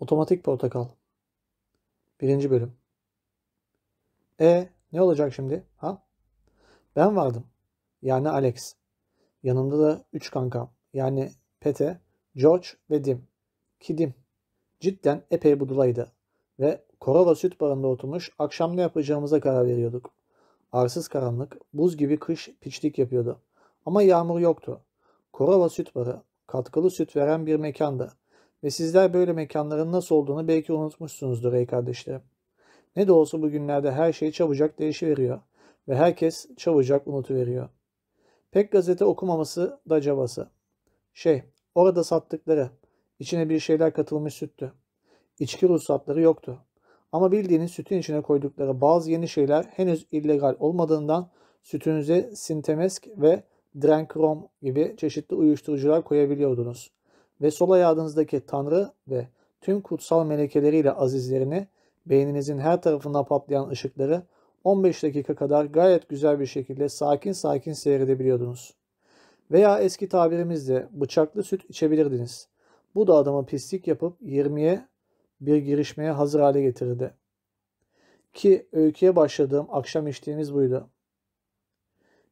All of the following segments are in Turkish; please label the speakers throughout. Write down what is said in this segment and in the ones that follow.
Speaker 1: Otomatik Portakal Birinci Bölüm E ne olacak şimdi? Ha? Ben vardım. Yani Alex. Yanımda da üç kankam. Yani Pete, George ve Dim. Ki Dim. Cidden epey budulaydı. Ve Korova süt barında oturmuş akşam ne yapacağımıza karar veriyorduk. Arsız karanlık, buz gibi kış piçlik yapıyordu. Ama yağmur yoktu. Korova süt barı, katkılı süt veren bir mekandı. Ve sizler böyle mekanların nasıl olduğunu belki unutmuşsunuzdur ey kardeşlerim. Ne de olsa bugünlerde her şey çabucak değişiveriyor ve herkes çabucak unutuveriyor. Pek gazete okumaması da cabası. Şey, orada sattıkları, içine bir şeyler katılmış süttü. İçki ruhsatları yoktu. Ama bildiğiniz sütün içine koydukları bazı yeni şeyler henüz illegal olmadığından sütünüze sintemesk ve drenkrom gibi çeşitli uyuşturucular koyabiliyordunuz ve sol ayağınızdaki Tanrı ve tüm kutsal melekeleriyle azizlerini, beyninizin her tarafından patlayan ışıkları 15 dakika kadar gayet güzel bir şekilde sakin sakin seyredebiliyordunuz. Veya eski tabirimizle bıçaklı süt içebilirdiniz. Bu da adamı pislik yapıp 20'ye bir girişmeye hazır hale getirirdi. Ki öyküye başladığım akşam içtiğimiz buydu.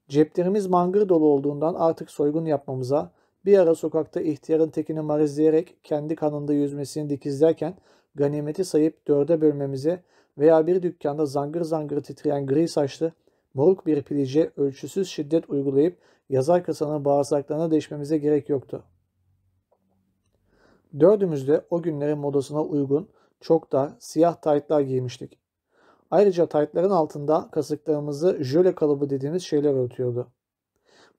Speaker 1: Ceplerimiz mangır dolu olduğundan artık soygun yapmamıza bir ara sokakta ihtiyarın tekini marizleyerek kendi kanında yüzmesini dikizlerken ganimeti sayıp dörde bölmemize veya bir dükkanda zangır zangır titreyen gri saçlı moruk bir pilice ölçüsüz şiddet uygulayıp yazar kasanın bağırsaklarına değişmemize gerek yoktu. Dördümüz de o günlerin modasına uygun çok dar siyah taytlar giymiştik. Ayrıca taytların altında kasıklarımızı jöle kalıbı dediğimiz şeyler örtüyordu.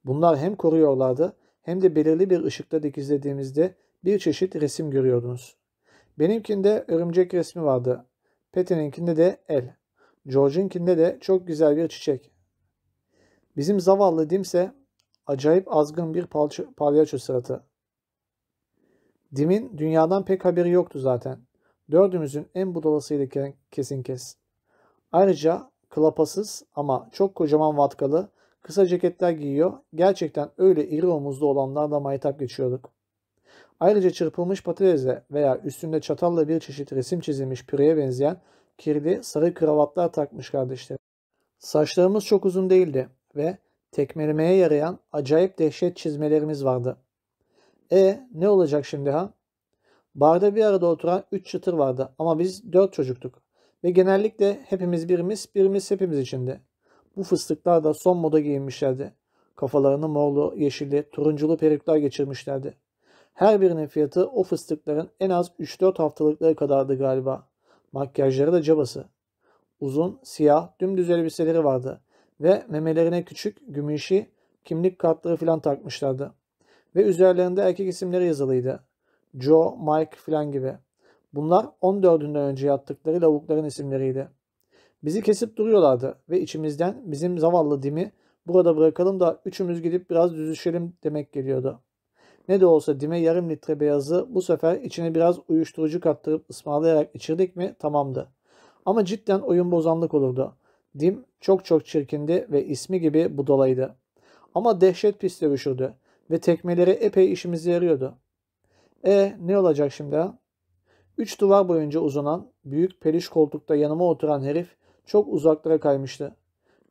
Speaker 1: Bunlar hem koruyorlardı hem de belirli bir ışıkta dikizlediğimizde bir çeşit resim görüyordunuz. Benimkinde örümcek resmi vardı. Pete'ninkinde de el. George'unkinde de çok güzel bir çiçek. Bizim zavallı Dimse acayip azgın bir palyaço sıratı. Dim'in dünyadan pek haberi yoktu zaten. Dördümüzün en budalasıydı kesin kes. Ayrıca klapasız ama çok kocaman vatkalı Kısa ceketler giyiyor. Gerçekten öyle iri omuzlu olanlarla maytap geçiyorduk. Ayrıca çırpılmış patatesle veya üstünde çatalla bir çeşit resim çizilmiş püreye benzeyen kirli sarı kravatlar takmış kardeşlerim. Saçlarımız çok uzun değildi ve tekmelemeye yarayan acayip dehşet çizmelerimiz vardı. E ne olacak şimdi ha? Barda bir arada oturan üç çıtır vardı ama biz dört çocuktuk. Ve genellikle hepimiz birimiz, birimiz hepimiz içindi. Bu fıstıklar da son moda giyinmişlerdi. Kafalarını morlu, yeşilli, turunculu peruklar geçirmişlerdi. Her birinin fiyatı o fıstıkların en az 3-4 haftalıkları kadardı galiba. Makyajları da cabası. Uzun, siyah, dümdüz elbiseleri vardı ve memelerine küçük, gümüşi, kimlik kartları filan takmışlardı. Ve üzerlerinde erkek isimleri yazılıydı. Joe, Mike filan gibi. Bunlar 14'ünden önce yattıkları lavukların isimleriydi. Bizi kesip duruyorlardı ve içimizden bizim zavallı Dim'i burada bırakalım da üçümüz gidip biraz düzüşelim demek geliyordu. Ne de olsa Dim'e yarım litre beyazı bu sefer içine biraz uyuşturucu kattırıp ısmarlayarak içirdik mi tamamdı. Ama cidden oyun bozanlık olurdu. Dim çok çok çirkindi ve ismi gibi budalaydı. Ama dehşet pis dövüşürdü ve tekmeleri epey işimize yarıyordu. E ne olacak şimdi ha? Üç duvar boyunca uzanan büyük peliş koltukta yanıma oturan herif çok uzaklara kaymıştı.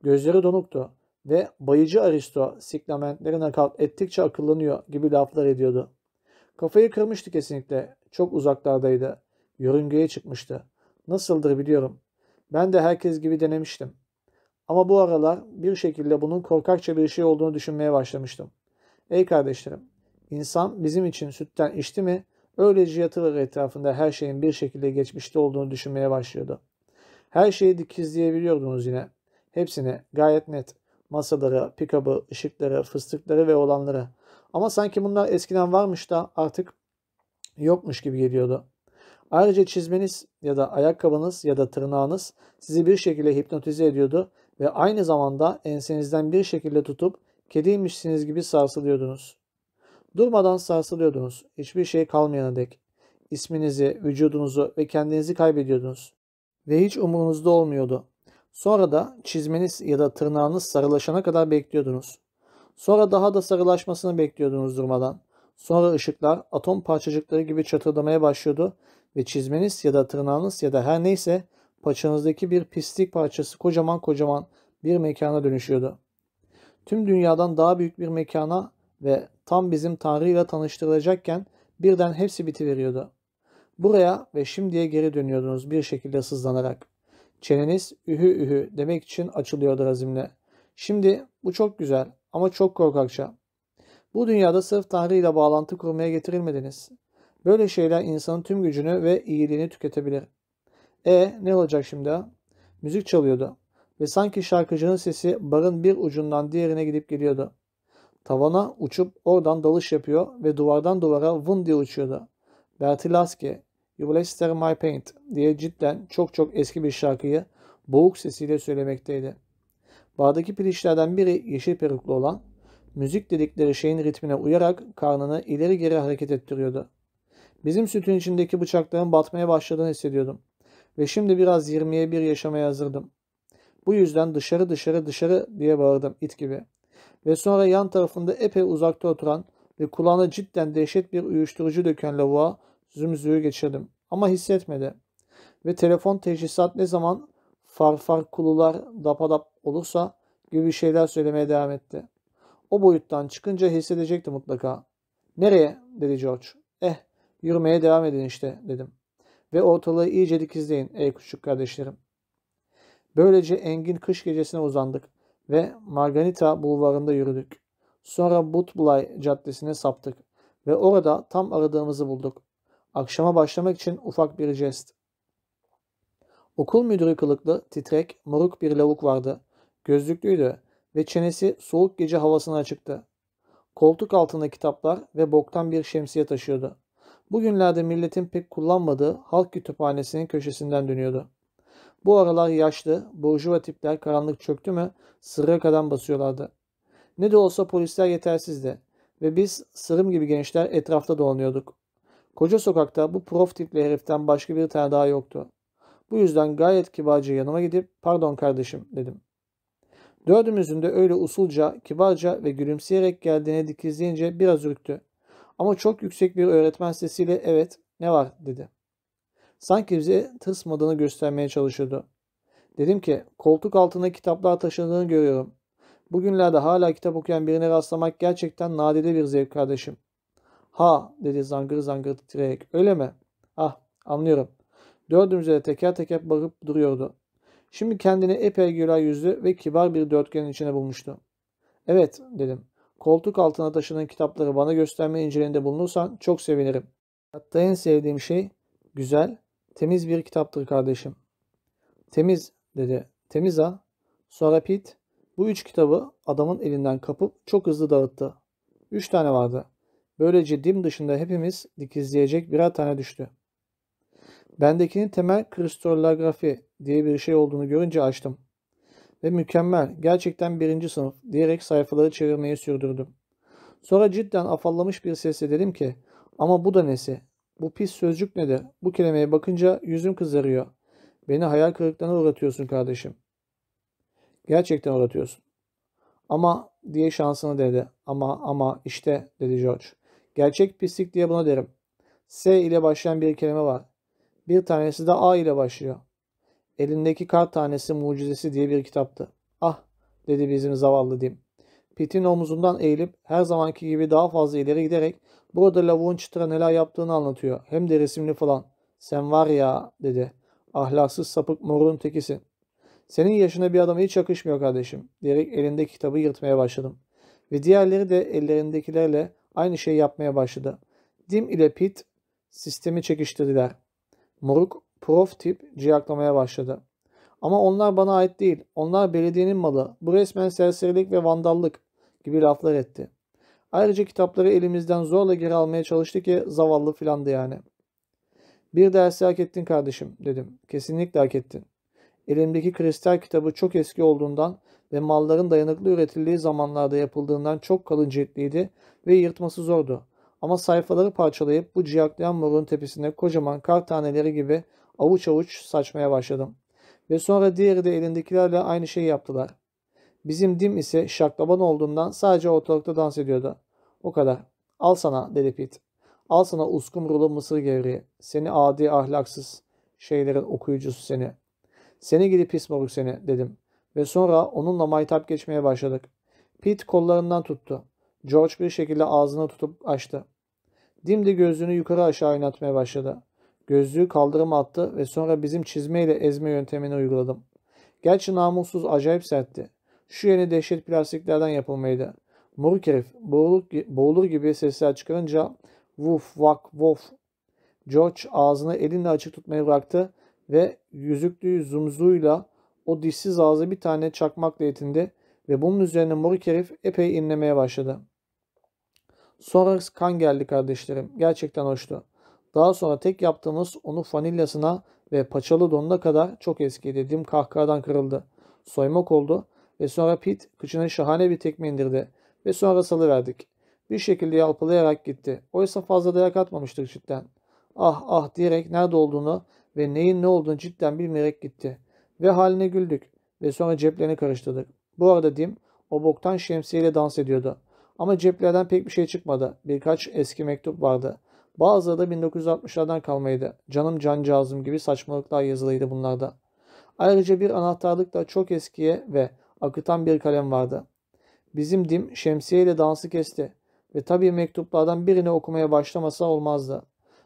Speaker 1: Gözleri donuktu ve bayıcı Aristo siklamentleri nakavt ettikçe akıllanıyor gibi laflar ediyordu. Kafayı kırmıştı kesinlikle. Çok uzaklardaydı. Yörüngeye çıkmıştı. Nasıldır biliyorum. Ben de herkes gibi denemiştim. Ama bu aralar bir şekilde bunun korkakça bir şey olduğunu düşünmeye başlamıştım. Ey kardeşlerim, insan bizim için sütten içti mi öylece yatılır etrafında her şeyin bir şekilde geçmişte olduğunu düşünmeye başlıyordu. Her şeyi dikizleyebiliyordunuz yine. Hepsini gayet net. Masaları, pikabı, ışıkları, fıstıkları ve olanları. Ama sanki bunlar eskiden varmış da artık yokmuş gibi geliyordu. Ayrıca çizmeniz ya da ayakkabınız ya da tırnağınız sizi bir şekilde hipnotize ediyordu ve aynı zamanda ensenizden bir şekilde tutup kediymişsiniz gibi sarsılıyordunuz. Durmadan sarsılıyordunuz. Hiçbir şey kalmayana dek. İsminizi, vücudunuzu ve kendinizi kaybediyordunuz ve hiç umurunuzda olmuyordu. Sonra da çizmeniz ya da tırnağınız sarılaşana kadar bekliyordunuz. Sonra daha da sarılaşmasını bekliyordunuz durmadan. Sonra ışıklar atom parçacıkları gibi çatırdamaya başlıyordu ve çizmeniz ya da tırnağınız ya da her neyse paçanızdaki bir pislik parçası kocaman kocaman bir mekana dönüşüyordu. Tüm dünyadan daha büyük bir mekana ve tam bizim Tanrı ile tanıştırılacakken birden hepsi bitiveriyordu. Buraya ve şimdiye geri dönüyordunuz bir şekilde sızlanarak. Çeneniz ühü ühü demek için açılıyordu azimle. Şimdi bu çok güzel ama çok korkakça. Bu dünyada sırf Tanrı ile bağlantı kurmaya getirilmediniz. Böyle şeyler insanın tüm gücünü ve iyiliğini tüketebilir. E ne olacak şimdi? Müzik çalıyordu ve sanki şarkıcının sesi barın bir ucundan diğerine gidip geliyordu. Tavana uçup oradan dalış yapıyor ve duvardan duvara vın diye uçuyordu. Bertilaski, You Will Stir My Paint diye cidden çok çok eski bir şarkıyı boğuk sesiyle söylemekteydi. Bardaki pilişlerden biri yeşil peruklu olan, müzik dedikleri şeyin ritmine uyarak karnını ileri geri hareket ettiriyordu. Bizim sütün içindeki bıçakların batmaya başladığını hissediyordum. Ve şimdi biraz 20'ye bir yaşamaya hazırdım. Bu yüzden dışarı dışarı dışarı diye bağırdım it gibi. Ve sonra yan tarafında epey uzakta oturan ve kulağına cidden dehşet bir uyuşturucu döken lavuğa zümzüğü geçirdim. Ama hissetmedi. Ve telefon teşhisat ne zaman farfar kulular dapadap olursa gibi şeyler söylemeye devam etti. O boyuttan çıkınca hissedecekti mutlaka. Nereye? dedi George. Eh, yürümeye devam edin işte dedim. Ve ortalığı iyice dikizleyin ey küçük kardeşlerim. Böylece engin kış gecesine uzandık ve Marganita bulvarında yürüdük. Sonra Butblay caddesine saptık ve orada tam aradığımızı bulduk. Akşama başlamak için ufak bir jest. Okul müdürü kılıklı, titrek, moruk bir lavuk vardı. Gözlüklüydü ve çenesi soğuk gece havasına açıktı. Koltuk altında kitaplar ve boktan bir şemsiye taşıyordu. Bugünlerde milletin pek kullanmadığı halk kütüphanesinin köşesinden dönüyordu. Bu aralar yaşlı, burjuva tipler karanlık çöktü mü sırra kadar basıyorlardı. Ne de olsa polisler yetersizdi ve biz sırım gibi gençler etrafta dolanıyorduk. Koca sokakta bu prof tipli heriften başka bir tane daha yoktu. Bu yüzden gayet kibarca yanıma gidip pardon kardeşim dedim. Dördümüzün de öyle usulca, kibarca ve gülümseyerek geldiğine dikizleyince biraz ürktü. Ama çok yüksek bir öğretmen sesiyle evet ne var dedi. Sanki bize tırsmadığını göstermeye çalışıyordu. Dedim ki koltuk altında kitaplar taşıdığını görüyorum. Bugünlerde hala kitap okuyan birine rastlamak gerçekten nadide bir zevk kardeşim. Ha dedi zangır zangır titreyerek. Öyle mi? Ah anlıyorum. Dördümüze de teker teker bakıp duruyordu. Şimdi kendini epey güler yüzlü ve kibar bir dörtgenin içine bulmuştu. Evet dedim. Koltuk altına taşıdığın kitapları bana gösterme inceliğinde bulunursan çok sevinirim. Hatta en sevdiğim şey güzel, temiz bir kitaptır kardeşim. Temiz dedi. Temiz ha. Sonra Pete bu üç kitabı adamın elinden kapıp çok hızlı dağıttı. Üç tane vardı. Böylece dim dışında hepimiz dikizleyecek birer tane düştü. Bendekinin temel kristalografi diye bir şey olduğunu görünce açtım. Ve mükemmel, gerçekten birinci sınıf diyerek sayfaları çevirmeyi sürdürdüm. Sonra cidden afallamış bir sesle dedim ki ama bu da nesi? Bu pis sözcük nedir? Bu kelimeye bakınca yüzüm kızarıyor. Beni hayal kırıklığına uğratıyorsun kardeşim. Gerçekten uğratıyorsun. Ama diye şansını dedi. Ama ama işte dedi George. Gerçek pislik diye buna derim. S ile başlayan bir kelime var. Bir tanesi de A ile başlıyor. Elindeki kart tanesi mucizesi diye bir kitaptı. Ah dedi bizim zavallı Dim. Pit'in omuzundan eğilip her zamanki gibi daha fazla ileri giderek burada lavuğun çıtıra neler yaptığını anlatıyor. Hem de resimli falan. Sen var ya dedi. Ahlaksız sapık morun tekisin. Senin yaşına bir adama hiç yakışmıyor kardeşim diyerek elindeki kitabı yırtmaya başladım. Ve diğerleri de ellerindekilerle aynı şeyi yapmaya başladı. Dim ile Pit sistemi çekiştirdiler. Moruk prof tip ciyaklamaya başladı. Ama onlar bana ait değil. Onlar belediyenin malı. Bu resmen serserilik ve vandallık gibi laflar etti. Ayrıca kitapları elimizden zorla geri almaya çalıştı ki zavallı filandı yani. Bir dersi hak ettin kardeşim dedim. Kesinlikle hak ettin. Elimdeki kristal kitabı çok eski olduğundan ve malların dayanıklı üretildiği zamanlarda yapıldığından çok kalın ciltliydi ve yırtması zordu. Ama sayfaları parçalayıp bu ciyaklayan morun tepesine kocaman kar taneleri gibi avuç avuç saçmaya başladım. Ve sonra diğeri de elindekilerle aynı şeyi yaptılar. Bizim dim ise şaklaban olduğundan sadece ortalıkta dans ediyordu. O kadar. Al sana dedi Pete. Al sana uskumrulu mısır gevreği. Seni adi ahlaksız şeylerin okuyucusu seni. Seni gidi pis moruk seni dedim. Ve sonra onunla maytap geçmeye başladık. Pete kollarından tuttu. George bir şekilde ağzını tutup açtı. Dimdi gözlüğünü yukarı aşağı oynatmaya başladı. Gözlüğü kaldırıma attı ve sonra bizim çizmeyle ezme yöntemini uyguladım. Gerçi namussuz acayip sertti. Şu yeni dehşet plastiklerden yapılmaydı. Moruk herif boğulur, gibi sesler çıkarınca vuf vak vof. George ağzını elinle açık tutmayı bıraktı ve yüzüklüğü zumzuyla o dişsiz ağzı bir tane çakmakla yetindi ve bunun üzerine moruk herif epey inlemeye başladı. Sonra kan geldi kardeşlerim. Gerçekten hoştu. Daha sonra tek yaptığımız onu fanilyasına ve paçalı donuna kadar çok eskiydi. Dim kahkahadan kırıldı. Soymak oldu ve sonra Pete kıçına şahane bir tekme indirdi ve sonra salıverdik. Bir şekilde yalpalayarak gitti. Oysa fazla dayak atmamıştık cidden. Ah ah diyerek nerede olduğunu ve neyin ne olduğunu cidden bilmeyerek gitti. Ve haline güldük ve sonra ceplerini karıştırdık. Bu arada Dim o boktan şemsiyeyle dans ediyordu. Ama ceplerden pek bir şey çıkmadı. Birkaç eski mektup vardı. Bazıları da 1960'lardan kalmaydı. Canım cancağızım gibi saçmalıklar yazılıydı bunlarda. Ayrıca bir anahtarlık da çok eskiye ve akıtan bir kalem vardı. Bizim Dim şemsiyeyle dansı kesti ve tabii mektuplardan birini okumaya başlamasa olmazdı.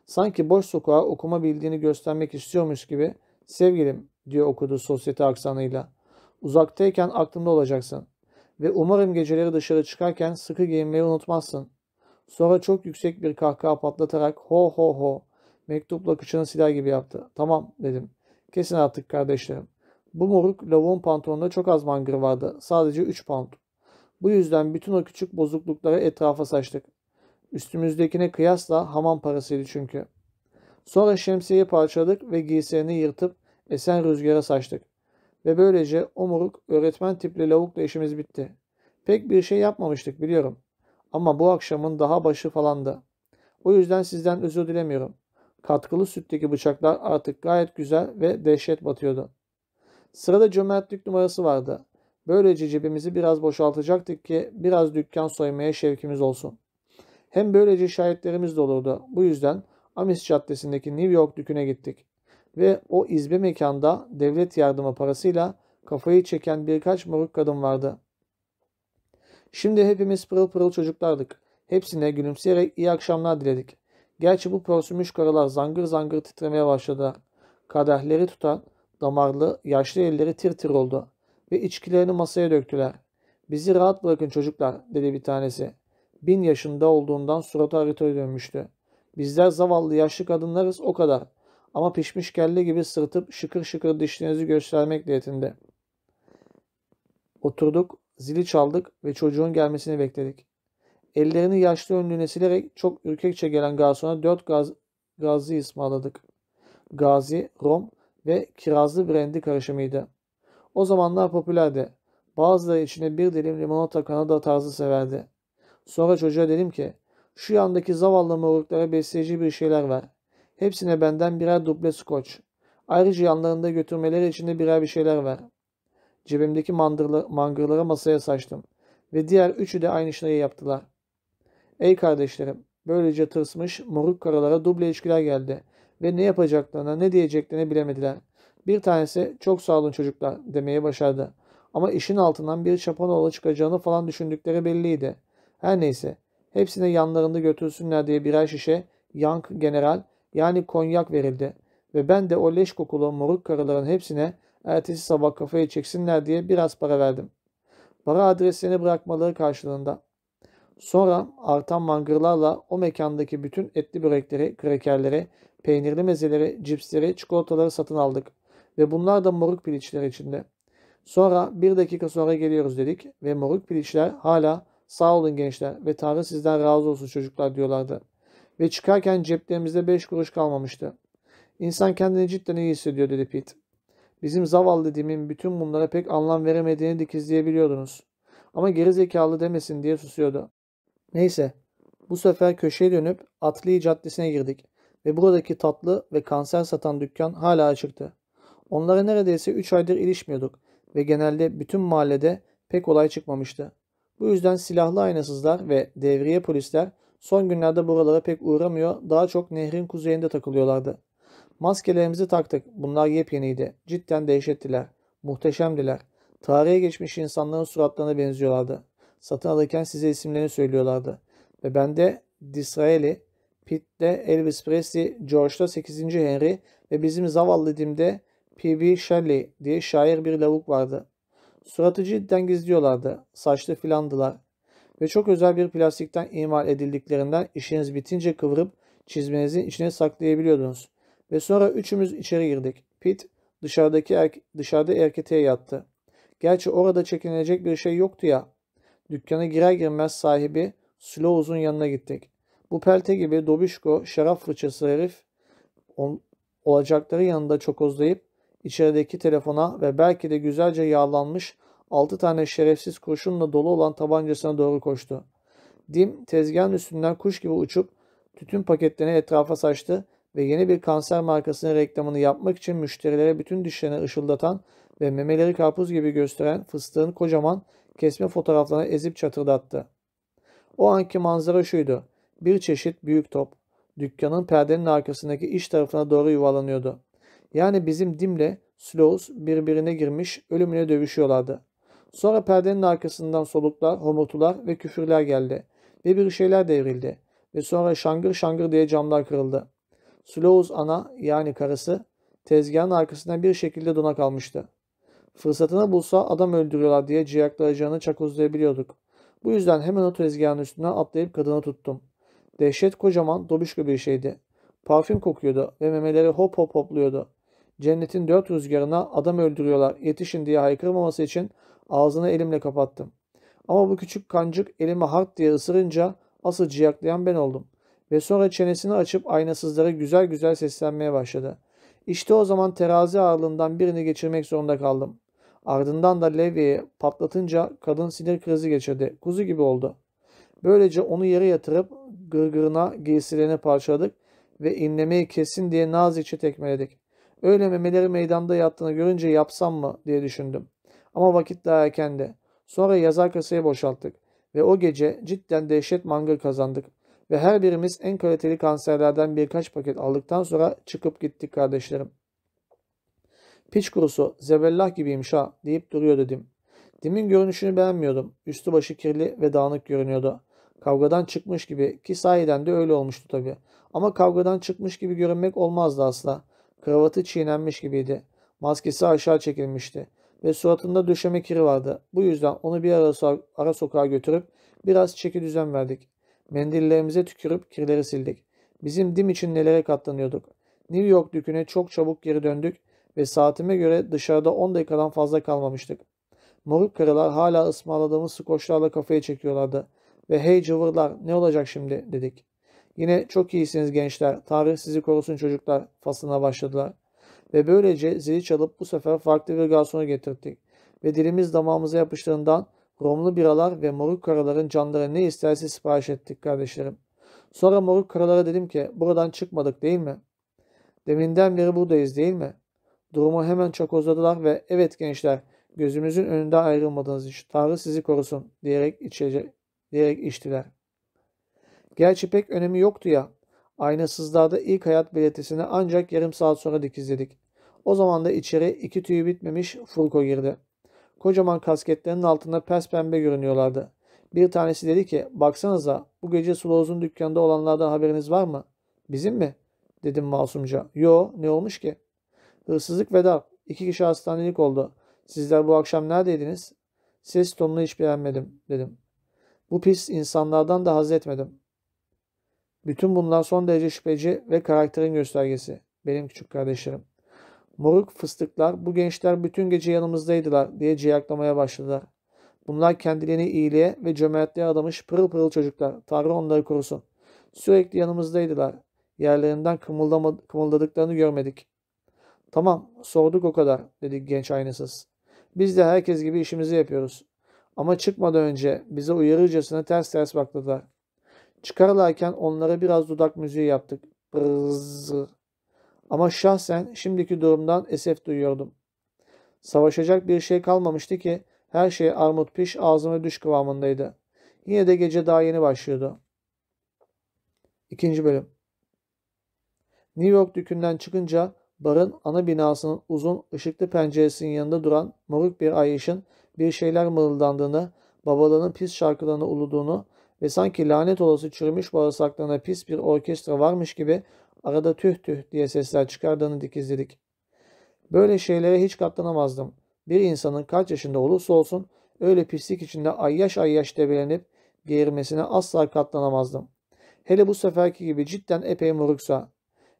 Speaker 1: Sanki boş sokağa okuma bildiğini göstermek istiyormuş gibi sevgilim diyor okudu sosyete aksanıyla. Uzaktayken aklında olacaksın. Ve umarım geceleri dışarı çıkarken sıkı giyinmeyi unutmazsın. Sonra çok yüksek bir kahkaha patlatarak ho ho ho mektupla kıçını siler gibi yaptı. Tamam dedim. Kesin artık kardeşlerim. Bu moruk lavuğun pantolonunda çok az mangır vardı. Sadece 3 pound. Bu yüzden bütün o küçük bozuklukları etrafa saçtık. Üstümüzdekine kıyasla hamam parasıydı çünkü. Sonra şemsiyeyi parçaladık ve giysilerini yırtıp esen rüzgara saçtık. Ve böylece o moruk öğretmen tipli lavukla işimiz bitti. Pek bir şey yapmamıştık biliyorum. Ama bu akşamın daha başı falandı. O yüzden sizden özür dilemiyorum. Katkılı sütteki bıçaklar artık gayet güzel ve dehşet batıyordu. Sırada cömertlik numarası vardı. Böylece cebimizi biraz boşaltacaktık ki biraz dükkan soymaya şevkimiz olsun. Hem böylece şahitlerimiz de olurdu. Bu yüzden Amis Caddesi'ndeki New York düküne gittik. Ve o izbe mekanda devlet yardımı parasıyla kafayı çeken birkaç moruk kadın vardı. Şimdi hepimiz pırıl pırıl çocuklardık. Hepsine gülümseyerek iyi akşamlar diledik. Gerçi bu pörsümüş karılar zangır zangır titremeye başladılar. Kadehleri tutan, damarlı, yaşlı elleri tir tir oldu ve içkilerini masaya döktüler. Bizi rahat bırakın çocuklar dedi bir tanesi. Bin yaşında olduğundan suratı haritaya dönmüştü. Bizler zavallı yaşlı kadınlarız o kadar. Ama pişmiş kelle gibi sırtıp şıkır şıkır dişlerinizi göstermek niyetinde. Oturduk, zili çaldık ve çocuğun gelmesini bekledik. Ellerini yaşlı önlüğüne silerek çok ürkekçe gelen garsona dört gaz, gazi ısmarladık. Gazi, rom ve kirazlı brandy karışımıydı. O zamanlar popülerdi. Bazıları içine bir dilim limonata Kanada tarzı severdi. Sonra çocuğa dedim ki şu yandaki zavallı moruklara besleyici bir şeyler ver. Hepsine benden birer duble skoç. Ayrıca yanlarında götürmeleri için de birer bir şeyler ver. Cebimdeki mandırlı, mangırları masaya saçtım. Ve diğer üçü de aynı şeyi yaptılar. Ey kardeşlerim, böylece tırsmış moruk karalara duble içkiler geldi. Ve ne yapacaklarını, ne diyeceklerini bilemediler. Bir tanesi çok sağ olun çocuklar demeye başardı. Ama işin altından bir çapanoğlu çıkacağını falan düşündükleri belliydi. Her neyse, hepsine yanlarında götürsünler diye birer şişe Yank General yani konyak verildi. Ve ben de o leş kokulu moruk karıların hepsine ertesi sabah kafayı çeksinler diye biraz para verdim. Para adreslerini bırakmaları karşılığında. Sonra artan mangırlarla o mekandaki bütün etli börekleri, krekerleri, peynirli mezeleri, cipsleri, çikolataları satın aldık. Ve bunlar da moruk piliçler içinde. Sonra bir dakika sonra geliyoruz dedik ve moruk piliçler hala sağ olun gençler ve Tanrı sizden razı olsun çocuklar diyorlardı. Ve çıkarken ceplerimizde beş kuruş kalmamıştı. İnsan kendini cidden iyi hissediyor dedi Pete. Bizim zavallı dediğimin bütün bunlara pek anlam veremediğini dikizleyebiliyordunuz. Ama geri zekalı demesin diye susuyordu. Neyse, bu sefer köşeye dönüp Atlı Caddesi'ne girdik ve buradaki tatlı ve kanser satan dükkan hala açıktı. Onlara neredeyse 3 aydır ilişmiyorduk ve genelde bütün mahallede pek olay çıkmamıştı. Bu yüzden silahlı aynasızlar ve devriye polisler Son günlerde buralara pek uğramıyor, daha çok nehrin kuzeyinde takılıyorlardı. Maskelerimizi taktık. Bunlar yepyeniydi. Cidden dehşettiler. Muhteşemdiler. Tarihe geçmiş insanların suratlarına benziyorlardı. Satın alırken size isimlerini söylüyorlardı. Ve bende Disraeli, Pitt'te Elvis Presley, George'da 8. Henry ve bizim zavallı dimde P.B. Shelley diye şair bir lavuk vardı. Suratı cidden gizliyorlardı. Saçlı filandılar. Ve çok özel bir plastikten imal edildiklerinden işiniz bitince kıvırıp çizmenizin içine saklayabiliyordunuz. Ve sonra üçümüz içeri girdik. Pete dışarıdaki erke dışarıda erketeye yattı. Gerçi orada çekinecek bir şey yoktu ya. Dükkana girer girmez sahibi Slows'un yanına gittik. Bu pelte gibi dobişko, şarap fırçası herif olacakları yanında çokozlayıp içerideki telefona ve belki de güzelce yağlanmış altı tane şerefsiz kurşunla dolu olan tabancasına doğru koştu. Dim tezgahın üstünden kuş gibi uçup tütün paketlerini etrafa saçtı ve yeni bir kanser markasının reklamını yapmak için müşterilere bütün dişlerini ışıldatan ve memeleri karpuz gibi gösteren fıstığın kocaman kesme fotoğraflarını ezip çatırdattı. O anki manzara şuydu. Bir çeşit büyük top. Dükkanın perdenin arkasındaki iç tarafına doğru yuvarlanıyordu. Yani bizim Dim'le Slows birbirine girmiş ölümüne dövüşüyorlardı. Sonra perdenin arkasından soluklar, homurtular ve küfürler geldi. Ve bir şeyler devrildi. Ve sonra şangır şangır diye camlar kırıldı. Slows ana yani karısı tezgahın arkasından bir şekilde dona kalmıştı. Fırsatını bulsa adam öldürüyorlar diye ciyaklayacağını çakozlayabiliyorduk. Bu yüzden hemen o tezgahın üstüne atlayıp kadını tuttum. Dehşet kocaman, dobişko bir şeydi. Parfüm kokuyordu ve memeleri hop hop hopluyordu. Cennetin dört rüzgarına adam öldürüyorlar, yetişin diye haykırmaması için ağzını elimle kapattım. Ama bu küçük kancık elimi hart diye ısırınca asıl ciyaklayan ben oldum. Ve sonra çenesini açıp aynasızlara güzel güzel seslenmeye başladı. İşte o zaman terazi ağırlığından birini geçirmek zorunda kaldım. Ardından da levyeyi patlatınca kadın sinir krizi geçirdi. Kuzu gibi oldu. Böylece onu yere yatırıp gırgırına giysilerini parçaladık ve inlemeyi kesin diye nazikçe tekmeledik. Öyle memeleri meydanda yattığını görünce yapsam mı diye düşündüm. Ama vakit daha erkendi. Sonra yazar kasayı boşalttık ve o gece cidden dehşet mangır kazandık. Ve her birimiz en kaliteli kanserlerden birkaç paket aldıktan sonra çıkıp gittik kardeşlerim. Piç kurusu zebellah gibiymiş ha deyip duruyor dedim. Dim'in görünüşünü beğenmiyordum. Üstü başı kirli ve dağınık görünüyordu. Kavgadan çıkmış gibi ki sahiden de öyle olmuştu tabii. Ama kavgadan çıkmış gibi görünmek olmazdı asla. Kravatı çiğnenmiş gibiydi. Maskesi aşağı çekilmişti. Ve suratında döşeme kiri vardı. Bu yüzden onu bir ara, so ara sokağa götürüp biraz çeki düzen verdik. Mendillerimize tükürüp kirleri sildik. Bizim dim için nelere katlanıyorduk. New York düküne çok çabuk geri döndük ve saatime göre dışarıda 10 dakikadan fazla kalmamıştık. Moruk karılar hala ısmarladığımız skoçlarla kafaya çekiyorlardı. Ve hey cıvırlar ne olacak şimdi dedik. Yine çok iyisiniz gençler. Tanrı sizi korusun çocuklar faslına başladılar. Ve böylece zili çalıp bu sefer farklı bir garsonu getirdik. Ve dilimiz damağımıza yapıştığından romlu biralar ve moruk karaların canları ne isterse sipariş ettik kardeşlerim. Sonra moruk karalara dedim ki buradan çıkmadık değil mi? Deminden beri buradayız değil mi? Durumu hemen çakozladılar ve evet gençler gözümüzün önünde ayrılmadınız iş. Tanrı sizi korusun diyerek, içece, diyerek içtiler. Gerçi pek önemi yoktu ya. Aynasızlarda ilk hayat biletesini ancak yarım saat sonra dikizledik. O zaman da içeri iki tüyü bitmemiş Furko girdi. Kocaman kasketlerinin altında pes pembe görünüyorlardı. Bir tanesi dedi ki baksanıza bu gece Slows'un dükkanında olanlardan haberiniz var mı? Bizim mi? Dedim masumca. Yo ne olmuş ki? Hırsızlık ve darp. İki kişi hastanelik oldu. Sizler bu akşam neredeydiniz? Ses tonunu hiç beğenmedim dedim. Bu pis insanlardan da haz etmedim. Bütün bunlar son derece şüpheci ve karakterin göstergesi. Benim küçük kardeşlerim. Moruk fıstıklar bu gençler bütün gece yanımızdaydılar diye ciyaklamaya başladılar. Bunlar kendilerini iyiliğe ve cömertliğe adamış pırıl pırıl çocuklar. Tanrı onları korusun. Sürekli yanımızdaydılar. Yerlerinden kımıldadıklarını görmedik. Tamam sorduk o kadar dedi genç aynısız. Biz de herkes gibi işimizi yapıyoruz. Ama çıkmadan önce bize uyarırcasına ters ters baktılar. Çıkarlarken onlara biraz dudak müziği yaptık. Brzzz. Ama şahsen şimdiki durumdan esef duyuyordum. Savaşacak bir şey kalmamıştı ki her şey armut piş ağzıma düş kıvamındaydı. Yine de gece daha yeni başlıyordu. İkinci bölüm. New York dükünden çıkınca barın ana binasının uzun ışıklı penceresinin yanında duran moruk bir ayışın bir şeyler mırıldandığını, babalığının pis şarkılarını uluduğunu ve sanki lanet olası çürümüş bağırsaklarına pis bir orkestra varmış gibi arada tüh tüh diye sesler çıkardığını dikizledik. Böyle şeylere hiç katlanamazdım. Bir insanın kaç yaşında olursa olsun öyle pislik içinde ayyaş ayyaş debelenip geğirmesine asla katlanamazdım. Hele bu seferki gibi cidden epey moruksa.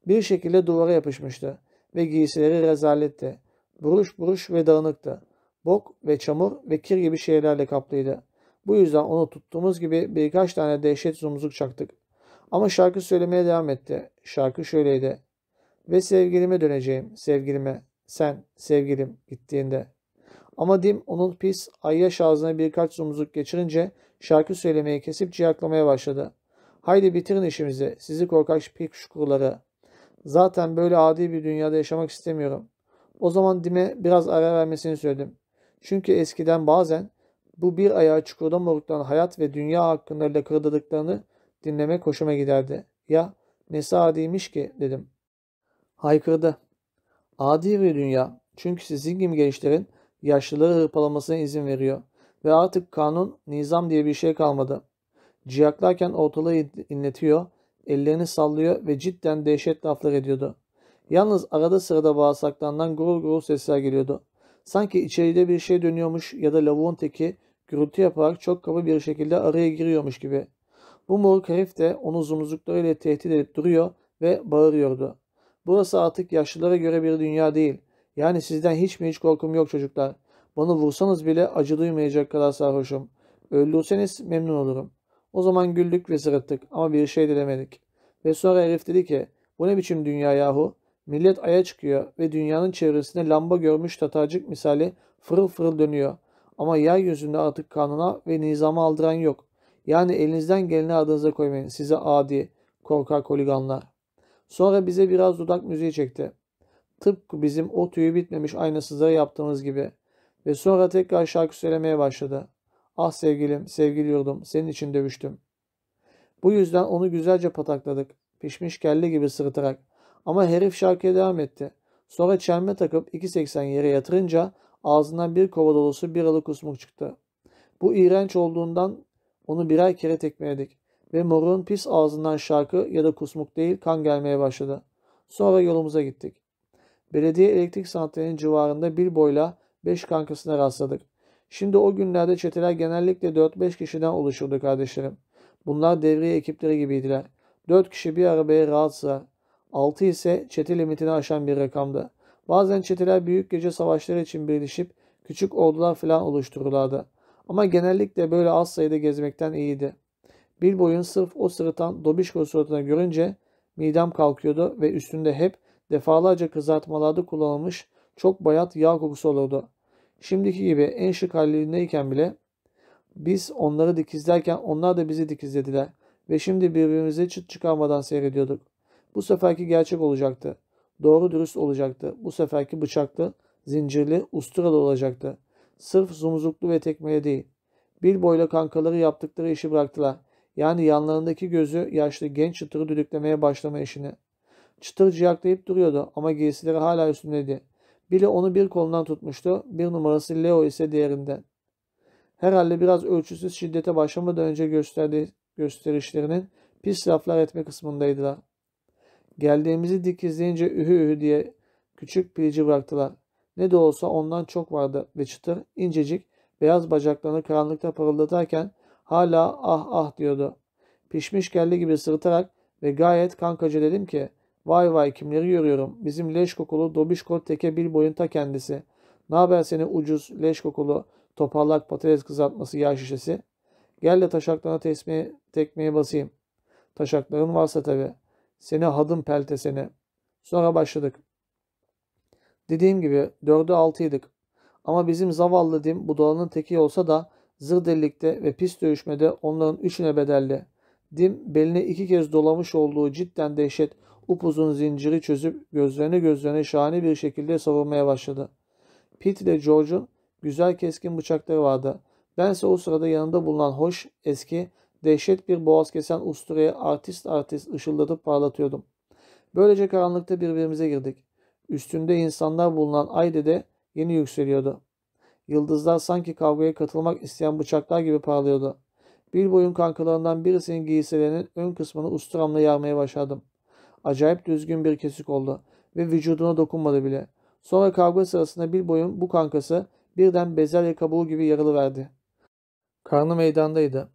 Speaker 1: Bir şekilde duvara yapışmıştı ve giysileri rezaletti. Buruş buruş ve dağınıktı. Bok ve çamur ve kir gibi şeylerle kaplıydı. Bu yüzden onu tuttuğumuz gibi birkaç tane dehşet zumzuk çaktık. Ama şarkı söylemeye devam etti. Şarkı şöyleydi. Ve sevgilime döneceğim, sevgilime. Sen, sevgilim, gittiğinde. Ama Dim onun pis, ayyaş ağzına birkaç zumzuk geçirince şarkı söylemeyi kesip ciyaklamaya başladı. Haydi bitirin işimizi, sizi korkak pik şukurları. Zaten böyle adi bir dünyada yaşamak istemiyorum. O zaman Dim'e biraz ara vermesini söyledim. Çünkü eskiden bazen bu bir ayağı çukurda moruklanan hayat ve dünya hakkında lakırdadıklarını dinlemek hoşuma giderdi. Ya nesi adiymiş ki dedim. Haykırdı. Adi bir dünya. Çünkü sizin gibi gençlerin yaşlıları hırpalamasına izin veriyor. Ve artık kanun, nizam diye bir şey kalmadı. Ciyaklarken ortalığı inletiyor, ellerini sallıyor ve cidden dehşet laflar ediyordu. Yalnız arada sırada bağırsaklarından gurur gurur sesler geliyordu. Sanki içeride bir şey dönüyormuş ya da lavuğun teki gürültü yaparak çok kaba bir şekilde araya giriyormuş gibi. Bu moruk herif de onu zumuzluklarıyla tehdit edip duruyor ve bağırıyordu. Burası artık yaşlılara göre bir dünya değil. Yani sizden hiç mi hiç korkum yok çocuklar. Bana vursanız bile acı duymayacak kadar sarhoşum. Öldürseniz memnun olurum. O zaman güldük ve sırıttık ama bir şey de demedik. Ve sonra herif dedi ki bu ne biçim dünya yahu? Millet aya çıkıyor ve dünyanın çevresinde lamba görmüş tatacık misali fırıl fırıl dönüyor. Ama yeryüzünde artık kanuna ve nizama aldıran yok. Yani elinizden geleni adınıza koymayın size adi, korkak holiganlar. Sonra bize biraz dudak müziği çekti. Tıpkı bizim o tüyü bitmemiş aynasızlara yaptığımız gibi. Ve sonra tekrar şarkı söylemeye başladı. Ah sevgilim, sevgili yurdum, senin için dövüştüm. Bu yüzden onu güzelce patakladık. Pişmiş kelle gibi sırıtarak. Ama herif şarkıya devam etti. Sonra çelme takıp 2.80 yere yatırınca ağzından bir kova dolusu biralı kusmuk çıktı. Bu iğrenç olduğundan onu birer kere tekmeledik ve morun pis ağzından şarkı ya da kusmuk değil kan gelmeye başladı. Sonra yolumuza gittik. Belediye elektrik santralinin civarında bir boyla beş kankasına rastladık. Şimdi o günlerde çeteler genellikle 4-5 kişiden oluşurdu kardeşlerim. Bunlar devriye ekipleri gibiydiler. 4 kişi bir arabaya rahat sığar. 6 ise çete limitini aşan bir rakamdı. Bazen çeteler büyük gece savaşları için birleşip küçük ordular falan oluştururlardı. Ama genellikle böyle az sayıda gezmekten iyiydi. Bir boyun sırf o sırıtan Dobişko suratına görünce midem kalkıyordu ve üstünde hep defalarca kızartmalarda kullanılmış çok bayat yağ kokusu olurdu. Şimdiki gibi en şık halindeyken bile biz onları dikizlerken onlar da bizi dikizlediler ve şimdi birbirimizi çıt çıkarmadan seyrediyorduk. Bu seferki gerçek olacaktı. Doğru dürüst olacaktı. Bu seferki bıçaklı, zincirli, usturalı olacaktı. Sırf zumuzuklu ve tekmeli değil. Bir boyla kankaları yaptıkları işi bıraktılar. Yani yanlarındaki gözü yaşlı genç çıtırı düdüklemeye başlama işini. Çıtır ciyaklayıp duruyordu ama giysileri hala üstündeydi. Biri onu bir kolundan tutmuştu. Bir numarası Leo ise diğerinden. Herhalde biraz ölçüsüz şiddete başlamadan önce gösterdiği gösterişlerinin pis laflar etme kısmındaydılar. Geldiğimizi dikizleyince ühü ühü diye küçük pilici bıraktılar. Ne de olsa ondan çok vardı ve çıtır, incecik, beyaz bacaklarını karanlıkta parıldatarken hala ah ah diyordu. Pişmiş kelle gibi sırıtarak ve gayet kankacı dedim ki Vay vay kimleri görüyorum. Bizim leş kokulu dobişko teke bir boyun ta kendisi. Ne haber seni ucuz leş kokulu toparlak patates kızartması yağ şişesi. Gel de taşaklarına tesmeye, tekmeye basayım. Taşakların varsa tabi. Seni hadım pelte seni. Sonra başladık. Dediğim gibi dördü altıydık. Ama bizim zavallı dim budalanın teki olsa da zır delikte ve pis dövüşmede onların üçüne bedelli. Dim beline iki kez dolamış olduğu cidden dehşet upuzun zinciri çözüp gözlerine gözlerine şahane bir şekilde savurmaya başladı. Pete ile George'un güzel keskin bıçakları vardı. Bense o sırada yanında bulunan hoş, eski, Dehşet bir boğaz kesen usturaya artist artist ışıldatıp parlatıyordum. Böylece karanlıkta birbirimize girdik. Üstünde insanlar bulunan Ayde de yeni yükseliyordu. Yıldızlar sanki kavgaya katılmak isteyen bıçaklar gibi parlıyordu. Bilboy'un kankalarından birisinin giysilerinin ön kısmını usturamla yarmaya başladım. Acayip düzgün bir kesik oldu ve vücuduna dokunmadı bile. Sonra kavga sırasında Bilboy'un bu kankası birden bezelye kabuğu gibi yarılıverdi. Karnı meydandaydı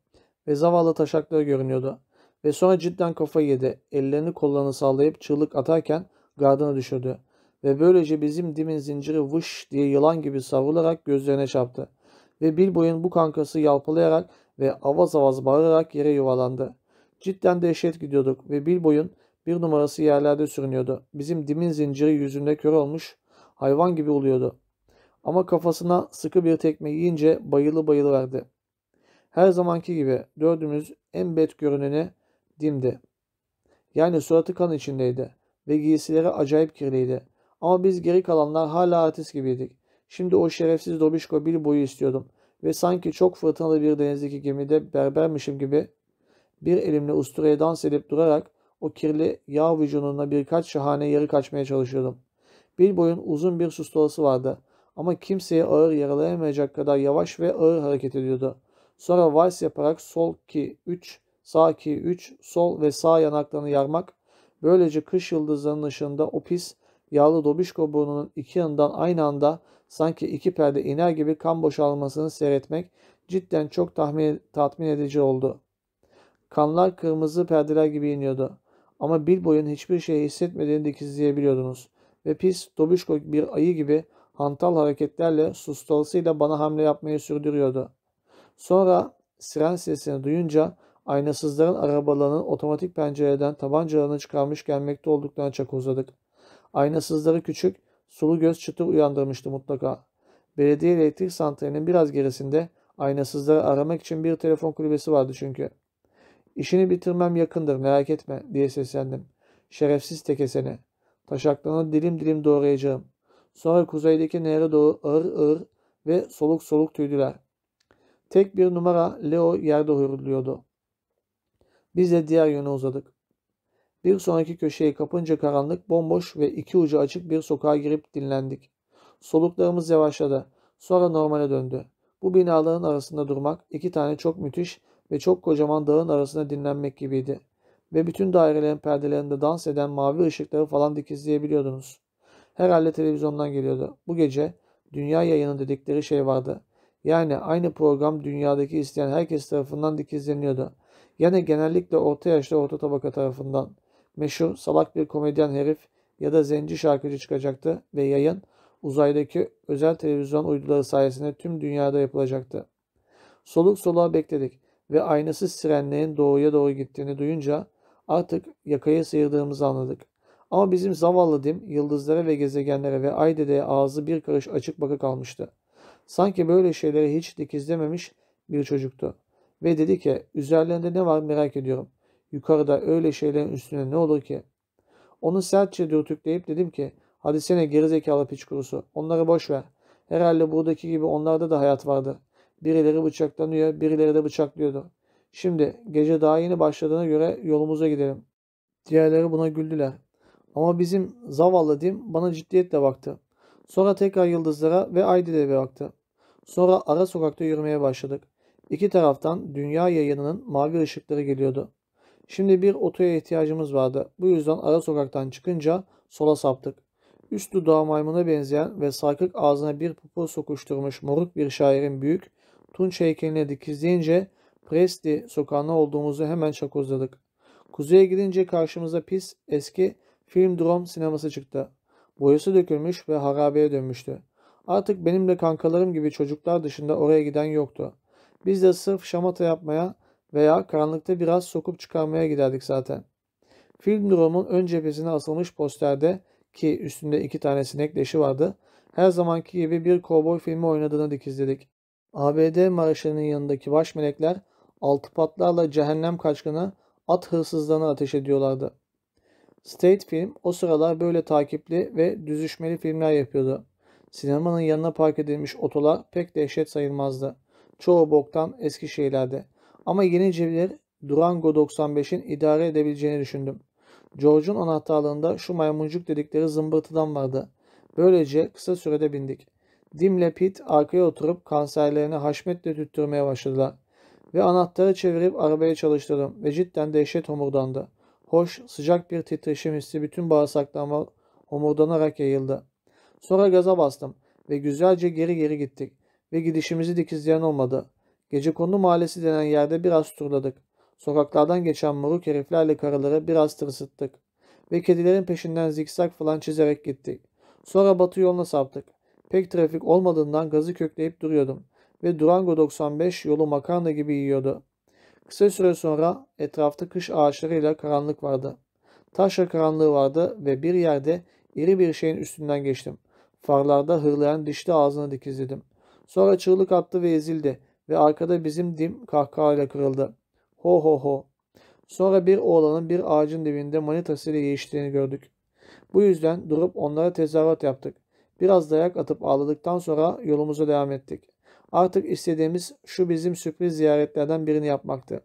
Speaker 1: ve zavallı taşakları görünüyordu. Ve sonra cidden kafayı yedi. Ellerini kollarını sallayıp çığlık atarken gardına düşürdü. Ve böylece bizim dimin zinciri vış diye yılan gibi savrularak gözlerine çarptı. Ve Bilbo'nun bu kankası yalpalayarak ve avaz avaz bağırarak yere yuvalandı. Cidden dehşet gidiyorduk ve Bilbo'nun bir numarası yerlerde sürünüyordu. Bizim dimin zinciri yüzünde kör olmuş hayvan gibi oluyordu. Ama kafasına sıkı bir tekme yiyince bayılı bayılı verdi. Her zamanki gibi dördümüz en bet görüneni dimdi. Yani suratı kan içindeydi ve giysileri acayip kirliydi. Ama biz geri kalanlar hala artist gibiydik. Şimdi o şerefsiz Dobişko bir boyu istiyordum ve sanki çok fırtınalı bir denizdeki gemide berbermişim gibi bir elimle usturaya dans edip durarak o kirli yağ vücuduna birkaç şahane yarı kaçmaya çalışıyordum. Bilboy'un uzun bir sustolası vardı ama kimseye ağır yaralayamayacak kadar yavaş ve ağır hareket ediyordu. Sonra vals yaparak sol ki 3, sağ ki 3, sol ve sağ yanaklarını yarmak, böylece kış yıldızlarının ışığında o pis, yağlı dobişko burnunun iki yanından aynı anda sanki iki perde iner gibi kan boşalmasını seyretmek cidden çok tahmin, tatmin edici oldu. Kanlar kırmızı perdeler gibi iniyordu. Ama Bilbo'nun hiçbir şey hissetmediğini dikizleyebiliyordunuz. Ve pis Dobişko bir ayı gibi hantal hareketlerle sustalısıyla bana hamle yapmayı sürdürüyordu. Sonra siren sesini duyunca aynasızların arabalarının otomatik pencereden tabancalarını çıkarmış gelmekte olduklarına çakozladık. Aynasızları küçük, sulu göz çıtır uyandırmıştı mutlaka. Belediye elektrik santralinin biraz gerisinde aynasızları aramak için bir telefon kulübesi vardı çünkü. İşini bitirmem yakındır merak etme diye seslendim. Şerefsiz tekeseni. Taşaklarını dilim dilim doğrayacağım. Sonra kuzeydeki nehre doğru ağır ağır ve soluk soluk tüydüler. Tek bir numara Leo yerde hırlıyordu. Biz de diğer yöne uzadık. Bir sonraki köşeyi kapınca karanlık, bomboş ve iki ucu açık bir sokağa girip dinlendik. Soluklarımız yavaşladı. Sonra normale döndü. Bu binaların arasında durmak iki tane çok müthiş ve çok kocaman dağın arasında dinlenmek gibiydi. Ve bütün dairelerin perdelerinde dans eden mavi ışıkları falan dikizleyebiliyordunuz. Herhalde televizyondan geliyordu. Bu gece dünya yayını dedikleri şey vardı. Yani aynı program dünyadaki isteyen herkes tarafından dikizleniyordu. Yani genellikle orta yaşlı orta tabaka tarafından. Meşhur salak bir komedyen herif ya da zenci şarkıcı çıkacaktı ve yayın uzaydaki özel televizyon uyduları sayesinde tüm dünyada yapılacaktı. Soluk soluğa bekledik ve aynasız sirenlerin doğuya doğru gittiğini duyunca artık yakayı sıyırdığımızı anladık. Ama bizim zavallı dim yıldızlara ve gezegenlere ve ay dedeye ağzı bir karış açık bakı kalmıştı. Sanki böyle şeyleri hiç dikizlememiş bir çocuktu. Ve dedi ki üzerlerinde ne var merak ediyorum. Yukarıda öyle şeylerin üstüne ne olur ki? Onu sertçe dürtükleyip dedim ki hadi sene gerizekalı piç kurusu onları boş ver. Herhalde buradaki gibi onlarda da hayat vardı. Birileri bıçaklanıyor, birileri de bıçaklıyordu. Şimdi gece daha yeni başladığına göre yolumuza gidelim. Diğerleri buna güldüler. Ama bizim zavallı Dim bana ciddiyetle baktı. Sonra tekrar yıldızlara ve Aydi'de baktı. Sonra ara sokakta yürümeye başladık. İki taraftan dünya yayınının mavi ışıkları geliyordu. Şimdi bir otoya ihtiyacımız vardı. Bu yüzden ara sokaktan çıkınca sola saptık. Üst dudağı maymuna benzeyen ve sarkık ağzına bir pupu sokuşturmuş moruk bir şairin büyük, tunç heykeline dikizleyince Presti sokağına olduğumuzu hemen çakozladık. Kuzeye gidince karşımıza pis, eski film drom sineması çıktı. Boyası dökülmüş ve harabeye dönmüştü. Artık benim de kankalarım gibi çocuklar dışında oraya giden yoktu. Biz de sırf şamata yapmaya veya karanlıkta biraz sokup çıkarmaya giderdik zaten. Film dromun ön cephesine asılmış posterde ki üstünde iki tane sinek leşi vardı, her zamanki gibi bir kovboy filmi oynadığını dikizledik. ABD marşının yanındaki baş melekler altı patlarla cehennem kaçkını at hırsızlarına ateş ediyorlardı. State Film o sıralar böyle takipli ve düzüşmeli filmler yapıyordu. Sinemanın yanına park edilmiş otolar pek dehşet sayılmazdı. Çoğu boktan eski şeylerdi. Ama yenince bir Durango 95'in idare edebileceğini düşündüm. George'un anahtarlığında şu maymuncuk dedikleri zımbırtıdan vardı. Böylece kısa sürede bindik. Dimle Pete arkaya oturup kanserlerini haşmetle tüttürmeye başladılar. Ve anahtarı çevirip arabaya çalıştırdım ve cidden dehşet homurdandı. Hoş, sıcak bir titreşim hissi bütün bağırsaklarıma homurdanarak yayıldı. Sonra gaza bastım ve güzelce geri geri gittik ve gidişimizi dikizleyen olmadı. Gece konu mahallesi denen yerde biraz turladık. Sokaklardan geçen moruk heriflerle karıları biraz tırsıttık. Ve kedilerin peşinden zikzak falan çizerek gittik. Sonra batı yoluna saptık. Pek trafik olmadığından gazı kökleyip duruyordum. Ve Durango 95 yolu makarna gibi yiyordu. Kısa süre sonra etrafta kış ağaçlarıyla karanlık vardı. Taşra karanlığı vardı ve bir yerde iri bir şeyin üstünden geçtim. Farlarda hırlayan dişli ağzını dikizledim. Sonra çığlık attı ve ezildi ve arkada bizim dim kahkahayla kırıldı. Ho ho ho. Sonra bir oğlanın bir ağacın dibinde manitasıyla geçtiğini gördük. Bu yüzden durup onlara tezahürat yaptık. Biraz dayak atıp ağladıktan sonra yolumuza devam ettik. Artık istediğimiz şu bizim sürpriz ziyaretlerden birini yapmaktı.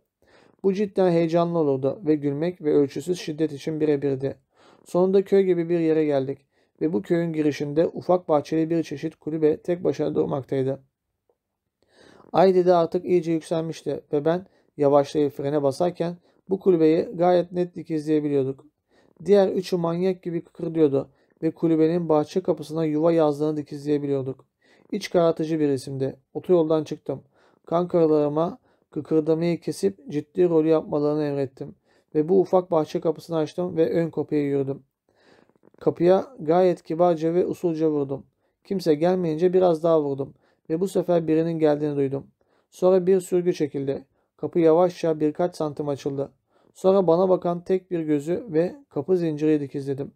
Speaker 1: Bu cidden heyecanlı olurdu ve gülmek ve ölçüsüz şiddet için birebirdi. Sonunda köy gibi bir yere geldik ve bu köyün girişinde ufak bahçeli bir çeşit kulübe tek başına durmaktaydı. Ay dedi artık iyice yükselmişti ve ben yavaşlayıp frene basarken bu kulübeyi gayet net dikizleyebiliyorduk. Diğer üçü manyak gibi kıkırdıyordu ve kulübenin bahçe kapısına yuva yazdığını dikizleyebiliyorduk. İç karartıcı bir isimdi. Otoyoldan çıktım. Kan karalarıma kıkırdamayı kesip ciddi rolü yapmalarını emrettim. Ve bu ufak bahçe kapısını açtım ve ön kapıya yürüdüm. Kapıya gayet kibarca ve usulca vurdum. Kimse gelmeyince biraz daha vurdum ve bu sefer birinin geldiğini duydum. Sonra bir sürgü çekildi. Kapı yavaşça birkaç santim açıldı. Sonra bana bakan tek bir gözü ve kapı zinciri dikizledim.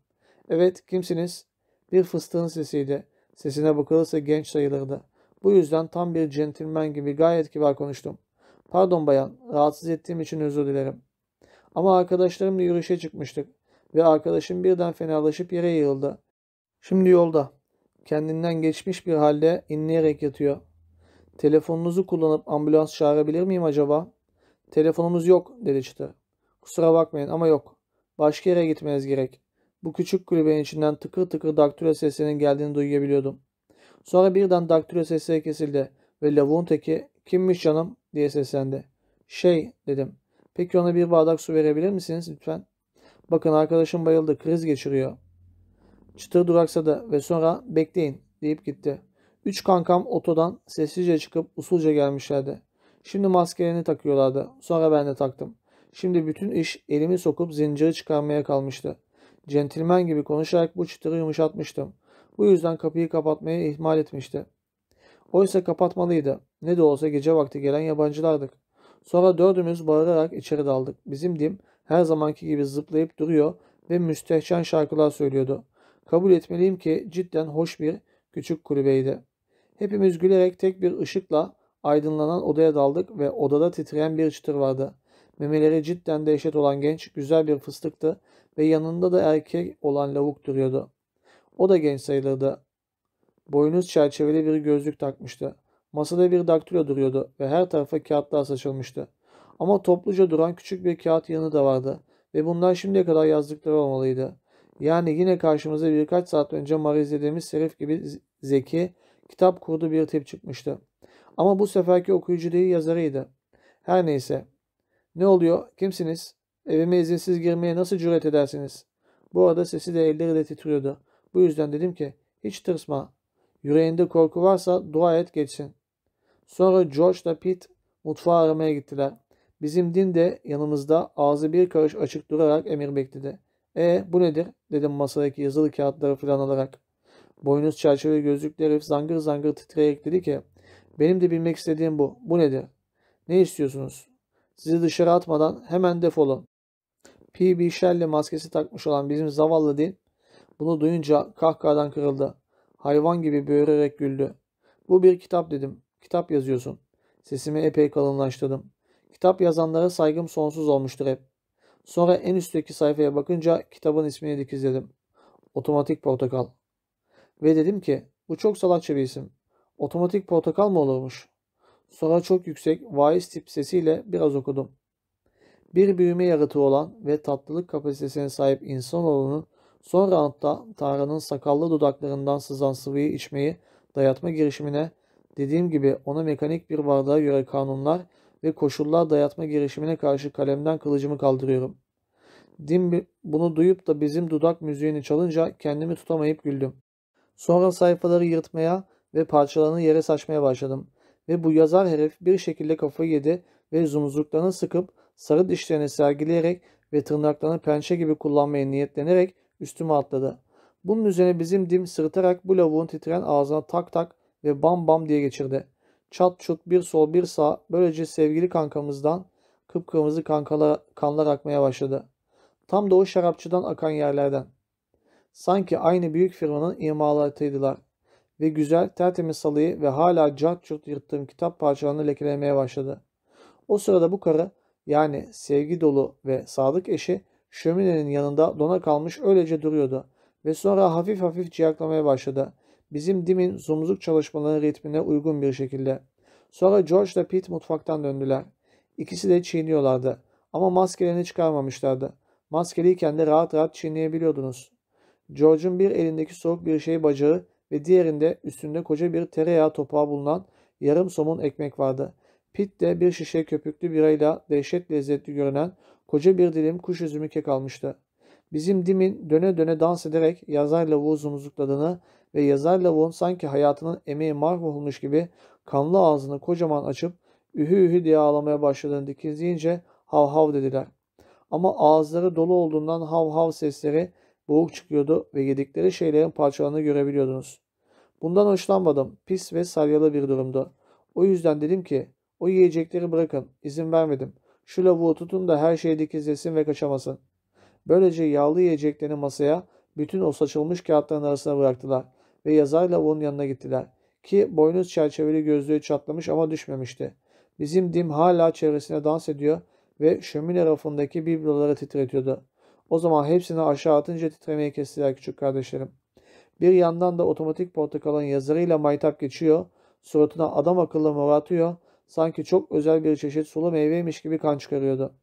Speaker 1: Evet, kimsiniz? Bir fıstığın sesiydi. Sesine bakılırsa genç sayılırdı. Bu yüzden tam bir centilmen gibi gayet kibar konuştum. Pardon bayan, rahatsız ettiğim için özür dilerim. Ama arkadaşlarımla yürüyüşe çıkmıştık ve arkadaşım birden fenalaşıp yere yığıldı. Şimdi yolda. Kendinden geçmiş bir halde inleyerek yatıyor. Telefonunuzu kullanıp ambulans çağırabilir miyim acaba? Telefonumuz yok dedi çıtı. Kusura bakmayın ama yok. Başka yere gitmeniz gerek. Bu küçük kulübenin içinden tıkır tıkır daktilo seslerinin geldiğini duyabiliyordum. Sonra birden daktilo sesleri kesildi ve lavuğun teki kimmiş canım diye seslendi. Şey dedim. Peki ona bir bardak su verebilir misiniz lütfen? Bakın arkadaşım bayıldı kriz geçiriyor. Çıtır duraksadı ve sonra bekleyin deyip gitti. Üç kankam otodan sessizce çıkıp usulca gelmişlerdi. Şimdi maskelerini takıyorlardı. Sonra ben de taktım. Şimdi bütün iş elimi sokup zinciri çıkarmaya kalmıştı. Centilmen gibi konuşarak bu çıtırı yumuşatmıştım. Bu yüzden kapıyı kapatmayı ihmal etmişti. Oysa kapatmalıydı. Ne de olsa gece vakti gelen yabancılardık. Sonra dördümüz bağırarak içeri daldık. Bizim dim her zamanki gibi zıplayıp duruyor ve müstehcen şarkılar söylüyordu. Kabul etmeliyim ki cidden hoş bir küçük kulübeydi. Hepimiz gülerek tek bir ışıkla aydınlanan odaya daldık ve odada titreyen bir çıtır vardı. Memeleri cidden dehşet olan genç, güzel bir fıstıktı ve yanında da erkek olan lavuk duruyordu. O da genç sayılırdı. Boynuz çerçeveli bir gözlük takmıştı. Masada bir daktilo duruyordu ve her tarafa kağıtlar saçılmıştı. Ama topluca duran küçük bir kağıt yanı da vardı ve bunlar şimdiye kadar yazdıkları olmalıydı. Yani yine karşımıza birkaç saat önce mar izlediğimiz Serif gibi zeki, kitap kurdu bir tip çıkmıştı. Ama bu seferki okuyucu değil yazarıydı. Her neyse. Ne oluyor? Kimsiniz? Evime izinsiz girmeye nasıl cüret edersiniz? Bu arada sesi de elleri de titriyordu. Bu yüzden dedim ki hiç tırsma. Yüreğinde korku varsa dua et geçsin. Sonra George ile Pete mutfağı aramaya gittiler. Bizim din de yanımızda ağzı bir karış açık durarak emir bekledi. E bu nedir? dedim masadaki yazılı kağıtları falan alarak. Boynuz çerçeve gözlüklü herif zangır zangır titreyerek dedi ki benim de bilmek istediğim bu. Bu nedir? Ne istiyorsunuz? Sizi dışarı atmadan hemen defolun. P.B. Shelley maskesi takmış olan bizim zavallı din bunu duyunca kahkahadan kırıldı. Hayvan gibi böğürerek güldü. Bu bir kitap dedim. Kitap yazıyorsun. Sesimi epey kalınlaştırdım. Kitap yazanlara saygım sonsuz olmuştur hep. Sonra en üstteki sayfaya bakınca kitabın ismini dikizledim. Otomatik Portakal. Ve dedim ki bu çok salakça bir isim. Otomatik portakal mı olurmuş? Sonra çok yüksek, vaiz tip sesiyle biraz okudum. Bir büyüme yaratığı olan ve tatlılık kapasitesine sahip insanoğlunun son roundda Tanrı'nın sakallı dudaklarından sızan sıvıyı içmeyi dayatma girişimine, dediğim gibi ona mekanik bir varlığa göre kanunlar ve koşullar dayatma girişimine karşı kalemden kılıcımı kaldırıyorum. Dim bunu duyup da bizim dudak müziğini çalınca kendimi tutamayıp güldüm. Sonra sayfaları yırtmaya ve parçalarını yere saçmaya başladım. Ve bu yazar herif bir şekilde kafayı yedi ve zumuzluklarını sıkıp sarı dişlerini sergileyerek ve tırnaklarını pençe gibi kullanmaya niyetlenerek üstüme atladı. Bunun üzerine bizim dim sırıtarak bu lavuğun titreyen ağzına tak tak ve bam bam diye geçirdi. Çat çut bir sol bir sağ böylece sevgili kankamızdan kıpkırmızı kankalar, kanlar akmaya başladı. Tam da o şarapçıdan akan yerlerden. Sanki aynı büyük firmanın imalatıydılar. Ve güzel tertemiz salıyı ve hala cart curt yırttığım kitap parçalarını lekelemeye başladı. O sırada bu karı yani sevgi dolu ve sadık eşi şöminenin yanında dona kalmış öylece duruyordu ve sonra hafif hafif ciyaklamaya başladı. Bizim Dim'in zumzuk çalışmalarının ritmine uygun bir şekilde. Sonra George ile Pete mutfaktan döndüler. İkisi de çiğniyorlardı ama maskelerini çıkarmamışlardı. Maskeliyken de rahat rahat çiğneyebiliyordunuz. George'un bir elindeki soğuk bir şey bacağı ve diğerinde üstünde koca bir tereyağı topağı bulunan yarım somun ekmek vardı. Pit de bir şişe köpüklü birayla dehşet lezzetli görünen koca bir dilim kuş üzümü kek almıştı. Bizim Dim'in döne döne dans ederek yazar lavuğu zumuzlukladığını ve yazar lavuğun sanki hayatının emeği mahvolmuş gibi kanlı ağzını kocaman açıp ühü ühü diye ağlamaya başladığını dikizleyince hav hav dediler. Ama ağızları dolu olduğundan hav hav sesleri boğuk çıkıyordu ve yedikleri şeylerin parçalarını görebiliyordunuz. Bundan hoşlanmadım. Pis ve salyalı bir durumdu. O yüzden dedim ki o yiyecekleri bırakın. İzin vermedim. Şu lavuğu tutun da her şeyi dikizlesin ve kaçamasın. Böylece yağlı yiyeceklerini masaya bütün o saçılmış kağıtların arasına bıraktılar ve yazar lavuğun yanına gittiler. Ki boynuz çerçeveli gözlüğü çatlamış ama düşmemişti. Bizim dim hala çevresine dans ediyor ve şömine rafındaki bibloları titretiyordu. O zaman hepsini aşağı atınca titremeyi kestiler küçük kardeşlerim. Bir yandan da otomatik portakalın yazarıyla maytap geçiyor, suratına adam akıllı mor atıyor, sanki çok özel bir çeşit sulu meyveymiş gibi kan çıkarıyordu.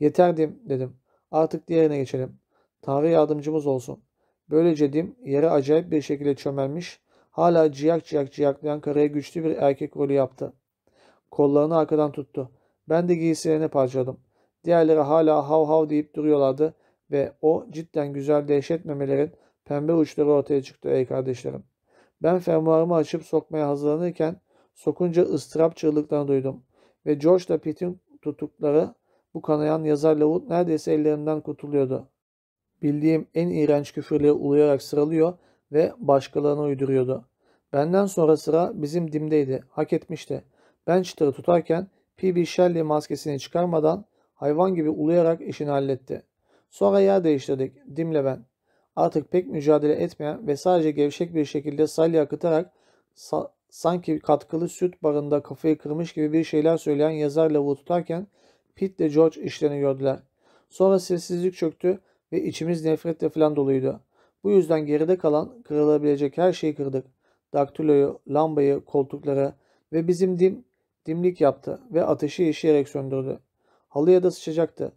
Speaker 1: Yeter Dim dedim. Artık diğerine geçelim. Tanrı yardımcımız olsun. Böylece Dim yere acayip bir şekilde çömelmiş, hala ciyak ciyak ciyaklayan karaya güçlü bir erkek rolü yaptı. Kollarını arkadan tuttu. Ben de giysilerini parçaladım. Diğerleri hala hav hav deyip duruyorlardı ve o cidden güzel dehşet memelerin pembe uçları ortaya çıktı ey kardeşlerim. Ben fermuarımı açıp sokmaya hazırlanırken sokunca ıstırap çığlıklarını duydum ve George ile Pete'in tutukları bu kanayan yazar lavut neredeyse ellerinden kurtuluyordu. Bildiğim en iğrenç küfürleri uluyarak sıralıyor ve başkalarına uyduruyordu. Benden sonra sıra bizim dimdeydi. Hak etmişti. Ben çıtırı tutarken P.B. Shelley maskesini çıkarmadan hayvan gibi uluyarak işini halletti. Sonra yer değiştirdik. Dimle ben. Artık pek mücadele etmeyen ve sadece gevşek bir şekilde salya akıtarak sa sanki katkılı süt barında kafayı kırmış gibi bir şeyler söyleyen yazar lavuğu tutarken Pete ile George işlerini gördüler. Sonra sessizlik çöktü ve içimiz nefretle falan doluydu. Bu yüzden geride kalan kırılabilecek her şeyi kırdık. Daktiloyu, lambayı, koltukları ve bizim dim dimlik yaptı ve ateşi işleyerek söndürdü. Halıya da sıçacaktı.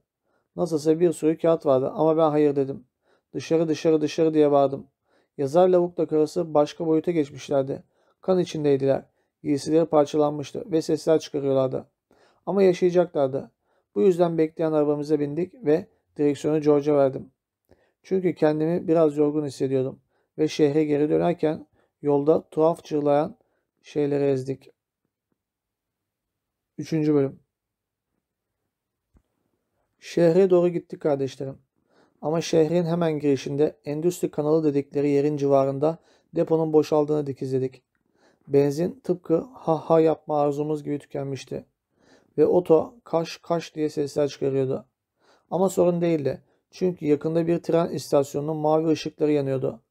Speaker 1: Nasılsa bir sürü kağıt vardı ama ben hayır dedim. Dışarı dışarı dışarı diye bağırdım. Yazar lavukla karısı başka boyuta geçmişlerdi. Kan içindeydiler. Giysileri parçalanmıştı ve sesler çıkarıyorlardı. Ama yaşayacaklardı. Bu yüzden bekleyen arabamıza bindik ve direksiyonu George'a verdim. Çünkü kendimi biraz yorgun hissediyordum ve şehre geri dönerken yolda tuhaf çırlayan şeyleri ezdik. Üçüncü bölüm Şehre doğru gittik kardeşlerim. Ama şehrin hemen girişinde endüstri kanalı dedikleri yerin civarında deponun boşaldığını dikizledik. Benzin tıpkı ha ha yapma arzumuz gibi tükenmişti. Ve oto kaş kaş diye sesler çıkarıyordu. Ama sorun değildi. Çünkü yakında bir tren istasyonunun mavi ışıkları yanıyordu.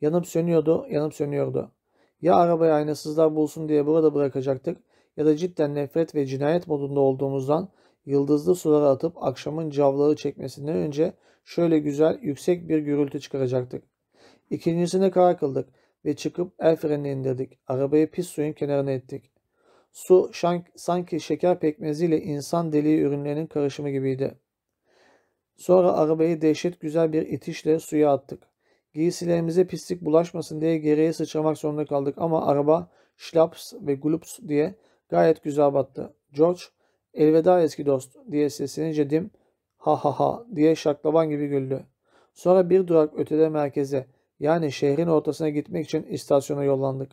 Speaker 1: Yanıp sönüyordu, yanıp sönüyordu. Ya arabayı aynasızlar bulsun diye burada bırakacaktık ya da cidden nefret ve cinayet modunda olduğumuzdan yıldızlı sulara atıp akşamın cavlağı çekmesinden önce şöyle güzel yüksek bir gürültü çıkaracaktık. İkincisine karar kıldık ve çıkıp el frenini indirdik. Arabayı pis suyun kenarına ettik. Su şank, sanki şeker pekmeziyle insan deliği ürünlerinin karışımı gibiydi. Sonra arabayı dehşet güzel bir itişle suya attık. Giysilerimize pislik bulaşmasın diye geriye sıçramak zorunda kaldık ama araba şlaps ve glups diye gayet güzel battı. George elveda eski dost diye seslenince Dim ha ha ha diye şaklaban gibi güldü. Sonra bir durak ötede merkeze yani şehrin ortasına gitmek için istasyona yollandık.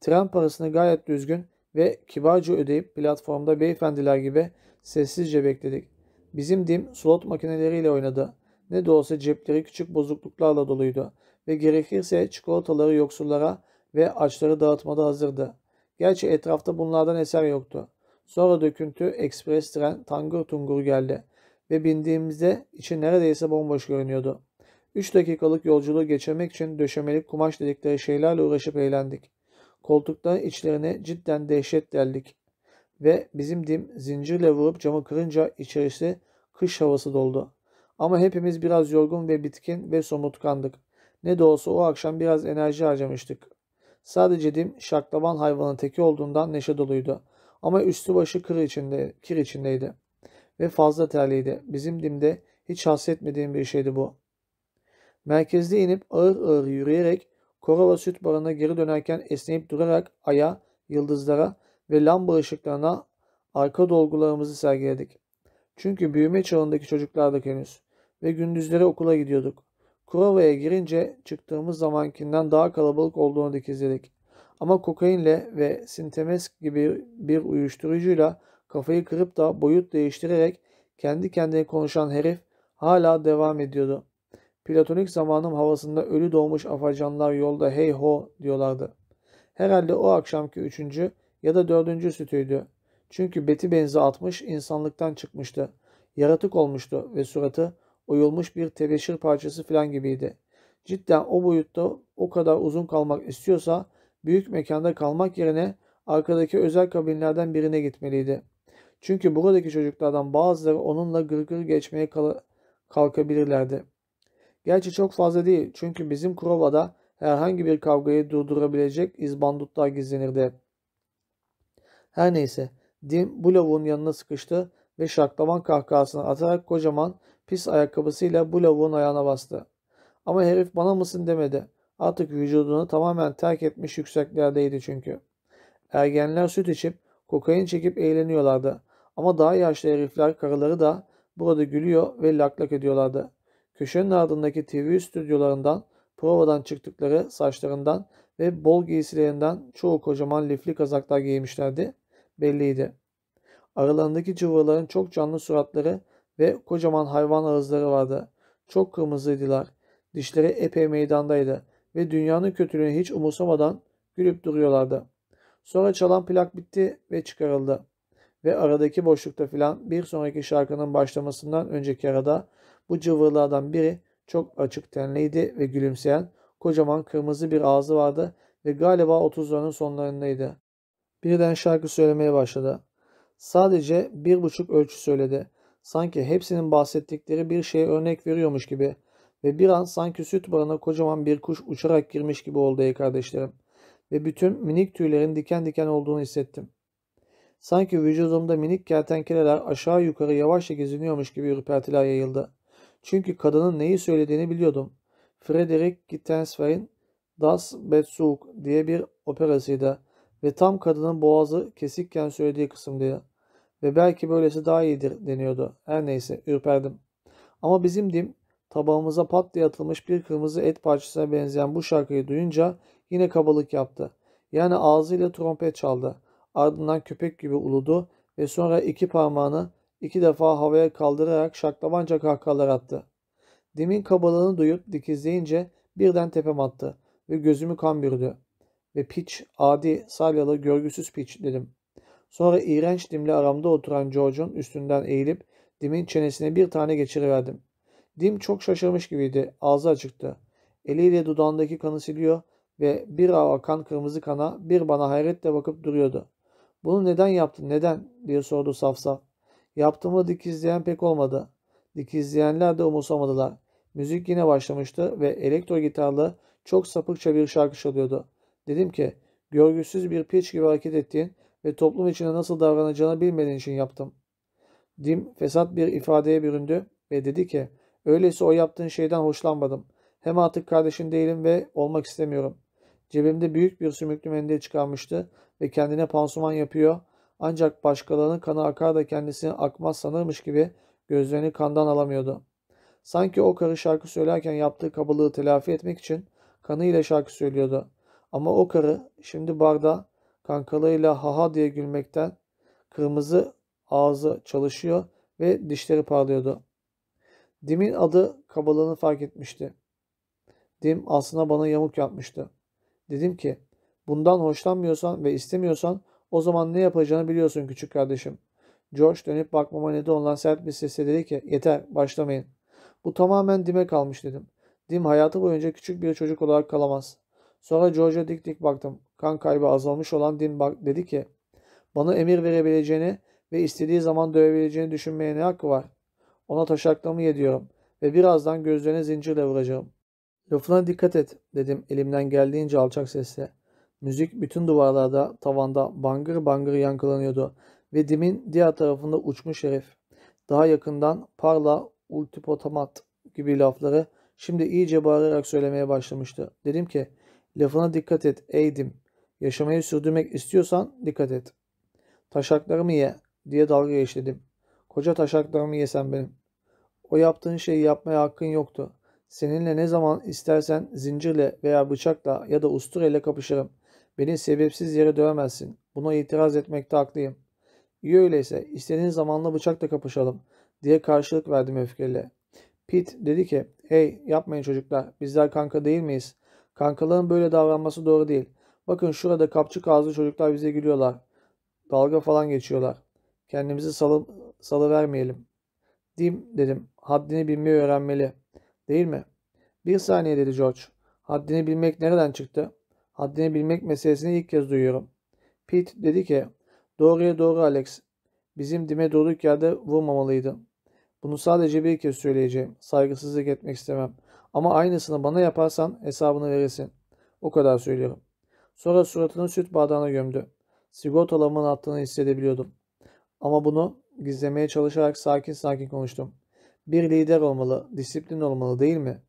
Speaker 1: Tren parasını gayet düzgün ve kibarca ödeyip platformda beyefendiler gibi sessizce bekledik. Bizim dim slot makineleriyle oynadı. Ne de olsa cepleri küçük bozukluklarla doluydu ve gerekirse çikolataları yoksullara ve açları dağıtmada hazırdı. Gerçi etrafta bunlardan eser yoktu. Sonra döküntü ekspres tren tangır tungur geldi ve bindiğimizde içi neredeyse bomboş görünüyordu. Üç dakikalık yolculuğu geçirmek için döşemelik kumaş dedikleri şeylerle uğraşıp eğlendik. Koltukların içlerine cidden dehşet deldik. Ve bizim dim zincirle vurup camı kırınca içerisi kış havası doldu. Ama hepimiz biraz yorgun ve bitkin ve somurtkandık. Ne de olsa o akşam biraz enerji harcamıştık. Sadece dim şaklaban hayvanın teki olduğundan neşe doluydu. Ama üstü başı kır içinde, kir içindeydi. Ve fazla terliydi. Bizim dimde hiç hasretmediğim bir şeydi bu. Merkezde inip ağır ağır yürüyerek Korova süt barına geri dönerken esneyip durarak aya, yıldızlara ve lamba ışıklarına arka dolgularımızı sergiledik. Çünkü büyüme çağındaki çocuklardık henüz ve gündüzleri okula gidiyorduk. Kurova'ya girince çıktığımız zamankinden daha kalabalık olduğunu dikizledik. Ama kokainle ve sintemesk gibi bir uyuşturucuyla kafayı kırıp da boyut değiştirerek kendi kendine konuşan herif hala devam ediyordu. Platonik zamanım havasında ölü doğmuş afacanlar yolda hey ho diyorlardı. Herhalde o akşamki üçüncü ya da dördüncü sütüydü. Çünkü beti benzi atmış insanlıktan çıkmıştı. Yaratık olmuştu ve suratı oyulmuş bir tebeşir parçası falan gibiydi. Cidden o boyutta o kadar uzun kalmak istiyorsa büyük mekanda kalmak yerine arkadaki özel kabinlerden birine gitmeliydi. Çünkü buradaki çocuklardan bazıları onunla gırgır geçmeye kalkabilirlerdi. Gerçi çok fazla değil çünkü bizim Kurova'da herhangi bir kavgayı durdurabilecek izbandutlar gizlenirdi. Her neyse Dim bu lavuğun yanına sıkıştı ve şaklaman kahkahasını atarak kocaman pis ayakkabısıyla bu lavuğun ayağına bastı. Ama herif bana mısın demedi. Artık vücudunu tamamen terk etmiş yükseklerdeydi çünkü. Ergenler süt içip kokain çekip eğleniyorlardı. Ama daha yaşlı herifler karıları da burada gülüyor ve lak lak ediyorlardı. Köşenin ardındaki TV stüdyolarından, provadan çıktıkları saçlarından ve bol giysilerinden çoğu kocaman lifli kazaklar giymişlerdi. Belliydi. Aralarındaki cıvırların çok canlı suratları ve kocaman hayvan ağızları vardı. Çok kırmızıydılar. Dişleri epey meydandaydı ve dünyanın kötülüğünü hiç umursamadan gülüp duruyorlardı. Sonra çalan plak bitti ve çıkarıldı. Ve aradaki boşlukta filan bir sonraki şarkının başlamasından önceki arada bu cıvırlardan biri çok açık tenliydi ve gülümseyen kocaman kırmızı bir ağzı vardı ve galiba 30'ların sonlarındaydı. Birden şarkı söylemeye başladı. Sadece bir buçuk ölçü söyledi. Sanki hepsinin bahsettikleri bir şeye örnek veriyormuş gibi. Ve bir an sanki süt barına kocaman bir kuş uçarak girmiş gibi oldu ey kardeşlerim. Ve bütün minik tüylerin diken diken olduğunu hissettim. Sanki vücudumda minik kertenkeleler aşağı yukarı yavaşça geziniyormuş gibi ürpertiler yayıldı. Çünkü kadının neyi söylediğini biliyordum. Frederick Gittenswein Das Betzug diye bir operasıydı ve tam kadının boğazı kesikken söylediği kısımdaydı. Ve belki böylesi daha iyidir deniyordu. Her neyse ürperdim. Ama bizim dim tabağımıza pat diye atılmış bir kırmızı et parçasına benzeyen bu şarkıyı duyunca yine kabalık yaptı. Yani ağzıyla trompet çaldı. Ardından köpek gibi uludu ve sonra iki parmağını iki defa havaya kaldırarak şaklabanca kahkahalar attı. Dimin kabalığını duyup dikizleyince birden tepem attı ve gözümü kan bürüdü. Ve piç, adi, salyalı, görgüsüz piç dedim. Sonra iğrenç dimle aramda oturan George'un üstünden eğilip Dim'in çenesine bir tane geçiriverdim. Dim çok şaşırmış gibiydi. Ağzı açıktı. Eliyle dudağındaki kanı siliyor ve bir akan kırmızı kana bir bana hayretle bakıp duruyordu. Bunu neden yaptın, neden? diye sordu saf saf. Yaptığımı dikizleyen pek olmadı. Dikizleyenler de umursamadılar. Müzik yine başlamıştı ve elektro gitarlı çok sapıkça bir şarkı çalıyordu. Dedim ki, görgüsüz bir piç gibi hareket ettiğin ve toplum içinde nasıl davranacağını bilmediğin için yaptım. Dim fesat bir ifadeye büründü ve dedi ki öyleyse o yaptığın şeyden hoşlanmadım. Hem artık kardeşin değilim ve olmak istemiyorum. Cebimde büyük bir sümüklü mendil çıkarmıştı ve kendine pansuman yapıyor. Ancak başkalarının kanı akar da kendisine akmaz sanırmış gibi gözlerini kandan alamıyordu. Sanki o karı şarkı söylerken yaptığı kabalığı telafi etmek için kanıyla şarkı söylüyordu. Ama o karı şimdi barda kankalarıyla haha diye gülmekten kırmızı ağzı çalışıyor ve dişleri parlıyordu. Dim'in adı kabalığını fark etmişti. Dim aslında bana yamuk yapmıştı. Dedim ki bundan hoşlanmıyorsan ve istemiyorsan o zaman ne yapacağını biliyorsun küçük kardeşim. George dönüp bakmama neden olan sert bir sesle dedi ki yeter başlamayın. Bu tamamen Dim'e kalmış dedim. Dim hayatı boyunca küçük bir çocuk olarak kalamaz. Sonra George'a dik dik baktım. Kan kaybı azalmış olan Dim bak dedi ki bana emir verebileceğini ve istediği zaman dövebileceğini düşünmeye ne hakkı var? Ona taşaklarımı yediyorum ve birazdan gözlerine zincirle vuracağım. Lafına dikkat et dedim elimden geldiğince alçak sesle. Müzik bütün duvarlarda, tavanda bangır bangır yankılanıyordu ve dimin diğer tarafında uçmuş herif. Daha yakından parla ultipotamat gibi lafları şimdi iyice bağırarak söylemeye başlamıştı. Dedim ki lafına dikkat et ey dim. Yaşamayı sürdürmek istiyorsan dikkat et. Taşaklarımı ye diye dalga geçtim. Koca taşaklarımı yesen benim. O yaptığın şeyi yapmaya hakkın yoktu. Seninle ne zaman istersen zincirle veya bıçakla ya da ustureyle kapışırım. Beni sebepsiz yere dövemezsin. Buna itiraz etmekte haklıyım. İyi öyleyse istediğin zamanla bıçakla kapışalım diye karşılık verdim öfkeyle. Pete dedi ki hey yapmayın çocuklar bizler kanka değil miyiz? Kankaların böyle davranması doğru değil. Bakın şurada kapçık ağızlı çocuklar bize gülüyorlar. Dalga falan geçiyorlar. Kendimizi salı, salıvermeyelim. Dim dedim. Haddini bilmeyi öğrenmeli. Değil mi? Bir saniye dedi George. Haddini bilmek nereden çıktı? Haddini bilmek meselesini ilk kez duyuyorum. Pete dedi ki doğruya doğru Alex. Bizim dime durduk yerde vurmamalıydı. Bunu sadece bir kez söyleyeceğim. Saygısızlık etmek istemem. Ama aynısını bana yaparsan hesabını verirsin. O kadar söylüyorum. Sonra suratını süt bardağına gömdü. Sigortalarımın attığını hissedebiliyordum. Ama bunu gizlemeye çalışarak sakin sakin konuştum. Bir lider olmalı, disiplin olmalı değil mi?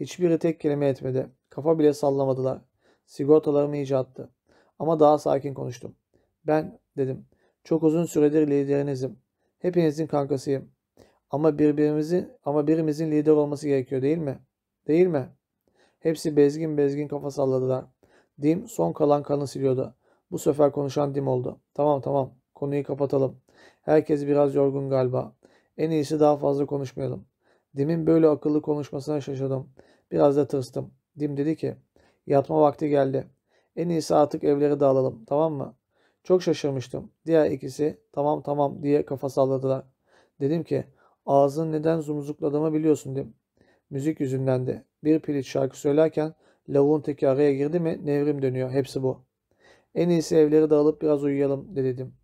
Speaker 1: Hiçbiri tek kelime etmedi. Kafa bile sallamadılar. Sigortalarımı iyice attı. Ama daha sakin konuştum. Ben, dedim, çok uzun süredir liderinizim. Hepinizin kankasıyım. Ama birbirimizin ama birimizin lider olması gerekiyor değil mi? Değil mi? Hepsi bezgin bezgin kafa salladılar. Dim son kalan kanı siliyordu. Bu sefer konuşan Dim oldu. Tamam tamam konuyu kapatalım. Herkes biraz yorgun galiba. En iyisi daha fazla konuşmayalım. Dim'in böyle akıllı konuşmasına şaşırdım. Biraz da tırstım. Dim dedi ki yatma vakti geldi. En iyisi artık evleri dağılalım tamam mı? Çok şaşırmıştım. Diğer ikisi tamam tamam diye kafa salladılar. Dedim ki ağzın neden zumzukladığımı biliyorsun Dim. Müzik yüzünden de. Bir piliç şarkı söylerken lavuğun teki araya girdi mi nevrim dönüyor. Hepsi bu. En iyisi evleri dağılıp biraz uyuyalım dedim.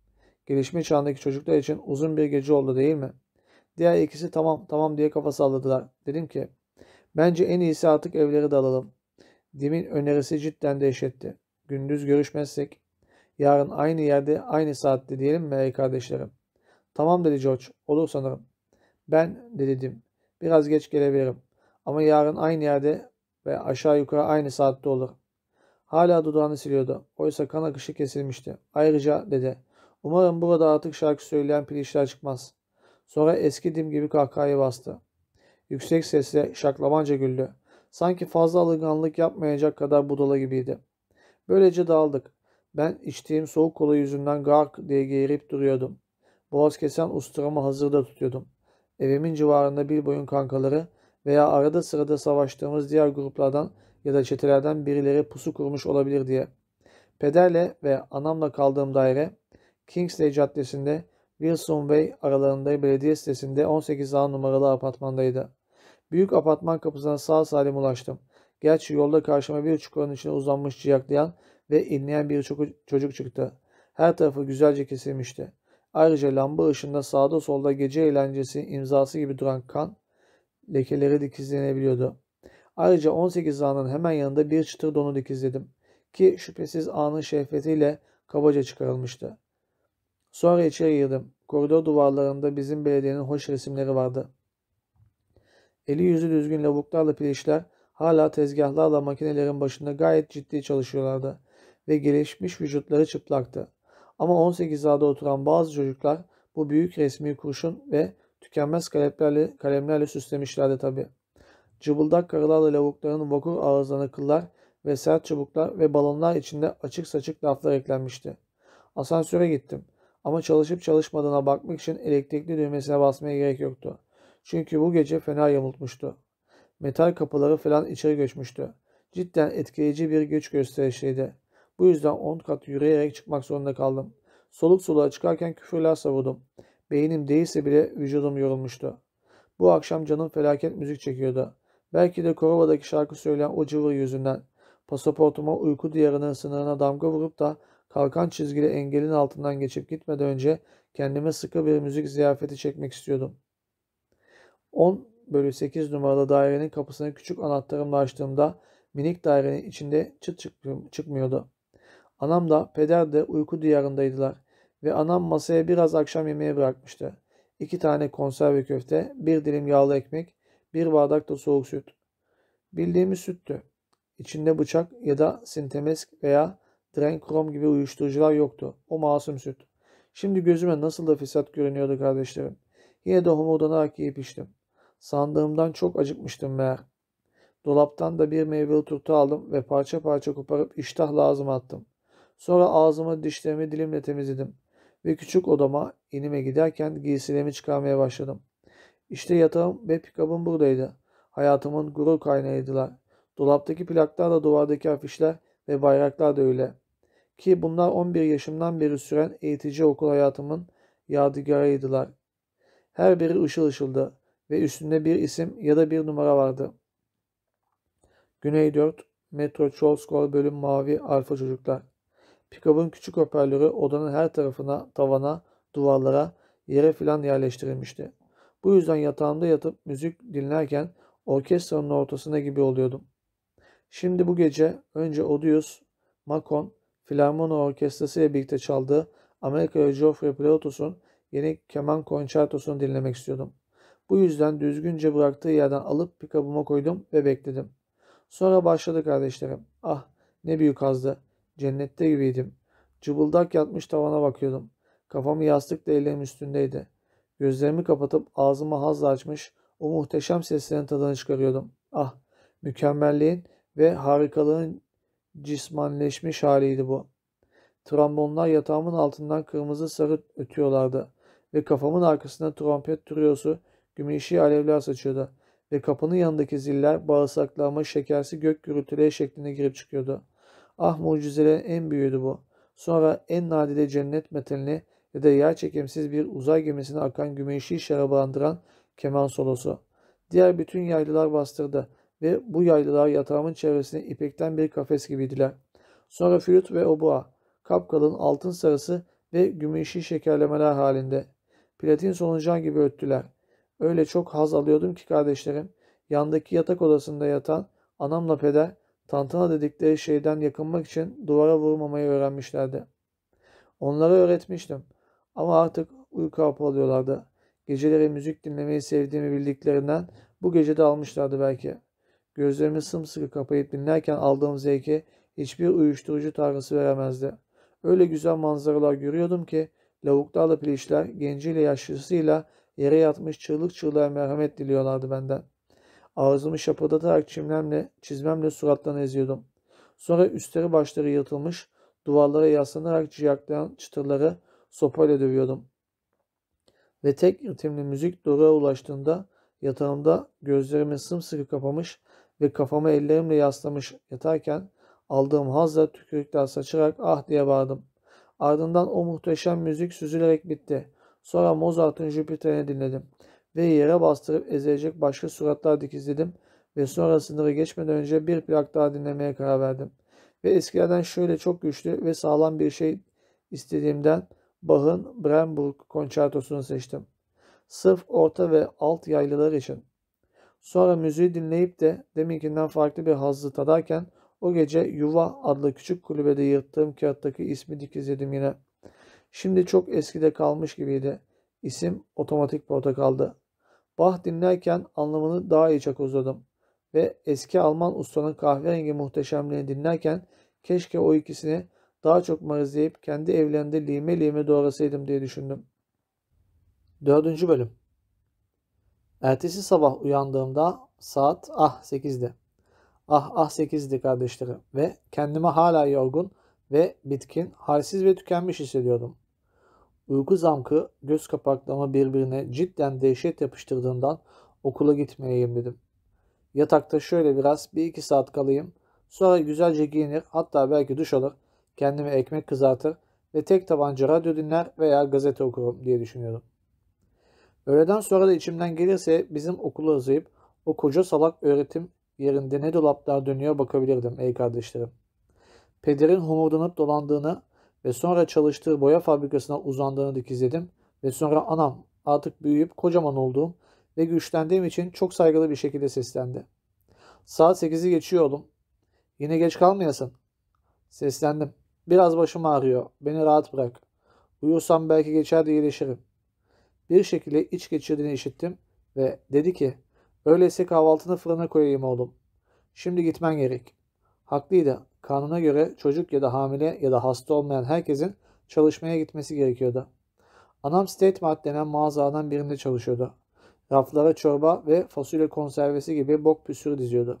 Speaker 1: Gelişme çağındaki çocuklar için uzun bir gece oldu değil mi? Diğer ikisi tamam tamam diye kafa salladılar. Dedim ki bence en iyisi artık evleri dalalım. Dim'in önerisi cidden dehşetti. Gündüz görüşmezsek yarın aynı yerde aynı saatte diyelim mi ey kardeşlerim? Tamam dedi George. Olur sanırım. Ben dedi Dim. Biraz geç gelebilirim. Ama yarın aynı yerde ve aşağı yukarı aynı saatte olur. Hala dudağını siliyordu. Oysa kan akışı kesilmişti. Ayrıca dedi. Umarım burada artık şarkı söyleyen pilişler çıkmaz. Sonra eski dim gibi kahkahayı bastı. Yüksek sesle şaklamanca güldü. Sanki fazla alınganlık yapmayacak kadar budala gibiydi. Böylece dağıldık. Ben içtiğim soğuk kola yüzünden gark diye geğirip duruyordum. Boğaz kesen usturamı hazırda tutuyordum. Evimin civarında bir boyun kankaları veya arada sırada savaştığımız diğer gruplardan ya da çetelerden birileri pusu kurmuş olabilir diye. Pederle ve anamla kaldığım daire Kingsley Caddesi'nde Wilson Way aralarında belediye sitesinde 18A numaralı apartmandaydı. Büyük apartman kapısına sağ salim ulaştım. Gerçi yolda karşıma bir çukurun içine uzanmış ciyaklayan ve inleyen bir çocuk çıktı. Her tarafı güzelce kesilmişti. Ayrıca lamba ışığında sağda solda gece eğlencesi imzası gibi duran kan lekeleri dikizlenebiliyordu. Ayrıca 18 A'nın hemen yanında bir çıtır donu dikizledim ki şüphesiz A'nın şehvetiyle kabaca çıkarılmıştı. Sonra içeri girdim. Koridor duvarlarında bizim belediyenin hoş resimleri vardı. Eli yüzü düzgün lavuklarla pilişler hala tezgahlarla makinelerin başında gayet ciddi çalışıyorlardı ve gelişmiş vücutları çıplaktı. Ama 18 ağda oturan bazı çocuklar bu büyük resmi kurşun ve tükenmez kalemlerle, kalemlerle süslemişlerdi tabi. Cıbıldak karılarla lavukların vakur ağızlarına kıllar ve sert çubuklar ve balonlar içinde açık saçık laflar eklenmişti. Asansöre gittim. Ama çalışıp çalışmadığına bakmak için elektrikli düğmesine basmaya gerek yoktu. Çünkü bu gece fena yamultmuştu. Metal kapıları falan içeri göçmüştü. Cidden etkileyici bir güç gösterişiydi. Bu yüzden 10 kat yürüyerek çıkmak zorunda kaldım. Soluk soluğa çıkarken küfürler savurdum. Beynim değilse bile vücudum yorulmuştu. Bu akşam canım felaket müzik çekiyordu. Belki de Korova'daki şarkı söyleyen o cıvır yüzünden. Pasaportuma uyku diyarının sınırına damga vurup da kalkan çizgili engelin altından geçip gitmeden önce kendime sıkı bir müzik ziyafeti çekmek istiyordum. 10 bölü 8 numaralı dairenin kapısını küçük anahtarımla açtığımda minik dairenin içinde çıt çıkmıyordu. Anam da peder de uyku diyarındaydılar ve anam masaya biraz akşam yemeği bırakmıştı. İki tane konserve köfte, bir dilim yağlı ekmek, bir bardak da soğuk süt. Bildiğimiz süttü. İçinde bıçak ya da sintemesk veya Drenkrom gibi uyuşturucular yoktu. O masum süt. Şimdi gözüme nasıl da fesat görünüyordu kardeşlerim. Yine de homurdanarak yiyip içtim. Sandığımdan çok acıkmıştım meğer. Dolaptan da bir meyveli turta aldım ve parça parça koparıp iştahla ağzıma attım. Sonra ağzımı dişlerimi dilimle temizledim ve küçük odama inime giderken giysilerimi çıkarmaya başladım. İşte yatağım ve pikabım buradaydı. Hayatımın gurur kaynağıydılar. Dolaptaki plaklar da duvardaki afişler ve bayraklar da öyle. Ki bunlar 11 yaşımdan beri süren eğitici okul hayatımın yadigarıydılar. Her biri ışıl ışıldı ve üstünde bir isim ya da bir numara vardı. Güney 4, Metro Cholskor bölüm mavi alfa çocuklar. Pikabın küçük hoparlörü odanın her tarafına, tavana, duvarlara, yere filan yerleştirilmişti. Bu yüzden yatağımda yatıp müzik dinlerken orkestranın ortasında gibi oluyordum. Şimdi bu gece önce Odious, Macon, Filarmoni Orkestrası ile birlikte çaldığı Amerikalı Geoffrey Plautos'un yeni keman konçertosunu dinlemek istiyordum. Bu yüzden düzgünce bıraktığı yerden alıp pikabıma koydum ve bekledim. Sonra başladı kardeşlerim. Ah ne büyük azdı. Cennette gibiydim. Cıbıldak yatmış tavana bakıyordum. Kafamı yastıkla ellerim üstündeydi. Gözlerimi kapatıp ağzımı hazla açmış o muhteşem seslerin tadını çıkarıyordum. Ah mükemmelliğin ve harikalığın cismanleşmiş haliydi bu. Trombonlar yatağımın altından kırmızı sarı ötüyorlardı ve kafamın arkasında trompet triosu gümüşi alevler saçıyordu ve kapının yanındaki ziller bağırsaklarıma şekersi gök gürültüleri şeklinde girip çıkıyordu. Ah mucizelerin en büyüğüydü bu. Sonra en nadide cennet metalini ya da yer çekimsiz bir uzay gemisine akan gümüşi şarabı andıran keman solosu. Diğer bütün yaylılar bastırdı ve bu yaylılar yatağımın çevresine ipekten bir kafes gibiydiler. Sonra flüt ve obua, kapkalın altın sarısı ve gümüşi şekerlemeler halinde. Platin solucan gibi öttüler. Öyle çok haz alıyordum ki kardeşlerim, yandaki yatak odasında yatan anamla peder, tantana dedikleri şeyden yakınmak için duvara vurmamayı öğrenmişlerdi. Onlara öğretmiştim ama artık uyku hapı alıyorlardı. Geceleri müzik dinlemeyi sevdiğimi bildiklerinden bu gece de almışlardı belki. Gözlerimi sımsıkı kapayıp dinlerken aldığım zevki hiçbir uyuşturucu tanrısı veremezdi. Öyle güzel manzaralar görüyordum ki lavuklarla pilişler genciyle yaşlısıyla yere yatmış çığlık çığlığa merhamet diliyorlardı benden. Ağzımı şapırdatarak çimlemle, çizmemle suratlarını eziyordum. Sonra üstleri başları yırtılmış, duvarlara yaslanarak ciyaklayan çıtırları sopayla dövüyordum. Ve tek ritimli müzik doruğa ulaştığında yatağımda gözlerimi sımsıkı kapamış ve kafamı ellerimle yaslamış yatarken aldığım hazla tükürükler saçarak ah diye bağırdım. Ardından o muhteşem müzik süzülerek bitti. Sonra Mozart'ın Jüpiter'ini dinledim ve yere bastırıp ezilecek başka suratlar dikizledim ve sonra sınırı geçmeden önce bir plak daha dinlemeye karar verdim. Ve eskilerden şöyle çok güçlü ve sağlam bir şey istediğimden Bach'ın Bremburg konçertosunu seçtim. Sırf orta ve alt yaylılar için. Sonra müziği dinleyip de deminkinden farklı bir hazzı tadarken o gece Yuva adlı küçük kulübede yırttığım kağıttaki ismi dikizledim yine. Şimdi çok eskide kalmış gibiydi. İsim otomatik portakaldı. Bach dinlerken anlamını daha iyi çakozladım. Ve eski Alman ustanın kahverengi muhteşemliğini dinlerken keşke o ikisini daha çok marizleyip kendi evlerinde lime lime doğrasaydım diye düşündüm. Dördüncü bölüm. Ertesi sabah uyandığımda saat ah 8'di. Ah ah 8'di kardeşlerim ve kendimi hala yorgun ve bitkin, halsiz ve tükenmiş hissediyordum. Uyku zamkı göz kapaklarımı birbirine cidden dehşet yapıştırdığından okula gitmeyeyim dedim. Yatakta şöyle biraz bir iki saat kalayım. Sonra güzelce giyinir hatta belki duş alır. Kendime ekmek kızartır ve tek tabanca radyo dinler veya gazete okurum diye düşünüyordum. Öğleden sonra da içimden gelirse bizim okulu uzayıp o koca salak öğretim yerinde ne dolaplar dönüyor bakabilirdim ey kardeşlerim. Pederin homurdanıp dolandığını ve sonra çalıştığı boya fabrikasına uzandığını dikizledim ve sonra anam artık büyüyüp kocaman olduğum ve güçlendiğim için çok saygılı bir şekilde seslendi. Saat 8'i geçiyor oğlum. Yine geç kalmayasın. Seslendim. Biraz başım ağrıyor. Beni rahat bırak. Uyursam belki geçer de iyileşirim. Bir şekilde iç geçirdiğini işittim ve dedi ki öyleyse kahvaltını fırına koyayım oğlum. Şimdi gitmen gerek. Haklıydı. Kanuna göre çocuk ya da hamile ya da hasta olmayan herkesin çalışmaya gitmesi gerekiyordu. Anam State Mart denen mağazadan birinde çalışıyordu. Raflara çorba ve fasulye konservesi gibi bok püsürü diziyordu.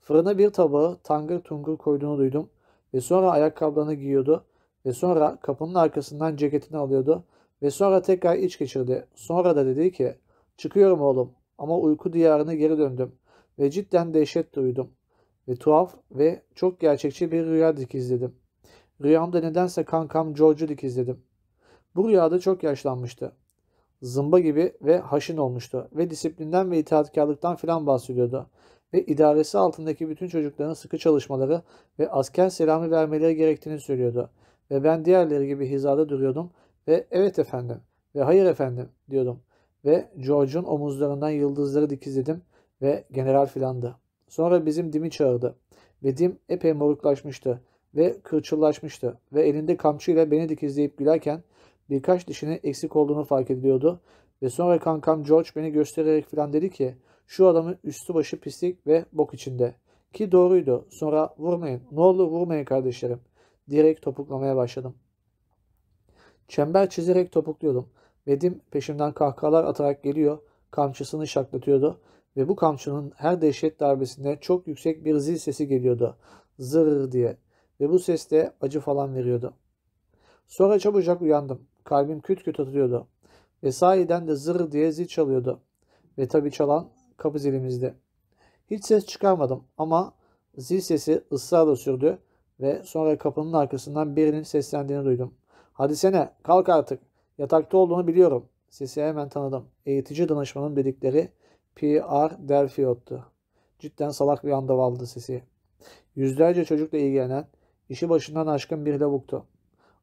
Speaker 1: Fırına bir tabağı tangır tungur koyduğunu duydum ve sonra ayakkabılarını giyiyordu ve sonra kapının arkasından ceketini alıyordu ve sonra tekrar iç geçirdi. Sonra da dedi ki çıkıyorum oğlum ama uyku diyarına geri döndüm ve cidden dehşet duydum ve tuhaf ve çok gerçekçi bir rüya dikizledim. Rüyamda nedense kankam George'u dikizledim. Bu rüyada çok yaşlanmıştı. Zımba gibi ve haşin olmuştu ve disiplinden ve itaatkarlıktan filan bahsediyordu. Ve idaresi altındaki bütün çocukların sıkı çalışmaları ve asker selamı vermeleri gerektiğini söylüyordu. Ve ben diğerleri gibi hizada duruyordum ve evet efendim ve hayır efendim diyordum. Ve George'un omuzlarından yıldızları dikizledim ve general filandı. Sonra bizim Dim'i çağırdı. Ve Dim epey moruklaşmıştı ve kırçıllaşmıştı ve elinde kamçıyla beni dikizleyip gülerken birkaç dişinin eksik olduğunu fark ediliyordu. Ve sonra kankam George beni göstererek filan dedi ki şu adamın üstü başı pislik ve bok içinde. Ki doğruydu. Sonra vurmayın. Ne olur vurmayın kardeşlerim. Diyerek topuklamaya başladım. Çember çizerek topukluyordum. Vedim peşimden kahkahalar atarak geliyor. Kamçısını şaklatıyordu. Ve bu kamçının her dehşet darbesinde çok yüksek bir zil sesi geliyordu. Zırr diye. Ve bu ses de acı falan veriyordu. Sonra çabucak uyandım. Kalbim küt küt atıyordu. Ve sahiden de zırr diye zil çalıyordu. Ve tabii çalan kapı zilimizdi. Hiç ses çıkarmadım ama zil sesi ısrarla sürdü ve sonra kapının arkasından birinin seslendiğini duydum. Hadi sene kalk artık. Yatakta olduğunu biliyorum. Sesi hemen tanıdım. Eğitici danışmanın dedikleri P.R. Delfield'tu. Cidden salak bir anda valdı sesi. Yüzlerce çocukla ilgilenen, işi başından aşkın bir lavuktu.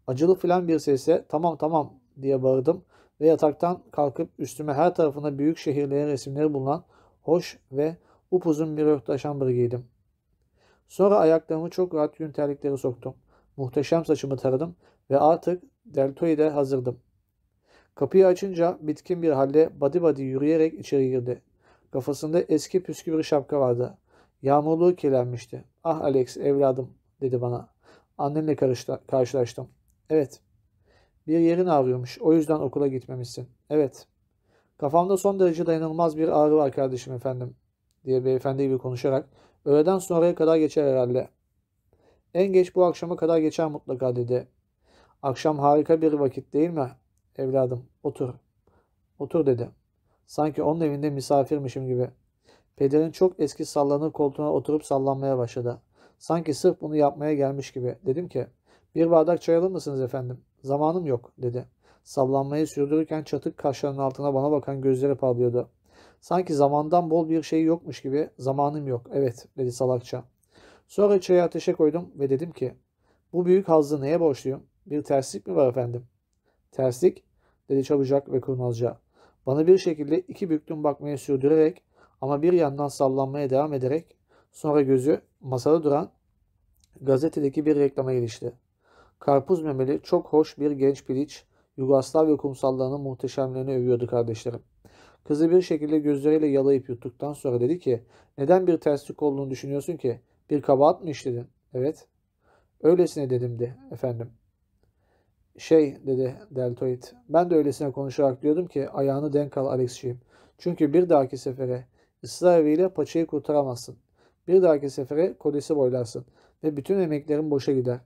Speaker 1: Acılı filan bir sesle tamam tamam diye bağırdım ve yataktan kalkıp üstüme her tarafında büyük şehirlerin resimleri bulunan hoş ve upuzun bir örtü aşambırı giydim. Sonra ayaklarımı çok rahat yün terlikleri soktum. Muhteşem saçımı taradım ve artık deltoide hazırdım. Kapıyı açınca bitkin bir halde body body yürüyerek içeri girdi. Kafasında eski püskü bir şapka vardı. Yağmurluğu kirlenmişti. Ah Alex evladım dedi bana. Annenle karşılaştım. Evet. Bir yerin ağrıyormuş. O yüzden okula gitmemişsin. Evet. Kafamda son derece dayanılmaz bir ağrı var kardeşim efendim. Diye beyefendi gibi konuşarak. Öğleden sonraya kadar geçer herhalde. En geç bu akşama kadar geçer mutlaka dedi. Akşam harika bir vakit değil mi? Evladım otur. Otur dedi. Sanki onun evinde misafirmişim gibi. Pederin çok eski sallanır koltuğuna oturup sallanmaya başladı. Sanki sırf bunu yapmaya gelmiş gibi. Dedim ki bir bardak çay alır mısınız efendim? Zamanım yok dedi. Sallanmayı sürdürürken çatık kaşlarının altına bana bakan gözleri parlıyordu. Sanki zamandan bol bir şey yokmuş gibi zamanım yok. Evet dedi salakça. Sonra çayı ateşe koydum ve dedim ki bu büyük hazzı neye borçluyum? Bir terslik mi var efendim? Terslik dedi çabucak ve kurnazca. Bana bir şekilde iki büklüm bakmaya sürdürerek ama bir yandan sallanmaya devam ederek sonra gözü masada duran gazetedeki bir reklama ilişti. Karpuz memeli çok hoş bir genç piliç Yugoslavya kumsallarının muhteşemlerini övüyordu kardeşlerim. Kızı bir şekilde gözleriyle yalayıp yuttuktan sonra dedi ki neden bir terslik olduğunu düşünüyorsun ki? Bir kabahat mı işledin? Evet. Öylesine dedim de efendim. Şey dedi Deltoid. Ben de öylesine konuşarak diyordum ki ayağını denk al Alexciğim. Çünkü bir dahaki sefere ısrar eviyle paçayı kurtaramazsın. Bir dahaki sefere kodesi boylarsın ve bütün emeklerin boşa gider.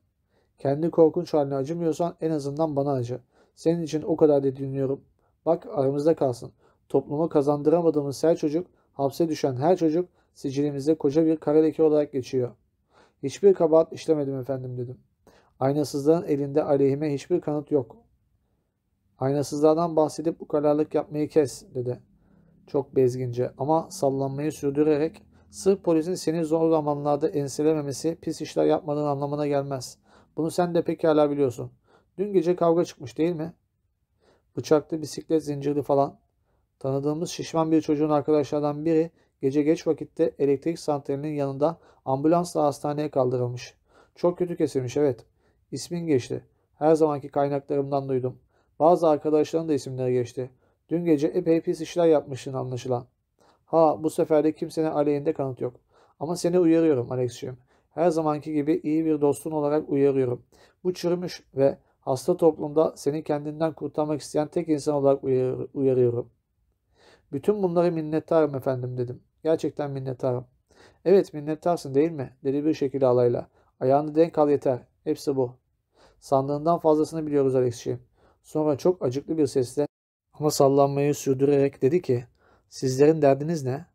Speaker 1: Kendi korkunç haline acımıyorsan en azından bana acı. Senin için o kadar da dinliyorum. Bak aramızda kalsın. Topluma kazandıramadığımız her çocuk, hapse düşen her çocuk sicilimizde koca bir kara leke olarak geçiyor. Hiçbir kabahat işlemedim efendim dedim. Aynasızların elinde aleyhime hiçbir kanıt yok. Aynasızlardan bahsedip bu kararlık yapmayı kes dedi. Çok bezgince ama sallanmayı sürdürerek sırf polisin seni zor zamanlarda enselememesi pis işler yapmadığın anlamına gelmez. Bunu sen de pekala biliyorsun. Dün gece kavga çıkmış değil mi? Bıçaklı, bisiklet, zincirli falan. Tanıdığımız şişman bir çocuğun arkadaşlardan biri gece geç vakitte elektrik santralinin yanında ambulansla hastaneye kaldırılmış. Çok kötü kesilmiş evet. İsmin geçti. Her zamanki kaynaklarımdan duydum. Bazı arkadaşların da isimleri geçti. Dün gece epey pis işler yapmışsın anlaşılan. Ha bu sefer de kimsenin aleyhinde kanıt yok. Ama seni uyarıyorum Alexciğim. Her zamanki gibi iyi bir dostun olarak uyarıyorum. Bu çürümüş ve hasta toplumda seni kendinden kurtarmak isteyen tek insan olarak uyar uyarıyorum. Bütün bunları minnettarım efendim dedim. Gerçekten minnettarım. Evet minnettarsın değil mi? Dedi bir şekilde alayla. Ayağını denk al yeter. Hepsi bu. Sandığından fazlasını biliyoruz Alexciğim. Sonra çok acıklı bir sesle ama sallanmayı sürdürerek dedi ki Sizlerin derdiniz ne?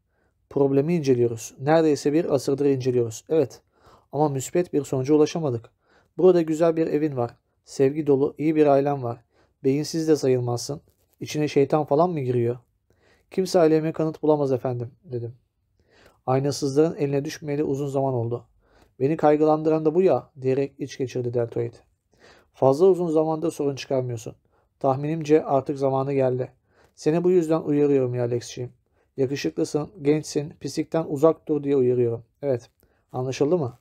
Speaker 1: Problemi inceliyoruz. Neredeyse bir asırdır inceliyoruz. Evet ama müspet bir sonuca ulaşamadık. Burada güzel bir evin var. Sevgi dolu iyi bir ailen var. Beyinsiz de sayılmazsın. İçine şeytan falan mı giriyor? Kimse aileme kanıt bulamaz efendim dedim. Aynasızların eline düşmeyeli uzun zaman oldu. Beni kaygılandıran da bu ya diyerek iç geçirdi Deltoid. Fazla uzun zamandır sorun çıkarmıyorsun. Tahminimce artık zamanı geldi. Seni bu yüzden uyarıyorum ya Alexciğim. Yakışıklısın, gençsin, pislikten uzak dur diye uyarıyorum. Evet, anlaşıldı mı?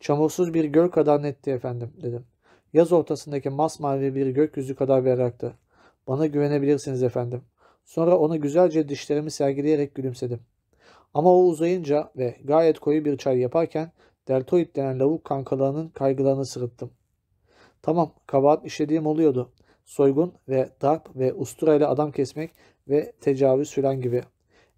Speaker 1: Çamursuz bir göl kadar netti efendim dedim. Yaz ortasındaki masmavi bir gökyüzü kadar berraktı. Bana güvenebilirsiniz efendim. Sonra ona güzelce dişlerimi sergileyerek gülümsedim. Ama o uzayınca ve gayet koyu bir çay yaparken deltoid denen lavuk kankalarının kaygılarını sırıttım. Tamam, kabahat işlediğim oluyordu. Soygun ve darp ve usturayla adam kesmek ve tecavüz filan gibi.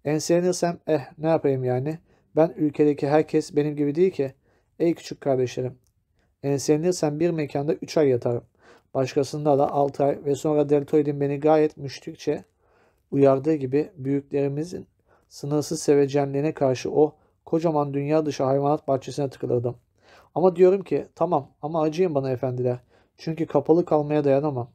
Speaker 1: Ensenirsem eh ne yapayım yani. Ben ülkedeki herkes benim gibi değil ki. Ey küçük kardeşlerim. Ensenirsem bir mekanda 3 ay yatarım. Başkasında da 6 ay ve sonra deltoidin beni gayet müştikçe uyardığı gibi büyüklerimizin sınırsız sevecenliğine karşı o kocaman dünya dışı hayvanat bahçesine tıkılırdım. Ama diyorum ki tamam ama acıyın bana efendiler. Çünkü kapalı kalmaya dayanamam.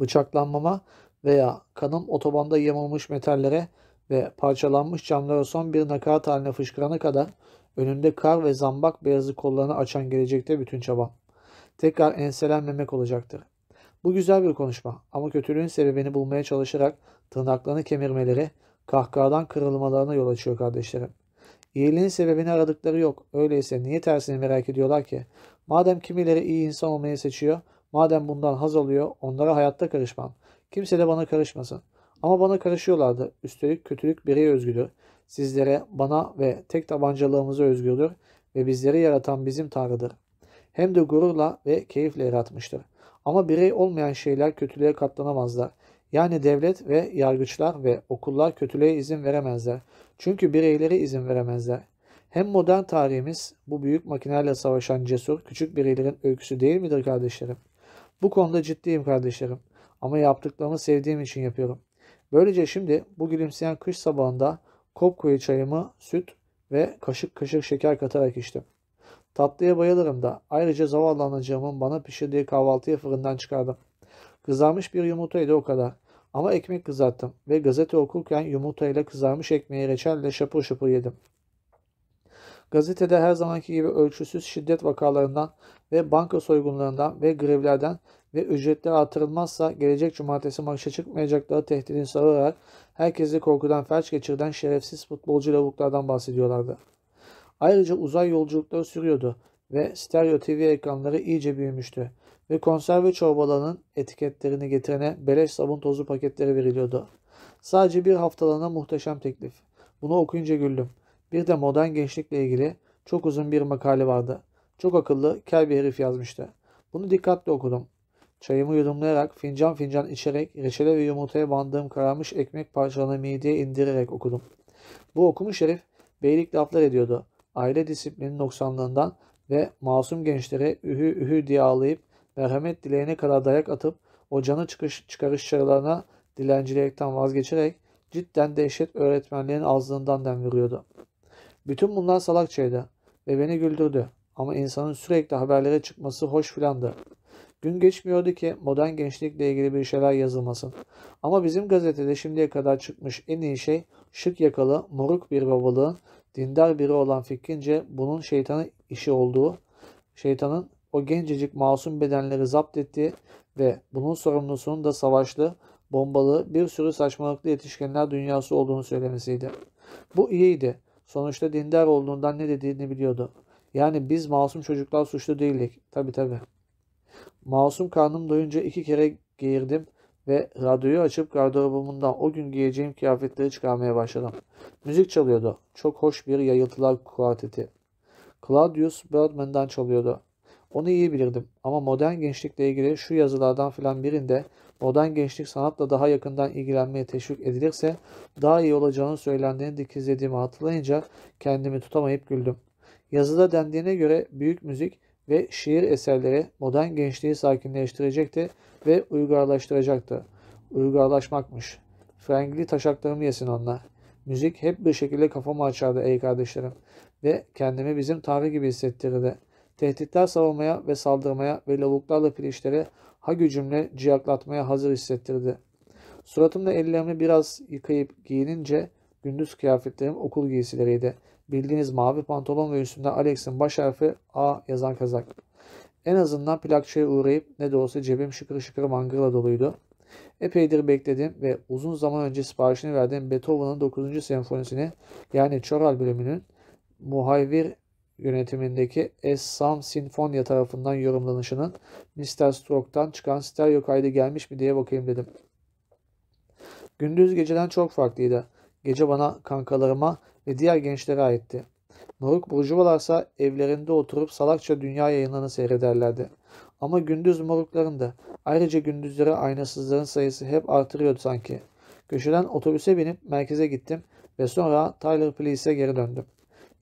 Speaker 1: Bıçaklanmama veya kanım otobanda yamulmuş metallere ve parçalanmış camlara son bir nakarat haline fışkırana kadar önünde kar ve zambak beyazı kollarını açan gelecekte bütün çabam. Tekrar enselenmemek olacaktır. Bu güzel bir konuşma ama kötülüğün sebebini bulmaya çalışarak tırnaklarını kemirmeleri, kahkahadan kırılmalarına yol açıyor kardeşlerim. İyiliğin sebebini aradıkları yok. Öyleyse niye tersini merak ediyorlar ki? Madem kimileri iyi insan olmayı seçiyor, madem bundan haz alıyor, onlara hayatta karışmam. Kimse de bana karışmasın. Ama bana karışıyorlardı. Üstelik kötülük bireye özgüdür. Sizlere, bana ve tek tabancalığımıza özgürdür ve bizleri yaratan bizim Tanrı'dır. Hem de gururla ve keyifle yaratmıştır. Ama birey olmayan şeyler kötülüğe katlanamazlar. Yani devlet ve yargıçlar ve okullar kötülüğe izin veremezler. Çünkü bireyleri izin veremezler. Hem modern tarihimiz bu büyük makinelerle savaşan cesur küçük bireylerin öyküsü değil midir kardeşlerim? Bu konuda ciddiyim kardeşlerim. Ama yaptıklarımı sevdiğim için yapıyorum. Böylece şimdi bu gülümseyen kış sabahında kopkoyu çayımı, süt ve kaşık kaşık şeker katarak içtim. Tatlıya bayılırım da ayrıca zavallı anacığımın bana pişirdiği kahvaltıyı fırından çıkardım. Kızarmış bir yumurtaydı o kadar. Ama ekmek kızarttım ve gazete okurken yumurtayla kızarmış ekmeği reçelle şapır şapır yedim. Gazetede her zamanki gibi ölçüsüz şiddet vakalarından ve banka soygunlarından ve grevlerden ve ücretler artırılmazsa gelecek cumartesi maça çıkmayacakları tehdidini sararak herkesi korkudan felç geçirden şerefsiz futbolcu lavuklardan bahsediyorlardı. Ayrıca uzay yolculukları sürüyordu ve stereo TV ekranları iyice büyümüştü ve konserve çorbalarının etiketlerini getirene beleş sabun tozu paketleri veriliyordu. Sadece bir haftalığına muhteşem teklif. Bunu okuyunca güldüm. Bir de modern gençlikle ilgili çok uzun bir makale vardı. Çok akıllı, kel bir herif yazmıştı. Bunu dikkatle okudum. Çayımı yudumlayarak, fincan fincan içerek, reçele ve yumurtaya bandığım kararmış ekmek parçalarını mideye indirerek okudum. Bu okumuş herif beylik laflar ediyordu. Aile disiplinin noksanlığından ve masum gençlere ühü ühü diye ağlayıp merhamet dileğine kadar dayak atıp o canı çıkış, çıkarışlarına dilencilikten vazgeçerek cidden dehşet öğretmenliğin azlığından dem veriyordu. Bütün bunlar salakçaydı ve beni güldürdü. Ama insanın sürekli haberlere çıkması hoş filandı. Gün geçmiyordu ki modern gençlikle ilgili bir şeyler yazılmasın. Ama bizim gazetede şimdiye kadar çıkmış en iyi şey şık yakalı, moruk bir babalığın dindar biri olan fikrince bunun şeytanın işi olduğu, şeytanın o gencecik masum bedenleri zapt ettiği ve bunun sorumlusunun da savaşlı, bombalı bir sürü saçmalıklı yetişkinler dünyası olduğunu söylemesiydi. Bu iyiydi. Sonuçta dindar olduğundan ne dediğini biliyordu. Yani biz masum çocuklar suçlu değildik. Tabi tabi. Masum karnım doyunca iki kere geğirdim ve radyoyu açıp gardırobumdan o gün giyeceğim kıyafetleri çıkarmaya başladım. Müzik çalıyordu. Çok hoş bir yayıltılar kuarteti. Claudius Birdman'dan çalıyordu. Onu iyi bilirdim ama modern gençlikle ilgili şu yazılardan filan birinde modern gençlik sanatla daha yakından ilgilenmeye teşvik edilirse daha iyi olacağını söylendiğini dikizlediğimi hatırlayınca kendimi tutamayıp güldüm. Yazıda dendiğine göre büyük müzik ve şiir eserleri modern gençliği sakinleştirecekti ve uygarlaştıracaktı. Uygarlaşmakmış. Frengli taşaklarımı yesin onlar. Müzik hep bir şekilde kafamı açardı ey kardeşlerim ve kendimi bizim Tanrı gibi hissettirirdi. Tehditler savunmaya ve saldırmaya ve lavuklarla pilişleri ha gücümle ciyaklatmaya hazır hissettirdi. Suratımda ellerimi biraz yıkayıp giyinince gündüz kıyafetlerim okul giysileriydi. Bildiğiniz mavi pantolon ve üstünde Alex'in baş harfi A yazan kazak. En azından plakçıya uğrayıp ne de olsa cebim şıkır şıkır mangırla doluydu. Epeydir bekledim ve uzun zaman önce siparişini verdiğim Beethoven'ın 9. senfonisini yani çoral bölümünün muhayvir yönetimindeki Es Sam Sinfonia tarafından yorumlanışının Mr. Stroke'tan çıkan stereo kaydı gelmiş mi diye bakayım dedim. Gündüz geceden çok farklıydı. Gece bana, kankalarıma ve diğer gençlere aitti. Moruk burjuvalarsa evlerinde oturup salakça dünya yayınlarını seyrederlerdi. Ama gündüz morukların da ayrıca gündüzleri aynasızların sayısı hep artırıyordu sanki. Köşeden otobüse binip merkeze gittim ve sonra Tyler Place'e geri döndüm.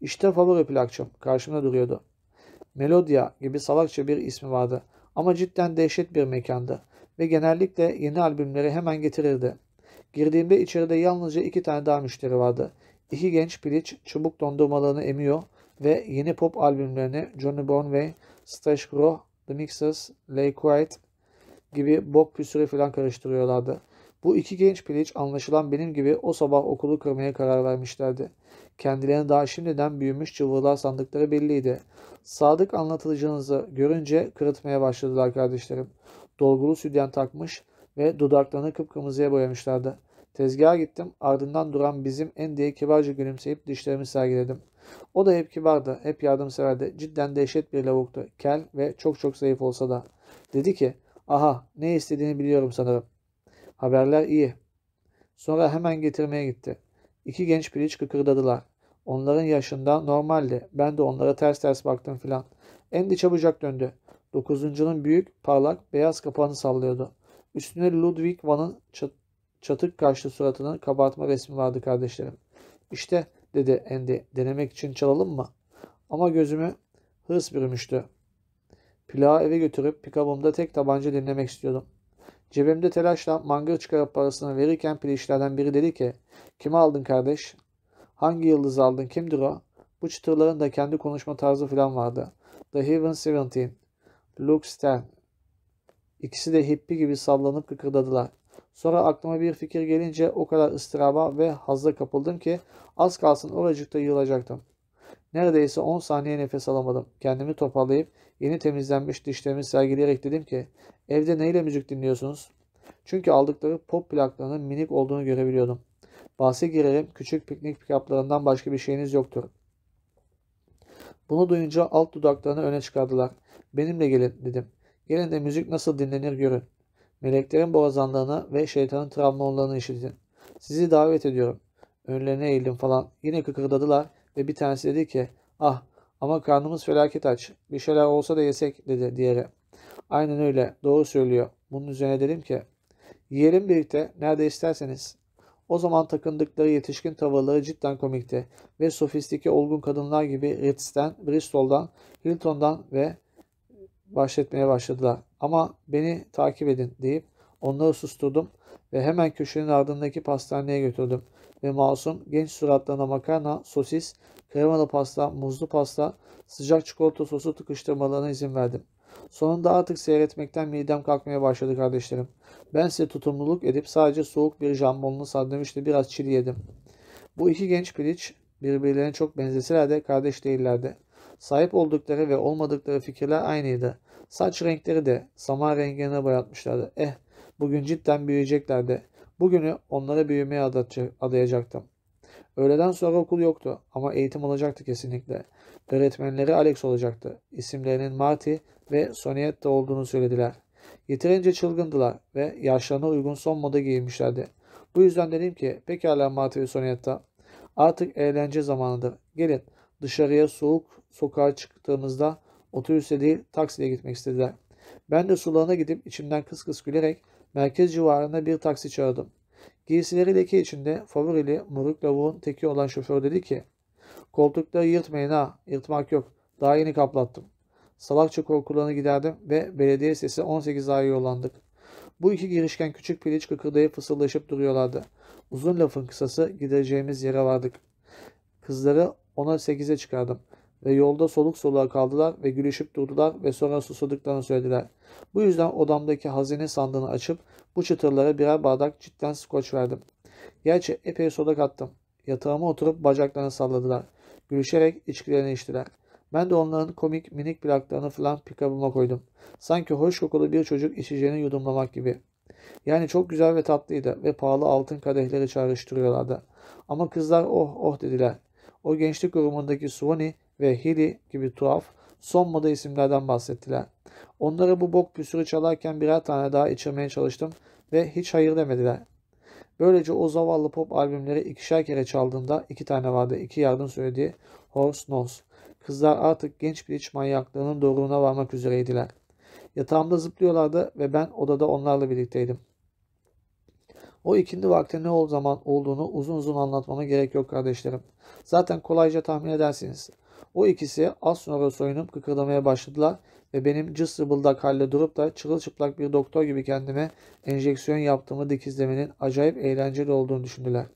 Speaker 1: İşte favori plakçım karşımda duruyordu. Melodia gibi salakça bir ismi vardı ama cidden dehşet bir mekandı ve genellikle yeni albümleri hemen getirirdi. Girdiğimde içeride yalnızca iki tane daha müşteri vardı. İki genç piliç çubuk dondurmalarını emiyor ve yeni pop albümlerini Johnny Bonway, Stash Grow, The Mixers, Lay Quiet gibi bok püsürü falan karıştırıyorlardı. Bu iki genç piliç anlaşılan benim gibi o sabah okulu kırmaya karar vermişlerdi. Kendilerini daha şimdiden büyümüş cıvırlar sandıkları belliydi. Sadık anlatıcınızı görünce kırıtmaya başladılar kardeşlerim. Dolgulu sütyen takmış ve dudaklarını kıpkırmızıya boyamışlardı. Tezgaha gittim. Ardından duran bizim en diye kibarca gülümseyip dişlerimi sergiledim. O da hep kibardı, hep yardımseverdi. Cidden dehşet bir lavuktu. Kel ve çok çok zayıf olsa da. Dedi ki, aha ne istediğini biliyorum sanırım. Haberler iyi. Sonra hemen getirmeye gitti. İki genç piliç kıkırdadılar. Onların yaşında normaldi. Ben de onlara ters ters baktım filan. Endi çabucak döndü. Dokuzuncunun büyük, parlak, beyaz kapağını sallıyordu. Üstüne Ludwig van'ın çatık kaşlı suratının kabartma resmi vardı kardeşlerim. İşte dedi Andy denemek için çalalım mı? Ama gözümü hırs bürümüştü. Plağı eve götürüp pikabımda tek tabanca dinlemek istiyordum. Cebimde telaşla mangır çıkarıp parasını verirken pilişlerden biri dedi ki Kimi aldın kardeş? Hangi yıldız aldın? Kimdir o? Bu çıtırların da kendi konuşma tarzı falan vardı. The Heaven Seventeen, Luke Stern. İkisi de hippi gibi sallanıp kıkırdadılar. Sonra aklıma bir fikir gelince o kadar ıstıraba ve hazla kapıldım ki az kalsın oracıkta yığılacaktım. Neredeyse 10 saniye nefes alamadım. Kendimi toparlayıp yeni temizlenmiş dişlerimi sergileyerek dedim ki evde neyle müzik dinliyorsunuz? Çünkü aldıkları pop plaklarının minik olduğunu görebiliyordum. Bahse girerim küçük piknik pikaplarından başka bir şeyiniz yoktur. Bunu duyunca alt dudaklarını öne çıkardılar. Benimle gelin dedim. Gelin de müzik nasıl dinlenir görün. Meleklerin boğazlandığını ve şeytanın travmalarını işitin. Sizi davet ediyorum. Önlerine eğildim falan. Yine kıkırdadılar ve bir tanesi dedi ki ah ama karnımız felaket aç. Bir şeyler olsa da yesek dedi diğeri. Aynen öyle. Doğru söylüyor. Bunun üzerine dedim ki yiyelim birlikte nerede isterseniz. O zaman takındıkları yetişkin tavırları cidden komikti ve sofistike olgun kadınlar gibi Ritz'ten, Bristol'dan, Hilton'dan ve bahsetmeye başladılar. Ama beni takip edin deyip onları susturdum ve hemen köşenin ardındaki pastaneye götürdüm ve masum genç suratlarına makarna, sosis, kremalı pasta, muzlu pasta, sıcak çikolata sosu tıkıştırmalarına izin verdim. Sonunda artık seyretmekten midem kalkmaya başladı kardeşlerim. Ben size tutumluluk edip sadece soğuk bir jambonlu sandviçle biraz çili yedim. Bu iki genç piliç birbirlerine çok benzeseler de kardeş değillerdi. Sahip oldukları ve olmadıkları fikirler aynıydı. Saç renkleri de samar rengine boyatmışlardı. Eh, bugün cidden büyüyeceklerdi. Bugünü onlara büyümeye adayacaktım. Öğleden sonra okul yoktu ama eğitim olacaktı kesinlikle. Öğretmenleri Alex olacaktı. İsimlerinin Marty ve Sonietta olduğunu söylediler. Yeterince çılgındılar ve yaşlarına uygun son moda giyinmişlerdi. Bu yüzden dedim ki pekala Marty ve Sonietta artık eğlence zamanıdır. Gelin dışarıya soğuk sokağa çıktığımızda otobüse değil taksiyle gitmek istediler. Ben de sularına gidip içimden kıs kıs gülerek merkez civarında bir taksi çağırdım. Giysileri leke içinde favorili muruk lavuğun teki olan şoför dedi ki koltukları yırtmayın ha yırtmak yok daha yeni kaplattım. Salakça korkularını giderdim ve belediye sesi 18 aya yollandık. Bu iki girişken küçük piliç kıkırdayıp fısıldaşıp duruyorlardı. Uzun lafın kısası gideceğimiz yere vardık. Kızları ona 8'e çıkardım ve yolda soluk soluğa kaldılar ve gülüşüp durdular ve sonra susadıklarını söylediler. Bu yüzden odamdaki hazine sandığını açıp bu çıtırlara birer bardak cidden skoç verdim. Gerçi epey soda kattım. Yatağıma oturup bacaklarını salladılar. Gülüşerek içkilerini içtiler. Ben de onların komik minik plaklarını falan pikabıma koydum. Sanki hoş kokulu bir çocuk içeceğini yudumlamak gibi. Yani çok güzel ve tatlıydı ve pahalı altın kadehleri çağrıştırıyorlardı. Ama kızlar oh oh dediler. O gençlik grubundaki Swanee ve Hilly gibi tuhaf, son moda isimlerden bahsettiler. Onlara bu bok püsürü çalarken birer tane daha içirmeye çalıştım ve hiç hayır demediler. Böylece o zavallı pop albümleri ikişer kere çaldığında iki tane vardı. iki yardım söylediği Horse Knows. Kızlar artık genç bir iç manyaklığının doğruluğuna varmak üzereydiler. Yatağımda zıplıyorlardı ve ben odada onlarla birlikteydim. O ikindi vakti ne ol zaman olduğunu uzun uzun anlatmama gerek yok kardeşlerim. Zaten kolayca tahmin edersiniz. O ikisi az sonra soyunup kıkırdamaya başladılar ve benim cız sıbıldak halde durup da çırılçıplak bir doktor gibi kendime enjeksiyon yaptığımı dikizlemenin acayip eğlenceli olduğunu düşündüler.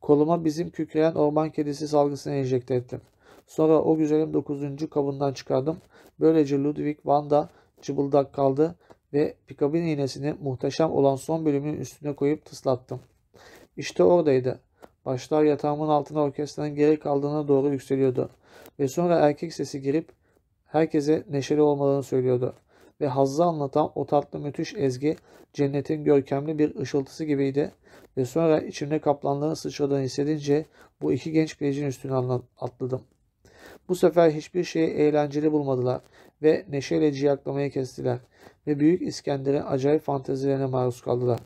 Speaker 1: Koluma bizim kükreyen orman kedisi salgısını enjekte ettim. Sonra o güzelim dokuzuncu kabından çıkardım. Böylece Ludwig van da cıbıldak kaldı ve pikabin iğnesini muhteşem olan son bölümün üstüne koyup tıslattım. İşte oradaydı. Başlar yatağımın altına orkestranın geri kaldığına doğru yükseliyordu. Ve sonra erkek sesi girip herkese neşeli olmalarını söylüyordu. Ve hazzı anlatan o tatlı müthiş ezgi cennetin görkemli bir ışıltısı gibiydi. Ve sonra içimde kaplanların sıçradığını hissedince bu iki genç bilecin üstüne atladım. Bu sefer hiçbir şeyi eğlenceli bulmadılar ve neşeyle ciyaklamayı kestiler ve Büyük İskender'in acayip fantezilerine maruz kaldılar.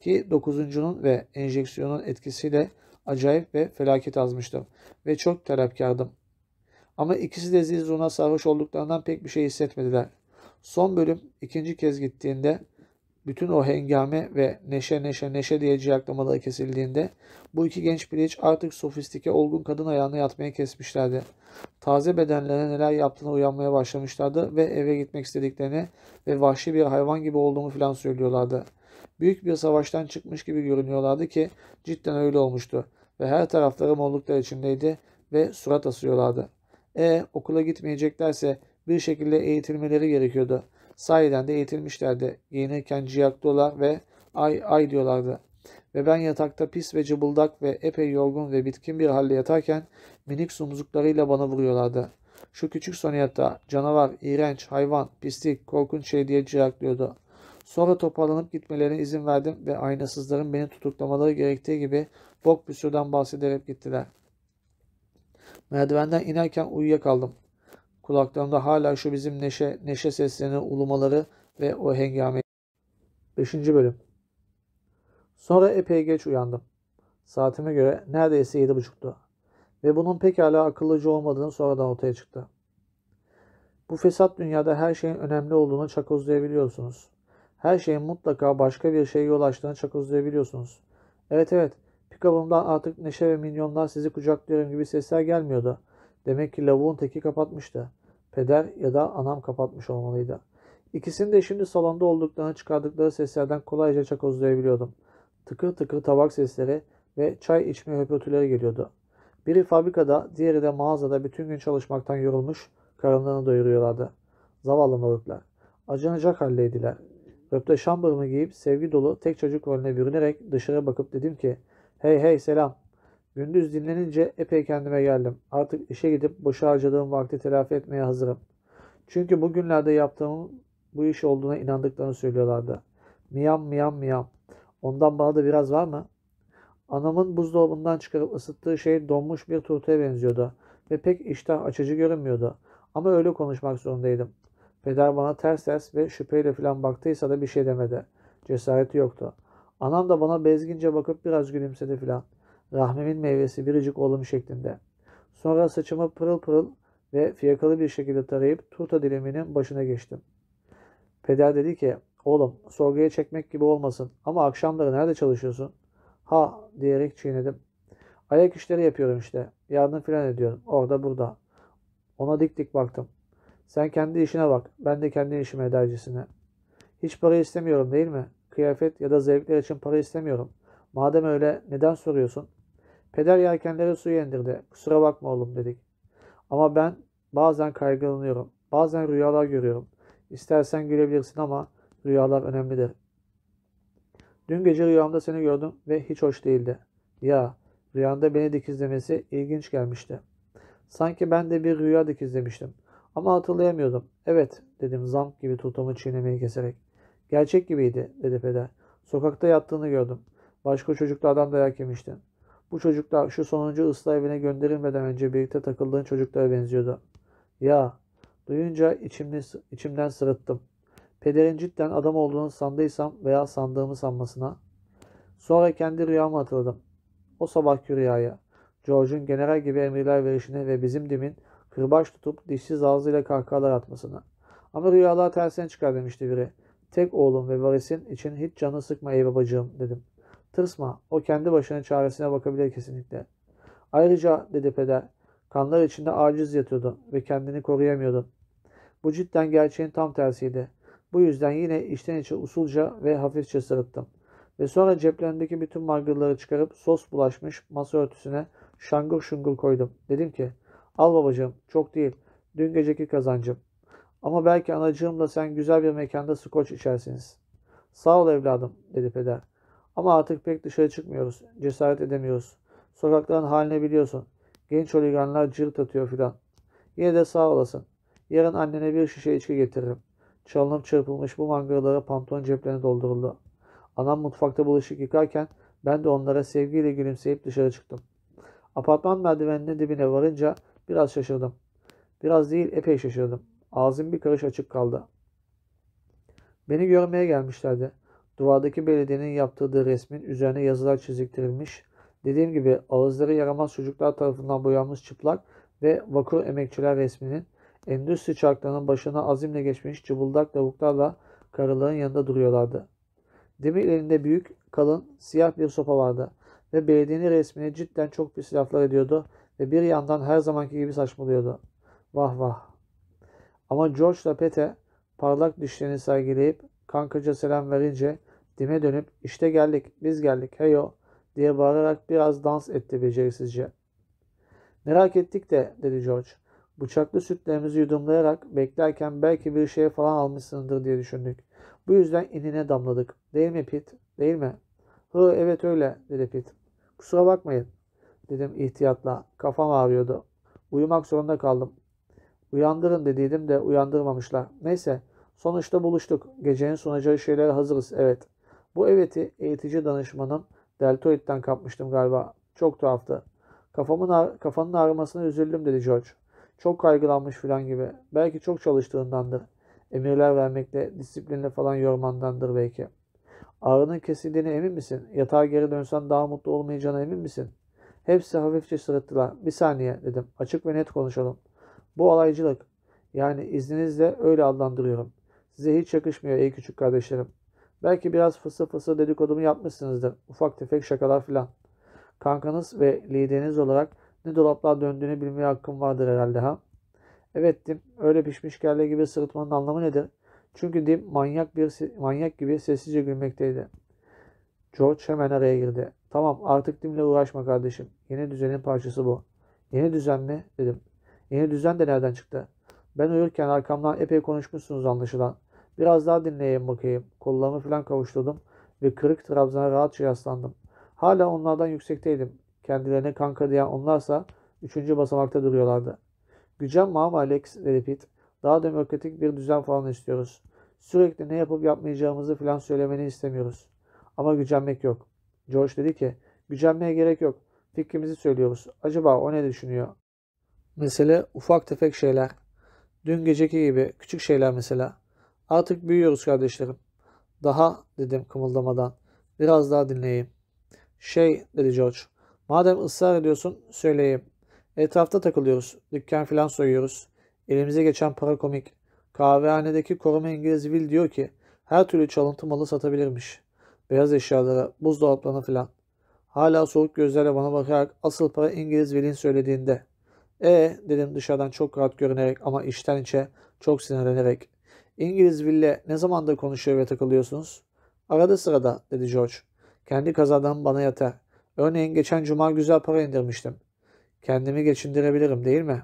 Speaker 1: Ki dokuzuncunun ve enjeksiyonun etkisiyle acayip ve felaket azmıştım ve çok talepkardım. Ama ikisi de zil sarhoş olduklarından pek bir şey hissetmediler. Son bölüm ikinci kez gittiğinde bütün o hengame ve neşe neşe neşe diye ciyaklamaları kesildiğinde bu iki genç biliç artık sofistike olgun kadın ayağına yatmaya kesmişlerdi. Taze bedenlerine neler yaptığını uyanmaya başlamışlardı ve eve gitmek istediklerini ve vahşi bir hayvan gibi olduğumu falan söylüyorlardı. Büyük bir savaştan çıkmış gibi görünüyorlardı ki cidden öyle olmuştu ve her tarafları molluklar içindeydi ve surat asıyorlardı. E okula gitmeyeceklerse bir şekilde eğitilmeleri gerekiyordu. Sahiden de eğitilmişlerdi. Giyinirken ciyaklılar ve ay ay diyorlardı. Ve ben yatakta pis ve cıbıldak ve epey yorgun ve bitkin bir halde yatarken minik sumuzluklarıyla bana vuruyorlardı. Şu küçük Sonyata canavar, iğrenç, hayvan, pislik, korkunç şey diye ciyaklıyordu. Sonra toparlanıp gitmelerine izin verdim ve aynasızların beni tutuklamaları gerektiği gibi bok püsürden bahsederek gittiler. Merdivenden inerken uyuyakaldım. Kulaklarımda hala şu bizim neşe, neşe seslerini ulumaları ve o hengame. 5. Bölüm Sonra epey geç uyandım. Saatime göre neredeyse yedi buçuktu. Ve bunun pekala akıllıca olmadığını sonradan ortaya çıktı. Bu fesat dünyada her şeyin önemli olduğunu çakozlayabiliyorsunuz. Her şeyin mutlaka başka bir şeye yol açtığını çakozlayabiliyorsunuz. Evet evet, pikabımdan artık neşe ve milyonlar sizi kucaklıyorum gibi sesler gelmiyordu. Demek ki lavuğun teki kapatmıştı. Peder ya da anam kapatmış olmalıydı. İkisini de şimdi salonda olduklarını çıkardıkları seslerden kolayca çakozlayabiliyordum. Tıkır tıkır tabak sesleri ve çay içme höpürtüleri geliyordu. Biri fabrikada, diğeri de mağazada bütün gün çalışmaktan yorulmuş, karınlarını doyuruyorlardı. Zavallı moruklar. Acınacak haldeydiler. Röpte şambırımı giyip sevgi dolu tek çocuk rolüne bürünerek dışarı bakıp dedim ki Hey hey selam. Gündüz dinlenince epey kendime geldim. Artık işe gidip boşa harcadığım vakti telafi etmeye hazırım. Çünkü bugünlerde yaptığım bu iş olduğuna inandıklarını söylüyorlardı. Miyam miyam miyam. Ondan bana da biraz var mı? Anamın buzdolabından çıkarıp ısıttığı şey donmuş bir turtaya benziyordu ve pek iştah açıcı görünmüyordu. Ama öyle konuşmak zorundaydım. Peder bana ters ters ve şüpheyle falan baktıysa da bir şey demedi. Cesareti yoktu. Anam da bana bezgince bakıp biraz gülümsedi filan. Rahmimin meyvesi biricik oğlum şeklinde. Sonra saçımı pırıl pırıl ve fiyakalı bir şekilde tarayıp turta diliminin başına geçtim. Peder dedi ki, oğlum sorguya çekmek gibi olmasın ama akşamları nerede çalışıyorsun? Ha diyerek çiğnedim. Ayak işleri yapıyorum işte. Yardım filan ediyorum. Orada burada. Ona dik dik baktım. Sen kendi işine bak. Ben de kendi işime edercisine. Hiç para istemiyorum değil mi? Kıyafet ya da zevkler için para istemiyorum. Madem öyle neden soruyorsun? Peder yelkenleri suya indirdi. Kusura bakma oğlum dedik. Ama ben bazen kaygılanıyorum. Bazen rüyalar görüyorum. İstersen gülebilirsin ama rüyalar önemlidir. Dün gece rüyamda seni gördüm ve hiç hoş değildi. Ya, rüyanda beni dikizlemesi ilginç gelmişti. Sanki ben de bir rüya dikizlemiştim. Ama hatırlayamıyordum. Evet, dedim zamk gibi tutamı çiğnemeyi keserek. Gerçek gibiydi, dedi peder. Sokakta yattığını gördüm. Başka çocuklardan dayak yemiştin. Bu çocuklar şu sonuncu ıslah evine gönderilmeden önce birlikte takıldığın çocuklara benziyordu. Ya, duyunca içimde, içimden sırıttım. Pederin cidden adam olduğunu sandıysam veya sandığımı sanmasına. Sonra kendi rüyamı hatırladım. O sabahki rüyaya. George'un general gibi emirler verişini ve bizim dimin kırbaç tutup dişsiz ağzıyla kahkahalar atmasını. Ama rüyalar tersine çıkar demişti biri. Tek oğlum ve varisin için hiç canı sıkma ey babacığım dedim. Tırsma, o kendi başına çaresine bakabilir kesinlikle. Ayrıca dedi peder, kanlar içinde aciz yatıyordu ve kendini koruyamıyordu. Bu cidden gerçeğin tam tersiydi. Bu yüzden yine içten içe usulca ve hafifçe sırıttım. Ve sonra ceplerimdeki bütün margırları çıkarıp sos bulaşmış masa örtüsüne şangur şungur koydum. Dedim ki, al babacığım, çok değil, dün geceki kazancım. Ama belki anacığımla sen güzel bir mekanda skoç içersiniz. Sağ ol evladım, dedi peder. Ama artık pek dışarı çıkmıyoruz, cesaret edemiyoruz. Sokakların haline biliyorsun. Genç oliganlar cırt atıyor filan. Yine de sağ olasın. Yarın annene bir şişe içki getiririm. Çalınıp çırpılmış bu mangalara pantolon ceplerine dolduruldu. Anam mutfakta bulaşık yıkarken ben de onlara sevgiyle gülümseyip dışarı çıktım. Apartman merdiveninin dibine varınca biraz şaşırdım. Biraz değil epey şaşırdım. Ağzım bir karış açık kaldı. Beni görmeye gelmişlerdi. Duvardaki belediyenin yaptırdığı resmin üzerine yazılar çiziktirilmiş. Dediğim gibi ağızları yaramaz çocuklar tarafından boyanmış çıplak ve vakur emekçiler resminin endüstri çarklarının başına azimle geçmiş cıbıldak lavuklarla karıların yanında duruyorlardı. Demir elinde büyük, kalın, siyah bir sopa vardı ve belediyenin resmini cidden çok pis laflar ediyordu ve bir yandan her zamanki gibi saçmalıyordu. Vah vah. Ama George Lapete parlak dişlerini sergileyip kankaca selam verince dime dönüp işte geldik biz geldik heyo diye bağırarak biraz dans etti becerisizce. Merak ettik de dedi George. Bıçaklı sütlerimizi yudumlayarak beklerken belki bir şey falan almışsındır diye düşündük. Bu yüzden inine damladık. Değil mi Pit? Değil mi? Hı evet öyle dedi Pit. Kusura bakmayın dedim ihtiyatla. Kafam ağrıyordu. Uyumak zorunda kaldım. Uyandırın dediydim de uyandırmamışlar. Neyse sonuçta buluştuk. Gecenin sunacağı şeylere hazırız evet. Bu eveti eğitici danışmanın deltoidden kapmıştım galiba. Çok tuhaftı. Kafamın ağ- kafanın ağrımasına üzüldüm dedi George. Çok kaygılanmış falan gibi. Belki çok çalıştığındandır. Emirler vermekle, disiplinle falan yormandandır belki. Ağrının kesildiğine emin misin? Yatağa geri dönsen daha mutlu olmayacağına emin misin? Hepsi hafifçe sırıttılar. Bir saniye dedim. Açık ve net konuşalım. Bu alaycılık. Yani izninizle öyle adlandırıyorum. Size hiç yakışmıyor ey küçük kardeşlerim. Belki biraz fısı fısı dedikodumu yapmışsınızdır. Ufak tefek şakalar filan. Kankanız ve lideriniz olarak ne dolaplar döndüğünü bilmeye hakkım vardır herhalde ha? Evet Dim, öyle pişmiş kelle gibi sırıtmanın anlamı nedir? Çünkü Dim manyak bir manyak gibi sessizce gülmekteydi. George hemen araya girdi. Tamam artık Dim'le uğraşma kardeşim. Yeni düzenin parçası bu. Yeni düzen mi? dedim. Yeni düzen de nereden çıktı? Ben uyurken arkamdan epey konuşmuşsunuz anlaşılan. Biraz daha dinleyeyim bakayım. Kollarımı falan kavuşturdum ve kırık trabzana rahatça yaslandım. Hala onlardan yüksekteydim. Kendilerine kanka diyen onlarsa üçüncü basamakta duruyorlardı. Gücenme ama Alex dedi Pete. Daha demokratik bir düzen falan istiyoruz. Sürekli ne yapıp yapmayacağımızı falan söylemeni istemiyoruz. Ama gücenmek yok. George dedi ki, gücenmeye gerek yok. Fikrimizi söylüyoruz. Acaba o ne düşünüyor? Mesele ufak tefek şeyler. Dün geceki gibi küçük şeyler mesela. Artık büyüyoruz kardeşlerim. Daha dedim kımıldamadan. Biraz daha dinleyeyim. Şey dedi George. Madem ısrar ediyorsun söyleyeyim. Etrafta takılıyoruz. Dükkan filan soyuyoruz. Elimize geçen para komik. Kahvehanedeki koruma İngiliz Will diyor ki her türlü çalıntı malı satabilirmiş. Beyaz eşyaları, buzdolaplarını filan. Hala soğuk gözlerle bana bakarak asıl para İngiliz Will'in söylediğinde. E dedim dışarıdan çok rahat görünerek ama içten içe çok sinirlenerek. İngiliz Will'le ne zamandır konuşuyor ve takılıyorsunuz? Arada sırada dedi George. Kendi kazadan bana yeter. Örneğin geçen cuma güzel para indirmiştim. Kendimi geçindirebilirim değil mi?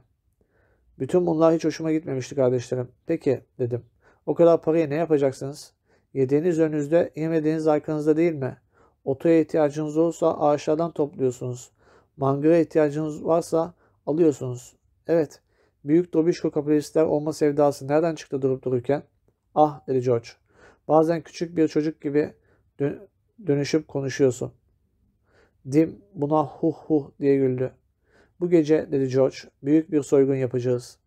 Speaker 1: Bütün bunlar hiç hoşuma gitmemişti kardeşlerim. Peki dedim. O kadar parayı ne yapacaksınız? Yediğiniz önünüzde, yemediğiniz arkanızda değil mi? Otoya ihtiyacınız olursa ağaçlardan topluyorsunuz. Mangıra ihtiyacınız varsa alıyorsunuz. Evet, büyük dobişko kapitalistler olma sevdası nereden çıktı durup dururken? Ah dedi George. Bazen küçük bir çocuk gibi dön dönüşüp konuşuyorsun. Dim buna huh huh diye güldü. Bu gece dedi George büyük bir soygun yapacağız.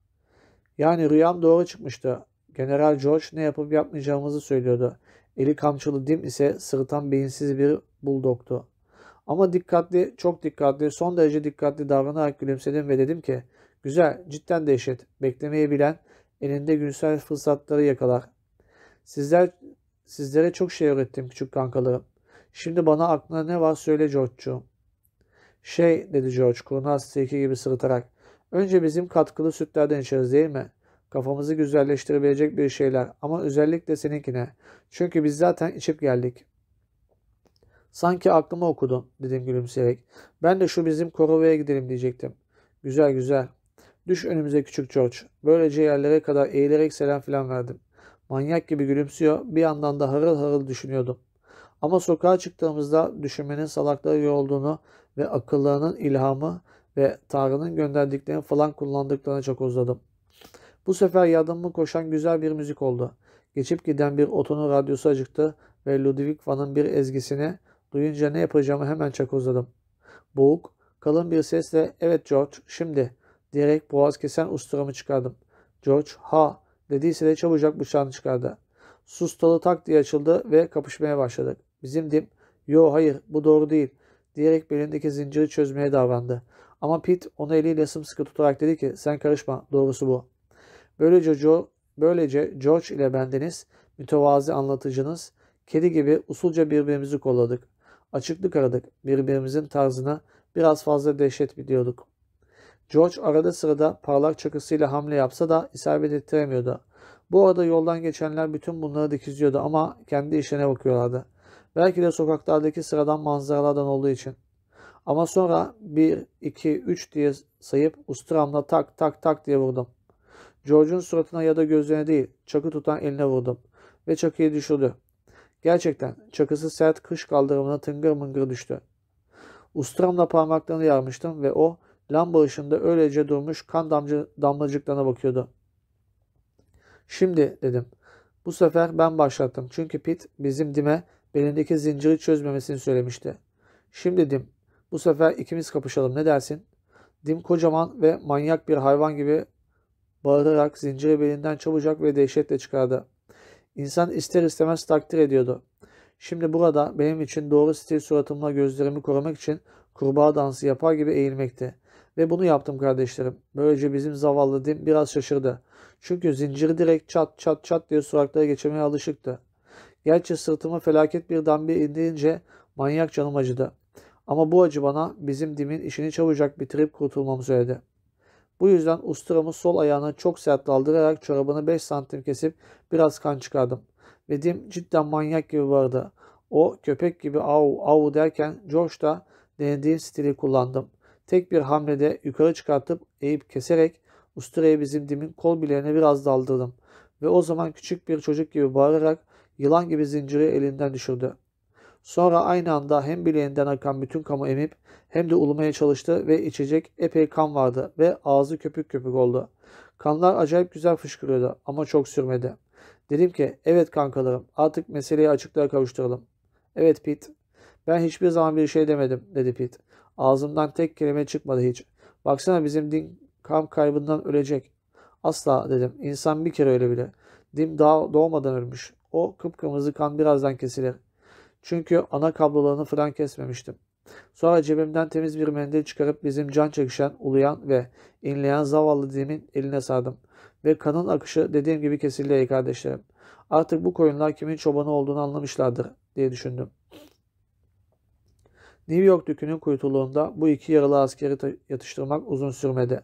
Speaker 1: Yani rüyam doğru çıkmıştı. General George ne yapıp yapmayacağımızı söylüyordu. Eli kamçılı Dim ise sırıtan beyinsiz bir buldoktu. Ama dikkatli, çok dikkatli, son derece dikkatli davranarak gülümsedim ve dedim ki güzel, cidden dehşet. Beklemeyi bilen elinde günsel fırsatları yakalar. Sizler sizlere çok şey öğrettim küçük kankalarım. Şimdi bana aklına ne var söyle George'cuğum. Şey dedi George kurnaz tilki gibi sırıtarak. Önce bizim katkılı sütlerden içeriz değil mi? Kafamızı güzelleştirebilecek bir şeyler ama özellikle seninkine. Çünkü biz zaten içip geldik. Sanki aklımı okudun dedim gülümseyerek. Ben de şu bizim Korova'ya gidelim diyecektim. Güzel güzel. Düş önümüze küçük George. Böylece yerlere kadar eğilerek selam filan verdim. Manyak gibi gülümsüyor bir yandan da harıl harıl düşünüyordum. Ama sokağa çıktığımızda düşünmenin salakları olduğunu ve akıllarının ilhamı ve Tanrı'nın gönderdiklerini falan kullandıklarını çok özledim. Bu sefer yardımımı koşan güzel bir müzik oldu. Geçip giden bir otonun radyosu acıktı ve Ludwig van'ın bir ezgisini duyunca ne yapacağımı hemen çakozladım. Boğuk, kalın bir sesle evet George şimdi diyerek boğaz kesen usturamı çıkardım. George ha dediyse de çabucak bıçağını çıkardı. Sustalı tak diye açıldı ve kapışmaya başladık. Bizim dim yo hayır bu doğru değil diyerek belindeki zinciri çözmeye davrandı. Ama Pete onu eliyle sımsıkı tutarak dedi ki sen karışma doğrusu bu. Böylece, Joe, böylece George ile bendeniz mütevazi anlatıcınız kedi gibi usulca birbirimizi kolladık. Açıklık aradık. Birbirimizin tarzına biraz fazla dehşet biliyorduk. George arada sırada parlak çakısıyla hamle yapsa da isabet ettiremiyordu. Bu arada yoldan geçenler bütün bunları dikizliyordu ama kendi işine bakıyorlardı. Belki de sokaklardaki sıradan manzaralardan olduğu için. Ama sonra 1, 2, 3 diye sayıp usturamla tak tak tak diye vurdum. George'un suratına ya da gözlerine değil, çakı tutan eline vurdum. Ve çakıyı düşürdü. Gerçekten çakısı sert kış kaldırımına tıngır mıngır düştü. Usturamla parmaklarını yarmıştım ve o lamba ışığında öylece durmuş kan damcı, damlacıklarına bakıyordu. Şimdi dedim. Bu sefer ben başlattım. Çünkü Pit bizim Dim'e belindeki zinciri çözmemesini söylemişti. Şimdi Dim, bu sefer ikimiz kapışalım ne dersin? Dim kocaman ve manyak bir hayvan gibi bağırarak zinciri belinden çabucak ve dehşetle çıkardı. İnsan ister istemez takdir ediyordu. Şimdi burada benim için doğru stil suratımla gözlerimi korumak için kurbağa dansı yapar gibi eğilmekti. Ve bunu yaptım kardeşlerim. Böylece bizim zavallı Dim biraz şaşırdı. Çünkü zinciri direkt çat çat çat diye suraklara geçirmeye alışıktı. Gerçi sırtıma felaket bir dambe indirince manyak canım acıdı. Ama bu acı bana bizim Dim'in işini çabucak bitirip kurtulmamı söyledi. Bu yüzden usturamı sol ayağına çok sert daldırarak çorabını 5 santim kesip biraz kan çıkardım. Ve Dim cidden manyak gibi vardı. O köpek gibi av av derken George da denediğim stili kullandım. Tek bir hamlede yukarı çıkartıp eğip keserek usturayı bizim Dim'in kol bileğine biraz daldırdım. Ve o zaman küçük bir çocuk gibi bağırarak yılan gibi zinciri elinden düşürdü. Sonra aynı anda hem bileğinden akan bütün kanı emip hem de ulumaya çalıştı ve içecek epey kan vardı ve ağzı köpük köpük oldu. Kanlar acayip güzel fışkırıyordu ama çok sürmedi. Dedim ki evet kankalarım artık meseleyi açıklığa kavuşturalım. Evet Pete. Ben hiçbir zaman bir şey demedim dedi Pete. Ağzımdan tek kelime çıkmadı hiç. Baksana bizim din kan kaybından ölecek. Asla dedim. İnsan bir kere ölebilir. Dim daha doğmadan ölmüş. O kıpkırmızı kan birazdan kesilir. Çünkü ana kablolarını falan kesmemiştim. Sonra cebimden temiz bir mendil çıkarıp bizim can çekişen, uluyan ve inleyen zavallı dimin eline sardım. Ve kanın akışı dediğim gibi kesildi ey kardeşlerim. Artık bu koyunlar kimin çobanı olduğunu anlamışlardır diye düşündüm. New York dükünün kuytuluğunda bu iki yaralı askeri yatıştırmak uzun sürmedi.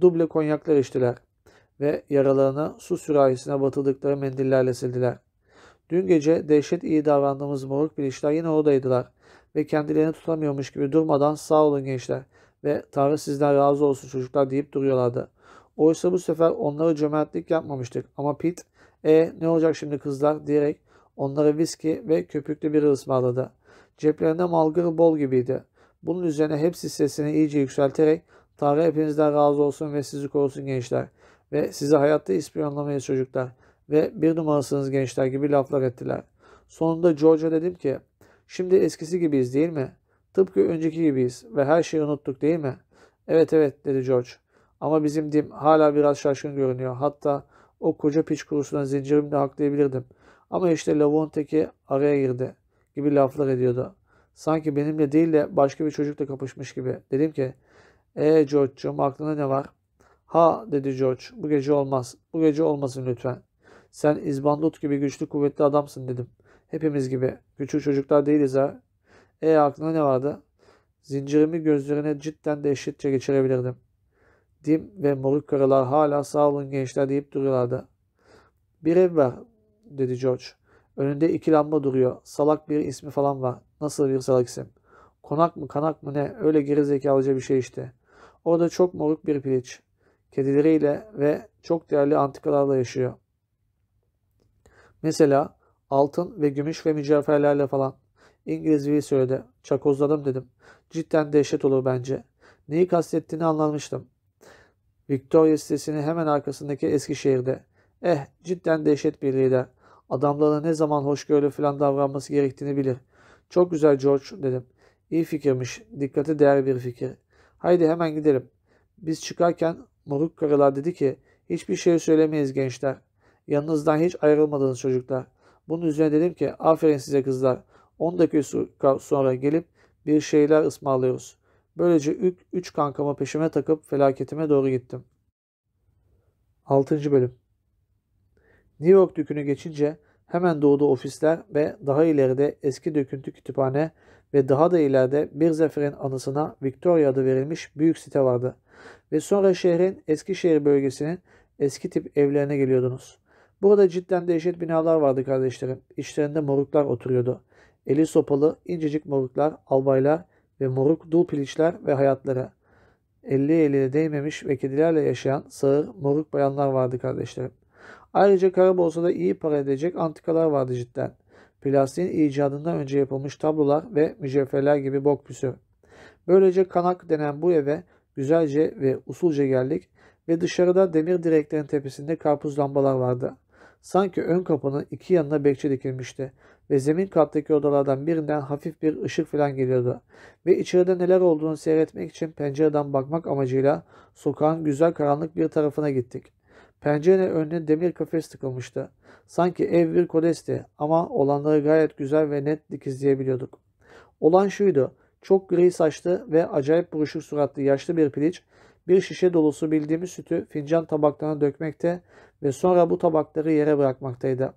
Speaker 1: Duble konyaklar içtiler ve yaralarını su sürahisine batırdıkları mendillerle sildiler. Dün gece dehşet iyi davrandığımız moruk bilişler yine oradaydılar ve kendilerini tutamıyormuş gibi durmadan sağ olun gençler ve Tanrı sizden razı olsun çocuklar deyip duruyorlardı. Oysa bu sefer onlara cömertlik yapmamıştık ama Pete e ne olacak şimdi kızlar diyerek onlara viski ve köpüklü bir ısmarladı. Ceplerinde malgır bol gibiydi. Bunun üzerine hepsi sesini iyice yükselterek Tanrı hepinizden razı olsun ve sizi korusun gençler. Ve sizi hayatta ispiyonlamayız çocuklar. Ve bir numarasınız gençler gibi laflar ettiler. Sonunda George'a dedim ki şimdi eskisi gibiyiz değil mi? Tıpkı önceki gibiyiz ve her şeyi unuttuk değil mi? Evet evet dedi George. Ama bizim Dim hala biraz şaşkın görünüyor. Hatta o koca piç kurusuna zincirimle haklayabilirdim. Ama işte lavuğun teki araya girdi gibi laflar ediyordu. Sanki benimle değil de başka bir çocukla kapışmış gibi. Dedim ki, ee George'cum aklına ne var? Ha dedi George, bu gece olmaz. Bu gece olmasın lütfen. Sen izbandut gibi güçlü kuvvetli adamsın dedim. Hepimiz gibi. Küçük çocuklar değiliz ha. E aklına ne vardı? Zincirimi gözlerine cidden dehşetçe geçirebilirdim. Dim ve moruk karılar hala sağ olun gençler deyip duruyorlardı. Bir ev var dedi George. Önünde iki lamba duruyor. Salak bir ismi falan var. Nasıl bir salak isim? Konak mı kanak mı ne? Öyle gerizekalıca bir şey işte. Orada çok moruk bir piliç. Kedileriyle ve çok değerli antikalarla yaşıyor. Mesela altın ve gümüş ve mücevherlerle falan. İngilizceyi söyledi. Çakozladım dedim. Cidden dehşet olur bence. Neyi kastettiğini anlamıştım. Victoria sitesinin hemen arkasındaki Eskişehir'de. Eh cidden dehşet bir lider. Adamlara ne zaman hoşgörülü falan davranması gerektiğini bilir. Çok güzel George dedim. İyi fikirmiş. Dikkate değer bir fikir. Haydi hemen gidelim. Biz çıkarken moruk karılar dedi ki hiçbir şey söylemeyiz gençler. Yanınızdan hiç ayrılmadınız çocuklar. Bunun üzerine dedim ki aferin size kızlar. 10 dakika sonra gelip bir şeyler ısmarlıyoruz. Böylece üç, üç kankamı peşime takıp felaketime doğru gittim. 6. Bölüm New York dükünü geçince hemen doğuda ofisler ve daha ileride eski döküntü kütüphane ve daha da ileride bir zaferin anısına Victoria adı verilmiş büyük site vardı. Ve sonra şehrin Eskişehir bölgesinin eski tip evlerine geliyordunuz. Burada cidden dehşet binalar vardı kardeşlerim. İçlerinde moruklar oturuyordu. Eli sopalı, incecik moruklar, albaylar ve moruk dul piliçler ve hayatları. Elli eline değmemiş ve kedilerle yaşayan sağır moruk bayanlar vardı kardeşlerim. Ayrıca kara borsada iyi para edecek antikalar vardı cidden. Plastiğin icadından önce yapılmış tablolar ve mücevherler gibi bok püsü. Böylece kanak denen bu eve güzelce ve usulca geldik ve dışarıda demir direklerin tepesinde karpuz lambalar vardı. Sanki ön kapının iki yanına bekçi dikilmişti ve zemin kattaki odalardan birinden hafif bir ışık falan geliyordu. Ve içeride neler olduğunu seyretmek için pencereden bakmak amacıyla sokağın güzel karanlık bir tarafına gittik. Pencerenin önüne demir kafes tıkılmıştı. Sanki ev bir kodesti ama olanları gayet güzel ve net dikizleyebiliyorduk. Olan şuydu. Çok gri saçlı ve acayip buruşuk suratlı yaşlı bir piliç bir şişe dolusu bildiğimiz sütü fincan tabaklarına dökmekte ve sonra bu tabakları yere bırakmaktaydı.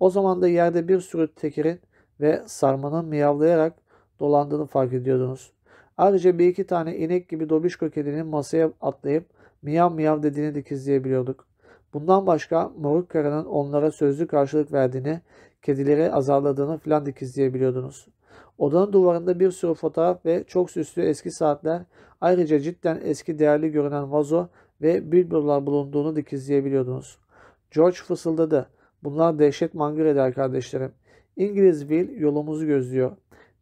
Speaker 1: O zaman da yerde bir sürü tekirin ve sarmanın miyavlayarak dolandığını fark ediyordunuz. Ayrıca bir iki tane inek gibi dobişko kedinin masaya atlayıp miyav miyav dediğini dikizleyebiliyorduk. Bundan başka moruk karının onlara sözlü karşılık verdiğini, kedileri azarladığını filan dikizleyebiliyordunuz. Odanın duvarında bir sürü fotoğraf ve çok süslü eski saatler, ayrıca cidden eski değerli görünen vazo ve billboardlar bulunduğunu dikizleyebiliyordunuz. George fısıldadı. Bunlar dehşet mangır eder kardeşlerim. İngiliz Will yolumuzu gözlüyor.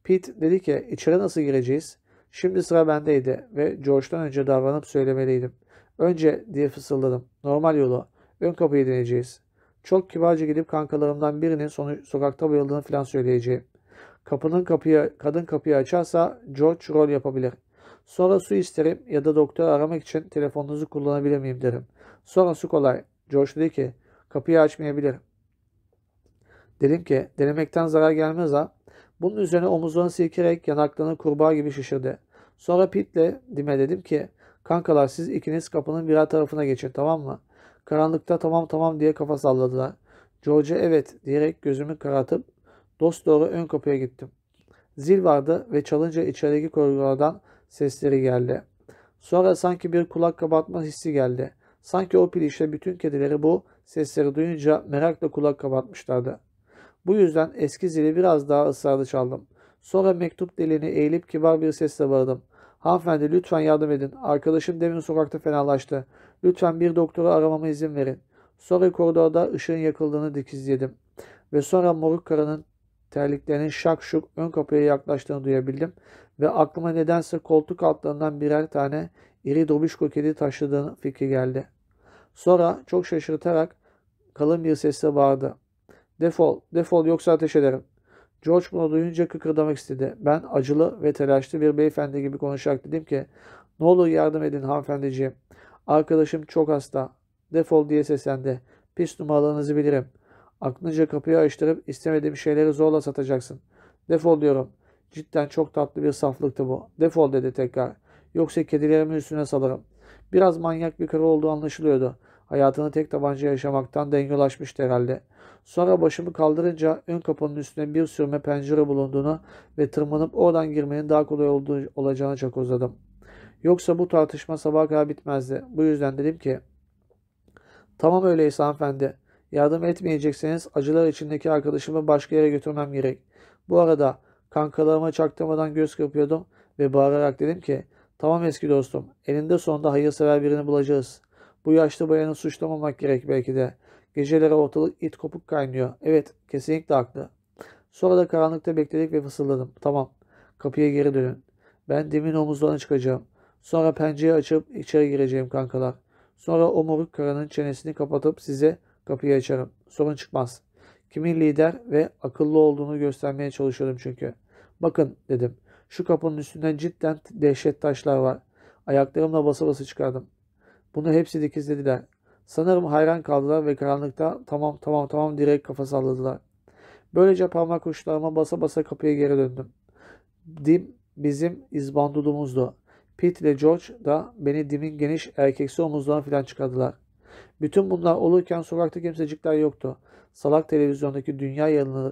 Speaker 1: Pete dedi ki içeri nasıl gireceğiz? Şimdi sıra bendeydi ve George'dan önce davranıp söylemeliydim. Önce diye fısıldadım. Normal yolu. Ön kapıyı deneyeceğiz. Çok kibarca gidip kankalarımdan birinin sonu, sokakta bayıldığını falan söyleyeceğim. Kapının kapıyı, kadın kapıyı açarsa George rol yapabilir. Sonra su isterim ya da doktor aramak için telefonunuzu kullanabilir miyim derim. Sonra su kolay. George dedi ki kapıyı açmayabilir. Dedim ki denemekten zarar gelmez ha. Bunun üzerine omuzlarını silkerek yanaklarını kurbağa gibi şişirdi. Sonra Pete'le Dime dedim ki kankalar siz ikiniz kapının birer tarafına geçin tamam mı? Karanlıkta tamam tamam diye kafa salladılar. George'a evet diyerek gözümü karartıp dost doğru ön kapıya gittim. Zil vardı ve çalınca içerideki koridordan sesleri geldi. Sonra sanki bir kulak kabartma hissi geldi. Sanki o pilişle bütün kedileri bu sesleri duyunca merakla kulak kabartmışlardı. Bu yüzden eski zili biraz daha ısrarlı çaldım. Sonra mektup deliğini eğilip kibar bir sesle bağırdım. Hanımefendi lütfen yardım edin. Arkadaşım demin sokakta fenalaştı. Lütfen bir doktoru aramama izin verin. Sonra koridorda ışığın yakıldığını dikizledim. Ve sonra moruk karının terliklerinin şak şuk ön kapıya yaklaştığını duyabildim. Ve aklıma nedense koltuk altlarından birer tane iri dobişko kedi taşıdığını fikri geldi. Sonra çok şaşırtarak kalın bir sesle bağırdı. Defol, defol yoksa ateş ederim. George bunu duyunca kıkırdamak istedi. Ben acılı ve telaşlı bir beyefendi gibi konuşarak dedim ki ne olur yardım edin hanımefendiciğim. Arkadaşım çok hasta. Defol diye seslendi. Pis numaralarınızı bilirim. Aklınca kapıyı açtırıp istemediğim şeyleri zorla satacaksın. Defol diyorum. Cidden çok tatlı bir saflıktı bu. Defol dedi tekrar. Yoksa kedilerimin üstüne salarım. Biraz manyak bir karı olduğu anlaşılıyordu. Hayatını tek tabanca yaşamaktan denyolaşmıştı herhalde. Sonra başımı kaldırınca ön kapının üstüne bir sürme pencere bulunduğunu ve tırmanıp oradan girmenin daha kolay olduğu, olacağını çok uzadım. Yoksa bu tartışma sabah kadar bitmezdi. Bu yüzden dedim ki Tamam öyleyse hanımefendi. Yardım etmeyecekseniz acılar içindeki arkadaşımı başka yere götürmem gerek. Bu arada kankalarıma çaktırmadan göz kırpıyordum ve bağırarak dedim ki Tamam eski dostum. Elinde sonunda hayırsever birini bulacağız. Bu yaşlı bayanı suçlamamak gerek belki de. Geceleri ortalık it kopuk kaynıyor. Evet, kesinlikle haklı. Sonra da karanlıkta bekledik ve fısıldadım. Tamam, kapıya geri dönün. Ben demin omuzlarına çıkacağım. Sonra pencereyi açıp içeri gireceğim kankalar. Sonra o moruk karanın çenesini kapatıp size kapıyı açarım. Sorun çıkmaz. Kimin lider ve akıllı olduğunu göstermeye çalışıyordum çünkü. Bakın dedim. Şu kapının üstünden cidden dehşet taşlar var. Ayaklarımla basa basa çıkardım. Bunu hepsi dikizlediler. Sanırım hayran kaldılar ve karanlıkta tamam tamam tamam direkt kafa salladılar. Böylece parmak uçlarıma basa basa kapıya geri döndüm. Dim bizim izbandudumuzdu. Pete ile George da beni Dim'in geniş erkeksi omuzlarına falan çıkardılar. Bütün bunlar olurken sokakta kimsecikler yoktu. Salak televizyondaki dünya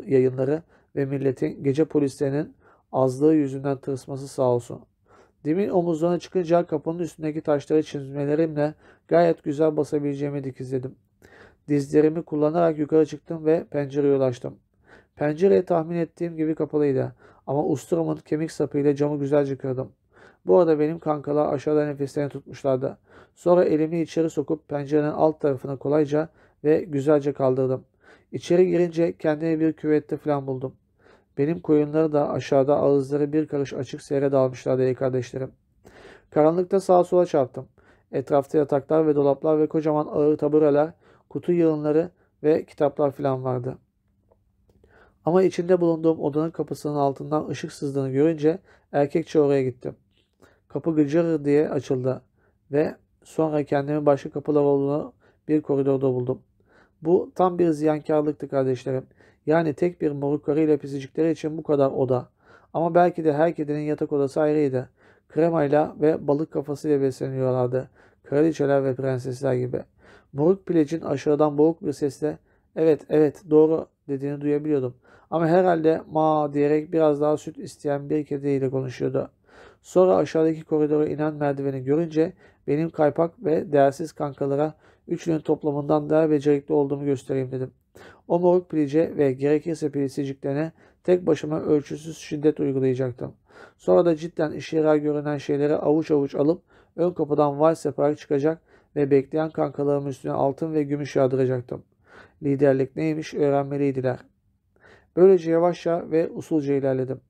Speaker 1: yayınları ve milletin gece polislerinin azlığı yüzünden tırsması sağ olsun. Demin omuzlarına çıkınca kapının üstündeki taşları çizmelerimle gayet güzel basabileceğimi dikizledim. Dizlerimi kullanarak yukarı çıktım ve pencereye ulaştım. Pencere tahmin ettiğim gibi kapalıydı ama usturamın kemik sapıyla camı güzelce kırdım. Bu arada benim kankalar aşağıda nefeslerini tutmuşlardı. Sonra elimi içeri sokup pencerenin alt tarafına kolayca ve güzelce kaldırdım. İçeri girince kendimi bir küvette falan buldum. Benim koyunları da aşağıda ağızları bir karış açık seyre dalmışlardı ey kardeşlerim. Karanlıkta sağa sola çarptım. Etrafta yataklar ve dolaplar ve kocaman ağır tabureler, kutu yığınları, ve kitaplar falan vardı. Ama içinde bulunduğum odanın kapısının altından ışık sızdığını görünce erkekçe oraya gittim. Kapı gıcır diye açıldı ve sonra kendimi başka kapılar olduğunu bir koridorda buldum. Bu tam bir ziyankarlıktı kardeşlerim. Yani tek bir moruk karıyla pisicikleri için bu kadar oda. Ama belki de her kedinin yatak odası ayrıydı. Kremayla ve balık kafasıyla besleniyorlardı. Kraliçeler ve prensesler gibi. Moruk pilecin aşağıdan boğuk bir sesle evet evet doğru dediğini duyabiliyordum. Ama herhalde ma diyerek biraz daha süt isteyen bir kediyle konuşuyordu. Sonra aşağıdaki koridora inen merdiveni görünce benim kaypak ve değersiz kankalara üçünün toplamından daha becerikli olduğumu göstereyim dedim. O moruk pilice ve gerekirse pilisiciklerine tek başıma ölçüsüz şiddet uygulayacaktım. Sonra da cidden işe yarar görünen şeyleri avuç avuç alıp ön kapıdan vals yaparak çıkacak ve bekleyen kankalarımın üstüne altın ve gümüş yağdıracaktım. Liderlik neymiş öğrenmeliydiler. Böylece yavaşça ve usulca ilerledim.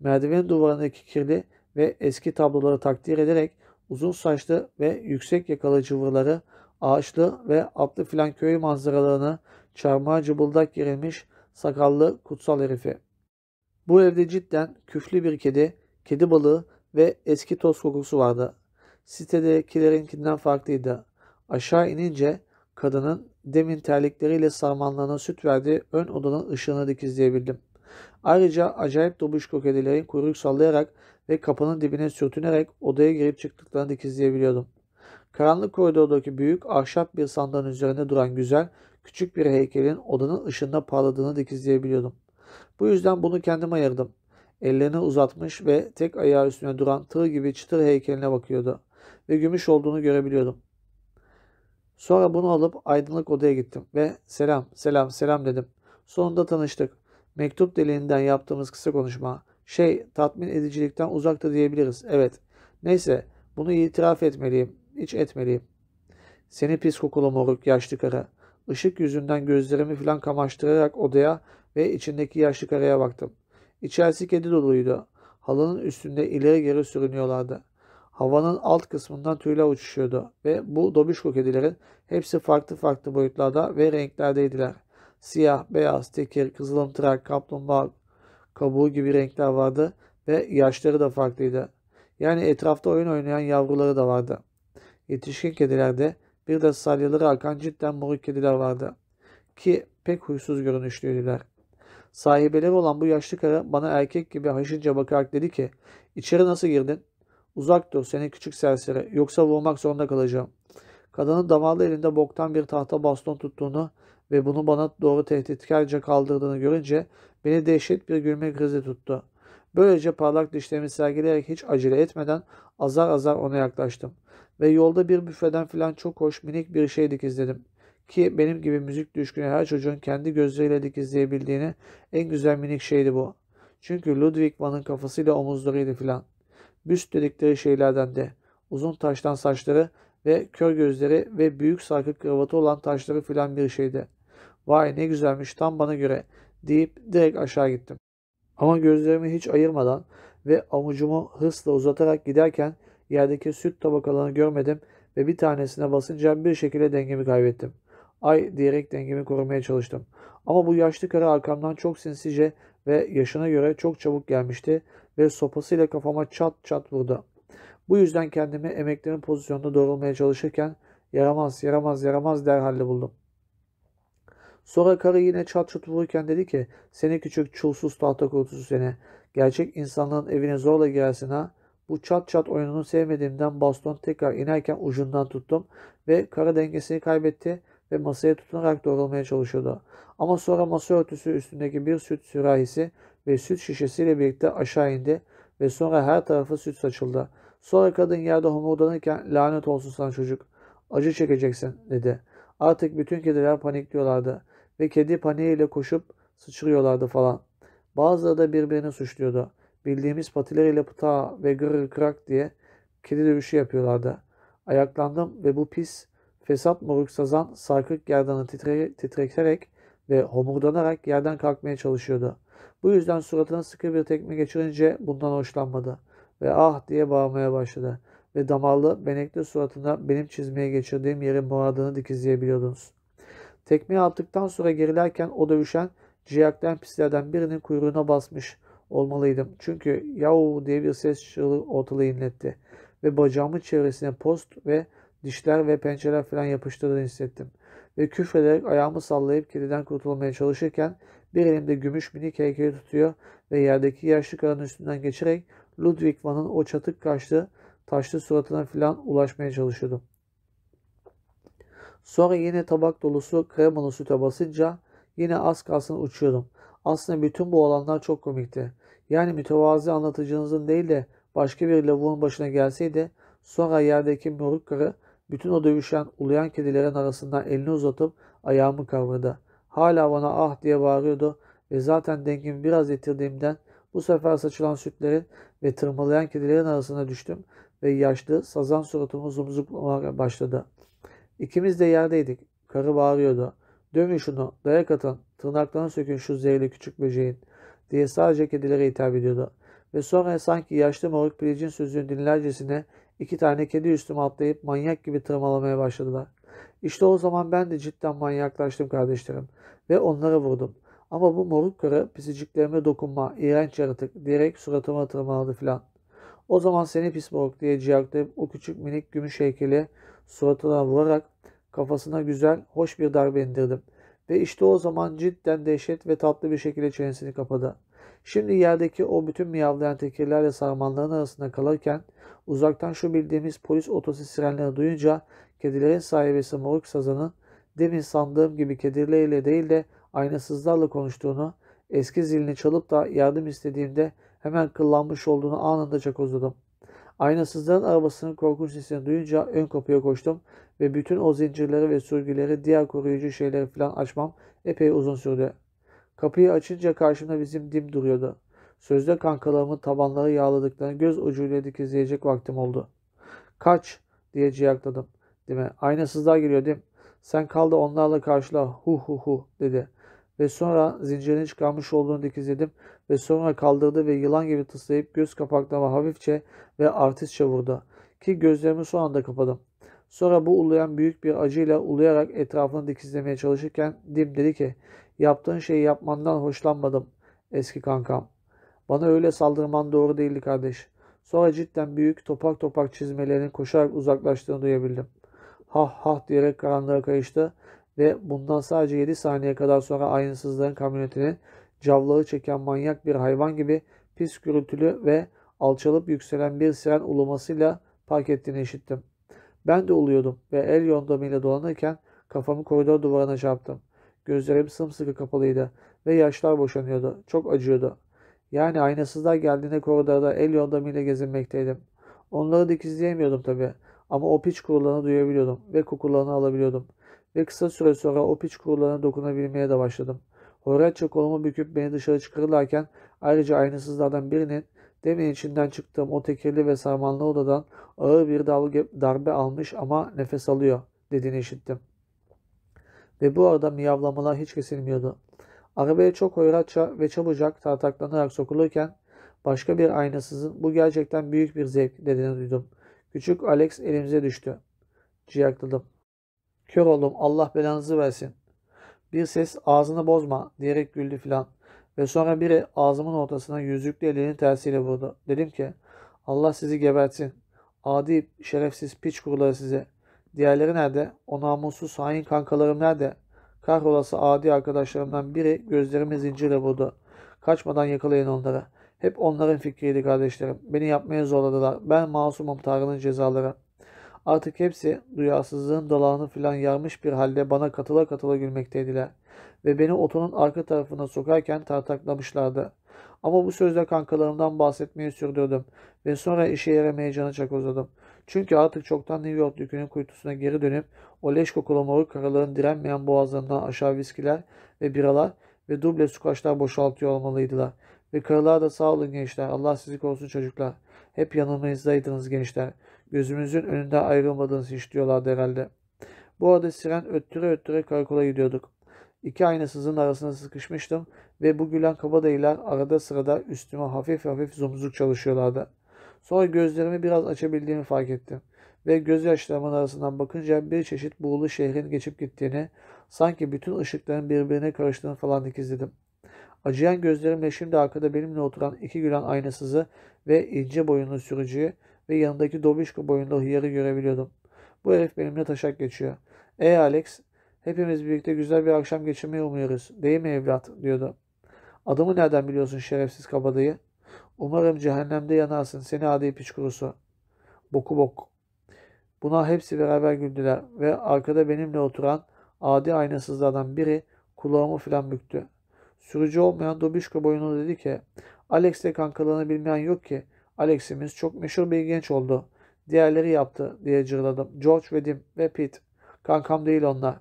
Speaker 1: Merdiven duvarındaki kirli ve eski tabloları takdir ederek uzun saçlı ve yüksek yakalı cıvırları, ağaçlı ve atlı filan köy manzaralarını çarmıha cıbıldak girilmiş sakallı kutsal herifi. Bu evde cidden küflü bir kedi, kedi balığı ve eski toz kokusu vardı. Sitedekilerinkinden farklıydı. Aşağı inince kadının demin terlikleriyle sarmanlarına süt verdiği ön odanın ışığını dikizleyebildim. Ayrıca acayip dobuşko kedilerin kuyruk sallayarak ve kapının dibine sürtünerek odaya girip çıktıklarını dikizleyebiliyordum. Karanlık koridordaki büyük ahşap bir sandalın üzerinde duran güzel, küçük bir heykelin odanın ışığında parladığını dikizleyebiliyordum. Bu yüzden bunu kendim ayırdım. Ellerini uzatmış ve tek ayağı üstüne duran tığ gibi çıtır heykeline bakıyordu ve gümüş olduğunu görebiliyordum. Sonra bunu alıp aydınlık odaya gittim ve selam, selam, selam dedim. Sonunda tanıştık. Mektup deliğinden yaptığımız kısa konuşma. Şey, tatmin edicilikten uzakta diyebiliriz. Evet. Neyse, bunu itiraf etmeliyim. Hiç etmeliyim. Seni pis kokulu moruk yaşlı karı. Işık yüzünden gözlerimi filan kamaştırarak odaya ve içindeki yaşlı karıya baktım. İçerisi kedi doluydu. Halının üstünde ileri geri sürünüyorlardı. Havanın alt kısmından tüyler uçuşuyordu ve bu dobişko kedilerin hepsi farklı farklı boyutlarda ve renklerdeydiler. Siyah, beyaz, tekir, kızılımtırak, kaplumbağa kabuğu gibi renkler vardı ve yaşları da farklıydı. Yani etrafta oyun oynayan yavruları da vardı. Yetişkin kedilerde bir de salyaları akan cidden moruk kediler vardı. Ki pek huysuz görünüşlüydüler. Sahibeleri olan bu yaşlı karı bana erkek gibi haşince bakarak dedi ki içeri nasıl girdin? Uzak dur seni küçük serseri yoksa vurmak zorunda kalacağım. Kadının damarlı elinde boktan bir tahta baston tuttuğunu ve bunu bana doğru tehditkarca kaldırdığını görünce beni dehşet bir gülme krizi tuttu. Böylece parlak dişlerimi sergileyerek hiç acele etmeden azar azar ona yaklaştım. Ve yolda bir büfeden filan çok hoş minik bir şey dikizledim. Ki benim gibi müzik düşkünü her çocuğun kendi gözleriyle dikizleyebildiğini en güzel minik şeydi bu. Çünkü Ludwig van'ın kafasıyla omuzlarıydı filan. Büst dedikleri şeylerden de. Uzun taştan saçları ve kör gözleri ve büyük sarkık kravatı olan taşları filan bir şeydi. Vay ne güzelmiş tam bana göre deyip direkt aşağı gittim. Ama gözlerimi hiç ayırmadan ve amucumu hırsla uzatarak giderken yerdeki süt tabakalarını görmedim ve bir tanesine basınca bir şekilde dengemi kaybettim. Ay diyerek dengemi korumaya çalıştım. Ama bu yaşlı karı arkamdan çok sinsice ve yaşına göre çok çabuk gelmişti ve sopasıyla kafama çat çat vurdu. Bu yüzden kendimi emeklerin pozisyonunda doğrulmaya çalışırken yaramaz yaramaz yaramaz derhalde buldum. Sonra karı yine çat çat vururken dedi ki seni küçük çulsuz tahta kurutusu seni. Gerçek insanlığın evine zorla girersin ha. Bu çat çat oyununu sevmediğimden baston tekrar inerken ucundan tuttum ve karı dengesini kaybetti ve masaya tutunarak doğrulmaya çalışıyordu. Ama sonra masa örtüsü üstündeki bir süt sürahisi ve süt şişesiyle birlikte aşağı indi ve sonra her tarafı süt saçıldı. Sonra kadın yerde homurdanırken lanet olsun sana çocuk. Acı çekeceksin dedi. Artık bütün kediler panikliyorlardı ve kedi paniğiyle koşup sıçrıyorlardı falan. Bazıları da birbirini suçluyordu. Bildiğimiz patileriyle pıta ve gırır kırak diye kedi dövüşü yapıyorlardı. Ayaklandım ve bu pis, fesat moruk sazan sarkık gerdanı titre titreterek ve homurdanarak yerden kalkmaya çalışıyordu. Bu yüzden suratına sıkı bir tekme geçirince bundan hoşlanmadı ve ah diye bağırmaya başladı ve damarlı benekli suratında benim çizmeye geçirdiğim yerin boğardığını dikizleyebiliyordunuz. Tekmeyi attıktan sonra gerilerken o dövüşen ciyakten pislerden birinin kuyruğuna basmış olmalıydım. Çünkü yahu diye bir ses çığlığı ortalığı inletti. Ve bacağımın çevresine post ve dişler ve pençeler falan yapıştırdığını hissettim. Ve küfrederek ayağımı sallayıp kediden kurtulmaya çalışırken bir elimde gümüş minik heykeli tutuyor ve yerdeki yaşlı karının üstünden geçerek Ludwig Van'ın o çatık kaşlı taşlı suratına filan ulaşmaya çalışıyordum. Sonra yine tabak dolusu kremalı süte basınca yine az kalsın uçuyordum. Aslında bütün bu olanlar çok komikti. Yani mütevazi anlatıcınızın değil de başka bir lavuğun başına gelseydi sonra yerdeki moruk karı bütün o dövüşen uluyan kedilerin arasından elini uzatıp ayağımı kavradı. Hala bana ah diye bağırıyordu ve zaten dengimi biraz yitirdiğimden bu sefer saçılan sütlerin ve tırmalayan kedilerin arasına düştüm ve yaşlı sazan suratımı zumzuklamaya başladı. İkimiz de yerdeydik. Karı bağırıyordu. Dövün şunu, dayak atın, tırnaklarını sökün şu zehirli küçük böceğin diye sadece kedilere hitap ediyordu. Ve sonra sanki yaşlı moruk pilicin sözünü dinlercesine iki tane kedi üstüme atlayıp manyak gibi tırmalamaya başladılar. İşte o zaman ben de cidden manyaklaştım kardeşlerim ve onlara vurdum. Ama bu moruk karı pisiciklerime dokunma, iğrenç yaratık diyerek suratıma tırmaladı filan. O zaman seni pis moruk diye ciyaklayıp o küçük minik gümüş heykeli suratına vurarak kafasına güzel, hoş bir darbe indirdim. Ve işte o zaman cidden dehşet ve tatlı bir şekilde çenesini kapadı. Şimdi yerdeki o bütün miyavlayan tekirlerle sarmanların arasında kalırken uzaktan şu bildiğimiz polis otosu sirenleri duyunca kedilerin sahibesi moruk sazanın demin sandığım gibi kedileriyle değil de aynasızlarla konuştuğunu, eski zilini çalıp da yardım istediğimde hemen kıllanmış olduğunu anında çakozladım. Aynasızların arabasının korkunç sesini duyunca ön kapıya koştum ve bütün o zincirleri ve sürgüleri diğer koruyucu şeyleri falan açmam epey uzun sürdü. Kapıyı açınca karşımda bizim dim duruyordu. Sözde kankalarımın tabanları yağladıklarını göz ucuyla dikizleyecek vaktim oldu. Kaç diye ciyakladım. Mi? Aynasızlar geliyor mi? Sen kal da onlarla karşıla hu hu hu dedi. Ve sonra zincirini çıkarmış olduğunu dikizledim ve sonra kaldırdı ve yılan gibi tıslayıp göz kapaklarıma hafifçe ve artistçe vurdu. Ki gözlerimi son anda kapadım. Sonra bu uluyan büyük bir acıyla uluyarak etrafını dikizlemeye çalışırken Dim dedi ki yaptığın şeyi yapmandan hoşlanmadım eski kankam. Bana öyle saldırman doğru değildi kardeş. Sonra cidden büyük topak topak çizmelerinin koşarak uzaklaştığını duyabildim. Hah hah diyerek karanlığa kayıştı ve bundan sadece 7 saniye kadar sonra aynısızların kamyonetinin cavlağı çeken manyak bir hayvan gibi pis gürültülü ve alçalıp yükselen bir siren ulumasıyla park ettiğini işittim. Ben de uluyordum ve el yondamıyla dolanırken kafamı koridor duvarına çarptım. Gözlerim sımsıkı kapalıydı ve yaşlar boşanıyordu. Çok acıyordu. Yani aynasızlar geldiğinde koridorda el yordamıyla gezinmekteydim. Onları dikizleyemiyordum tabii. Ama o piç kurularını duyabiliyordum ve kokularını alabiliyordum. Ve kısa süre sonra o piç kurularına dokunabilmeye de başladım. Horatça kolumu büküp beni dışarı çıkarırlarken ayrıca aynasızlardan birinin demin içinden çıktığım o tekirli ve sarmanlı odadan ağır bir darbe almış ama nefes alıyor dediğini işittim. Ve bu arada miyavlamalar hiç kesilmiyordu. Arabaya çok hoyratça ve çabucak tartaklanarak sokulurken başka bir aynasızın bu gerçekten büyük bir zevk dediğini duydum. Küçük Alex elimize düştü. Ciyakladım. Kör oldum Allah belanızı versin. Bir ses ağzını bozma diyerek güldü filan. Ve sonra biri ağzımın ortasına yüzüklü elinin tersiyle vurdu. Dedim ki Allah sizi gebertsin. Adi şerefsiz piç kuruları size. Diğerleri nerede? O namussuz hain kankalarım nerede? Kahrolası adi arkadaşlarımdan biri gözlerimi zincirle vurdu. Kaçmadan yakalayın onları. Hep onların fikriydi kardeşlerim. Beni yapmaya zorladılar. Ben masumum Tanrı'nın cezaları. Artık hepsi duyarsızlığın dalağını filan yarmış bir halde bana katıla katıla gülmekteydiler. Ve beni otonun arka tarafına sokarken tartaklamışlardı. Ama bu sözle kankalarımdan bahsetmeyi sürdürdüm. Ve sonra işe yaramayacağını çakozladım. Çünkü artık çoktan New York dükünün kuytusuna geri dönüp o leş kokulu moruk karaların direnmeyen boğazlarından aşağı viskiler ve biralar ve duble sukaçlar boşaltıyor olmalıydılar. Ve karılar da sağ olun gençler. Allah sizi korusun çocuklar. Hep yanımızdaydınız gençler. Gözümüzün önünde ayrılmadığınızı istiyorlardı herhalde. Bu arada siren öttüre öttüre karakola gidiyorduk. İki aynasızın arasına sıkışmıştım ve bu gülen kabadayılar arada sırada üstüme hafif hafif zumzuk çalışıyorlardı. Sonra gözlerimi biraz açabildiğimi fark ettim. ve gözyaşlarımın arasından bakınca bir çeşit buğulu şehrin geçip gittiğini, sanki bütün ışıkların birbirine karıştığını falan dikizledim. Acıyan gözlerimle şimdi arkada benimle oturan iki gülen aynasızı ve ince boyunlu sürücüyü ve yanındaki dobişko boyunlu hıyarı görebiliyordum. Bu herif benimle taşak geçiyor. Ey Alex, hepimiz birlikte güzel bir akşam geçirmeyi umuyoruz. Değil mi evlat? diyordu. Adımı nereden biliyorsun şerefsiz kabadayı? Umarım cehennemde yanarsın seni adi piç kurusu. Boku bok. Buna hepsi beraber güldüler ve arkada benimle oturan adi aynasızlardan biri kulağımı filan büktü. Sürücü olmayan Dobişko boyunu dedi ki Alex'le kankalığını bilmeyen yok ki. Alex'imiz çok meşhur bir genç oldu. Diğerleri yaptı diye cırladım. George ve Dim ve Pete. Kankam değil onlar.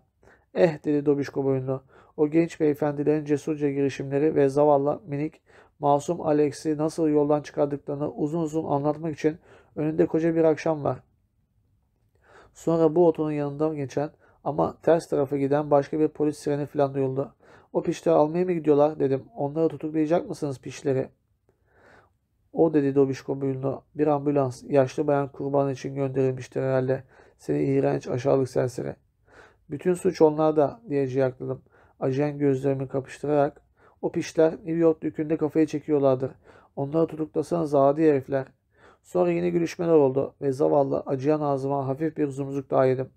Speaker 1: Eh dedi Dobişko boyunlu. O genç beyefendilerin cesurca girişimleri ve zavallı minik masum Alex'i nasıl yoldan çıkardıklarını uzun uzun anlatmak için önünde koca bir akşam var. Sonra bu otonun yanından geçen ama ters tarafa giden başka bir polis sireni falan duyuldu. O pişleri almaya mı gidiyorlar dedim. Onları tutuklayacak mısınız pişleri? O dedi Dobişko boyunlu. Bir ambulans yaşlı bayan kurban için gönderilmiştir herhalde. Seni iğrenç aşağılık serseri. Bütün suç onlarda diye ciyakladım. Acıyan gözlerimi kapıştırarak o pişler New York dükünde kafayı çekiyorlardır. Onları tutuklasanız adi herifler. Sonra yine gülüşmeler oldu ve zavallı acıyan ağzıma hafif bir zumzuk daha yedim.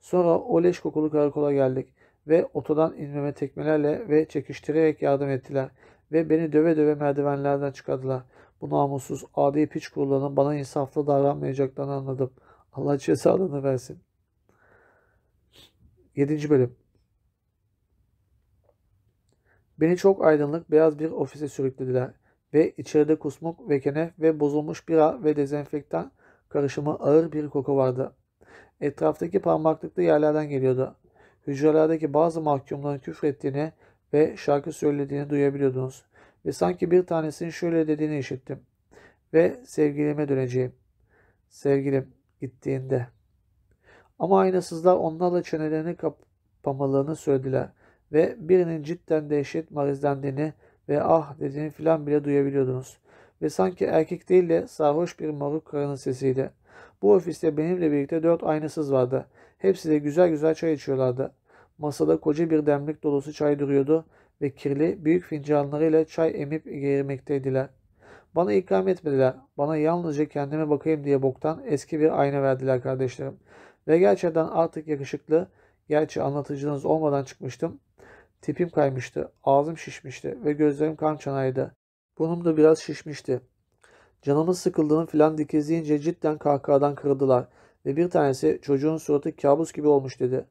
Speaker 1: Sonra o leş kokulu karakola geldik ve otodan inmeme tekmelerle ve çekiştirerek yardım ettiler ve beni döve döve merdivenlerden çıkardılar. Bu namussuz adi piç kurularının bana insaflı davranmayacaklarını anladım. Allah cezalarını versin. 7. Bölüm Beni çok aydınlık beyaz bir ofise sürüklediler ve içeride kusmuk ve kenef ve bozulmuş bira ve dezenfektan karışımı ağır bir koku vardı. Etraftaki parmaklıklı yerlerden geliyordu. Hücrelerdeki bazı mahkumların küfrettiğini ve şarkı söylediğini duyabiliyordunuz. Ve sanki bir tanesinin şöyle dediğini işittim. Ve sevgilime döneceğim. Sevgilim gittiğinde. Ama aynasızlar onlarla çenelerini kapamalarını söylediler. Ve birinin cidden dehşet marizlendiğini ve ah dediğini filan bile duyabiliyordunuz. Ve sanki erkek değil de sarhoş bir moruk karının sesiydi. Bu ofiste benimle birlikte dört aynasız vardı. Hepsi de güzel güzel çay içiyorlardı. Masada koca bir demlik dolusu çay duruyordu ve kirli büyük fincanlarıyla çay emip geğirmekteydiler. Bana ikram etmediler. Bana yalnızca kendime bakayım diye boktan eski bir ayna verdiler kardeşlerim. Ve gerçekten artık yakışıklı, gerçi anlatıcınız olmadan çıkmıştım. Tipim kaymıştı, ağzım şişmişti ve gözlerim kan çanaydı. Burnum da biraz şişmişti. Canımın sıkıldığını filan dikizleyince cidden kahkahadan kırıldılar ve bir tanesi çocuğun suratı kabus gibi olmuş dedi.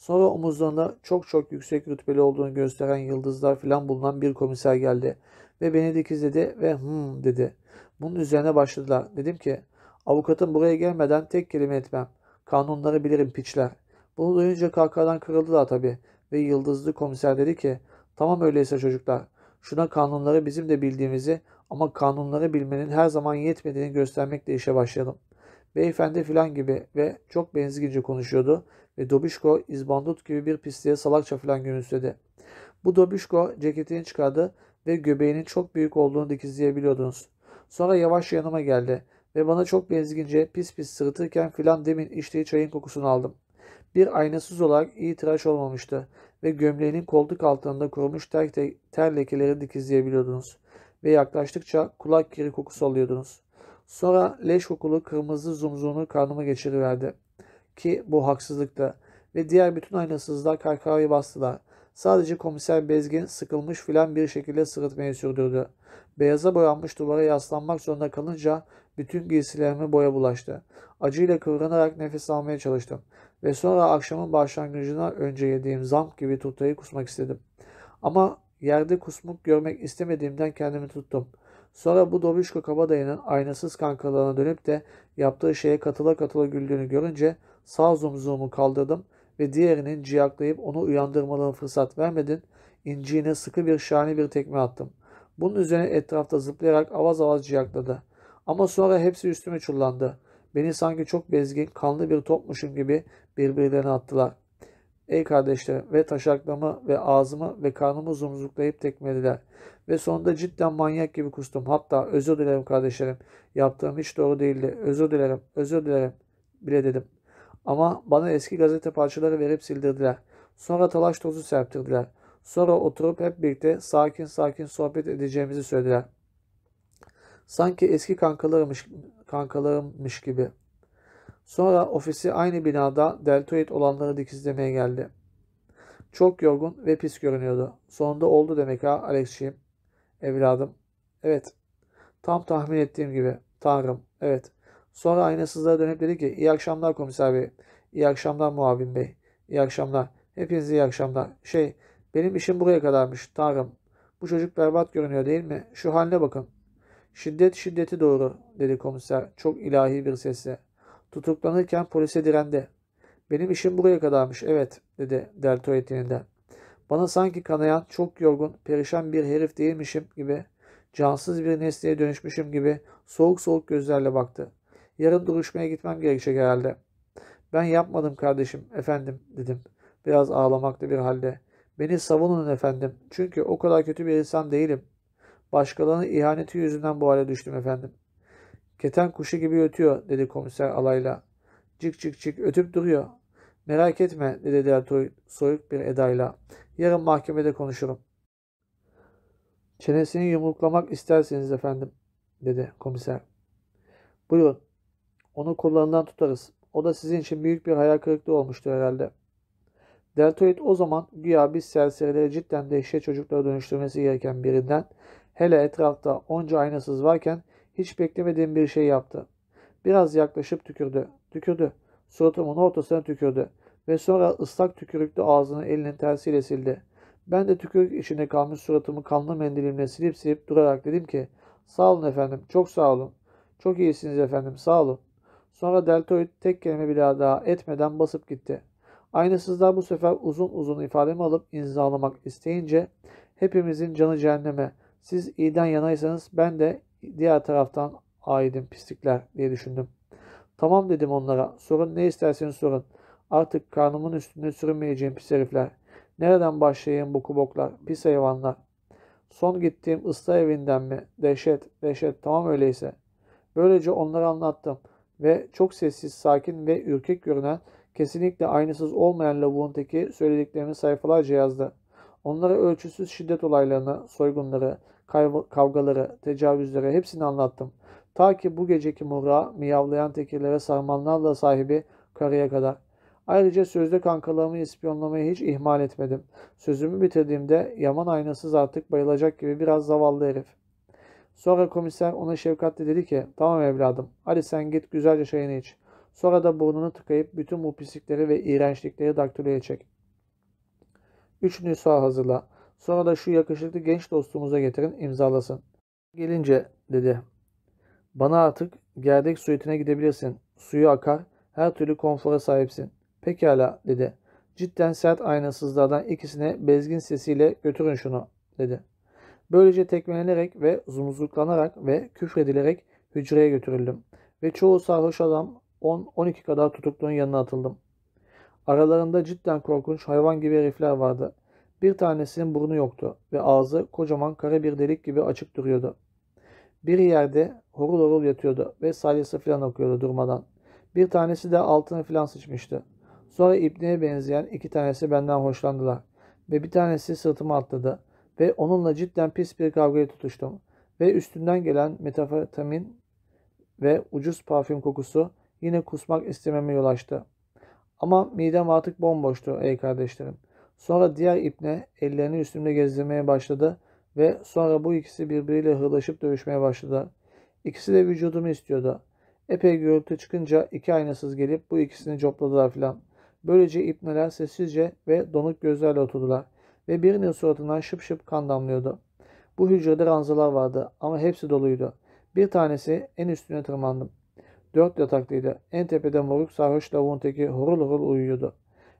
Speaker 1: Sonra omuzlarında çok çok yüksek rütbeli olduğunu gösteren yıldızlar filan bulunan bir komiser geldi ve beni dikizledi ve hmm dedi. Bunun üzerine başladılar. Dedim ki avukatım buraya gelmeden tek kelime etmem. Kanunları bilirim piçler. Bunu duyunca kahkahadan kırıldılar tabii ve yıldızlı komiser dedi ki tamam öyleyse çocuklar. Şuna kanunları bizim de bildiğimizi ama kanunları bilmenin her zaman yetmediğini göstermekle işe başladım. Beyefendi filan gibi ve çok benzgince konuşuyordu ve Dobişko izbandut gibi bir pisliğe salakça filan gülümsedi. Bu Dobişko ceketini çıkardı ve göbeğinin çok büyük olduğunu dikizleyebiliyordunuz. Sonra yavaş yanıma geldi ve bana çok benzgince pis pis sırıtırken filan demin içtiği çayın kokusunu aldım. Bir aynasız olarak iyi tıraş olmamıştı ve gömleğinin koltuk altında kurumuş ter, ter lekeleri dikizleyebiliyordunuz ve yaklaştıkça kulak kiri kokusu alıyordunuz. Sonra leş kokulu kırmızı zumzunu karnıma geçiriverdi. Ki bu haksızlıktı. Ve diğer bütün aynasızlar kahkahayı bastılar. Sadece komiser Bezgin sıkılmış filan bir şekilde sırıtmayı sürdürdü. Beyaza boyanmış duvara yaslanmak zorunda kalınca bütün giysilerime boya bulaştı. Acıyla kıvranarak nefes almaya çalıştım. Ve sonra akşamın başlangıcına önce yediğim zamp gibi tutayı kusmak istedim. Ama yerde kusmuk görmek istemediğimden kendimi tuttum. Sonra bu Dobişko kabadayının aynasız kankalarına dönüp de yaptığı şeye katıla katıla güldüğünü görünce sağ zumzuğumu kaldırdım ve diğerinin ciyaklayıp onu uyandırmalarına fırsat vermedin, inciğine sıkı bir şahane bir tekme attım. Bunun üzerine etrafta zıplayarak avaz avaz ciyakladı. Ama sonra hepsi üstüme çullandı. Beni sanki çok bezgin, kanlı bir topmuşum gibi birbirlerine attılar. Ey kardeşlerim ve taşaklamı ve ağzımı ve karnımı zumzuklayıp tekmelediler. Ve sonunda cidden manyak gibi kustum. Hatta özür dilerim kardeşlerim. Yaptığım hiç doğru değildi. Özür dilerim, özür dilerim bile dedim. Ama bana eski gazete parçaları verip sildirdiler. Sonra talaş tozu serptirdiler. Sonra oturup hep birlikte sakin sakin sohbet edeceğimizi söylediler. Sanki eski kankalarımmış, kankalarımmış gibi. Sonra ofisi aynı binada deltoid olanları dikizlemeye geldi. Çok yorgun ve pis görünüyordu. Sonunda oldu demek ha Alexciğim. Evladım. Evet. Tam tahmin ettiğim gibi. Tanrım. Evet. Sonra aynasızlara dönüp dedi ki iyi akşamlar komiser bey. İyi akşamlar muavin bey. İyi akşamlar. Hepinize iyi akşamlar. Şey benim işim buraya kadarmış. Tanrım. Bu çocuk berbat görünüyor değil mi? Şu haline bakın. Şiddet şiddeti doğru dedi komiser çok ilahi bir sesle. Tutuklanırken polise direndi. Benim işim buraya kadarmış evet dedi deltoid yeniden. Bana sanki kanayan, çok yorgun, perişan bir herif değilmişim gibi, cansız bir nesneye dönüşmüşüm gibi soğuk soğuk gözlerle baktı. Yarın duruşmaya gitmem gerekecek herhalde. Ben yapmadım kardeşim, efendim dedim. Biraz ağlamakta bir halde. Beni savunun efendim. Çünkü o kadar kötü bir insan değilim. Başkalarının ihaneti yüzünden bu hale düştüm efendim. Keten kuşu gibi ötüyor dedi komiser alayla. Cik cik cik ötüp duruyor. Merak etme dedi Deltoy soyuk bir edayla. Yarın mahkemede konuşurum. Çenesini yumruklamak isterseniz efendim dedi komiser. Buyurun. Onu kollarından tutarız. O da sizin için büyük bir hayal kırıklığı olmuştur herhalde. Deltoid o zaman güya biz serserileri cidden dehşet çocuklara dönüştürmesi gereken birinden hele etrafta onca aynasız varken hiç beklemediğim bir şey yaptı. Biraz yaklaşıp tükürdü. Tükürdü. Suratımın ortasına tükürdü. Ve sonra ıslak tükürüklü ağzını elinin tersiyle sildi. Ben de tükürük içinde kalmış suratımı kanlı mendilimle silip silip durarak dedim ki sağ olun efendim çok sağ olun. Çok iyisiniz efendim sağ olun. Sonra deltoid tek kelime bile daha etmeden basıp gitti. Aynısızlar bu sefer uzun uzun ifademi alıp imzalamak isteyince hepimizin canı cehenneme. Siz iyiden yanaysanız ben de diğer taraftan aidim pislikler diye düşündüm. Tamam dedim onlara. Sorun ne isterseniz sorun. Artık karnımın üstünde sürünmeyeceğim pis herifler. Nereden başlayayım bu kuboklar, pis hayvanlar? Son gittiğim ıslah evinden mi? Dehşet, dehşet. Tamam öyleyse. Böylece onları anlattım. Ve çok sessiz, sakin ve ürkek görünen, kesinlikle aynısız olmayan lavuğun teki söylediklerini sayfalarca yazdı. Onlara ölçüsüz şiddet olaylarını, soygunları, kavgaları, tecavüzleri hepsini anlattım. Ta ki bu geceki mura, miyavlayan tekirlere sarmanlarla sahibi karıya kadar. Ayrıca sözde kankalarımı ispiyonlamayı hiç ihmal etmedim. Sözümü bitirdiğimde Yaman aynasız artık bayılacak gibi biraz zavallı herif. Sonra komiser ona şefkatle dedi ki tamam evladım hadi sen git güzelce çayını iç. Sonra da burnunu tıkayıp bütün bu pislikleri ve iğrençlikleri daktiloya çek. Üç nüsha hazırla. Sonra da şu yakışıklı genç dostumuza getirin imzalasın. Gelince dedi. Bana artık gerdek suitine gidebilirsin. Suyu akar, her türlü konfora sahipsin. Pekala dedi. Cidden sert aynasızlardan ikisine bezgin sesiyle götürün şunu dedi. Böylece tekmelenerek ve zumuzluklanarak ve küfredilerek hücreye götürüldüm. Ve çoğu sarhoş adam 10-12 kadar tutukluğun yanına atıldım. Aralarında cidden korkunç hayvan gibi herifler vardı. Bir tanesinin burnu yoktu ve ağzı kocaman kara bir delik gibi açık duruyordu. Bir yerde horul horul yatıyordu ve salyası filan okuyordu durmadan. Bir tanesi de altını filan sıçmıştı. Sonra İbni'ye benzeyen iki tanesi benden hoşlandılar. Ve bir tanesi sırtıma atladı. Ve onunla cidden pis bir kavgaya tutuştum. Ve üstünden gelen metafetamin ve ucuz parfüm kokusu yine kusmak istememe yol açtı. Ama midem artık bomboştu ey kardeşlerim. Sonra diğer ipne ellerini üstümde gezdirmeye başladı ve sonra bu ikisi birbiriyle hırlaşıp dövüşmeye başladı. İkisi de vücudumu istiyordu. Epey gürültü çıkınca iki aynasız gelip bu ikisini copladılar filan. Böylece ipneler sessizce ve donuk gözlerle oturdular ve birinin suratından şıp şıp kan damlıyordu. Bu hücrede ranzalar vardı ama hepsi doluydu. Bir tanesi en üstüne tırmandım. Dört yataklıydı. En tepede moruk sarhoş lavuğun teki horul horul uyuyordu.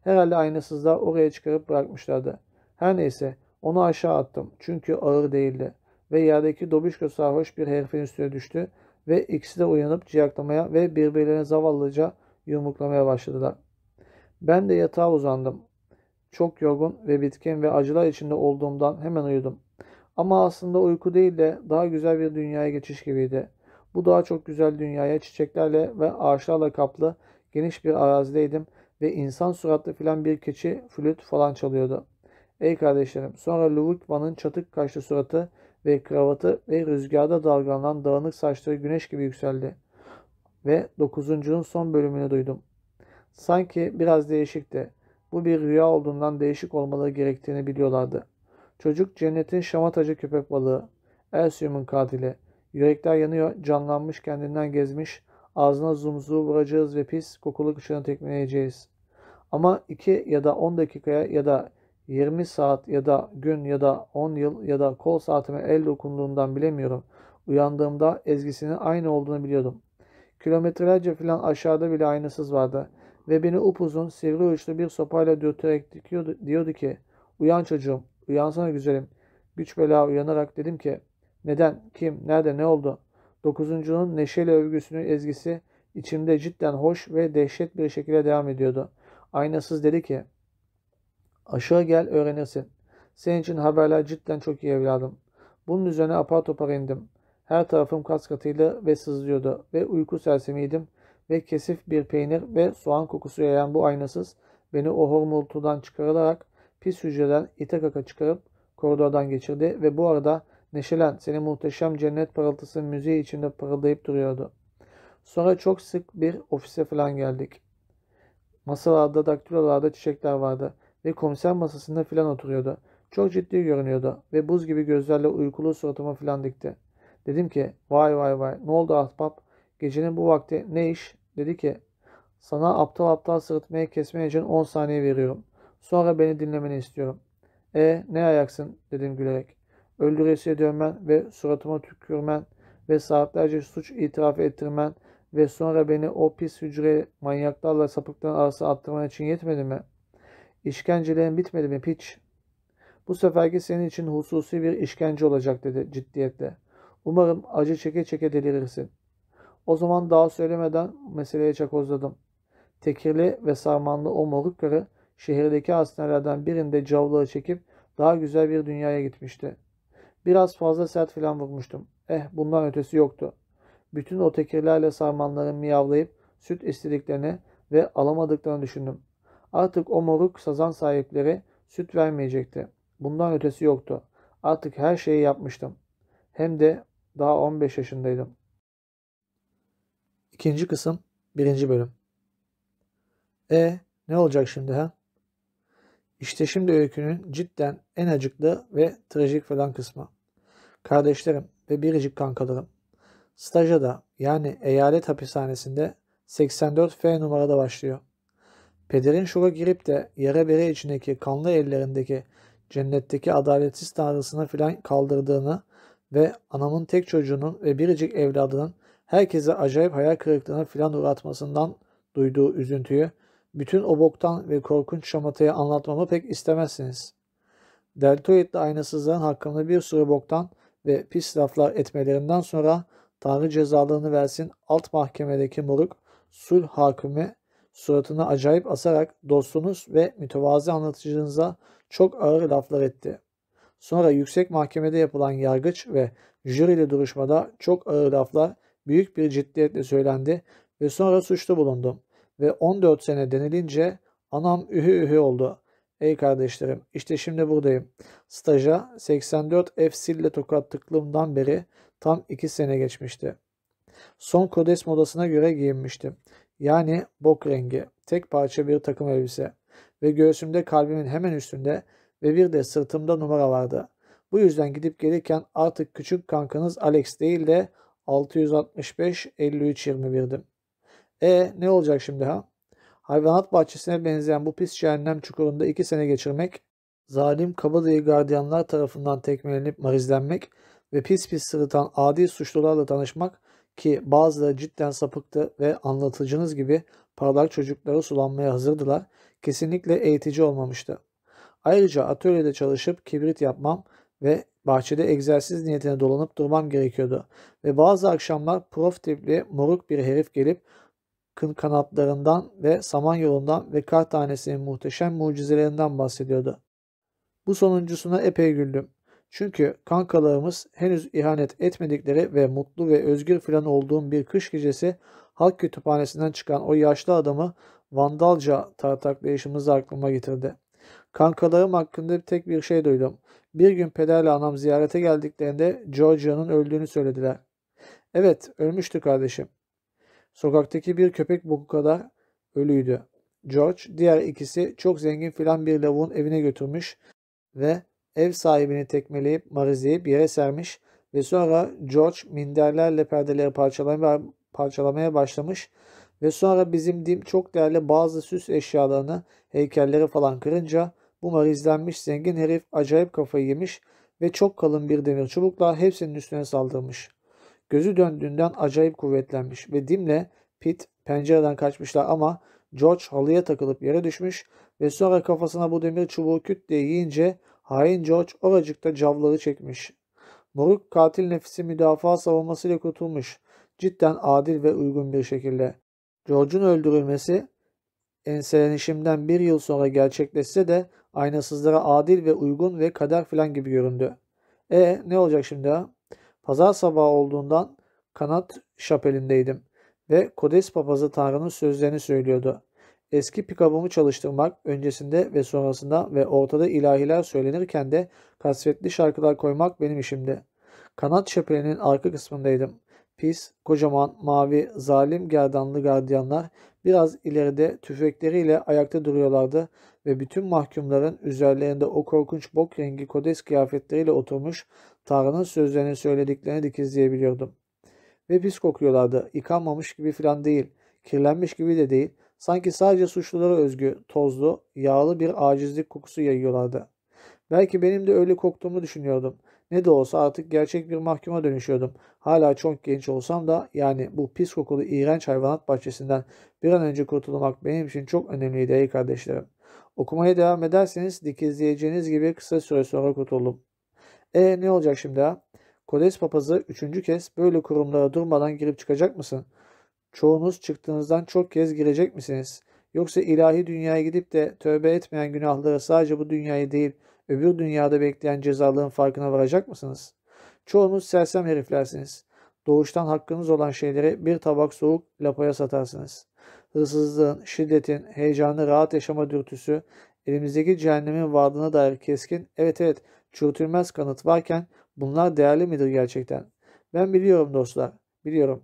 Speaker 1: Herhalde aynasızlar oraya çıkarıp bırakmışlardı. Her neyse onu aşağı attım çünkü ağır değildi. Ve yerdeki dobişko sarhoş bir herifin üstüne düştü ve ikisi de uyanıp ciyaklamaya ve birbirlerine zavallıca yumruklamaya başladılar. Ben de yatağa uzandım. Çok yorgun ve bitkin ve acılar içinde olduğumdan hemen uyudum. Ama aslında uyku değil de daha güzel bir dünyaya geçiş gibiydi. Bu daha çok güzel dünyaya çiçeklerle ve ağaçlarla kaplı, geniş bir arazideydim ve insan suratlı filan bir keçi flüt falan çalıyordu. Ey kardeşlerim, sonra Luvukvan'ın çatık kaşlı suratı ve kravatı ve rüzgarda dalgalanan dağınık saçları güneş gibi yükseldi. Ve dokuzuncunun son bölümünü duydum. Sanki biraz değişikti. Bu bir rüya olduğundan değişik olmaları gerektiğini biliyorlardı. Çocuk cennetin şamatacı köpek balığı, Elsium'un katili. Yürekler yanıyor, canlanmış kendinden gezmiş, ağzına zumzuğu vuracağız ve pis kokulu kışını tekmeleyeceğiz. Ama iki ya da on dakikaya ya da 20 saat ya da gün ya da 10 yıl ya da kol saatime el dokunduğundan bilemiyorum. Uyandığımda ezgisinin aynı olduğunu biliyordum. Kilometrelerce filan aşağıda bile aynasız vardı. Ve beni upuzun, sivri uçlu bir sopayla dürterek dikiyordu, diyordu ki Uyan çocuğum, uyansana güzelim. Güç bela uyanarak dedim ki Neden, kim, nerede, ne oldu? Dokuzuncunun neşeli övgüsünün ezgisi içimde cidden hoş ve dehşet bir şekilde devam ediyordu. Aynasız dedi ki Aşağı gel öğrenirsin. Senin için haberler cidden çok iyi evladım. Bunun üzerine apar topar indim. Her tarafım kas katıydı ve sızlıyordu ve uyku sersemiydim ve kesif bir peynir ve soğan kokusu yayan bu aynasız beni o hormultudan çıkarılarak pis hücreden ite kaka çıkarıp koridordan geçirdi ve bu arada neşelen senin muhteşem cennet parıltısı müziği içinde parıldayıp duruyordu. Sonra çok sık bir ofise falan geldik. Masalarda, daktilolarda çiçekler vardı ve komiser masasında filan oturuyordu. Çok ciddi görünüyordu ve buz gibi gözlerle uykulu suratıma filan dikti. Dedim ki vay vay vay ne oldu ahbap gecenin bu vakti ne iş dedi ki sana aptal aptal sırıtmaya kesmeyeceğin 10 saniye veriyorum. Sonra beni dinlemeni istiyorum. E ne ayaksın dedim gülerek. Öldüresiye dönmen ve suratıma tükürmen ve saatlerce suç itiraf ettirmen ve sonra beni o pis hücre manyaklarla sapıkların arasına attırman için yetmedi mi? İşkencelerin bitmedi mi piç? Bu seferki senin için hususi bir işkence olacak dedi ciddiyetle. Umarım acı çeke çeke delirirsin. O zaman daha söylemeden meseleye çakozladım. Tekirli ve sarmanlı o moruk karı şehirdeki hastanelerden birinde cavlığı çekip daha güzel bir dünyaya gitmişti. Biraz fazla sert filan vurmuştum. Eh bundan ötesi yoktu. Bütün o tekirlerle sarmanların miyavlayıp süt istediklerini ve alamadıklarını düşündüm. Artık o moruk sazan sahipleri süt vermeyecekti. Bundan ötesi yoktu. Artık her şeyi yapmıştım. Hem de daha 15 yaşındaydım. İkinci kısım, birinci bölüm. E ne olacak şimdi ha? İşte şimdi öykünün cidden en acıklı ve trajik falan kısmı. Kardeşlerim ve biricik kankalarım. Staja da yani eyalet hapishanesinde 84F numarada başlıyor. Pederin şoka girip de yere bere içindeki kanlı ellerindeki cennetteki adaletsiz tanrısına filan kaldırdığını ve anamın tek çocuğunun ve biricik evladının herkese acayip hayal kırıklığına filan uğratmasından duyduğu üzüntüyü bütün o boktan ve korkunç şamatayı anlatmamı pek istemezsiniz. Deltoidli aynasızların hakkında bir sürü boktan ve pis laflar etmelerinden sonra Tanrı cezalarını versin alt mahkemedeki moruk sulh hakimi suratını acayip asarak dostunuz ve mütevazi anlatıcınıza çok ağır laflar etti. Sonra yüksek mahkemede yapılan yargıç ve jürili duruşmada çok ağır laflar büyük bir ciddiyetle söylendi ve sonra suçlu bulundum. Ve 14 sene denilince anam ühü ühü oldu. Ey kardeşlerim işte şimdi buradayım. Staja 84 F sille tokattıklığımdan beri tam 2 sene geçmişti. Son kodes modasına göre giyinmiştim. Yani bok rengi, tek parça bir takım elbise ve göğsümde kalbimin hemen üstünde ve bir de sırtımda numara vardı. Bu yüzden gidip gelirken artık küçük kankanız Alex değil de 665 53 21'dim. E ne olacak şimdi ha? Hayvanat bahçesine benzeyen bu pis cehennem çukurunda iki sene geçirmek, zalim kabadayı gardiyanlar tarafından tekmelenip marizlenmek ve pis pis sırıtan adi suçlularla tanışmak ki bazıları cidden sapıktı ve anlatıcınız gibi parlak çocukları sulanmaya hazırdılar, kesinlikle eğitici olmamıştı. Ayrıca atölyede çalışıp kibrit yapmam ve bahçede egzersiz niyetine dolanıp durmam gerekiyordu. Ve bazı akşamlar prof tipli moruk bir herif gelip kın kanatlarından ve samanyolundan ve kar tanesinin muhteşem mucizelerinden bahsediyordu. Bu sonuncusuna epey güldüm. Çünkü kankalarımız henüz ihanet etmedikleri ve mutlu ve özgür filan olduğum bir kış gecesi halk kütüphanesinden çıkan o yaşlı adamı vandalca tartaklayışımızı aklıma getirdi. Kankalarım hakkında tek bir şey duydum. Bir gün pederle anam ziyarete geldiklerinde Georgia'nın öldüğünü söylediler. Evet, ölmüştü kardeşim. Sokaktaki bir köpek boku kadar ölüydü. George, diğer ikisi çok zengin filan bir lavuğun evine götürmüş ve ev sahibini tekmeleyip marizleyip yere sermiş ve sonra George minderlerle perdeleri parçalamaya, parçalamaya başlamış ve sonra bizim dim çok değerli bazı süs eşyalarını, heykelleri falan kırınca bu marizlenmiş zengin herif acayip kafayı yemiş ve çok kalın bir demir çubukla hepsinin üstüne saldırmış. Gözü döndüğünden acayip kuvvetlenmiş ve Dim'le Pit pencereden kaçmışlar ama George halıya takılıp yere düşmüş ve sonra kafasına bu demir çubuğu küt diye yiyince hain George oracıkta cavları çekmiş. Moruk katil nefisi müdafaa savunmasıyla kurtulmuş. Cidden adil ve uygun bir şekilde. George'un öldürülmesi enselenişimden bir yıl sonra gerçekleşse de aynasızlara adil ve uygun ve kader filan gibi göründü. E ne olacak şimdi ha? Pazar sabahı olduğundan kanat şapelindeydim ve Kodes papazı Tanrı'nın sözlerini söylüyordu. Eski pikabımı çalıştırmak öncesinde ve sonrasında ve ortada ilahiler söylenirken de kasvetli şarkılar koymak benim işimdi. Kanat şapelinin arka kısmındaydım. Pis, kocaman, mavi, zalim gerdanlı gardiyanlar biraz ileride tüfekleriyle ayakta duruyorlardı ve bütün mahkumların üzerlerinde o korkunç bok rengi kodes kıyafetleriyle oturmuş Tanrı'nın sözlerini söylediklerini dikizleyebiliyordum. Ve pis kokuyorlardı. Yıkanmamış gibi filan değil. Kirlenmiş gibi de değil. Sanki sadece suçlulara özgü, tozlu, yağlı bir acizlik kokusu yayıyorlardı. Belki benim de öyle koktuğumu düşünüyordum. Ne de olsa artık gerçek bir mahkuma dönüşüyordum. Hala çok genç olsam da yani bu pis kokulu iğrenç hayvanat bahçesinden bir an önce kurtulmak benim için çok önemliydi ey kardeşlerim. Okumaya devam ederseniz dikizleyeceğiniz gibi kısa süre sonra kurtuldum. E ne olacak şimdi ha? Kodes papazı üçüncü kez böyle kurumlara durmadan girip çıkacak mısın? Çoğunuz çıktığınızdan çok kez girecek misiniz? Yoksa ilahi dünyaya gidip de tövbe etmeyen günahları sadece bu dünyayı değil öbür dünyada bekleyen cezaların farkına varacak mısınız? Çoğunuz sersem heriflersiniz. Doğuştan hakkınız olan şeyleri bir tabak soğuk lapaya satarsınız. Hırsızlığın, şiddetin, heyecanı, rahat yaşama dürtüsü, elimizdeki cehennemin varlığına dair keskin, evet evet çürütülmez kanıt varken bunlar değerli midir gerçekten? Ben biliyorum dostlar, biliyorum.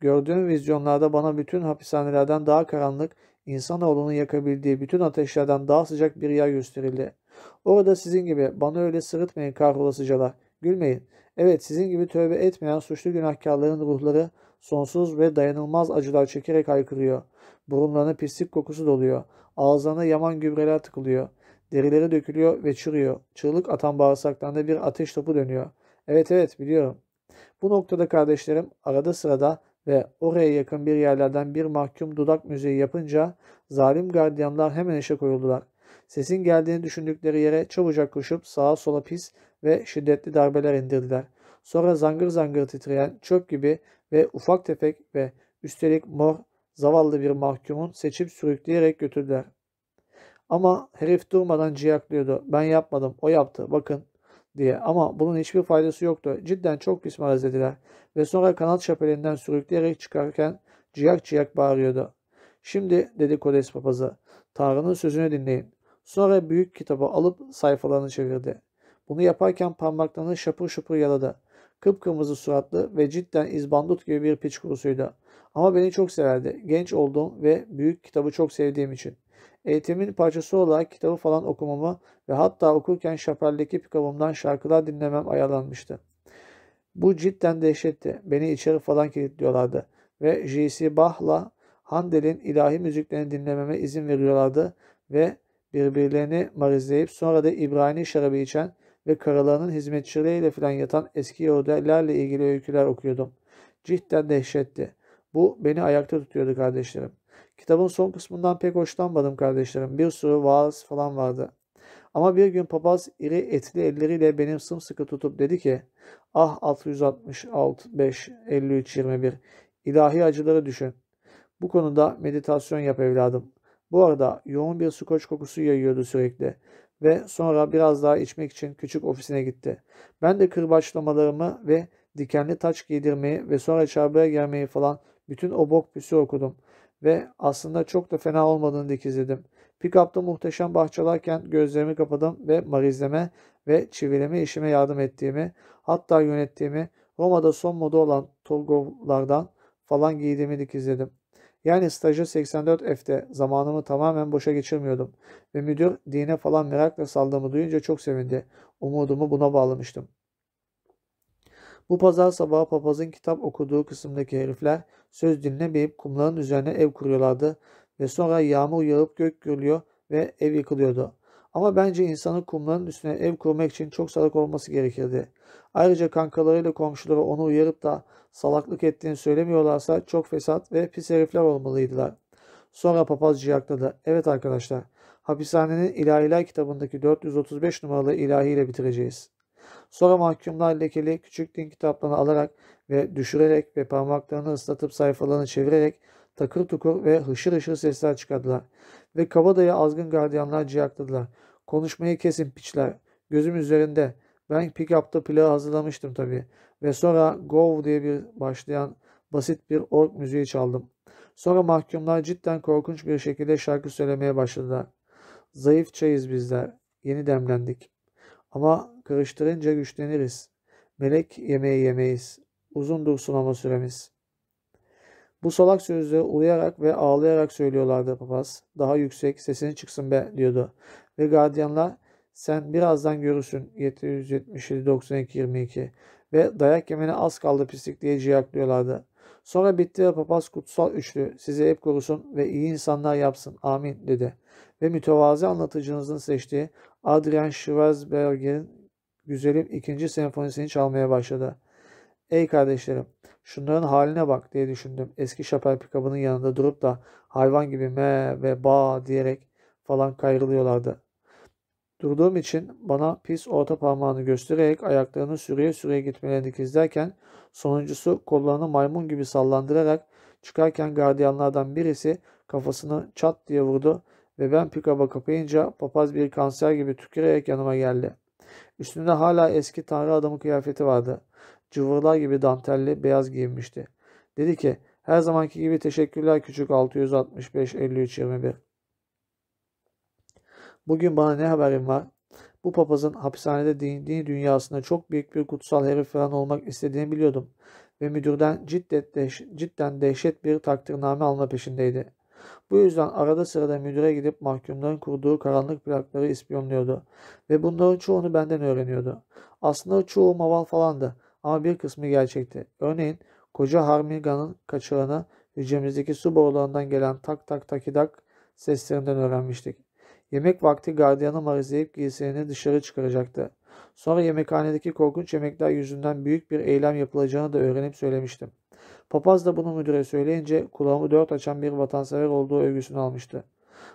Speaker 1: Gördüğüm vizyonlarda bana bütün hapishanelerden daha karanlık, insanoğlunun yakabildiği bütün ateşlerden daha sıcak bir yer gösterildi. Orada sizin gibi bana öyle sırıtmayın kahrolasıcalar. Gülmeyin. Evet sizin gibi tövbe etmeyen suçlu günahkarların ruhları sonsuz ve dayanılmaz acılar çekerek haykırıyor. Burunlarına pislik kokusu doluyor. Ağızlarına yaman gübreler tıkılıyor. Derileri dökülüyor ve çürüyor. Çığlık atan bağırsaklarında bir ateş topu dönüyor. Evet evet biliyorum. Bu noktada kardeşlerim arada sırada ve oraya yakın bir yerlerden bir mahkum dudak müziği yapınca zalim gardiyanlar hemen işe koyuldular. Sesin geldiğini düşündükleri yere çabucak koşup sağa sola pis ve şiddetli darbeler indirdiler. Sonra zangır zangır titreyen çöp gibi ve ufak tefek ve üstelik mor zavallı bir mahkumun seçip sürükleyerek götürdüler. Ama herif durmadan ciyaklıyordu. Ben yapmadım, o yaptı, bakın diye. Ama bunun hiçbir faydası yoktu. Cidden çok pis marazlediler. Ve sonra kanat şapelinden sürükleyerek çıkarken ciyak ciyak bağırıyordu. Şimdi dedi Kodes papazı, Tanrı'nın sözünü dinleyin. Sonra büyük kitabı alıp sayfalarını çevirdi. Bunu yaparken parmaklarını şapur şapur yaladı. Kıpkırmızı suratlı ve cidden izbandut gibi bir piç kurusuydu. Ama beni çok severdi. Genç olduğum ve büyük kitabı çok sevdiğim için. Eğitimin parçası olarak kitabı falan okumamı ve hatta okurken şapeldeki pikabımdan şarkılar dinlemem ayarlanmıştı. Bu cidden dehşetti. Beni içeri falan kilitliyorlardı. Ve J.C. Bach'la Handel'in ilahi müziklerini dinlememe izin veriyorlardı ve birbirlerini marizleyip sonra da İbrani şarabı içen ve karılarının hizmetçileriyle filan yatan eski Yahudilerle ilgili öyküler okuyordum. Cidden dehşetti. Bu beni ayakta tutuyordu kardeşlerim. Kitabın son kısmından pek hoşlanmadım kardeşlerim. Bir sürü vaaz falan vardı. Ama bir gün papaz iri etli elleriyle benim sımsıkı tutup dedi ki Ah 666 5 53 21 ilahi acıları düşün. Bu konuda meditasyon yap evladım. Bu arada yoğun bir skoç kokusu yayıyordu sürekli ve sonra biraz daha içmek için küçük ofisine gitti. Ben de kırbaçlamalarımı ve dikenli taç giydirmeyi ve sonra çarpıya gelmeyi falan Bütün o bok püsü okudum. Ve aslında çok da fena olmadığını dikizledim. Pick-up'ta muhteşem bahçelerken gözlerimi kapadım ve marizleme ve çivileme işime yardım ettiğimi, hatta yönettiğimi, Roma'da son moda olan Turgovlardan falan giydiğimi dikizledim. Yani stajı 84 F'te zamanımı tamamen boşa geçirmiyordum. Ve müdür dine falan merakla saldığımı duyunca çok sevindi. Umudumu buna bağlamıştım. Bu pazar sabahı papazın kitap okuduğu kısımdaki herifler söz dinlemeyip kumların üzerine ev kuruyorlardı ve sonra yağmur yağıp gök gürlüyor ve ev yıkılıyordu. Ama bence insanın kumların üstüne ev kurmak için çok salak olması gerekirdi. Ayrıca kankalarıyla komşuları onu uyarıp da salaklık ettiğini söylemiyorlarsa çok fesat ve pis herifler olmalıydılar. Sonra papaz ciyakladı. Evet arkadaşlar, hapishanenin ilahiler kitabındaki 435 numaralı ilahiyle bitireceğiz. Sonra mahkumlar lekeli küçük din kitaplarını alarak ve düşürerek ve parmaklarını ıslatıp sayfalarını çevirerek takır tukur ve hışır hışır sesler çıkardılar. Ve kabadayı azgın gardiyanlar ciyakladılar. Konuşmayı kesin piçler. Gözüm üzerinde. Ben pick-up'ta plağı hazırlamıştım tabii. Ve sonra Go diye bir başlayan basit bir ork müziği çaldım. Sonra mahkumlar cidden korkunç bir şekilde şarkı söylemeye başladılar. Zayıf çayız bizler. Yeni demlendik. Ama karıştırınca güçleniriz. Melek yemeği yemeyiz. Uzun dursun ama süremiz. Bu salak sözleri uluyarak ve ağlayarak söylüyorlardı papaz. Daha yüksek sesini çıksın be diyordu. Ve gardiyanlar sen birazdan görürsün 777 92 22 ve dayak yemene az kaldı pislik diye ciyaklıyorlardı. Sonra bitti ve papaz kutsal üçlü sizi hep korusun ve iyi insanlar yapsın amin dedi. Ve mütevazi anlatıcınızın seçtiği Adrian Schwarzberger'in güzelim ikinci senfonisini çalmaya başladı. Ey kardeşlerim şunların haline bak diye düşündüm. Eski şapel pikabının yanında durup da hayvan gibi me ve ba diyerek falan kayrılıyorlardı. Durduğum için bana pis orta parmağını göstererek ayaklarını süreye süreye gitmelerini izlerken sonuncusu kollarını maymun gibi sallandırarak çıkarken gardiyanlardan birisi kafasını çat diye vurdu ve ben pikaba kapayınca papaz bir kanser gibi tükürerek yanıma geldi. Üstünde hala eski tanrı adamı kıyafeti vardı. Cıvırlar gibi dantelli beyaz giyinmişti. Dedi ki her zamanki gibi teşekkürler küçük 665 53 21. Bugün bana ne haberin var? Bu papazın hapishanede dini dünyasında çok büyük bir kutsal herif falan olmak istediğini biliyordum. Ve müdürden ciddet dehş cidden dehşet bir takdirname alma peşindeydi. Bu yüzden arada sırada müdüre gidip mahkumların kurduğu karanlık plakları ispiyonluyordu. Ve bunların çoğunu benden öğreniyordu. Aslında çoğu maval falandı ama bir kısmı gerçekti. Örneğin koca Harmiga'nın kaçağını hücremizdeki su borularından gelen tak tak takidak seslerinden öğrenmiştik. Yemek vakti gardiyanı marizleyip giysilerini dışarı çıkaracaktı. Sonra yemekhanedeki korkunç yemekler yüzünden büyük bir eylem yapılacağını da öğrenip söylemiştim. Papaz da bunu müdüre söyleyince kulağımı dört açan bir vatansever olduğu övgüsünü almıştı.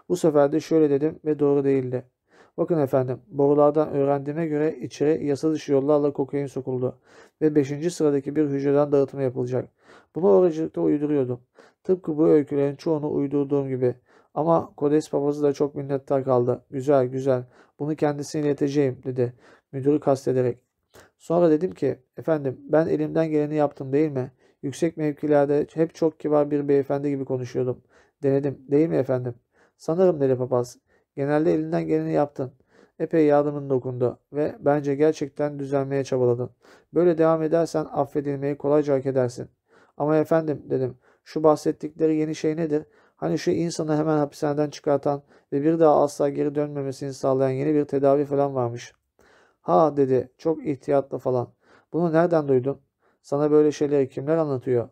Speaker 1: Bu sefer de şöyle dedim ve doğru değildi. Bakın efendim, borulardan öğrendiğime göre içeri yasa dışı yollarla kokain sokuldu ve 5. sıradaki bir hücreden dağıtımı yapılacak. Bunu oracılıkta uyduruyordu. Tıpkı bu öykülerin çoğunu uydurduğum gibi. Ama Kodes papazı da çok minnettar kaldı. Güzel güzel bunu kendisine ileteceğim dedi müdürü kastederek. Sonra dedim ki efendim ben elimden geleni yaptım değil mi? Yüksek mevkilerde hep çok kibar bir beyefendi gibi konuşuyordum. Denedim değil mi efendim? Sanırım dedi papaz. Genelde elinden geleni yaptın. Epey yardımın dokundu ve bence gerçekten düzelmeye çabaladın. Böyle devam edersen affedilmeyi kolayca hak edersin. Ama efendim dedim şu bahsettikleri yeni şey nedir? Hani şu insanı hemen hapishaneden çıkartan ve bir daha asla geri dönmemesini sağlayan yeni bir tedavi falan varmış. Ha dedi çok ihtiyatlı falan. Bunu nereden duydun? Sana böyle şeyleri kimler anlatıyor?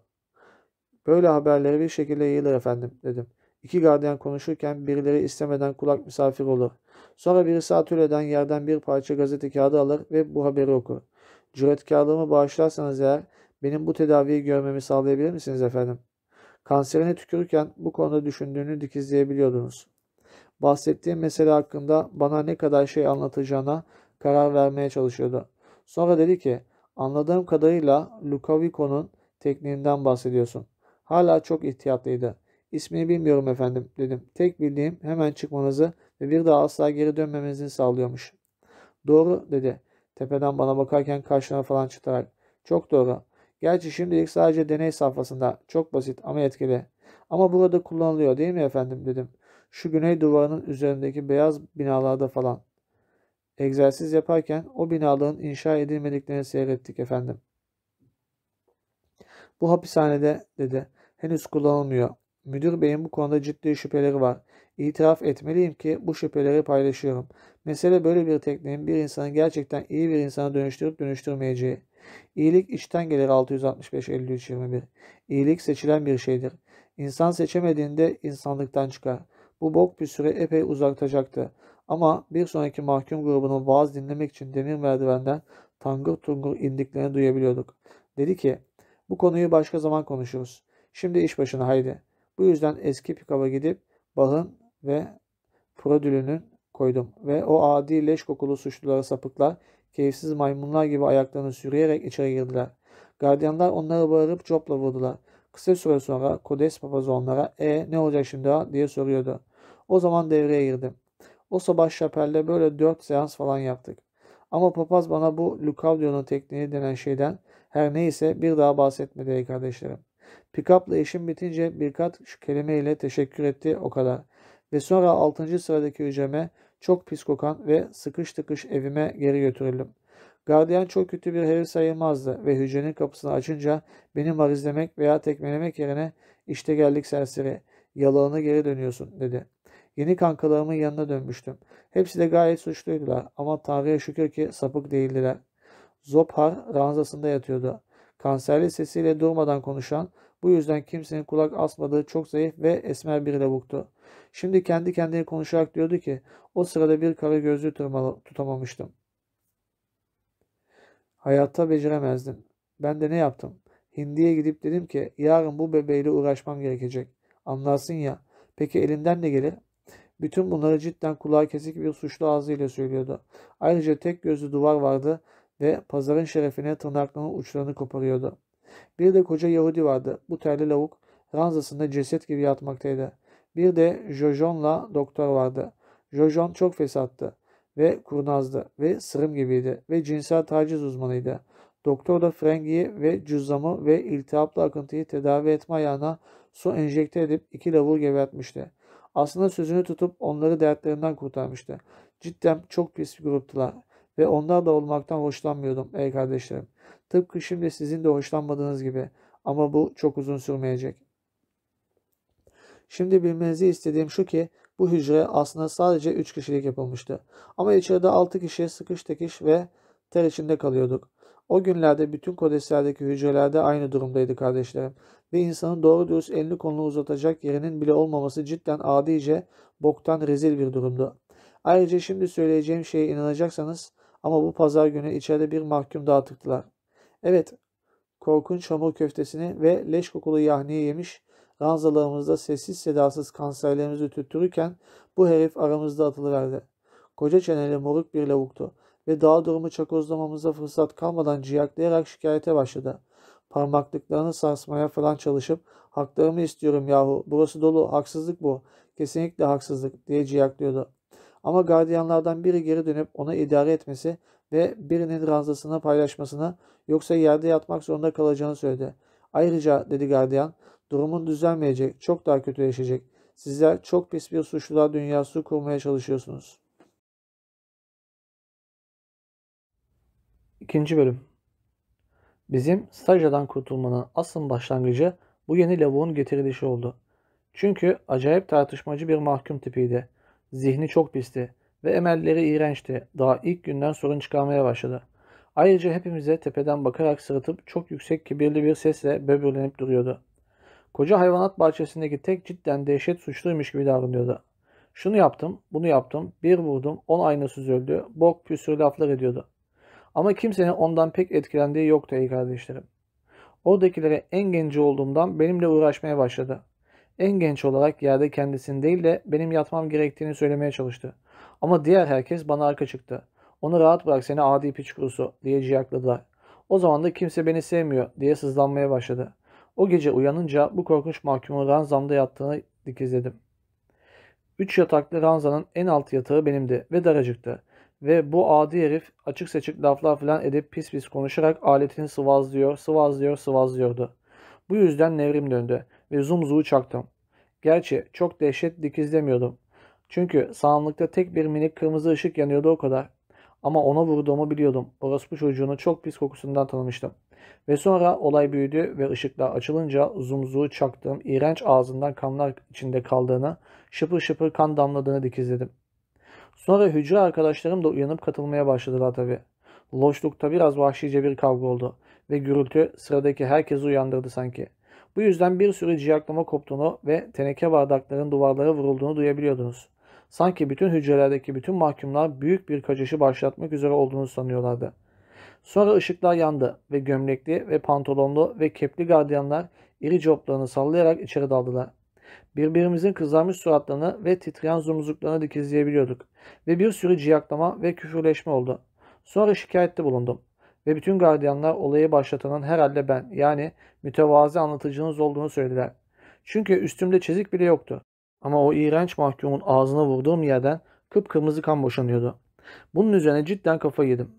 Speaker 1: Böyle haberleri bir şekilde yayılır efendim dedim. İki gardiyan konuşurken birileri istemeden kulak misafir olur. Sonra birisi atölyeden yerden bir parça gazete kağıdı alır ve bu haberi okur. Cüretkarlığımı bağışlarsanız eğer benim bu tedaviyi görmemi sağlayabilir misiniz efendim? Kanserine tükürürken bu konuda düşündüğünü dikizleyebiliyordunuz. Bahsettiğim mesele hakkında bana ne kadar şey anlatacağına karar vermeye çalışıyordu. Sonra dedi ki, anladığım kadarıyla Lukavico'nun tekniğinden bahsediyorsun. Hala çok ihtiyatlıydı. İsmini bilmiyorum efendim dedim. Tek bildiğim hemen çıkmanızı ve bir daha asla geri dönmemenizi sağlıyormuş. Doğru dedi. Tepeden bana bakarken kaşlarına falan çıtarak. Çok doğru. Gerçi şimdilik sadece deney safhasında. Çok basit ama etkili. Ama burada kullanılıyor değil mi efendim dedim. Şu güney duvarının üzerindeki beyaz binalarda falan. Egzersiz yaparken o binaların inşa edilmediklerini seyrettik efendim. Bu hapishanede dedi. Henüz kullanılmıyor. Müdür beyin bu konuda ciddi şüpheleri var. İtiraf etmeliyim ki bu şüpheleri paylaşıyorum. Mesele böyle bir tekniğin bir insanı gerçekten iyi bir insana dönüştürüp dönüştürmeyeceği. İyilik içten gelir 665 53 21. İyilik seçilen bir şeydir. İnsan seçemediğinde insanlıktan çıkar. Bu bok bir süre epey uzaktacaktı. Ama bir sonraki mahkum grubunun vaaz dinlemek için demir merdivenden tangır tungur indiklerini duyabiliyorduk. Dedi ki, bu konuyu başka zaman konuşuruz. Şimdi iş başına haydi. Bu yüzden eski pikaba gidip Bach'ın ve prodülünün koydum ve o adi leş kokulu suçlulara sapıklar keyifsiz maymunlar gibi ayaklarını sürüyerek içeri girdiler. Gardiyanlar onları bağırıp copla vurdular. Kısa süre sonra Kodes papazı onlara e ne olacak şimdi ha diye soruyordu. O zaman devreye girdim. O sabah şapelde böyle dört seans falan yaptık. Ama papaz bana bu Lucaudio'nun tekniği denen şeyden her neyse bir daha bahsetmedi ey kardeşlerim. Pickup'la işim bitince birkaç kelimeyle teşekkür etti o kadar. Ve sonra 6. sıradaki hücreme çok pis kokan ve sıkış tıkış evime geri götürüldüm. Gardiyan çok kötü bir herif sayılmazdı ve hücrenin kapısını açınca beni marizlemek veya tekmelemek yerine işte geldik serseri, yalağını geri dönüyorsun dedi. Yeni kankalarımın yanına dönmüştüm. Hepsi de gayet suçluydular ama Tanrı'ya şükür ki sapık değildiler. Zophar ranzasında yatıyordu. Kanserli sesiyle durmadan konuşan, bu yüzden kimsenin kulak asmadığı çok zayıf ve esmer bir lavuktu. Şimdi kendi kendine konuşarak diyordu ki, o sırada bir kara gözlü tutamamıştım. Hayatta beceremezdim. Ben de ne yaptım? Hindi'ye gidip dedim ki, yarın bu bebeğiyle uğraşmam gerekecek. Anlarsın ya. Peki elinden ne gelir? Bütün bunları cidden kulağı kesik bir suçlu ağzıyla söylüyordu. Ayrıca tek gözlü duvar vardı ve pazarın şerefine tırnaklarının uçlarını koparıyordu. Bir de koca Yahudi vardı. Bu terli lavuk ranzasında ceset gibi yatmaktaydı. Bir de Jojon'la doktor vardı. Jojon çok fesattı ve kurnazdı ve sırım gibiydi ve cinsel taciz uzmanıydı. Doktor da frengiyi ve cüzzamı ve iltihaplı akıntıyı tedavi etme ayağına su enjekte edip iki lavuğu gebertmişti. Aslında sözünü tutup onları dertlerinden kurtarmıştı. Cidden çok pis bir gruptular ve onlar da olmaktan hoşlanmıyordum ey kardeşlerim. Tıpkı şimdi sizin de hoşlanmadığınız gibi ama bu çok uzun sürmeyecek. Şimdi bilmenizi istediğim şu ki bu hücre aslında sadece 3 kişilik yapılmıştı. Ama içeride 6 kişi sıkış tekiş ve ter içinde kalıyorduk. O günlerde bütün kodeslerdeki hücrelerde aynı durumdaydı kardeşlerim. Ve insanın doğru dürüst elini kolunu uzatacak yerinin bile olmaması cidden adice, boktan rezil bir durumdu. Ayrıca şimdi söyleyeceğim şeye inanacaksanız ama bu pazar günü içeride bir mahkum daha tıktılar. Evet, korkunç hamur köftesini ve leş kokulu yahniyi yemiş, ranzalarımızda sessiz sedasız kanserlerimizi tüttürürken bu herif aramızda atılıverdi. Koca çeneli moruk bir lavuktu ve daha durumu çakozlamamıza fırsat kalmadan ciyaklayarak şikayete başladı. Parmaklıklarını sarsmaya falan çalışıp haklarımı istiyorum yahu burası dolu haksızlık bu kesinlikle haksızlık diye ciyaklıyordu. Ama gardiyanlardan biri geri dönüp ona idare etmesi ve birinin ranzasını paylaşmasını yoksa yerde yatmak zorunda kalacağını söyledi. Ayrıca dedi gardiyan durumun düzelmeyecek çok daha kötüleşecek. Sizler çok pis bir suçlular dünyası kurmaya çalışıyorsunuz. İkinci bölüm Bizim stajyadan kurtulmanın asıl başlangıcı bu yeni lavuğun getirilişi oldu. Çünkü acayip tartışmacı bir mahkum tipiydi. Zihni çok pisti ve emelleri iğrençti. Daha ilk günden sorun çıkarmaya başladı. Ayrıca hepimize tepeden bakarak sırıtıp çok yüksek kibirli bir sesle böbürlenip duruyordu. Koca hayvanat bahçesindeki tek cidden dehşet suçluymuş gibi davranıyordu. Şunu yaptım, bunu yaptım, bir vurdum, on aynasız öldü, bok püsür laflar ediyordu. Ama kimsenin ondan pek etkilendiği yoktu ey kardeşlerim. Oradakilere en genci olduğumdan benimle uğraşmaya başladı. En genç olarak yerde kendisini değil de benim yatmam gerektiğini söylemeye çalıştı. Ama diğer herkes bana arka çıktı. Onu rahat bırak seni adi piç kurusu diye ciyakladılar. O zaman da kimse beni sevmiyor diye sızlanmaya başladı. O gece uyanınca bu korkunç mahkumun ranzamda yattığını dikizledim. Üç yataklı ranzanın en alt yatağı benimdi ve daracıktı. Ve bu adi herif açık seçik laflar falan edip pis pis konuşarak aletini sıvazlıyor, sıvazlıyor, sıvazlıyordu. Bu yüzden nevrim döndü ve zumzuğu çaktım. Gerçi çok dehşet dikizlemiyordum. Çünkü sağımlıkta tek bir minik kırmızı ışık yanıyordu o kadar. Ama ona vurduğumu biliyordum. Orospu çocuğunu çok pis kokusundan tanımıştım. Ve sonra olay büyüdü ve ışıklar açılınca zumzuğu çaktığım iğrenç ağzından kanlar içinde kaldığını, şıpır şıpır kan damladığını dikizledim. Sonra hücre arkadaşlarım da uyanıp katılmaya başladılar tabii. Loşlukta biraz vahşice bir kavga oldu ve gürültü sıradaki herkesi uyandırdı sanki. Bu yüzden bir sürü ciyaklama koptuğunu ve teneke bardakların duvarlara vurulduğunu duyabiliyordunuz. Sanki bütün hücrelerdeki bütün mahkumlar büyük bir kaçışı başlatmak üzere olduğunu sanıyorlardı. Sonra ışıklar yandı ve gömlekli ve pantolonlu ve kepli gardiyanlar iri coplarını sallayarak içeri daldılar. Birbirimizin kızarmış suratlarını ve titreyen zumzuklarını dikizleyebiliyorduk. Ve bir sürü ciyaklama ve küfürleşme oldu. Sonra şikayette bulundum. Ve bütün gardiyanlar olayı başlatanın herhalde ben yani mütevazi anlatıcınız olduğunu söylediler. Çünkü üstümde çizik bile yoktu. Ama o iğrenç mahkumun ağzına vurduğum yerden kıpkırmızı kan boşanıyordu. Bunun üzerine cidden kafayı yedim.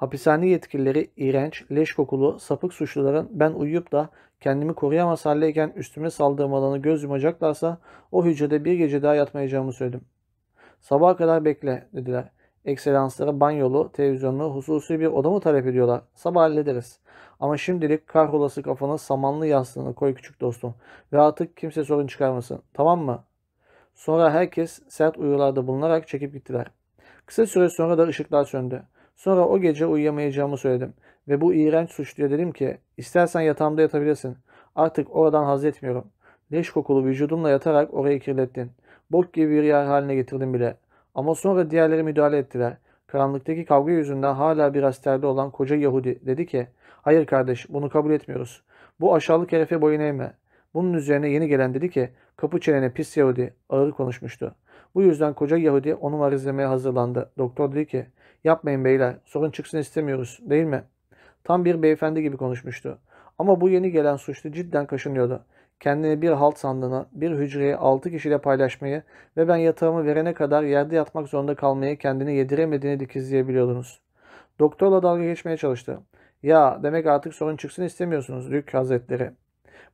Speaker 1: Hapishane yetkilileri iğrenç, leş kokulu, sapık suçluların ben uyuyup da kendimi koruyamaz haldeyken üstüme saldırmalarını göz yumacaklarsa o hücrede bir gece daha yatmayacağımı söyledim. Sabaha kadar bekle dediler. Ekselansları banyolu, televizyonlu, hususi bir oda mı talep ediyorlar? Sabah hallederiz. Ama şimdilik kahrolası kafanı samanlı yastığını koy küçük dostum. Ve artık kimse sorun çıkarmasın. Tamam mı? Sonra herkes sert uyularda bulunarak çekip gittiler. Kısa süre sonra da ışıklar söndü. Sonra o gece uyuyamayacağımı söyledim. Ve bu iğrenç suçluya dedim ki istersen yatağımda yatabilirsin. Artık oradan haz etmiyorum. Leş kokulu vücudumla yatarak orayı kirlettin. Bok gibi bir yer haline getirdin bile. Ama sonra diğerleri müdahale ettiler. Karanlıktaki kavga yüzünden hala biraz terli olan koca Yahudi dedi ki Hayır kardeş bunu kabul etmiyoruz. Bu aşağılık herife boyun eğme. Bunun üzerine yeni gelen dedi ki kapı çenene pis Yahudi ağır konuşmuştu. Bu yüzden koca Yahudi onu varizlemeye hazırlandı. Doktor dedi ki yapmayın beyler sorun çıksın istemiyoruz değil mi? Tam bir beyefendi gibi konuşmuştu. Ama bu yeni gelen suçlu cidden kaşınıyordu. Kendini bir halt sandığını, bir hücreye altı kişiyle paylaşmayı ve ben yatağımı verene kadar yerde yatmak zorunda kalmayı kendini yediremediğini dikizleyebiliyordunuz. Doktorla dalga geçmeye çalıştı. Ya demek artık sorun çıksın istemiyorsunuz Dük Hazretleri.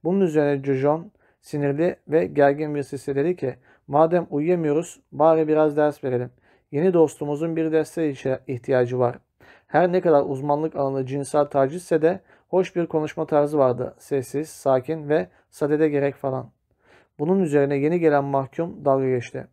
Speaker 1: Bunun üzerine Jojon sinirli ve gergin bir sesle dedi ki madem uyuyamıyoruz bari biraz ders verelim. Yeni dostumuzun bir derse ihtiyacı var. Her ne kadar uzmanlık alanı cinsel tacizse de hoş bir konuşma tarzı vardı. Sessiz, sakin ve sadede gerek falan. Bunun üzerine yeni gelen mahkum dalga geçti.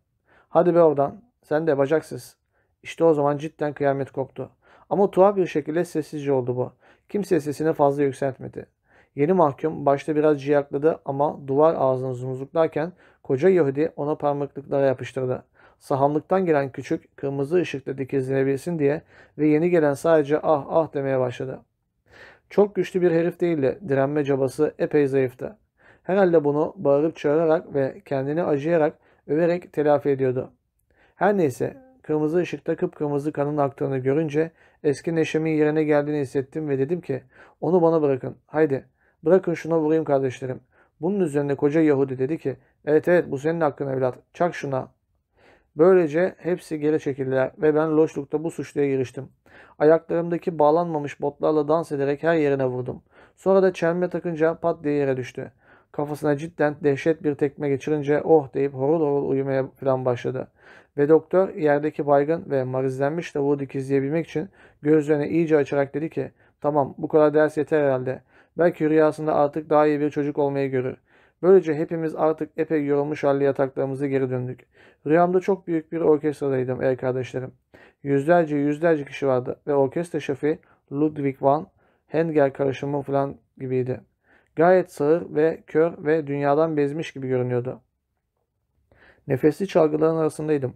Speaker 1: Hadi be oradan. Sen de bacaksız. İşte o zaman cidden kıyamet koptu. Ama tuhaf bir şekilde sessizce oldu bu. Kimse sesini fazla yükseltmedi. Yeni mahkum başta biraz ciyakladı ama duvar ağzını zumzuklarken koca Yahudi ona parmaklıklara yapıştırdı. Sahamlıktan gelen küçük kırmızı ışıkta dikizlenebilsin diye ve yeni gelen sadece ah ah demeye başladı. Çok güçlü bir herif değildi. Direnme cabası epey zayıftı. Herhalde bunu bağırıp çağırarak ve kendini acıyarak, överek telafi ediyordu. Her neyse, kırmızı ışıkta kıpkırmızı kanın aktığını görünce eski neşemin yerine geldiğini hissettim ve dedim ki, onu bana bırakın, haydi, bırakın şuna vurayım kardeşlerim. Bunun üzerine koca Yahudi dedi ki, evet evet bu senin hakkın evlat, çak şuna. Böylece hepsi geri çekildiler ve ben loşlukta bu suçluya giriştim. Ayaklarımdaki bağlanmamış botlarla dans ederek her yerine vurdum. Sonra da çelme takınca pat diye yere düştü. Kafasına cidden dehşet bir tekme geçirince oh deyip horul horul uyumaya falan başladı. Ve doktor yerdeki baygın ve marizlenmiş tavuğu dikizleyebilmek için gözlerini iyice açarak dedi ki tamam bu kadar ders yeter herhalde. Belki rüyasında artık daha iyi bir çocuk olmayı görür. Böylece hepimiz artık epey yorulmuş halde yataklarımıza geri döndük. Rüyamda çok büyük bir orkestradaydım ey kardeşlerim. Yüzlerce yüzlerce kişi vardı ve orkestra şefi Ludwig van Henger karışımı falan gibiydi. Gayet sağır ve kör ve dünyadan bezmiş gibi görünüyordu. Nefesli çalgıların arasındaydım.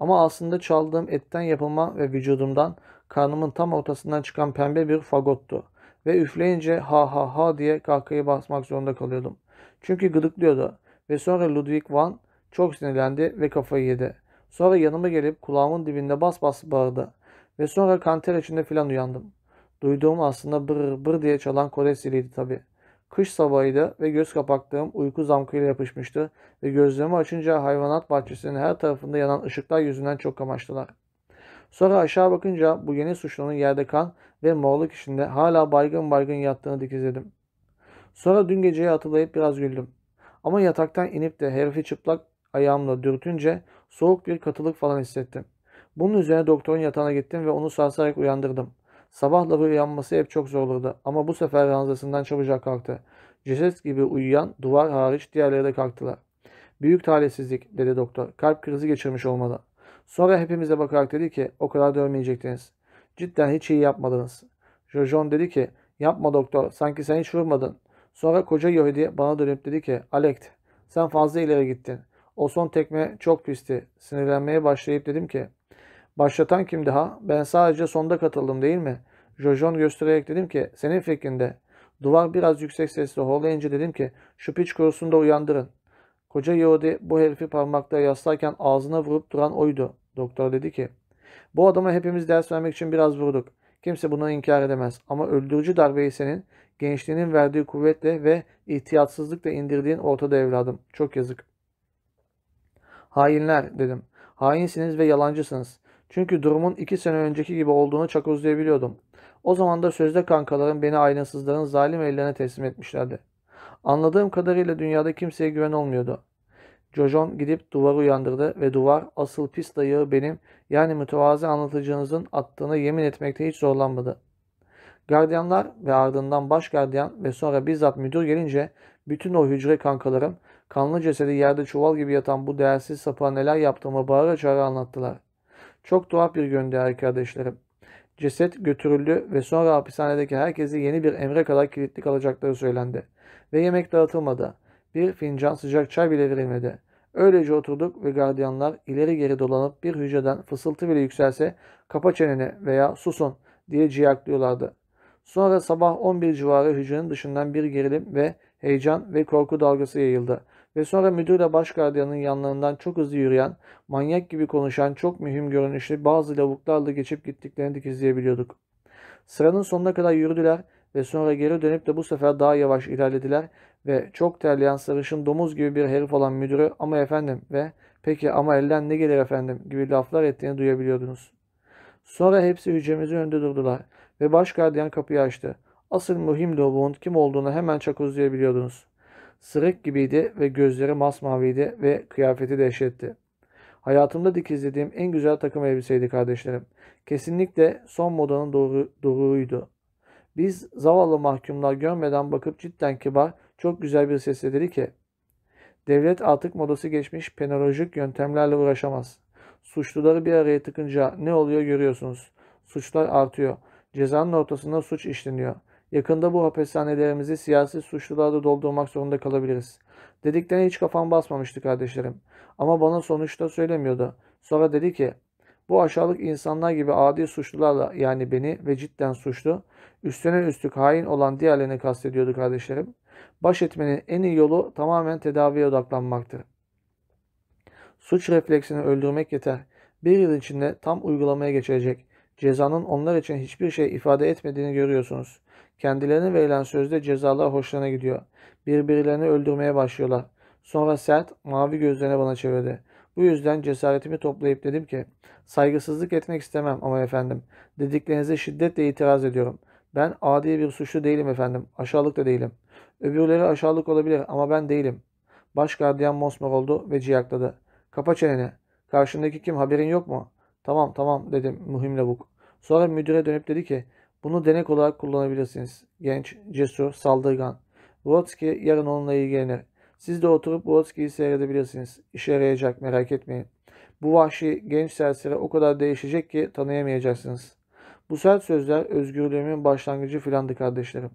Speaker 1: Ama aslında çaldığım etten yapılma ve vücudumdan karnımın tam ortasından çıkan pembe bir fagottu. Ve üfleyince ha ha ha diye kahkayı basmak zorunda kalıyordum. Çünkü gıdıklıyordu. Ve sonra Ludwig van çok sinirlendi ve kafayı yedi. Sonra yanıma gelip kulağımın dibinde bas bas bağırdı. Ve sonra kanter içinde filan uyandım. Duyduğum aslında bır bır diye çalan Kore tabii. Kış sabahıydı ve göz kapaklığım uyku zamkıyla yapışmıştı ve gözlerimi açınca hayvanat bahçesinin her tarafında yanan ışıklar yüzünden çok kamaştılar. Sonra aşağı bakınca bu yeni suçlunun yerde kan ve morluk içinde hala baygın baygın yattığını dikizledim. Sonra dün geceyi hatırlayıp biraz güldüm. Ama yataktan inip de herifi çıplak ayağımla dürtünce soğuk bir katılık falan hissettim. Bunun üzerine doktorun yatağına gittim ve onu sarsarak uyandırdım. Sabahları uyanması hep çok zor ama bu sefer ranzasından çabucak kalktı. Ceset gibi uyuyan duvar hariç diğerleri de kalktılar. Büyük talihsizlik dedi doktor. Kalp krizi geçirmiş olmalı. Sonra hepimize bakarak dedi ki o kadar dövmeyecektiniz. Cidden hiç iyi yapmadınız. Jojon dedi ki yapma doktor sanki sen hiç vurmadın. Sonra koca Yahudi bana dönüp dedi ki Alekt sen fazla ileri gittin. O son tekme çok pisti. Sinirlenmeye başlayıp dedim ki başlatan kim daha? Ben sadece sonda katıldım değil mi? Jojon göstererek dedim ki senin fikrinde. Duvar biraz yüksek sesle horlayınca dedim ki şu piç kurusunu da uyandırın. Koca Yahudi bu herifi parmakla yaslarken ağzına vurup duran oydu. Doktor dedi ki bu adama hepimiz ders vermek için biraz vurduk. Kimse bunu inkar edemez. Ama öldürücü darbeyi senin gençliğinin verdiği kuvvetle ve ihtiyatsızlıkla indirdiğin ortada evladım. Çok yazık. Hainler dedim. Hainsiniz ve yalancısınız. Çünkü durumun iki sene önceki gibi olduğunu çakozlayabiliyordum. O zaman da sözde kankalarım beni aynasızların zalim ellerine teslim etmişlerdi. Anladığım kadarıyla dünyada kimseye güven olmuyordu. Jojon gidip duvarı uyandırdı ve duvar asıl pis dayağı benim yani mütevazi anlatıcınızın attığını yemin etmekte hiç zorlanmadı. Gardiyanlar ve ardından baş gardiyan ve sonra bizzat müdür gelince bütün o hücre kankalarım kanlı cesedi yerde çuval gibi yatan bu değersiz sapığa neler yaptığımı bağıra çağıra anlattılar. Çok tuhaf bir gündü kardeşlerim. Ceset götürüldü ve sonra hapishanedeki herkesi yeni bir emre kadar kilitli kalacakları söylendi. Ve yemek dağıtılmadı. Bir fincan sıcak çay bile verilmedi. Öylece oturduk ve gardiyanlar ileri geri dolanıp bir hücreden fısıltı bile yükselse kapa çeneni veya susun diye ciyaklıyorlardı. Sonra sabah 11 civarı hücrenin dışından bir gerilim ve heyecan ve korku dalgası yayıldı. Ve sonra müdürle baş gardiyanın yanlarından çok hızlı yürüyen, manyak gibi konuşan çok mühim görünüşlü bazı lavuklarla geçip gittiklerini dikizleyebiliyorduk. Sıranın sonuna kadar yürüdüler ve sonra geri dönüp de bu sefer daha yavaş ilerlediler ve çok terleyen sarışın domuz gibi bir herif olan müdürü ama efendim ve peki ama elden ne gelir efendim gibi laflar ettiğini duyabiliyordunuz. Sonra hepsi hücremizin önünde durdular ve baş gardiyan kapıyı açtı. Asıl mühim lavuğun kim olduğunu hemen çakozlayabiliyordunuz. Sırık gibiydi ve gözleri masmaviydi ve kıyafeti dehşetti. Hayatımda dikizlediğim en güzel takım elbiseydi kardeşlerim. Kesinlikle son modanın doğru, doğruydu. Biz zavallı mahkumlar görmeden bakıp cidden kibar, çok güzel bir sesle dedi ki, Devlet artık modası geçmiş penolojik yöntemlerle uğraşamaz. Suçluları bir araya tıkınca ne oluyor görüyorsunuz. Suçlar artıyor. Cezanın ortasında suç işleniyor. Yakında bu hapishanelerimizi siyasi suçlularla doldurmak zorunda kalabiliriz. Dediklerine hiç kafam basmamıştı kardeşlerim. Ama bana sonuçta söylemiyordu. Sonra dedi ki, bu aşağılık insanlar gibi adi suçlularla yani beni ve cidden suçlu, üstüne üstlük hain olan diğerlerini kastediyordu kardeşlerim. Baş etmenin en iyi yolu tamamen tedaviye odaklanmaktır. Suç refleksini öldürmek yeter. Bir yıl içinde tam uygulamaya geçirecek. Cezanın onlar için hiçbir şey ifade etmediğini görüyorsunuz. Kendilerine verilen sözde cezalar hoşlarına gidiyor. Birbirlerini öldürmeye başlıyorlar. Sonra sert, mavi gözlerine bana çevirdi. Bu yüzden cesaretimi toplayıp dedim ki, saygısızlık etmek istemem ama efendim, dediklerinize şiddetle itiraz ediyorum. Ben adi bir suçlu değilim efendim, aşağılık da değilim. Öbürleri aşağılık olabilir ama ben değilim. Baş gardiyan mosmor oldu ve ciyakladı. Kapa çeneni. Karşındaki kim haberin yok mu? Tamam tamam dedim mühim lavuk. Sonra müdüre dönüp dedi ki bunu denek olarak kullanabilirsiniz. Genç, cesur, saldırgan. Brodsky yarın onunla ilgilenir. Siz de oturup Brodsky'yi seyredebilirsiniz. İşe yarayacak merak etmeyin. Bu vahşi genç serseri o kadar değişecek ki tanıyamayacaksınız. Bu sert sözler özgürlüğümün başlangıcı filandı kardeşlerim.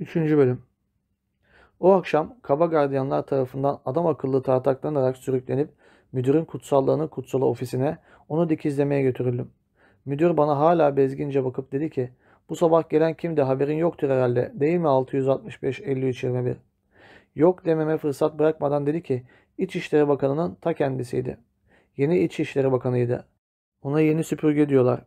Speaker 1: Üçüncü bölüm. O akşam kaba gardiyanlar tarafından adam akıllı tartaklanarak sürüklenip müdürün kutsallığını kutsalı ofisine onu dikizlemeye götürüldüm. Müdür bana hala bezgince bakıp dedi ki bu sabah gelen kimdi haberin yoktur herhalde değil mi 665 53 21. Yok dememe fırsat bırakmadan dedi ki İçişleri Bakanı'nın ta kendisiydi. Yeni İçişleri Bakanı'ydı. Ona yeni süpürge diyorlar.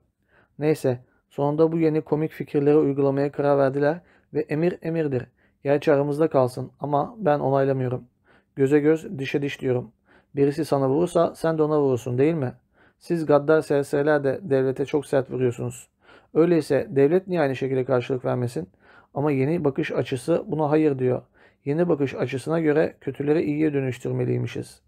Speaker 1: Neyse sonunda bu yeni komik fikirleri uygulamaya karar verdiler Ve emir emirdir. Gerçi aramızda kalsın ama ben onaylamıyorum. Göze göz, dişe diş diyorum. Birisi sana vurursa sen de ona vurursun değil mi? Siz gaddar serseriler de devlete çok sert vuruyorsunuz. Öyleyse devlet niye aynı şekilde karşılık vermesin? Ama yeni bakış açısı buna hayır diyor. Yeni bakış açısına göre kötüleri iyiye dönüştürmeliymişiz.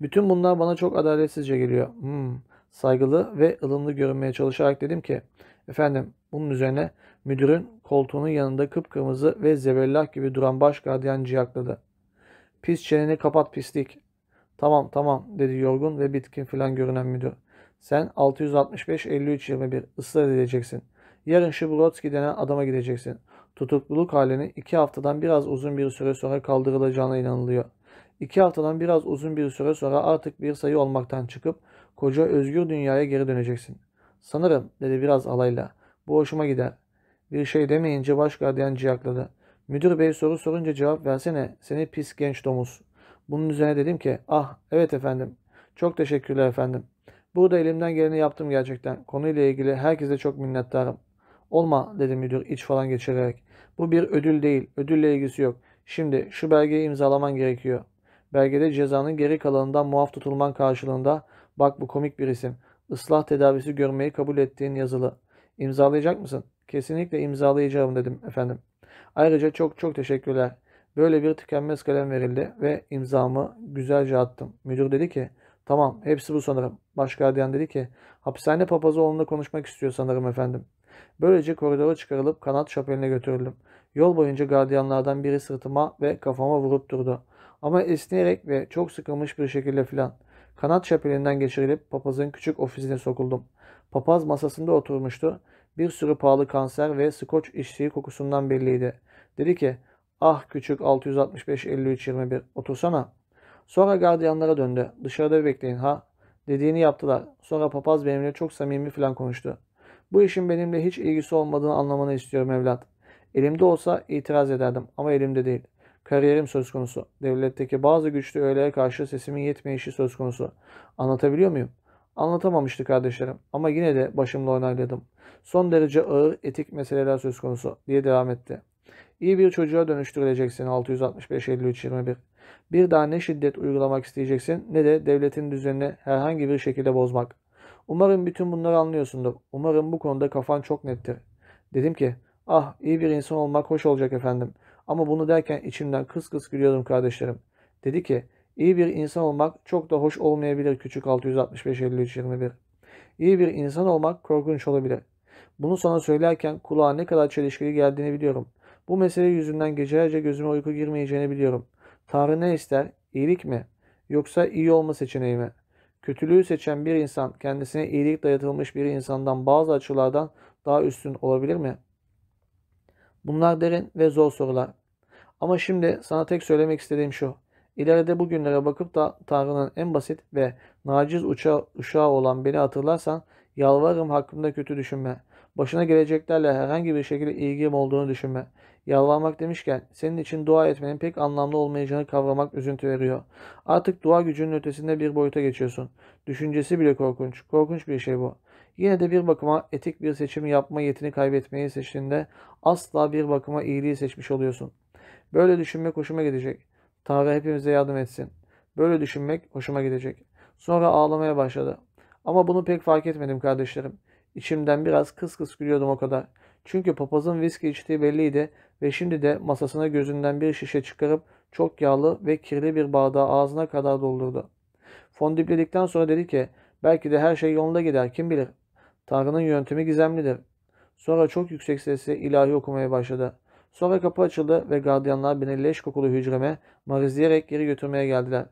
Speaker 1: Bütün bunlar bana çok adaletsizce geliyor. Hmm, saygılı ve ılımlı görünmeye çalışarak dedim ki, efendim bunun üzerine müdürün koltuğunun yanında kıpkırmızı ve zebellah gibi duran baş gardiyan ciyakladı. Pis çeneni kapat pislik. Tamam tamam dedi yorgun ve bitkin filan görünen müdür. Sen 665-53-21 ısrar edeceksin. Yarın Şıbrotski denen adama gideceksin. Tutukluluk halini iki haftadan biraz uzun bir süre sonra kaldırılacağına inanılıyor. İki haftadan biraz uzun bir süre sonra artık bir sayı olmaktan çıkıp koca özgür dünyaya geri döneceksin. Sanırım dedi biraz alayla. Bu hoşuma gider. Bir şey demeyince baş gardiyan ciyakladı. Müdür bey soru sorunca cevap versene seni pis genç domuz. Bunun üzerine dedim ki ah evet efendim. Çok teşekkürler efendim. Burada elimden geleni yaptım gerçekten. Konuyla ilgili herkese çok minnettarım. Olma dedi müdür iç falan geçirerek. Bu bir ödül değil. Ödülle ilgisi yok. Şimdi şu belgeyi imzalaman gerekiyor. Belgede cezanın geri kalanından muaf tutulman karşılığında bak bu komik bir isim. Islah tedavisi görmeyi kabul ettiğin yazılı. İmzalayacak mısın? Kesinlikle imzalayacağım dedim efendim. Ayrıca çok çok teşekkürler. Böyle bir tükenmez kalem verildi ve imzamı güzelce attım. Müdür dedi ki tamam hepsi bu sanırım. Baş gardiyan dedi ki hapishane papazı onunla konuşmak istiyor sanırım efendim. Böylece koridora çıkarılıp kanat şapeline götürüldüm. Yol boyunca gardiyanlardan biri sırtıma ve kafama vurup durdu. Ama esneyerek ve çok sıkılmış bir şekilde filan. Kanat şapelinden geçirilip papazın küçük ofisine sokuldum. Papaz masasında oturmuştu. Bir sürü pahalı kanser ve skoç içtiği kokusundan belliydi. Dedi ki ah küçük 665-53-21 otursana. Sonra gardiyanlara döndü. Dışarıda bekleyin ha. Dediğini yaptılar. Sonra papaz benimle çok samimi filan konuştu. Bu işin benimle hiç ilgisi olmadığını anlamanı istiyorum evlat. Elimde olsa itiraz ederdim ama elimde değil. Kariyerim söz konusu. Devletteki bazı güçlü öğelere karşı sesimin yetmeyişi söz konusu. Anlatabiliyor muyum? Anlatamamıştı kardeşlerim ama yine de başımla onayladım. Son derece ağır etik meseleler söz konusu diye devam etti. İyi bir çocuğa dönüştürüleceksin 665-53-21. Bir daha ne şiddet uygulamak isteyeceksin ne de devletin düzenini herhangi bir şekilde bozmak. Umarım bütün bunları anlıyorsundur. Umarım bu konuda kafan çok nettir. Dedim ki ah iyi bir insan olmak hoş olacak efendim. Ama bunu derken içimden kıs kıs gülüyordum kardeşlerim. Dedi ki iyi bir insan olmak çok da hoş olmayabilir küçük 665-53-21. İyi bir insan olmak korkunç olabilir. Bunu sana söylerken kulağa ne kadar çelişkili geldiğini biliyorum. Bu mesele yüzünden gecelerce gözüme uyku girmeyeceğini biliyorum. Tanrı ne ister? İyilik mi? Yoksa iyi olma seçeneği mi? Kötülüğü seçen bir insan kendisine iyilik dayatılmış bir insandan bazı açılardan daha üstün olabilir mi? Bunlar derin ve zor sorular. Ama şimdi sana tek söylemek istediğim şu. İleride bu günlere bakıp da Tanrı'nın en basit ve naciz uçağı, uşağı olan beni hatırlarsan yalvarırım hakkımda kötü düşünme. Başına geleceklerle herhangi bir şekilde ilgim olduğunu düşünme. Yalvarmak demişken senin için dua etmenin pek anlamlı olmayacağını kavramak üzüntü veriyor. Artık dua gücünün ötesinde bir boyuta geçiyorsun. Düşüncesi bile korkunç. Korkunç bir şey bu. Yine de bir bakıma etik bir seçim yapma yetini kaybetmeyi seçtiğinde asla bir bakıma iyiliği seçmiş oluyorsun. Böyle düşünmek hoşuma gidecek. Tanrı hepimize yardım etsin. Böyle düşünmek hoşuma gidecek. Sonra ağlamaya başladı. Ama bunu pek fark etmedim kardeşlerim. İçimden biraz kıs kıs gülüyordum o kadar. Çünkü papazın viski içtiği belliydi ve şimdi de masasına gözünden bir şişe çıkarıp çok yağlı ve kirli bir bardağı ağzına kadar doldurdu. Fondipledikten sonra dedi ki belki de her şey yolunda gider kim bilir. Tanrı'nın yöntemi gizemlidir. Sonra çok yüksek sesle ilahi okumaya başladı. Sonra kapı açıldı ve gardiyanlar beni leş kokulu hücreme marizleyerek geri götürmeye geldiler.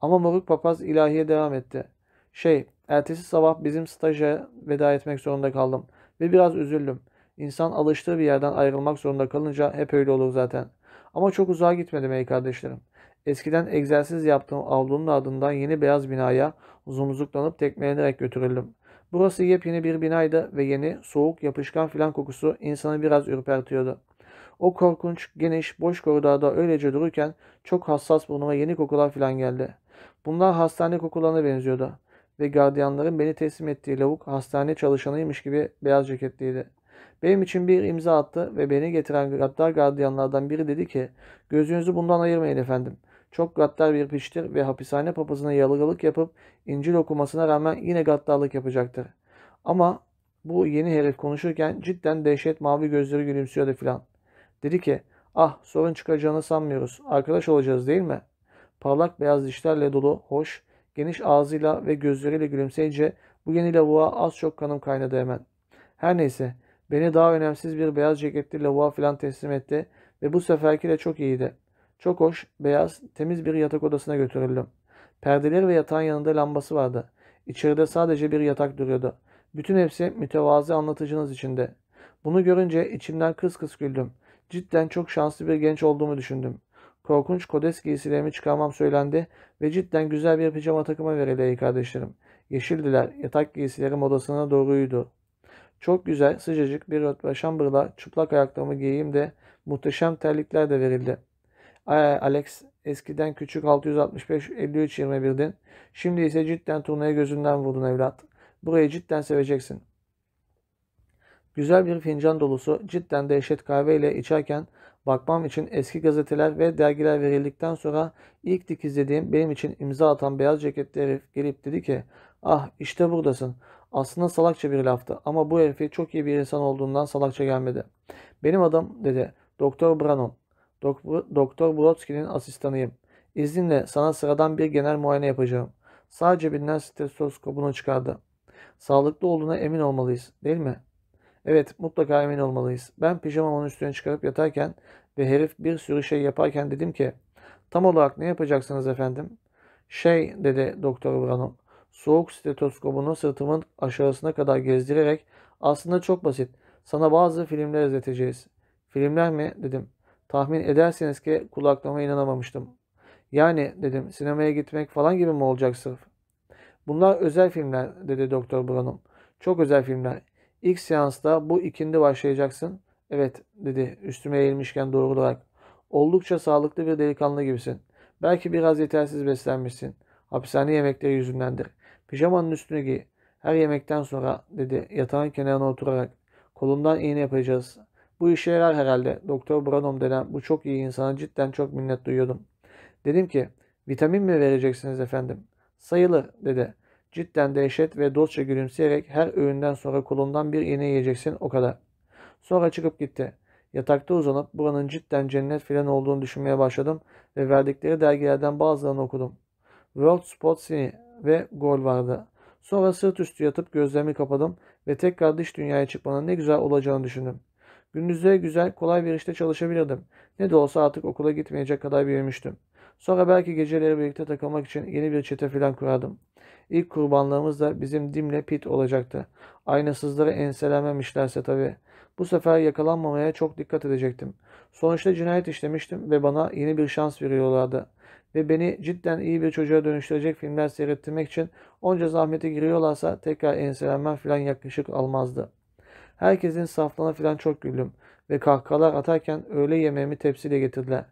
Speaker 1: Ama moruk papaz ilahiye devam etti. Şey, ertesi sabah bizim staja veda etmek zorunda kaldım ve biraz üzüldüm. İnsan alıştığı bir yerden ayrılmak zorunda kalınca hep öyle olur zaten. Ama çok uzağa gitmedim ey kardeşlerim. Eskiden egzersiz yaptığım avlunun ardından yeni beyaz binaya zumzuklanıp tekmelenerek götürüldüm. Burası yepyeni bir binaydı ve yeni, soğuk, yapışkan filan kokusu insanı biraz ürpertiyordu. O korkunç, geniş, boş koridorda öylece dururken çok hassas burnuma yeni kokular filan geldi. Bunlar hastane kokularına benziyordu. Ve gardiyanların beni teslim ettiği lavuk hastane çalışanıymış gibi beyaz ceketliydi. Benim için bir imza attı ve beni getiren gaddar gardiyanlardan biri dedi ki gözünüzü bundan ayırmayın efendim. Çok gaddar bir piçtir ve hapishane papazına yalagalık yapıp İncil okumasına rağmen yine gaddarlık yapacaktır. Ama bu yeni herif konuşurken cidden dehşet mavi gözleri gülümsüyordu filan. Dedi ki ah sorun çıkacağını sanmıyoruz. Arkadaş olacağız değil mi? Parlak beyaz dişlerle dolu, hoş, geniş ağzıyla ve gözleriyle gülümseyince bu yeni lavuğa az çok kanım kaynadı hemen. Her neyse beni daha önemsiz bir beyaz ceketli lavuğa filan teslim etti ve bu seferki de çok iyiydi. Çok hoş, beyaz, temiz bir yatak odasına götürüldüm. Perdeleri ve yatağın yanında lambası vardı. İçeride sadece bir yatak duruyordu. Bütün hepsi mütevazı anlatıcınız içinde. Bunu görünce içimden kıs kıs güldüm. Cidden çok şanslı bir genç olduğumu düşündüm. Korkunç kodes giysilerimi çıkarmam söylendi ve cidden güzel bir pijama takımı verildi kardeşlerim. Yeşildiler, yatak giysilerim odasına doğruydu. Çok güzel, sıcacık bir rötbaşambırla çıplak ayaklarımı giyeyim de muhteşem terlikler de verildi. Alex eskiden küçük 665-53-21'din. Şimdi ise cidden turnaya gözünden vurdun evlat. Burayı cidden seveceksin. Güzel bir fincan dolusu cidden dehşet kahveyle içerken bakmam için eski gazeteler ve dergiler verildikten sonra ilk dikizlediğim benim için imza atan beyaz ceketli herif gelip dedi ki ah işte buradasın. Aslında salakça bir laftı ama bu herifi çok iyi bir insan olduğundan salakça gelmedi. Benim adım dedi Doktor Brannon. Doktor Brodsky'nin asistanıyım. İzninle sana sıradan bir genel muayene yapacağım. Sağ cebinden stetoskopunu çıkardı. Sağlıklı olduğuna emin olmalıyız, değil mi? Evet, mutlaka emin olmalıyız. Ben pijamamın üstüne çıkarıp yatarken ve herif bir sürü şey yaparken dedim ki, tam olarak ne yapacaksınız efendim? Şey, dedi Doktor Branham, soğuk stetoskopunu sırtımın aşağısına kadar gezdirerek, aslında çok basit, sana bazı filmler izleteceğiz. Filmler mi? dedim. Tahmin edersiniz ki kulaklarıma inanamamıştım. Yani dedim sinemaya gitmek falan gibi mi olacak sırf? Bunlar özel filmler dedi Doktor Branham. Çok özel filmler. İlk seansta bu ikindi başlayacaksın. Evet dedi üstüme eğilmişken doğrularak. Oldukça sağlıklı bir delikanlı gibisin. Belki biraz yetersiz beslenmişsin. Hapishane yemekleri yüzündendir. Pijamanın üstünü giy. Her yemekten sonra dedi yatağın kenarına oturarak. Kolundan iğne yapacağız. Bu işe yarar herhalde. Doktor Branham denen bu çok iyi insana cidden çok minnet duyuyordum. Dedim ki vitamin mi vereceksiniz efendim? Sayılır dedi. Cidden dehşet ve dostça gülümseyerek her öğünden sonra kolundan bir iğne yiyeceksin o kadar. Sonra çıkıp gitti. Yatakta uzanıp buranın cidden cennet filan olduğunu düşünmeye başladım ve verdikleri dergilerden bazılarını okudum. World Sports ve Gol vardı. Sonra sırt üstü yatıp gözlerimi kapadım ve tekrar dış dünyaya çıkmanın ne güzel olacağını düşündüm. Gündüzleri güzel, kolay bir işte çalışabilirdim. Ne de olsa artık okula gitmeyecek kadar büyümüştüm. Sonra belki geceleri birlikte takılmak için yeni bir çete filan kurardım. İlk kurbanlarımız da bizim Dimle Pit olacaktı. Aynasızları enselenmemişlerse tabii. Bu sefer yakalanmamaya çok dikkat edecektim. Sonuçta cinayet işlemiştim ve bana yeni bir şans veriyorlardı. Ve beni cidden iyi bir çocuğa dönüştürecek filmler seyrettirmek için onca zahmete giriyorlarsa tekrar enselenmem filan yakışık almazdı. Herkesin saflana filan çok güldüm ve kahkahalar atarken öğle yemeğimi tepsiyle getirdiler.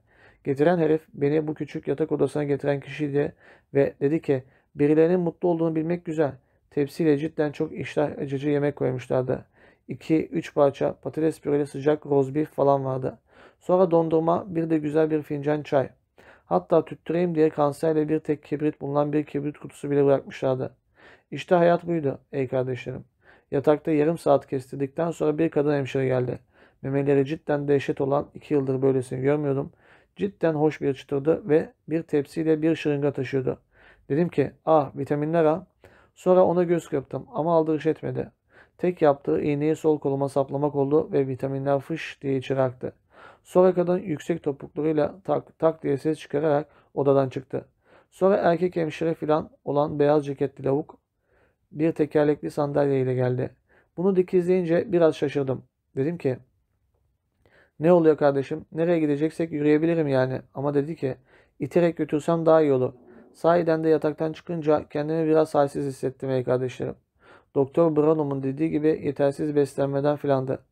Speaker 1: Getiren herif beni bu küçük yatak odasına getiren kişiydi ve dedi ki birilerinin mutlu olduğunu bilmek güzel. Tepsiyle cidden çok iştah acıcı yemek koymuşlardı. 2-3 parça patates püreli sıcak rozbif falan vardı. Sonra dondurma bir de güzel bir fincan çay. Hatta tüttüreyim diye kanserle bir tek kibrit bulunan bir kibrit kutusu bile bırakmışlardı. İşte hayat buydu ey kardeşlerim. Yatakta yarım saat kestirdikten sonra bir kadın hemşire geldi. Memeleri cidden dehşet olan iki yıldır böylesini görmüyordum. Cidden hoş bir çıtırdı ve bir tepsiyle bir şırınga taşıyordu. Dedim ki ah vitaminler ha. Sonra ona göz kırptım ama aldırış etmedi. Tek yaptığı iğneyi sol koluma saplamak oldu ve vitaminler fış diye içeri aktı. Sonra kadın yüksek topuklarıyla tak tak diye ses çıkararak odadan çıktı. Sonra erkek hemşire filan olan beyaz ceketli lavuk bir tekerlekli sandalye ile geldi. Bunu dikizleyince biraz şaşırdım. Dedim ki ne oluyor kardeşim? Nereye gideceksek yürüyebilirim yani. Ama dedi ki iterek götürsem daha iyi olur. Sahiden de yataktan çıkınca kendimi biraz halsiz hissettim ey kardeşlerim. Doktor Branum'un dediği gibi yetersiz beslenmeden filandı.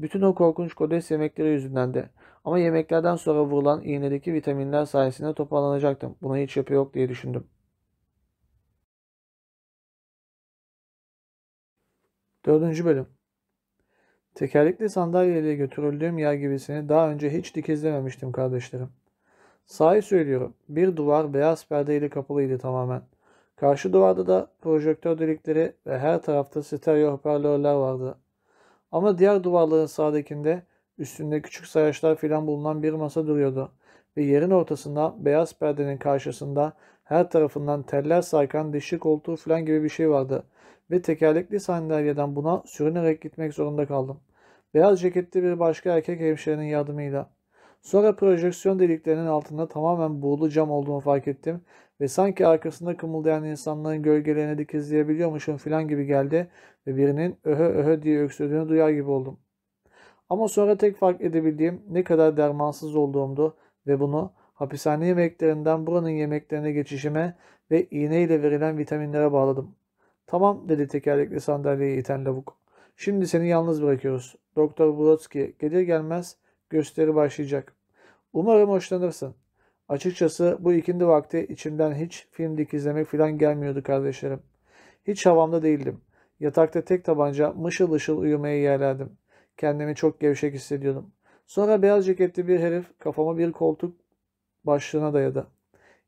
Speaker 1: Bütün o korkunç kodes yemekleri yüzündendi. Ama yemeklerden sonra vurulan iğnedeki vitaminler sayesinde toparlanacaktım. Buna hiç yapı yok diye düşündüm. Dördüncü bölüm. Tekerlekli sandalyeyle götürüldüğüm yer gibisini daha önce hiç dikizlememiştim kardeşlerim. Sahi söylüyorum, bir duvar beyaz perdeyle kapalıydı tamamen. Karşı duvarda da projektör delikleri ve her tarafta stereo hoparlörler vardı. Ama diğer duvarların sağdakinde üstünde küçük sayaçlar filan bulunan bir masa duruyordu ve yerin ortasında beyaz perdenin karşısında her tarafından teller sarkan dişli koltuğu filan gibi bir şey vardı ve tekerlekli sandalyeden buna sürünerek gitmek zorunda kaldım. Beyaz ceketli bir başka erkek hemşirenin yardımıyla. Sonra projeksiyon deliklerinin altında tamamen buğulu cam olduğunu fark ettim ve sanki arkasında kımıldayan insanların gölgelerini dikizleyebiliyormuşum filan gibi geldi ve birinin öhö öhö diye öksürdüğünü duyar gibi oldum. Ama sonra tek fark edebildiğim ne kadar dermansız olduğumdu ve bunu hapishane yemeklerinden buranın yemeklerine geçişime ve iğneyle verilen vitaminlere bağladım. Tamam dedi tekerlekli sandalyeyi iten lavuk. Şimdi seni yalnız bırakıyoruz. Doktor Brodsky gelir gelmez gösteri başlayacak. Umarım hoşlanırsın. Açıkçası bu ikindi vakti içimden hiç film dikizlemek falan gelmiyordu kardeşlerim. Hiç havamda değildim. Yatakta tek tabanca mışıl ışıl uyumaya yerlerdim. Kendimi çok gevşek hissediyordum. Sonra beyaz ceketli bir herif kafama bir koltuk başlığına dayadı.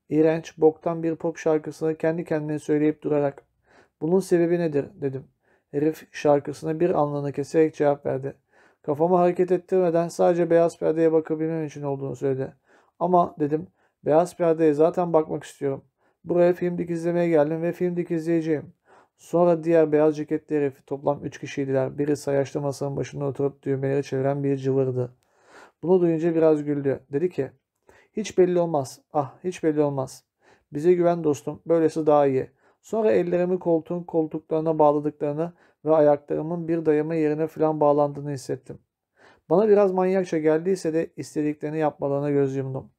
Speaker 1: İğrenç, boktan bir pop şarkısını kendi kendine söyleyip durarak bunun sebebi nedir dedim. Herif şarkısına bir anlamını keserek cevap verdi. Kafamı hareket ettirmeden sadece beyaz perdeye bakabilmem için olduğunu söyledi. Ama dedim beyaz perdeye zaten bakmak istiyorum. Buraya film dikizlemeye geldim ve film dikizleyeceğim. Sonra diğer beyaz ceketli herif toplam üç kişiydiler. Biri sayaçlı masanın başında oturup düğmeleri çeviren bir cıvırdı. Bunu duyunca biraz güldü. Dedi ki hiç belli olmaz. Ah hiç belli olmaz. Bize güven dostum. Böylesi daha iyi. Sonra ellerimi koltuğun koltuklarına bağladıklarını ve ayaklarımın bir dayama yerine falan bağlandığını hissettim. Bana biraz manyakça geldiyse de istediklerini yapmalarına göz yumdum.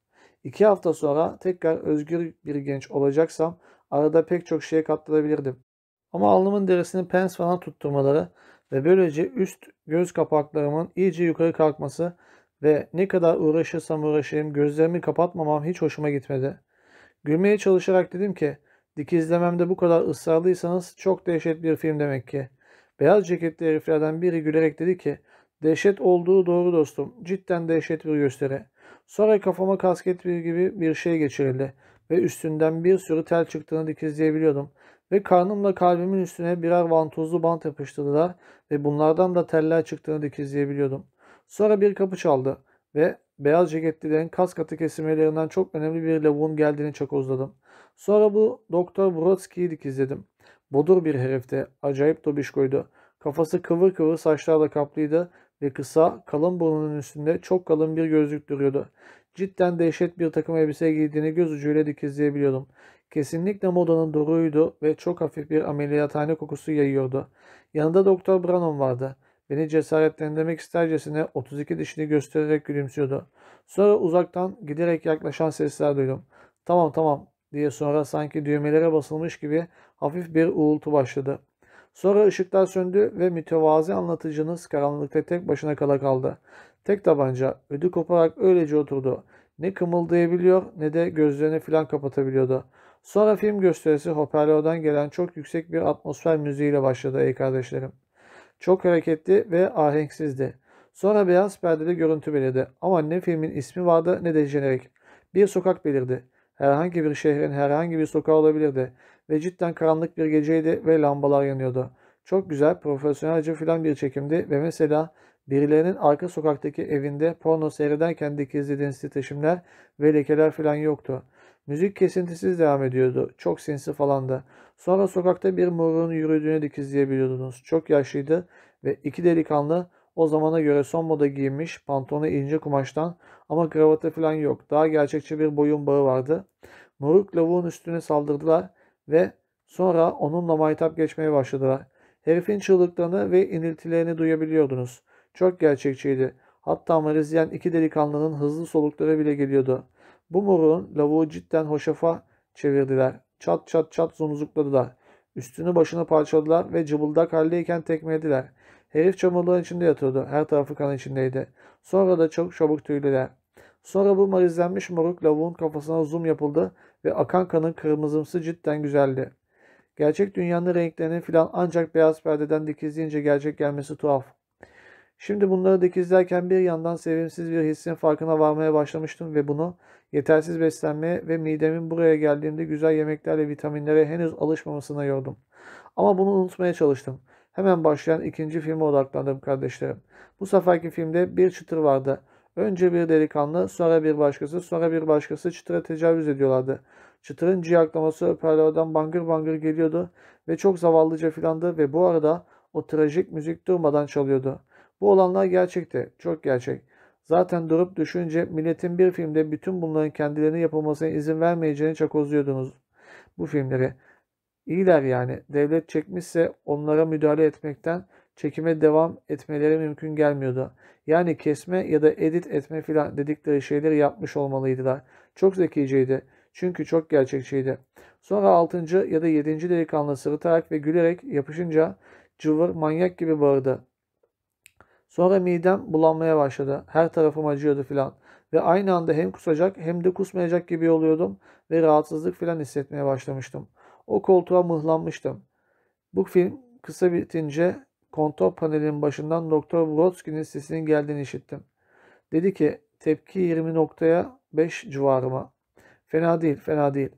Speaker 1: İki hafta sonra tekrar özgür bir genç olacaksam arada pek çok şeye katlanabilirdim. Ama alnımın derisini pens falan tutturmaları ve böylece üst göz kapaklarımın iyice yukarı kalkması ve ne kadar uğraşırsam uğraşayım gözlerimi kapatmamam hiç hoşuma gitmedi. Gülmeye çalışarak dedim ki dikizlememde bu kadar ısrarlıysanız çok dehşet bir film demek ki. Beyaz ceketli heriflerden biri gülerek dedi ki dehşet olduğu doğru dostum cidden dehşet bir gösteri. Sonra kafama kasket bir gibi bir şey geçirildi ve üstünden bir sürü tel çıktığını dikizleyebiliyordum. Ve karnımla kalbimin üstüne birer vantuzlu bant yapıştırdılar ve bunlardan da teller çıktığını dikizleyebiliyordum. Sonra bir kapı çaldı ve beyaz ceketlilerin kas katı kesilmelerinden çok önemli bir lavuğun geldiğini çakozladım. Sonra bu Doktor Brodsky'yi dikizledim. Bodur bir herifti, acayip dobişkoydu. Kafası kıvır kıvır saçlarla kaplıydı ve kısa, kalın burnunun üstünde çok kalın bir gözlük duruyordu. Cidden dehşet bir takım elbise giydiğini göz ucuyla dikizleyebiliyordum. Kesinlikle modanın doğruydu ve çok hafif bir ameliyathane kokusu yayıyordu. Yanında Doktor Branham vardı. Beni cesaretlendirmek istercesine 32 dişini göstererek gülümsüyordu. Sonra uzaktan giderek yaklaşan sesler duydum. Tamam tamam diye sonra sanki düğmelere basılmış gibi hafif bir uğultu başladı. Sonra ışıklar söndü ve mütevazi anlatıcınız karanlıkta tek başına kala kaldı. Tek tabanca ödü koparak öylece oturdu. Ne kımıldayabiliyor ne de gözlerini filan kapatabiliyordu. Sonra film gösterisi hoparlörden gelen çok yüksek bir atmosfer müziğiyle başladı ey kardeşlerim. Çok hareketli ve ahenksizdi. Sonra beyaz perdede görüntü belirdi. Ama ne filmin ismi vardı ne de jenerik. Bir sokak belirdi. Herhangi bir şehrin herhangi bir sokağı olabilirdi. Ve cidden karanlık bir geceydi ve lambalar yanıyordu. Çok güzel, profesyonelce filan bir çekimdi ve mesela birilerinin arka sokaktaki evinde porno seyrederken dikizlediğiniz titreşimler ve lekeler filan yoktu. Müzik kesintisiz devam ediyordu. Çok sinsi falandı. Sonra sokakta bir moruğun yürüdüğünü dikizleyebiliyordunuz. Çok yaşlıydı ve iki delikanlı o zamana göre son moda giyinmiş, pantolonu ince kumaştan ama kravatı falan yok. Daha gerçekçi bir boyun bağı vardı. Moruk lavuğun üstüne saldırdılar ve sonra onunla maytap geçmeye başladılar. Herifin çığlıklarını ve iniltilerini duyabiliyordunuz. Çok gerçekçiydi. Hatta marizleyen iki delikanlının hızlı solukları bile geliyordu. Bu moruğun lavuğu cidden hoşafa çevirdiler. Çat çat çat zumzukladılar. Üstünü başını parçaladılar ve cıbıldak haldeyken tekmelediler. Herif çamurların içinde yatıyordu. Her tarafı kan içindeydi. Sonra da çok çabuk tüylüler. Sonra bu marizlenmiş moruk lavuğun kafasına zoom yapıldı ve akan kanın kırmızımsı cidden güzeldi. Gerçek dünyanın renklerinin filan ancak beyaz perdeden dikizleyince gerçek gelmesi tuhaf. Şimdi bunları dikizlerken bir yandan sevimsiz bir hissin farkına varmaya başlamıştım ve bunu yetersiz beslenmeye ve midemin buraya geldiğinde güzel yemeklerle vitaminlere henüz alışmamasına yordum. Ama bunu unutmaya çalıştım. Hemen başlayan ikinci filme odaklandım kardeşlerim. Bu seferki filmde bir çıtır vardı. Önce bir delikanlı, sonra bir başkası, sonra bir başkası çıtıra tecavüz ediyorlardı. Çıtırın ciyaklaması hoparlörden bangır bangır geliyordu ve çok zavallıca filandı ve bu arada o trajik müzik durmadan çalıyordu. Bu olanlar gerçekti, çok gerçek. Zaten durup düşünce milletin bir filmde bütün bunların kendilerine yapılmasına izin vermeyeceğini çakozluyordunuz bu filmleri. İyiler yani. Devlet çekmişse onlara müdahale etmekten çekime devam etmeleri mümkün gelmiyordu. Yani kesme ya da edit etme filan dedikleri şeyleri yapmış olmalıydılar. Çok zekiceydi. Çünkü çok gerçekçiydi. Sonra altıncı ya da yedinci delikanlı sırıtarak ve gülerek yapışınca cıvır manyak gibi bağırdı. Sonra midem bulanmaya başladı. Her tarafım acıyordu filan. Ve aynı anda hem kusacak hem de kusmayacak gibi oluyordum ve rahatsızlık filan hissetmeye başlamıştım. O koltuğa mıhlanmıştım. Bu film kısa bitince kontrol panelinin başından Doktor Brodsky'nin sesinin geldiğini işittim. Dedi ki tepki 20 noktaya 5 civarıma. Fena değil, fena değil.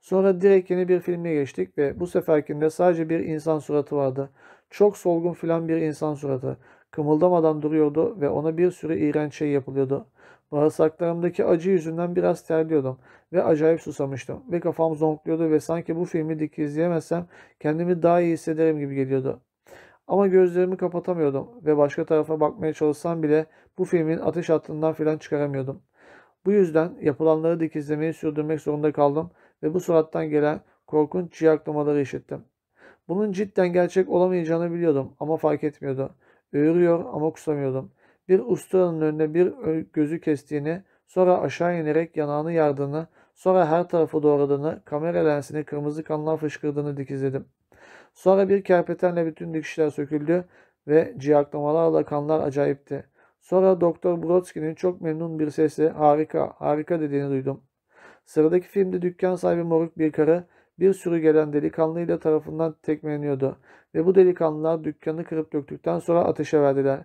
Speaker 1: Sonra direkt yeni bir filme geçtik ve bu seferkinde sadece bir insan suratı vardı. Çok solgun filan bir insan suratı. Kımıldamadan duruyordu ve ona bir sürü iğrenç şey yapılıyordu. Bağırsaklarımdaki acı yüzünden biraz terliyordum ve acayip susamıştım ve kafam zonkluyordu ve sanki bu filmi dik izleyemezsem kendimi daha iyi hissederim gibi geliyordu. Ama gözlerimi kapatamıyordum ve başka tarafa bakmaya çalışsam bile bu filmin ateş hattından filan çıkaramıyordum. Bu yüzden yapılanları dikizlemeyi sürdürmek zorunda kaldım ve bu surattan gelen korkunç ciyaklamaları işittim. Bunun cidden gerçek olamayacağını biliyordum ama fark etmiyordu. Öğürüyor ama kusamıyordum. Bir ustanın önüne bir gözü kestiğini, sonra aşağı inerek yanağını yardığını, sonra her tarafı doğradığını, kamera lensini kırmızı kanlar fışkırdığını dikizledim. Sonra bir kerpetenle bütün dikişler söküldü ve ciyaklamalarla kanlar acayipti. Sonra Doktor Brodsky'nin çok memnun bir sesle harika, harika dediğini duydum. Sıradaki filmde dükkan sahibi moruk bir karı bir sürü gelen delikanlıyla tarafından tekmeleniyordu ve bu delikanlılar dükkanı kırıp döktükten sonra ateşe verdiler.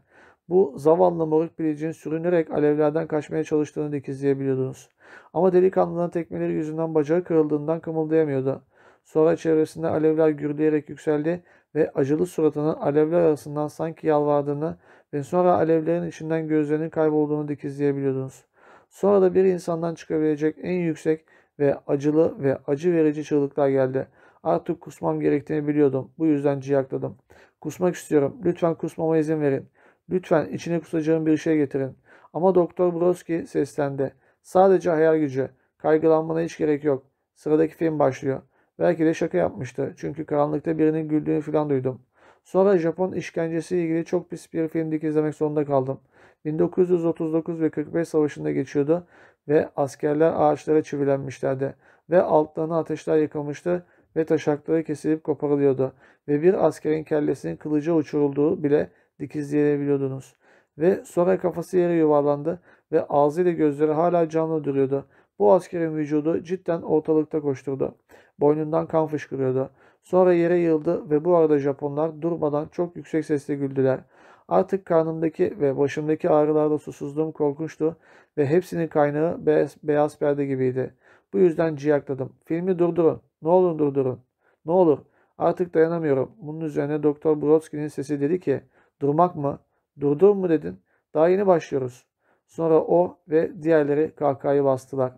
Speaker 1: Bu zavallı moruk bilicin sürünerek alevlerden kaçmaya çalıştığını dikizleyebiliyordunuz. Ama delikanlının tekmeleri yüzünden bacağı kırıldığından kımıldayamıyordu. Sonra çevresinde alevler gürleyerek yükseldi ve acılı suratının alevler arasından sanki yalvardığını ve sonra alevlerin içinden gözlerinin kaybolduğunu dikizleyebiliyordunuz. Sonra da bir insandan çıkabilecek en yüksek ve acılı ve acı verici çığlıklar geldi. Artık kusmam gerektiğini biliyordum. Bu yüzden ciyakladım. Kusmak istiyorum. Lütfen kusmama izin verin. Lütfen içine kusacağım bir şey getirin. Ama Doktor Broski seslendi. Sadece hayal gücü. Kaygılanmana hiç gerek yok. Sıradaki film başlıyor. Belki de şaka yapmıştı. Çünkü karanlıkta birinin güldüğünü falan duydum. Sonra Japon işkencesi ilgili çok pis bir film izlemek zorunda kaldım. 1939 ve 45 savaşında geçiyordu ve askerler ağaçlara çivilenmişlerdi ve altlarına ateşler yıkılmıştı ve taşakları kesilip koparılıyordu ve bir askerin kellesinin kılıca uçurulduğu bile dikizleyebiliyordunuz. Ve sonra kafası yere yuvarlandı ve ağzıyla gözleri hala canlı duruyordu. Bu askerin vücudu cidden ortalıkta koşturdu. Boynundan kan fışkırıyordu. Sonra yere yığıldı ve bu arada Japonlar durmadan çok yüksek sesle güldüler. Artık karnımdaki ve başımdaki ağrılarda susuzluğum korkunçtu ve hepsinin kaynağı beyaz, beyaz perde gibiydi. Bu yüzden ciyakladım. Filmi durdurun. Ne olur durdurun. Ne olur. Artık dayanamıyorum. Bunun üzerine Doktor Brodsky'nin sesi dedi ki durmak mı? Durdur mu dedin? Daha yeni başlıyoruz. Sonra o ve diğerleri kahkahayı bastılar.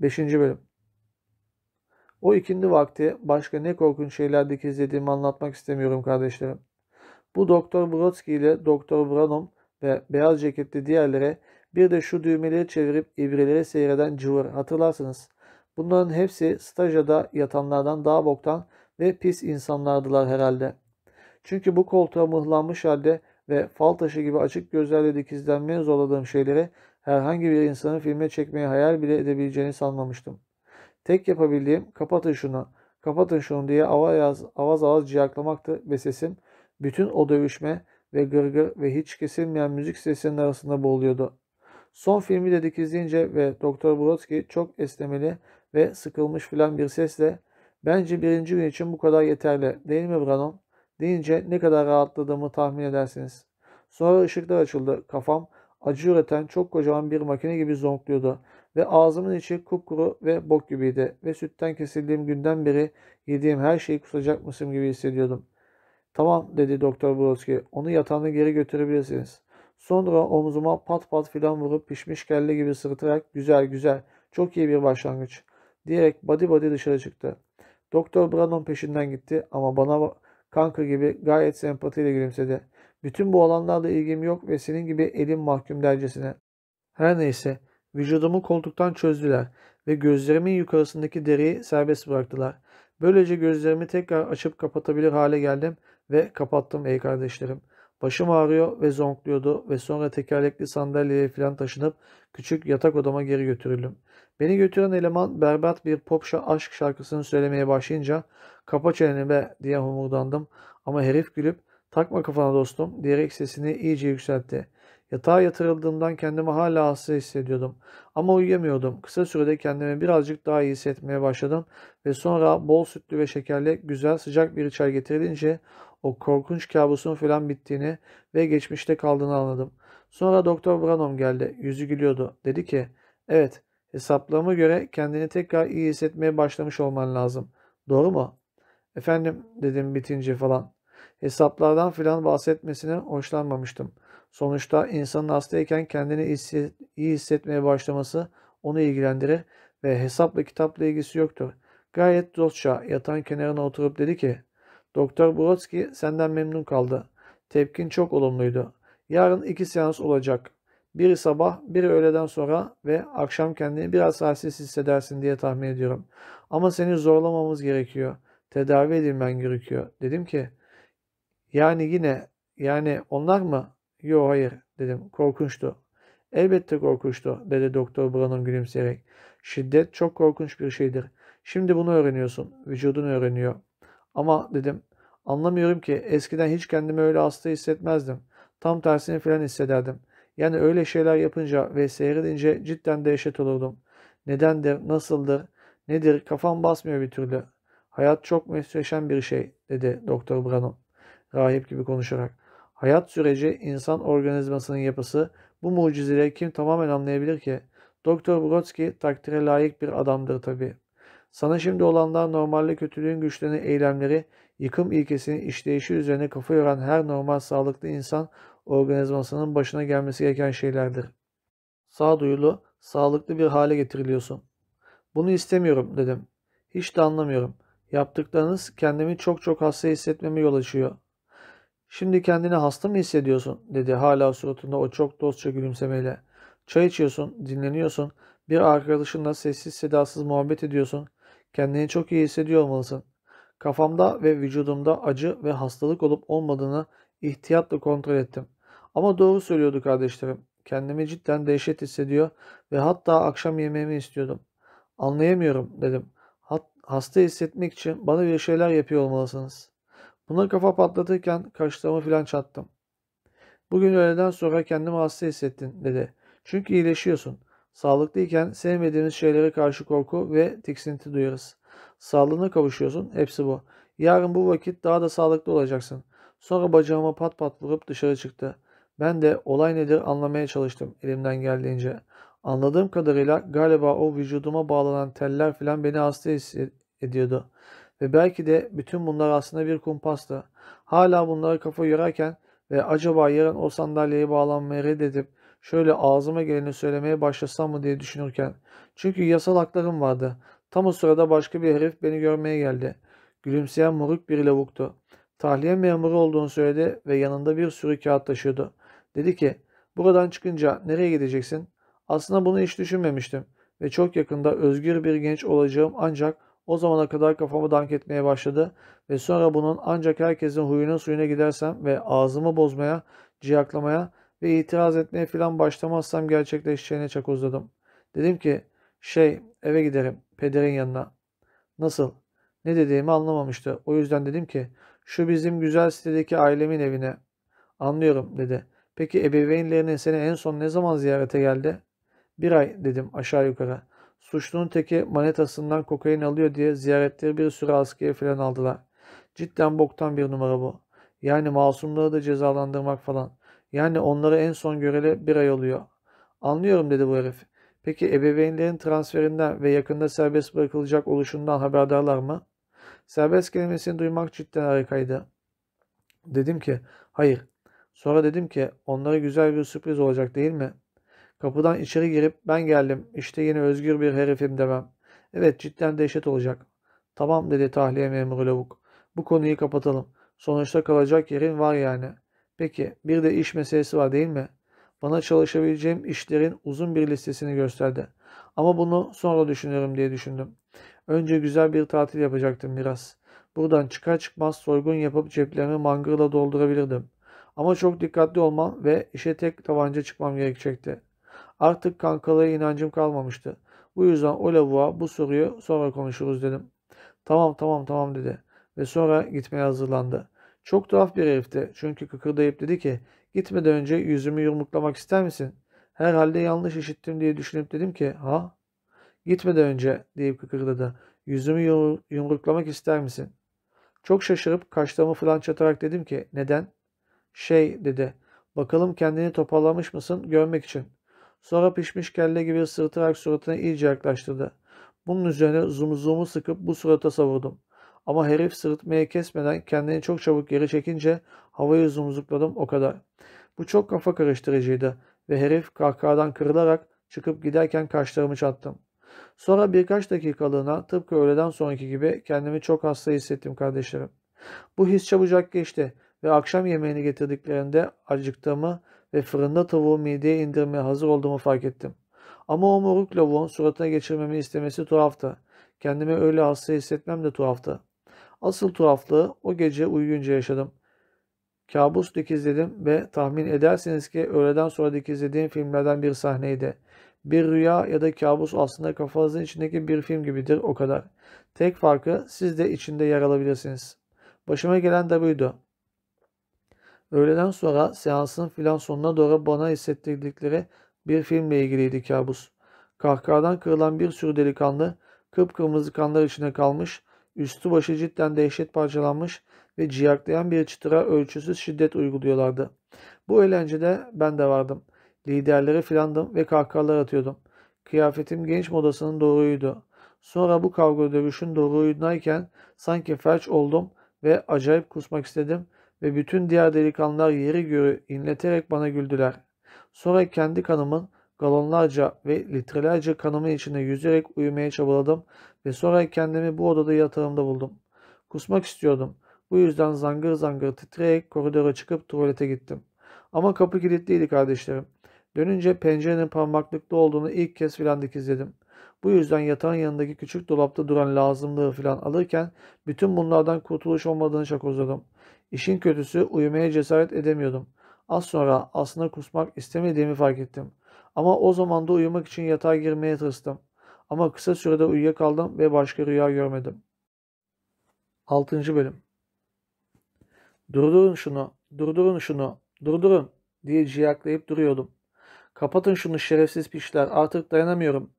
Speaker 1: 5. Bölüm O ikindi vakti başka ne korkunç şeyler dikizlediğimi anlatmak istemiyorum kardeşlerim. Bu Doktor Brodsky ile Doktor Branham ve beyaz ceketli diğerlere bir de şu düğmeleri çevirip ibreleri seyreden cıvır hatırlarsınız. Bunların hepsi stajada yatanlardan daha boktan ve pis insanlardılar herhalde. Çünkü bu koltuğa mıhlanmış halde ve fal taşı gibi açık gözlerle dikizlenmeye zorladığım şeyleri herhangi bir insanın filme çekmeye hayal bile edebileceğini sanmamıştım. Tek yapabildiğim kapatın şunu, kapatın şunu diye avaz avaz, avaz ciyaklamaktı ve sesim bütün o dövüşme ve gırgır ve hiç kesilmeyen müzik sesinin arasında boğuluyordu. Son filmi de dikizleyince ve Doktor Brodsky çok esnemeli ve sıkılmış filan bir sesle bence birinci gün için bu kadar yeterli değil mi Branham? deyince ne kadar rahatladığımı tahmin edersiniz. Sonra ışıklar açıldı. Kafam acı üreten çok kocaman bir makine gibi zonkluyordu ve ağzımın içi kupkuru ve bok gibiydi ve sütten kesildiğim günden beri yediğim her şeyi kusacakmışım gibi hissediyordum. Tamam dedi Doktor Brodsky. Onu yatağına geri götürebilirsiniz. Sonra omzuma pat pat filan vurup pişmiş kelle gibi sırıtarak güzel güzel çok iyi bir başlangıç diyerek body body dışarı çıktı. Doktor Brannon peşinden gitti ama bana kanka gibi gayet sempatiyle gülümsedi. Bütün bu olanlarla ilgim yok ve senin gibi elim mahkum dercesine. Her neyse vücudumu koltuktan çözdüler ve gözlerimin yukarısındaki deriyi serbest bıraktılar. Böylece gözlerimi tekrar açıp kapatabilir hale geldim ve kapattım ey kardeşlerim. Başım ağrıyor ve zonkluyordu ve sonra tekerlekli sandalyeye falan taşınıp küçük yatak odama geri götürüldüm. Beni götüren eleman berbat bir pop aşk şarkısını söylemeye başlayınca kapa çeneni be diye homurdandım ama herif gülüp takma kafana dostum diyerek sesini iyice yükseltti. Yatağa yatırıldığımdan kendimi hala hasta hissediyordum. Ama uyuyamıyordum. Kısa sürede kendimi birazcık daha iyi hissetmeye başladım ve sonra bol sütlü ve şekerli güzel sıcak bir çay getirilince o korkunç kabusun falan bittiğini ve geçmişte kaldığını anladım. Sonra Doktor Branham geldi. Yüzü gülüyordu. Dedi ki, evet hesaplarıma göre kendini tekrar iyi hissetmeye başlamış olman lazım. Doğru mu? Efendim dedim bitince falan. Hesaplardan filan bahsetmesine hoşlanmamıştım. Sonuçta insanın hastayken kendini iyi hissetmeye başlaması onu ilgilendirir ve hesapla kitapla ilgisi yoktur. Gayet dostça yatağın kenarına oturup dedi ki Doktor Brodsky senden memnun kaldı. Tepkin çok olumluydu. Yarın iki seans olacak. Biri sabah, biri öğleden sonra ve akşam kendini biraz halsiz hissedersin diye tahmin ediyorum. Ama seni zorlamamız gerekiyor. Tedavi edilmen gerekiyor. Dedim ki, yani yine, yani onlar mı? Yo hayır dedim. Korkunçtu. Elbette korkunçtu dedi Doktor Brown'un gülümseyerek. Şiddet çok korkunç bir şeydir. Şimdi bunu öğreniyorsun. Vücudun öğreniyor. Ama dedim anlamıyorum ki eskiden hiç kendimi öyle hasta hissetmezdim. Tam tersini falan hissederdim. Yani öyle şeyler yapınca ve seyredince cidden dehşet olurdum. Nedendir, nasıldır, nedir kafam basmıyor bir türlü. Hayat çok muhteşem bir şey dedi Doktor Branham rahip gibi konuşarak. Hayat süreci, insan organizmasının yapısı, bu mucizeleri kim tamamen anlayabilir ki? Doktor Brodsky takdire layık bir adamdır tabii. Sana şimdi olanlar normalde kötülüğün güçlerini, eylemleri, yıkım ilkesinin işleyişi üzerine kafa yoran her normal sağlıklı insan organizmasının başına gelmesi gereken şeylerdir. Sağduyulu, sağlıklı bir hale getiriliyorsun. Bunu istemiyorum dedim. Hiç de anlamıyorum. Yaptıklarınız kendimi çok çok hasta hissetmeme yol açıyor. Şimdi kendini hasta mı hissediyorsun? dedi hala suratında o çok dostça gülümsemeyle. Çay içiyorsun, dinleniyorsun, bir arkadaşınla sessiz sedasız muhabbet ediyorsun. Kendini çok iyi hissediyor olmalısın. Kafamda ve vücudumda acı ve hastalık olup olmadığını ihtiyatla kontrol ettim. Ama doğru söylüyordu kardeşlerim. Kendimi cidden dehşet hissediyor ve hatta akşam yemeğimi istiyordum. Anlayamıyorum dedim. hasta hissetmek için bana bir şeyler yapıyor olmalısınız. Buna kafa patlatırken kaşlarımı filan çattım. Bugün öğleden sonra kendimi hasta hissettin dedi. Çünkü iyileşiyorsun. Sağlıklıyken sevmediğimiz şeylere karşı korku ve tiksinti duyarız. Sağlığına kavuşuyorsun. Hepsi bu. Yarın bu vakit daha da sağlıklı olacaksın. Sonra bacağıma pat pat vurup dışarı çıktı. Ben de olay nedir anlamaya çalıştım elimden geldiğince. Anladığım kadarıyla galiba o vücuduma bağlanan teller filan beni hasta ediyordu. Ve belki de bütün bunlar aslında bir kumpastı. Hala bunları kafa yorarken ve acaba yarın o sandalyeye bağlanmayı reddedip şöyle ağzıma geleni söylemeye başlasam mı diye düşünürken. Çünkü yasal haklarım vardı. Tam o sırada başka bir herif beni görmeye geldi. Gülümseyen moruk bir lavuktu. Tahliye memuru olduğunu söyledi ve yanında bir sürü kağıt taşıyordu. Dedi ki, buradan çıkınca nereye gideceksin? Aslında bunu hiç düşünmemiştim ve çok yakında özgür bir genç olacağım ancak o zamana kadar kafamı dank etmeye başladı ve sonra bunun ancak herkesin huyuna suyuna gidersem ve ağzımı bozmaya, ciyaklamaya ve itiraz etmeye filan başlamazsam gerçekleşeceğine çakozladım. Dedim ki şey eve giderim pederin yanına. Nasıl? Ne dediğimi anlamamıştı. O yüzden dedim ki şu bizim güzel sitedeki ailemin evine. Anlıyorum dedi. Peki ebeveynlerinin seni en son ne zaman ziyarete geldi? Bir ay dedim aşağı yukarı. Suçlunun teki manetasından kokain alıyor diye ziyaretleri bir sürü askıya falan aldılar. Cidden boktan bir numara bu. Yani masumları da cezalandırmak falan. Yani onları en son göreli bir ay oluyor. Anlıyorum dedi bu herif. Peki ebeveynlerin transferinden ve yakında serbest bırakılacak oluşundan haberdarlar mı? Serbest kelimesini duymak cidden harikaydı. Dedim ki hayır. Sonra dedim ki onlara güzel bir sürpriz olacak değil mi? Kapıdan içeri girip ben geldim işte yine özgür bir herifim demem. Evet cidden dehşet olacak. Tamam dedi tahliye memuru lavuk. Bu konuyu kapatalım. Sonuçta kalacak yerin var yani. Peki bir de iş meselesi var değil mi? Bana çalışabileceğim işlerin uzun bir listesini gösterdi. Ama bunu sonra düşünürüm diye düşündüm. Önce güzel bir tatil yapacaktım biraz. Buradan çıkar çıkmaz soygun yapıp ceplerimi mangırla doldurabilirdim. Ama çok dikkatli olmam ve işe tek tabanca çıkmam gerekecekti. Artık kankalığa inancım kalmamıştı. Bu yüzden o lavuğa bu soruyu sonra konuşuruz dedim. Tamam tamam tamam dedi ve sonra gitmeye hazırlandı. Çok tuhaf bir herifti çünkü kıkırdayıp dedi ki gitmeden önce yüzümü yumruklamak ister misin? Herhalde yanlış işittim diye düşünüp dedim ki ha? Gitmeden önce deyip kıkırdadı. Yüzümü yumruklamak ister misin? Çok şaşırıp kaşlarımı falan çatarak dedim ki neden? Şey dedi. Bakalım kendini toparlamış mısın görmek için. Sonra pişmiş kelle gibi sırıtarak suratına iyice yaklaştırdı. Bunun üzerine zumzumu sıkıp bu surata savurdum. Ama herif sırıtmaya kesmeden kendini çok çabuk geri çekince havayı zumzukladım o kadar. Bu çok kafa karıştırıcıydı ve herif kahkahadan kırılarak çıkıp giderken kaşlarımı çattım. Sonra birkaç dakikalığına tıpkı öğleden sonraki gibi kendimi çok hasta hissettim kardeşlerim. Bu his çabucak geçti ve akşam yemeğini getirdiklerinde acıktığımı ve fırında tavuğu mideye indirmeye hazır olduğumu fark ettim. Ama o moruk lavuğun suratına geçirmemi istemesi tuhaftı. Kendimi öyle hasta hissetmem de tuhaftı. Asıl tuhaflığı o gece uyuyunca yaşadım. Kabus dikizledim ve tahmin edersiniz ki öğleden sonra dikizlediğim filmlerden bir sahneydi. Bir rüya ya da kabus aslında kafanızın içindeki bir film gibidir o kadar. Tek farkı siz de içinde yer alabilirsiniz. Başıma gelen de buydu. Öğleden sonra seansın filan sonuna doğru bana hissettirdikleri bir filmle ilgiliydi kabus. Kahkahadan kırılan bir sürü delikanlı kıpkırmızı kanlar içine kalmış, üstü başı cidden dehşet parçalanmış ve ciyaklayan bir çıtıra ölçüsüz şiddet uyguluyorlardı. Bu eğlencede ben de vardım. Liderleri filandım ve kahkahalar atıyordum. Kıyafetim genç modasının doğruydu. Sonra bu kavga dövüşün doğruyundayken sanki felç oldum ve acayip kusmak istedim ve bütün diğer delikanlılar yeri göğü inleterek bana güldüler. Sonra kendi kanımın galonlarca ve litrelerce kanımın içinde yüzerek uyumaya çabaladım ve sonra kendimi bu odada yatağımda buldum. Kusmak istiyordum. Bu yüzden zangır zangır titreyerek koridora çıkıp tuvalete gittim. Ama kapı kilitliydi kardeşlerim. Dönünce pencerenin parmaklıkta olduğunu ilk kez filan dikizledim. Bu yüzden yatağın yanındaki küçük dolapta duran lazımlığı filan alırken bütün bunlardan kurtuluş olmadığını çakozladım. İşin kötüsü uyumaya cesaret edemiyordum. Az sonra aslında kusmak istemediğimi fark ettim. Ama o zaman da uyumak için yatağa girmeye tırstım. Ama kısa sürede uyuyakaldım ve başka rüya görmedim. 6. Bölüm Durdurun şunu, durdurun şunu, durdurun diye ciyaklayıp duruyordum. Kapatın şunu şerefsiz pişler artık dayanamıyorum.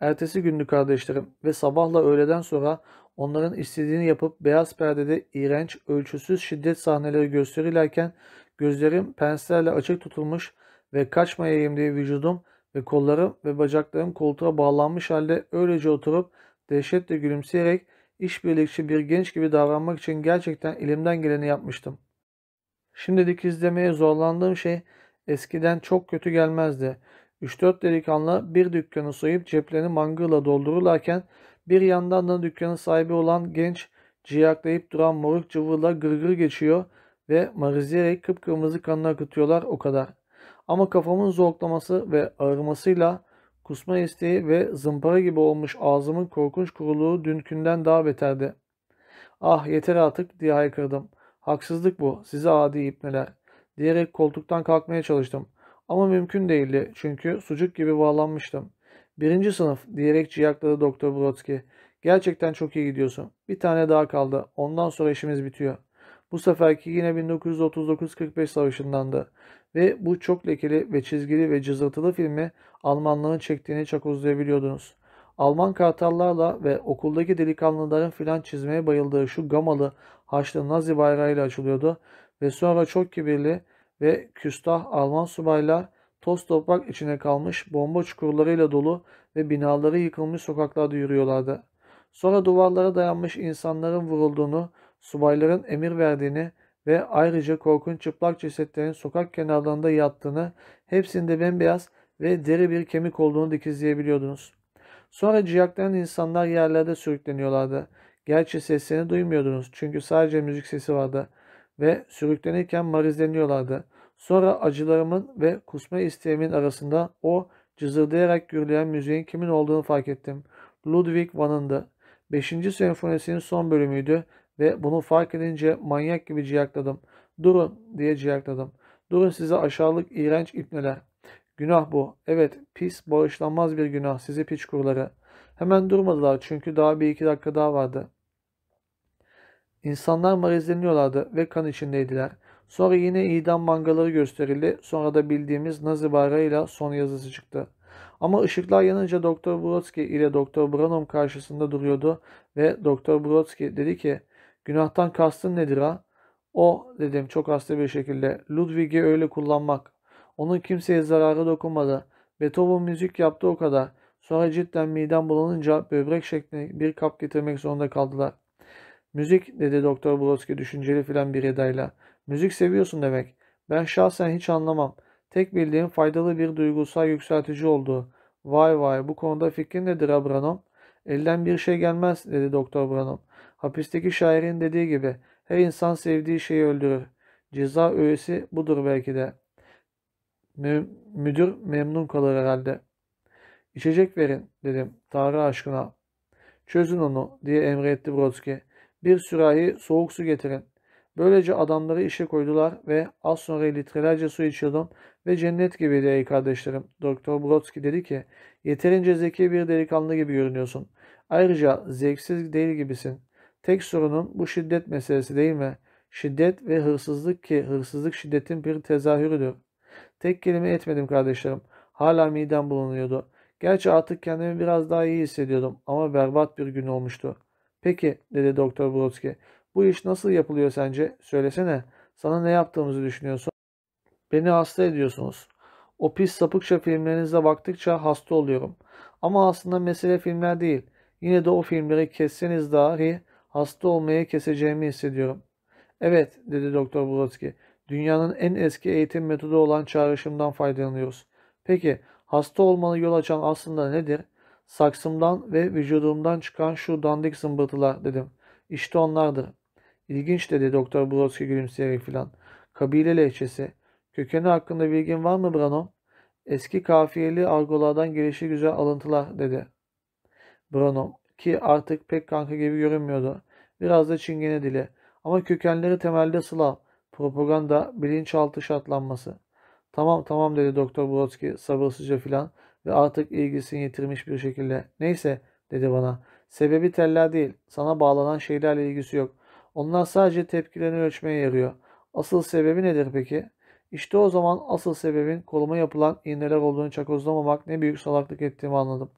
Speaker 1: Ertesi gündü kardeşlerim ve sabahla öğleden sonra onların istediğini yapıp beyaz perdede iğrenç, ölçüsüz şiddet sahneleri gösterirlerken gözlerim penslerle açık tutulmuş ve kaçmayayım diye vücudum ve kollarım ve bacaklarım koltuğa bağlanmış halde öylece oturup dehşetle gülümseyerek işbirlikçi bir genç gibi davranmak için gerçekten elimden geleni yapmıştım. Şimdi dikizlemeye zorlandığım şey eskiden çok kötü gelmezdi. 3-4 delikanlı bir dükkanı soyup ceplerini mangırla doldururlarken bir yandan da dükkanın sahibi olan genç ciyaklayıp duran moruk cıvırla gırgır geçiyor ve marizleyerek kıpkırmızı kanını akıtıyorlar o kadar. Ama kafamın zorlaması ve ağrımasıyla kusma isteği ve zımpara gibi olmuş ağzımın korkunç kuruluğu dünkünden daha beterdi. Ah yeter artık diye haykırdım. Haksızlık bu size adi ipneler diyerek koltuktan kalkmaya çalıştım. Ama mümkün değildi çünkü sucuk gibi bağlanmıştım. Birinci sınıf diyerek ciyakladı Doktor Brodsky. Gerçekten çok iyi gidiyorsun. Bir tane daha kaldı. Ondan sonra işimiz bitiyor. Bu seferki yine 1939-45 savaşındandı. Ve bu çok lekeli ve çizgili ve cızırtılı filmi Almanların çektiğini çakozlayabiliyordunuz. Alman kartallarla ve okuldaki delikanlıların filan çizmeye bayıldığı şu gamalı haçlı Nazi bayrağıyla açılıyordu ve sonra çok kibirli ve küstah Alman subaylar toz toprak içine kalmış bomba çukurlarıyla dolu ve binaları yıkılmış sokaklarda yürüyorlardı. Sonra duvarlara dayanmış insanların vurulduğunu, subayların emir verdiğini ve ayrıca korkunç çıplak cesetlerin sokak kenarlarında yattığını, hepsinde bembeyaz ve deri bir kemik olduğunu dikizleyebiliyordunuz. Sonra ciyaklayan insanlar yerlerde sürükleniyorlardı. Gerçi seslerini duymuyordunuz çünkü sadece müzik sesi vardı ve sürüklenirken marizleniyorlardı. Sonra acılarımın ve kusma isteğimin arasında o cızırdayarak gürleyen müziğin kimin olduğunu fark ettim. Ludwig van'ındı. Beşinci senfonisinin son bölümüydü ve bunu fark edince manyak gibi ciyakladım. Durun diye ciyakladım. Durun size aşağılık iğrenç ipneler. Günah bu. Evet pis bağışlanmaz bir günah sizi piç kuruları. Hemen durmadılar çünkü daha bir iki dakika daha vardı. İnsanlar marizleniyorlardı ve kan içindeydiler. Sonra yine idam mangaları gösterildi. Sonra da bildiğimiz Nazi bayrağıyla son yazısı çıktı. Ama ışıklar yanınca Doktor Brodsky ile Doktor Branham karşısında duruyordu ve Doktor Brodsky dedi ki günahtan kastın nedir ha? O dedim çok hasta bir şekilde Ludwig'i öyle kullanmak. Onun kimseye zararı dokunmadı. Beethoven müzik yaptı o kadar. Sonra cidden midem bulanınca böbrek şeklinde bir kap getirmek zorunda kaldılar. Müzik dedi Doktor Brodsky düşünceli filan bir edayla. Müzik seviyorsun demek. Ben şahsen hiç anlamam. Tek bildiğim faydalı bir duygusal yükseltici olduğu. Vay vay bu konuda fikrin nedir Abranum? Elden bir şey gelmez dedi Doktor Branham. Hapisteki şairin dediği gibi her insan sevdiği şeyi öldürür. Ceza öğesi budur belki de. Mü müdür memnun kalır herhalde. İçecek verin dedim Tanrı aşkına. Çözün onu diye emretti Brodsky. Bir sürahi soğuk su getirin. Böylece adamları işe koydular ve az sonra litrelerce su içiyordum ve cennet gibiydi ey kardeşlerim. Doktor Brodsky dedi ki yeterince zeki bir delikanlı gibi görünüyorsun. Ayrıca zevksiz değil gibisin. Tek sorunun bu şiddet meselesi değil mi? Şiddet ve hırsızlık ki hırsızlık şiddetin bir tezahürüdür. Tek kelime etmedim kardeşlerim. Hala midem bulunuyordu. Gerçi artık kendimi biraz daha iyi hissediyordum ama berbat bir gün olmuştu. Peki dedi Doktor Brodsky. Bu iş nasıl yapılıyor sence? Söylesene. Sana ne yaptığımızı düşünüyorsun? Beni hasta ediyorsunuz. O pis sapıkça filmlerinize baktıkça hasta oluyorum. Ama aslında mesele filmler değil. Yine de o filmleri kesseniz dahi hasta olmaya keseceğimi hissediyorum. Evet, dedi Doktor Brodsky. Dünyanın en eski eğitim metodu olan çağrışımdan faydalanıyoruz. Peki, hasta olmanı yol açan aslında nedir? Saksımdan ve vücudumdan çıkan şu dandik zımbırtılar dedim. İşte onlardır. İlginç dedi Doktor Brodsky gülümseyerek filan. Kabile lehçesi. Kökeni hakkında bilgin var mı Brano? Eski kafiyeli argolardan gelişi güzel alıntılar dedi. Brano ki artık pek kanka gibi görünmüyordu. Biraz da çingene dili. Ama kökenleri temelde Slav. Propaganda, bilinçaltı şartlanması. Tamam tamam dedi Doktor Brodsky sabırsızca filan ve artık ilgisini yitirmiş bir şekilde. Neyse dedi bana. Sebebi teller değil. Sana bağlanan şeylerle ilgisi yok. Onlar sadece tepkilerini ölçmeye yarıyor. Asıl sebebi nedir peki? İşte o zaman asıl sebebin koluma yapılan iğneler olduğunu çakozlamamak ne büyük salaklık ettiğimi anladım.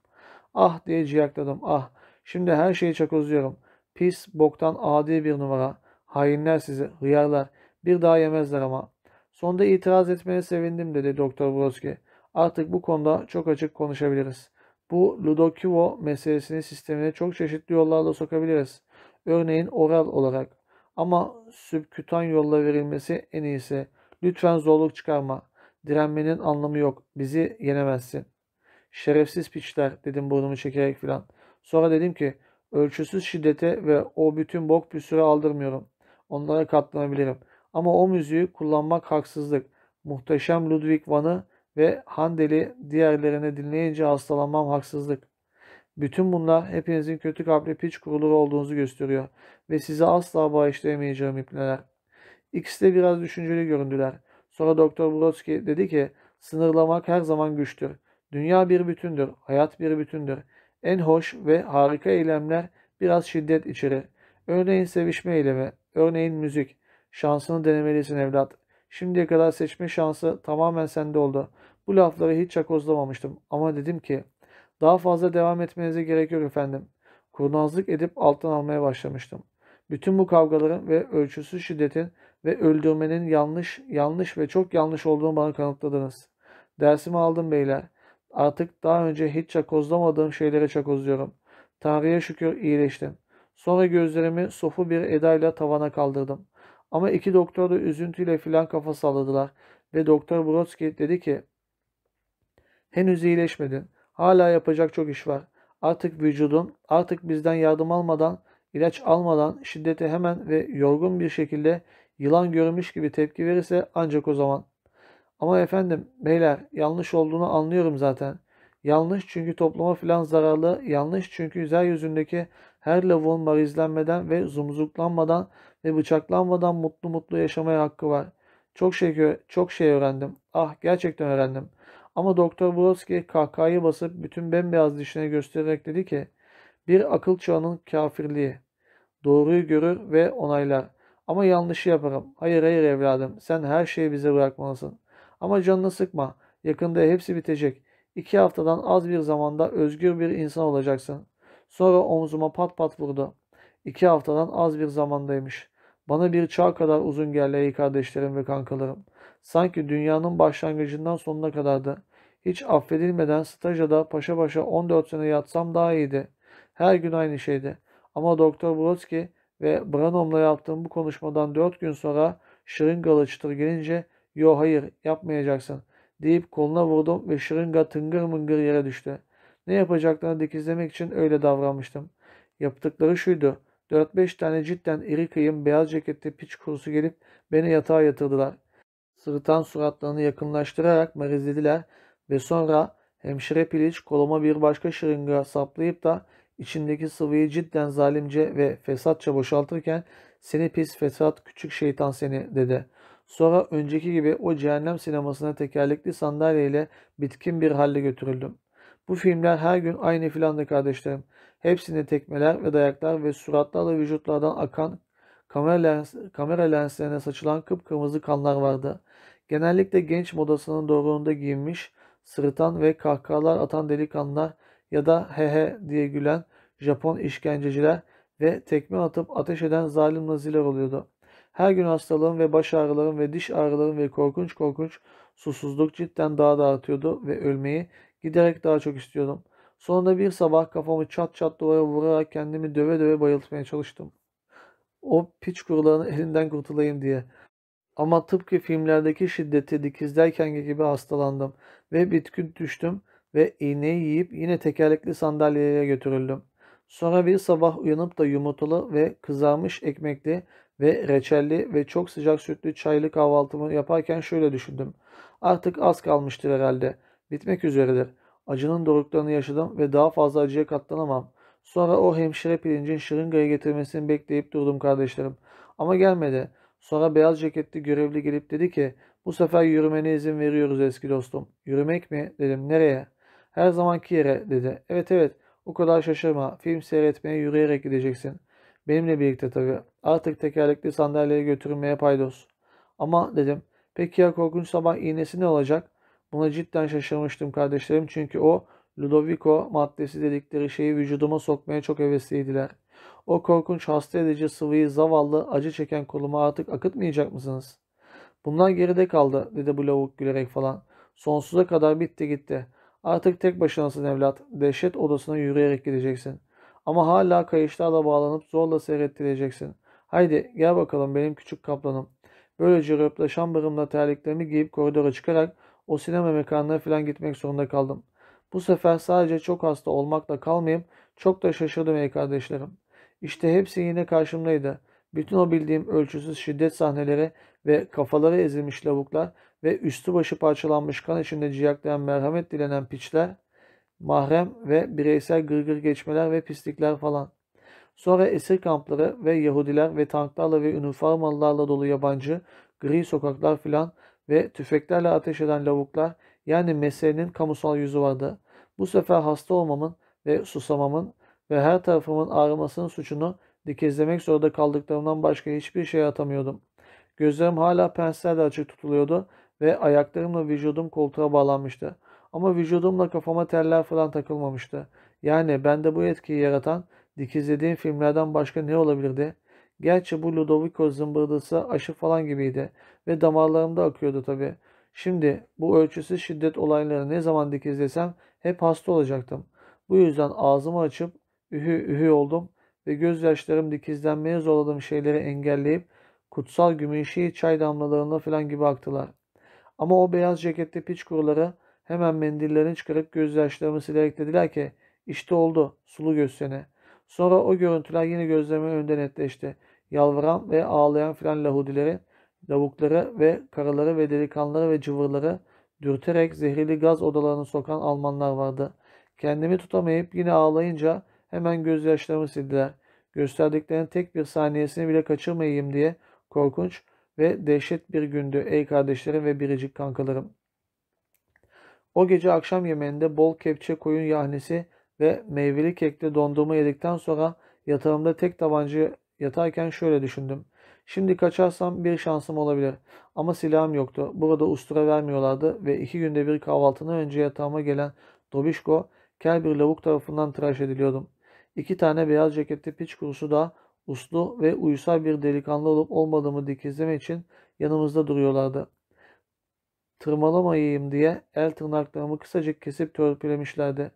Speaker 1: Ah diye ciyakladım ah. Şimdi her şeyi çakozluyorum. Pis, boktan, adi bir numara. Hainler sizi, hıyarlar. Bir daha yemezler ama. Sonunda itiraz etmeye sevindim dedi Doktor Brodsky. Artık bu konuda çok açık konuşabiliriz. Bu Ludokivo meselesini sistemine çok çeşitli yollarla sokabiliriz. Örneğin oral olarak. Ama sübkütan yolla verilmesi en iyisi. Lütfen zorluk çıkarma. Direnmenin anlamı yok. Bizi yenemezsin. Şerefsiz piçler dedim burnumu çekerek filan. Sonra dedim ki ölçüsüz şiddete ve o bütün bok bir süre aldırmıyorum. Onlara katlanabilirim. Ama o müziği kullanmak haksızlık. Muhteşem Ludwig van'ı ve Handel'i diğerlerine dinleyince hastalanmam haksızlık. Bütün bunlar hepinizin kötü kalpli piç kurulur olduğunuzu gösteriyor ve size asla bağışlayamayacağım ipneler. İkisi de biraz düşünceli göründüler. Sonra Doktor Brodsky dedi ki sınırlamak her zaman güçtür. Dünya bir bütündür, hayat bir bütündür. En hoş ve harika eylemler biraz şiddet içerir. Örneğin sevişme eylemi, örneğin müzik. Şansını denemelisin evlat. Şimdiye kadar seçme şansı tamamen sende oldu. Bu lafları hiç çakozlamamıştım ama dedim ki daha fazla devam etmenize gerek yok efendim. Kurnazlık edip alttan almaya başlamıştım. Bütün bu kavgaların ve ölçüsüz şiddetin ve öldürmenin yanlış, yanlış ve çok yanlış olduğunu bana kanıtladınız. Dersimi aldım beyler. Artık daha önce hiç çakozlamadığım şeylere çakozluyorum. Tanrı'ya şükür iyileştim. Sonra gözlerimi sofu bir edayla tavana kaldırdım. Ama iki doktor da üzüntüyle filan kafa salladılar ve Doktor Brodsky dedi ki henüz iyileşmedin. Hala yapacak çok iş var. Artık vücudun artık bizden yardım almadan, ilaç almadan şiddete hemen ve yorgun bir şekilde yılan görmüş gibi tepki verirse ancak o zaman. Ama efendim, beyler yanlış olduğunu anlıyorum zaten. Yanlış çünkü topluma filan zararlı, yanlış çünkü yeryüzündeki her lavuğun marizlenmeden ve zumzuklanmadan ve bıçaklanmadan mutlu mutlu yaşamaya hakkı var. Çok şey, çok şey öğrendim. Ah gerçekten öğrendim. Ama Doktor Brodsky kahkahayı basıp bütün bembeyaz dişine göstererek dedi ki bir akıl çağının kafirliği. Doğruyu görür ve onaylar. Ama yanlışı yaparım. Hayır hayır evladım sen her şeyi bize bırakmalısın. Ama canını sıkma. Yakında hepsi bitecek. İki haftadan az bir zamanda özgür bir insan olacaksın. Sonra omzuma pat pat vurdu. İki haftadan az bir zamandaymış. Bana bir çağ kadar uzun geldi kardeşlerim ve kankalarım. Sanki dünyanın başlangıcından sonuna kadardı. Hiç affedilmeden stajada paşa paşa 14 sene yatsam daha iyiydi. Her gün aynı şeydi. Ama Doktor Brodsky ve Branham'la yaptığım bu konuşmadan 4 gün sonra şırıngalı çıtır gelince yo hayır yapmayacaksın deyip koluna vurdum ve şırınga tıngır mıngır yere düştü. Ne yapacaklarını dikizlemek için öyle davranmıştım. Yaptıkları şuydu. 4-5 tane cidden iri kıyım beyaz ceketli piç kurusu gelip beni yatağa yatırdılar. Sırıtan suratlarını yakınlaştırarak marizlediler ve sonra hemşire piliç koluma bir başka şırınga saplayıp da içindeki sıvıyı cidden zalimce ve fesatça boşaltırken seni pis fesat küçük şeytan seni dedi. Sonra önceki gibi o cehennem sinemasına tekerlekli sandalyeyle bitkin bir halde götürüldüm. Bu filmler her gün aynı filandı kardeşlerim. Hepsinde tekmeler ve dayaklar ve suratlarla vücutlardan akan kamera, lens, kamera lenslerine saçılan kıpkırmızı kanlar vardı. Genellikle genç modasının doğruluğunda giyinmiş, sırıtan ve kahkahalar atan delikanlılar ya da he he diye gülen Japon işkenceciler ve tekme atıp ateş eden zalim naziler oluyordu. Her gün hastalığım ve baş ağrılarım ve diş ağrılarım ve korkunç korkunç susuzluk cidden daha da artıyordu ve ölmeyi giderek daha çok istiyordum. Sonunda bir sabah kafamı çat çat duvara vurarak kendimi döve döve bayıltmaya çalıştım. O piç kurularını elinden kurtulayım diye. Ama tıpkı filmlerdeki şiddeti dikizlerken gibi hastalandım ve bitkin düştüm ve iğneyi yiyip yine tekerlekli sandalyeye götürüldüm. Sonra bir sabah uyanıp da yumurtalı ve kızarmış ekmekli ve reçelli ve çok sıcak sütlü çaylı kahvaltımı yaparken şöyle düşündüm. Artık az kalmıştır herhalde. Bitmek üzeredir. Acının doruklarını yaşadım ve daha fazla acıya katlanamam. Sonra o hemşire pilincin şırıngayı getirmesini bekleyip durdum kardeşlerim. Ama gelmedi. Sonra beyaz ceketli görevli gelip dedi ki bu sefer yürümene izin veriyoruz eski dostum. Yürümek mi? Dedim nereye? Her zamanki yere dedi. Evet evet o kadar şaşırma. Film seyretmeye yürüyerek gideceksin. Benimle birlikte tabii. Artık tekerlekli sandalyeye götürülmeye paydos. Ama dedim peki ya korkunç sabah iğnesi ne olacak? Buna cidden şaşırmıştım kardeşlerim çünkü o Ludovico maddesi dedikleri şeyi vücuduma sokmaya çok hevesliydiler. O korkunç hasta edici sıvıyı zavallı acı çeken koluma artık akıtmayacak mısınız? Bunlar geride kaldı dedi bu lavuk gülerek falan. Sonsuza kadar bitti gitti. Artık tek başınasın evlat. Dehşet odasına yürüyerek gideceksin. Ama hala kayışlarla bağlanıp zorla seyrettireceksin. Haydi gel bakalım benim küçük kaplanım. Böylece röpla şambırımla terliklerimi giyip koridora çıkarak o sinema mekanına falan gitmek zorunda kaldım. Bu sefer sadece çok hasta olmakla kalmayıp çok da şaşırdım ey kardeşlerim. İşte hepsi yine karşımdaydı. Bütün o bildiğim ölçüsüz şiddet sahneleri ve kafaları ezilmiş lavuklar ve üstü başı parçalanmış kan içinde ciyaklayan merhamet dilenen piçler, mahrem ve bireysel gırgır geçmeler ve pislikler falan. Sonra esir kampları ve Yahudiler ve tanklarla ve üniformalılarla dolu yabancı, gri sokaklar filan ve tüfeklerle ateş eden lavuklar yani meselenin kamusal yüzü vardı. Bu sefer hasta olmamın ve susamamın ve her tarafımın ağrımasının suçunu dikizlemek zorunda kaldıklarımdan başka hiçbir şey atamıyordum. Gözlerim hala penselle açık tutuluyordu ve ayaklarımla vücudum koltuğa bağlanmıştı. Ama vücudumla kafama teller falan takılmamıştı. Yani bende bu etkiyi yaratan dikizlediğim filmlerden başka ne olabilirdi? Gerçi bu Ludovico zımbırdısı aşı falan gibiydi ve damarlarımda akıyordu tabii. Şimdi bu ölçüsüz şiddet olaylarını ne zaman dikizlesem hep hasta olacaktım. Bu yüzden ağzımı açıp ühü ühü oldum ve gözyaşlarım dikizlenmeye zorladığım şeyleri engelleyip kutsal gümüşi çay damlalarına falan gibi aktılar. Ama o beyaz ceketli piç kuruları hemen mendillerini çıkarıp gözyaşlarımı silerek dediler ki işte oldu sulu göz seni. Sonra o görüntüler yine gözlerimin önünde netleşti. Yalvaran ve ağlayan filan lahudileri, lavukları ve karıları ve delikanlıları ve cıvırları dürterek zehirli gaz odalarını sokan Almanlar vardı. Kendimi tutamayıp yine ağlayınca hemen gözyaşlarımı sildiler. Gösterdiklerinin tek bir saniyesini bile kaçırmayayım diye korkunç ve dehşet bir gündü ey kardeşlerim ve biricik kankalarım. O gece akşam yemeğinde bol kepçe koyun yahnesi ve meyveli kekli dondurma yedikten sonra yatağımda tek tabanca yatarken şöyle düşündüm. Şimdi kaçarsam bir şansım olabilir. Ama silahım yoktu. Burada ustura vermiyorlardı ve iki günde bir kahvaltından önce yatağıma gelen Dobişko, kel bir lavuk tarafından tıraş ediliyordum. İki tane beyaz ceketli piç kurusu da uslu ve uysal bir delikanlı olup olmadığımı dikizleme için yanımızda duruyorlardı. Tırmalamayayım diye el tırnaklarımı kısacık kesip törpülemişlerdi.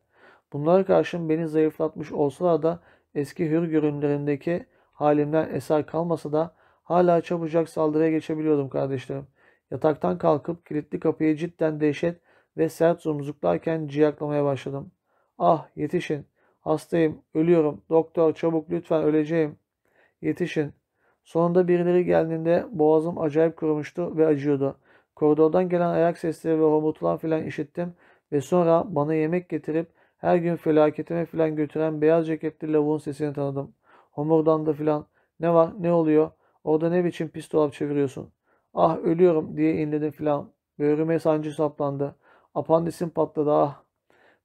Speaker 1: Bunlara karşın beni zayıflatmış olsalar da eski hür görünümlerindeki halimden eser kalmasa da hala çabucak saldırıya geçebiliyordum kardeşlerim. Yataktan kalkıp kilitli kapıyı cidden dehşet ve sert zumzuklarken ciyaklamaya başladım. Ah yetişin. Hastayım. Ölüyorum. Doktor çabuk lütfen öleceğim. Yetişin. Sonunda birileri geldiğinde boğazım acayip kurumuştu ve acıyordu. Koridordan gelen ayak sesleri ve homurtular filan işittim ve sonra bana yemek getirip her gün felaketime filan götüren beyaz ceketli lavuğun sesini tanıdım. Homurdandı filan. Ne var ne oluyor? Orada ne biçim pis dolap çeviriyorsun? Ah ölüyorum diye inledim filan. Böğrüme sancı saplandı. Apandisim patladı ah.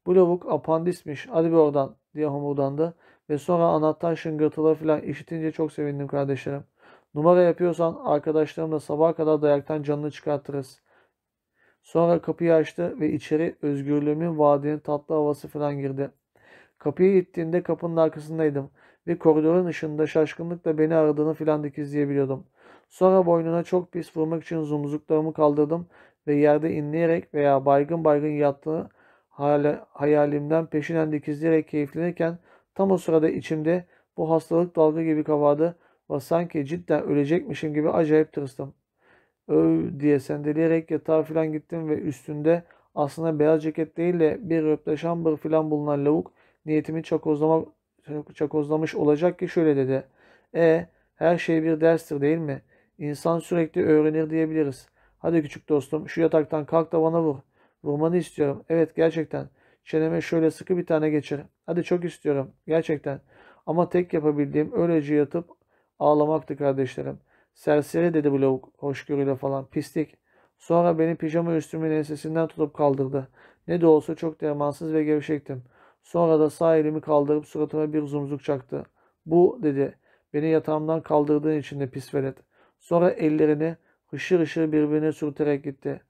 Speaker 1: Bu lavuk apandismiş hadi bir oradan diye homurdandı. Ve sonra anahtar şıngırtıları filan işitince çok sevindim kardeşlerim. Numara yapıyorsan arkadaşlarımla sabaha kadar dayaktan canını çıkartırız. Sonra kapıyı açtı ve içeri özgürlüğümün vaadinin tatlı havası falan girdi. Kapıyı ittiğinde kapının arkasındaydım ve koridorun ışığında şaşkınlıkla beni aradığını filan dikizleyebiliyordum. Sonra boynuna çok pis vurmak için zumzuklarımı kaldırdım ve yerde inleyerek veya baygın baygın hayalimden peşinen dikizleyerek keyiflenirken tam o sırada içimde bu hastalık dalga gibi kavardı ve sanki cidden ölecekmişim gibi acayip tırstım. Öv diye sendeleyerek yatağa falan gittim ve üstünde aslında beyaz ceket değil de bir röpteşambır falan bulunan lavuk niyetimi çakozlama, çakozlamış olacak ki şöyle dedi. E her şey bir derstir değil mi? İnsan sürekli öğrenir diyebiliriz. Hadi küçük dostum şu yataktan kalk da bana vur. Vurmanı istiyorum. Evet gerçekten. Çeneme şöyle sıkı bir tane geçir. Hadi çok istiyorum. Gerçekten. Ama tek yapabildiğim öylece yatıp ağlamaktı kardeşlerim. Serseri dedi bu lavuk hoşgörüyle falan. Pislik. Sonra beni pijama üstümün ensesinden tutup kaldırdı. Ne de olsa çok dermansız ve gevşektim. Sonra da sağ elimi kaldırıp suratıma bir zumzuk çaktı. Bu dedi. Beni yatağımdan kaldırdığın için de pis velet. Sonra ellerini hışır hışır birbirine sürterek gitti.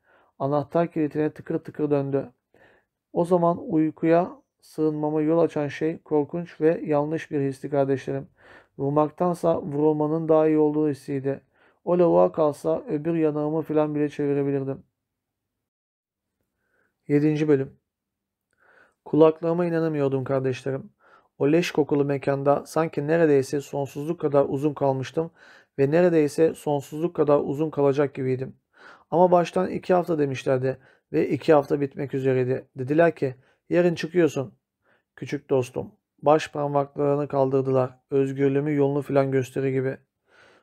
Speaker 1: Anahtar kilitine tıkır tıkır döndü. O zaman uykuya sığınmama yol açan şey korkunç ve yanlış bir histi kardeşlerim. Vurmaktansa vurulmanın daha iyi olduğu hissiydi. O lavuğa kalsa öbür yanağımı filan bile çevirebilirdim. 7. Bölüm Kulaklarıma inanamıyordum kardeşlerim. O leş kokulu mekanda sanki neredeyse sonsuzluk kadar uzun kalmıştım ve neredeyse sonsuzluk kadar uzun kalacak gibiydim. Ama baştan iki hafta demişlerdi ve iki hafta bitmek üzereydi. Dediler ki yarın çıkıyorsun. Küçük dostum. Baş parmaklarını kaldırdılar. Özgürlüğümü yolunu filan gösterir gibi.